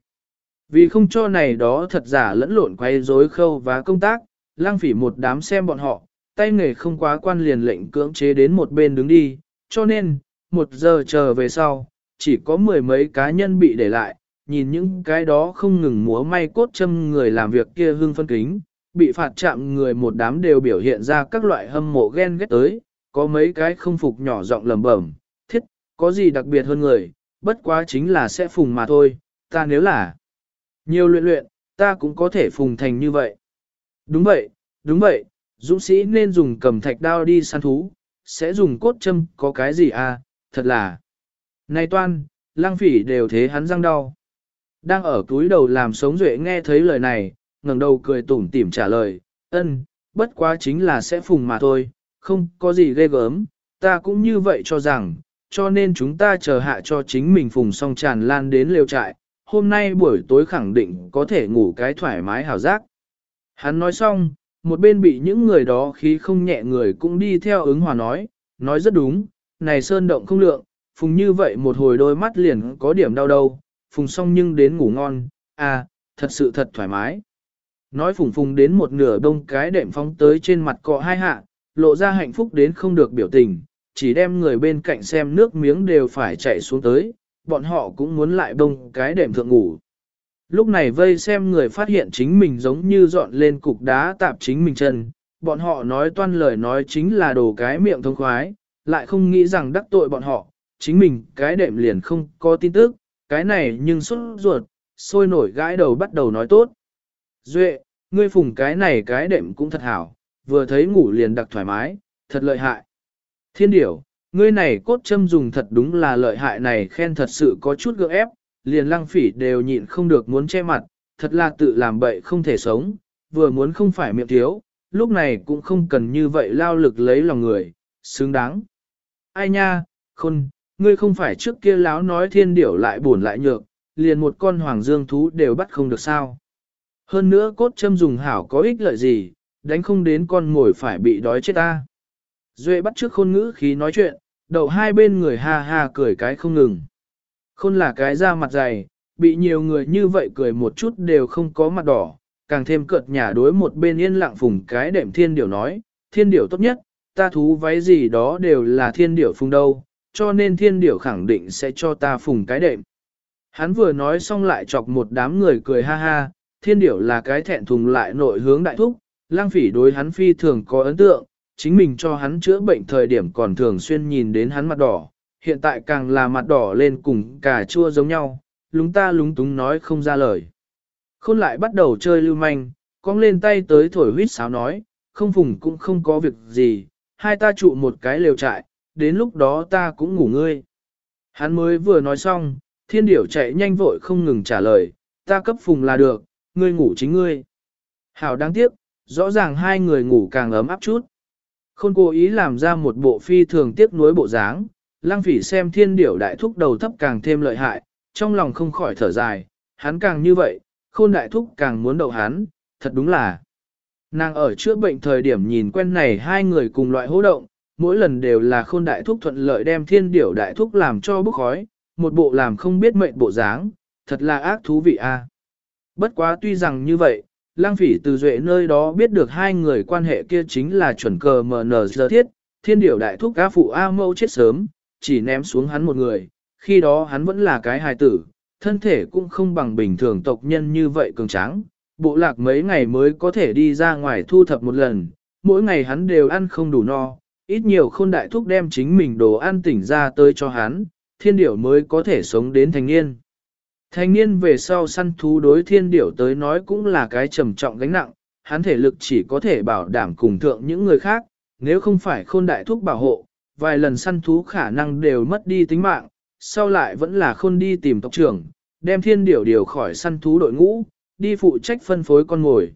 Vì không cho này đó thật giả lẫn lộn quay rối khâu và công tác, lang phỉ một đám xem bọn họ, tay nghề không quá quan liền lệnh cưỡng chế đến một bên đứng đi, cho nên, một giờ chờ về sau, chỉ có mười mấy cá nhân bị để lại, nhìn những cái đó không ngừng múa may cốt châm người làm việc kia hương phân kính, bị phạt chạm người một đám đều biểu hiện ra các loại hâm mộ ghen ghét tới, có mấy cái không phục nhỏ giọng lầm bẩm, thiết, có gì đặc biệt hơn người, bất quá chính là sẽ phùng mà thôi, ta nếu là nhiều luyện luyện, ta cũng có thể phùng thành như vậy. Đúng vậy, đúng vậy, dũng sĩ nên dùng cầm thạch đao đi săn thú, sẽ dùng cốt châm có cái gì à, thật là. Này toan, lang phỉ đều thế hắn răng đau. Đang ở túi đầu làm sống duệ nghe thấy lời này, ngẩng đầu cười tủm tỉm trả lời, ân, bất quá chính là sẽ phùng mà thôi, không có gì ghê gớm, ta cũng như vậy cho rằng, cho nên chúng ta chờ hạ cho chính mình phùng xong tràn lan đến lều trại, hôm nay buổi tối khẳng định có thể ngủ cái thoải mái hào giác. Hắn nói xong, một bên bị những người đó khí không nhẹ người cũng đi theo ứng hòa nói, nói rất đúng, này sơn động không lượng, phùng như vậy một hồi đôi mắt liền có điểm đau đâu, phùng xong nhưng đến ngủ ngon, à, thật sự thật thoải mái. Nói phùng phùng đến một nửa đông cái đệm phóng tới trên mặt cọ hai hạ, lộ ra hạnh phúc đến không được biểu tình, chỉ đem người bên cạnh xem nước miếng đều phải chạy xuống tới, bọn họ cũng muốn lại đông cái đệm thượng ngủ. Lúc này vây xem người phát hiện chính mình giống như dọn lên cục đá tạp chính mình chân, bọn họ nói toan lời nói chính là đồ cái miệng thông khoái, lại không nghĩ rằng đắc tội bọn họ, chính mình cái đệm liền không có tin tức, cái này nhưng xuất ruột, sôi nổi gãi đầu bắt đầu nói tốt. Duệ, ngươi phùng cái này cái đệm cũng thật hảo, vừa thấy ngủ liền đặc thoải mái, thật lợi hại. Thiên điểu, ngươi này cốt châm dùng thật đúng là lợi hại này khen thật sự có chút gượng ép, liền lăng phỉ đều nhịn không được muốn che mặt, thật là tự làm bậy không thể sống, vừa muốn không phải miệng thiếu, lúc này cũng không cần như vậy lao lực lấy lòng người, xứng đáng. Ai nha, khôn, ngươi không phải trước kia láo nói thiên điểu lại buồn lại nhược, liền một con hoàng dương thú đều bắt không được sao. Hơn nữa cốt châm dùng hảo có ích lợi gì, đánh không đến con ngồi phải bị đói chết ta. Duệ bắt trước khôn ngữ khí nói chuyện, đầu hai bên người ha ha cười cái không ngừng. Khôn là cái da mặt dày, bị nhiều người như vậy cười một chút đều không có mặt đỏ, càng thêm cợt nhả đối một bên yên lặng phùng cái đệm thiên điểu nói, thiên điểu tốt nhất, ta thú váy gì đó đều là thiên điểu phùng đâu, cho nên thiên điểu khẳng định sẽ cho ta phùng cái đệm. Hắn vừa nói xong lại chọc một đám người cười ha ha, thiên điểu là cái thẹn thùng lại nội hướng đại thúc, lang phỉ đối hắn phi thường có ấn tượng, chính mình cho hắn chữa bệnh thời điểm còn thường xuyên nhìn đến hắn mặt đỏ, hiện tại càng là mặt đỏ lên cùng cả chua giống nhau, lúng ta lúng túng nói không ra lời. Khôn lại bắt đầu chơi lưu manh, cong lên tay tới thổi huýt sáo nói, không phùng cũng không có việc gì, hai ta trụ một cái lều trại, đến lúc đó ta cũng ngủ ngươi. Hắn mới vừa nói xong, thiên điểu chạy nhanh vội không ngừng trả lời, ta cấp phùng là được, ngươi ngủ chính ngươi. Hảo đáng tiếc, rõ ràng hai người ngủ càng ấm áp chút. Khôn cố ý làm ra một bộ phi thường tiếc nuối bộ dáng, lang phỉ xem thiên điểu đại thúc đầu thấp càng thêm lợi hại, trong lòng không khỏi thở dài, hắn càng như vậy, khôn đại thúc càng muốn đậu hắn, thật đúng là. Nàng ở chữa bệnh thời điểm nhìn quen này hai người cùng loại hô động, mỗi lần đều là khôn đại thúc thuận lợi đem thiên điểu đại thúc làm cho bức khói, một bộ làm không biết mệnh bộ dáng, thật là ác thú vị a. Bất quá tuy rằng như vậy, lang phỉ từ duệ nơi đó biết được hai người quan hệ kia chính là chuẩn cờ mờ giờ thiết, thiên điểu đại thúc ca phụ A mâu chết sớm, chỉ ném xuống hắn một người, khi đó hắn vẫn là cái hài tử, thân thể cũng không bằng bình thường tộc nhân như vậy cường tráng, bộ lạc mấy ngày mới có thể đi ra ngoài thu thập một lần, mỗi ngày hắn đều ăn không đủ no, ít nhiều khôn đại thúc đem chính mình đồ ăn tỉnh ra tới cho hắn, thiên điểu mới có thể sống đến thành niên. Thanh niên về sau săn thú đối thiên điểu tới nói cũng là cái trầm trọng gánh nặng, hắn thể lực chỉ có thể bảo đảm cùng thượng những người khác, nếu không phải khôn đại thúc bảo hộ, vài lần săn thú khả năng đều mất đi tính mạng, sau lại vẫn là khôn đi tìm tộc trưởng, đem thiên điểu điều khỏi săn thú đội ngũ, đi phụ trách phân phối con mồi.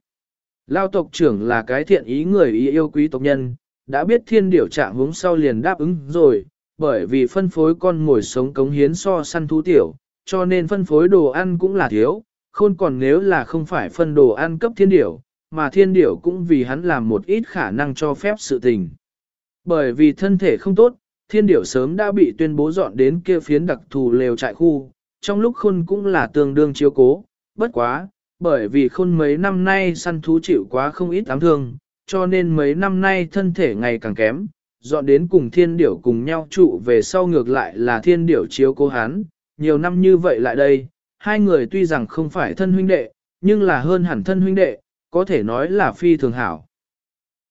Lao tộc trưởng là cái thiện ý người ý yêu quý tộc nhân, đã biết thiên điểu trạng hướng sau liền đáp ứng rồi, bởi vì phân phối con mồi sống cống hiến so săn thú tiểu, cho nên phân phối đồ ăn cũng là thiếu, khôn còn nếu là không phải phân đồ ăn cấp thiên điểu, mà thiên điểu cũng vì hắn làm một ít khả năng cho phép sự tình. Bởi vì thân thể không tốt, thiên điểu sớm đã bị tuyên bố dọn đến kia phiến đặc thù lều trại khu, trong lúc khôn cũng là tương đương chiếu cố, bất quá, bởi vì khôn mấy năm nay săn thú chịu quá không ít ám thương, cho nên mấy năm nay thân thể ngày càng kém, dọn đến cùng thiên điểu cùng nhau trụ về sau ngược lại là thiên điểu chiếu cố hắn, nhiều năm như vậy lại đây, hai người tuy rằng không phải thân huynh đệ, nhưng là hơn hẳn thân huynh đệ, có thể nói là phi thường hảo.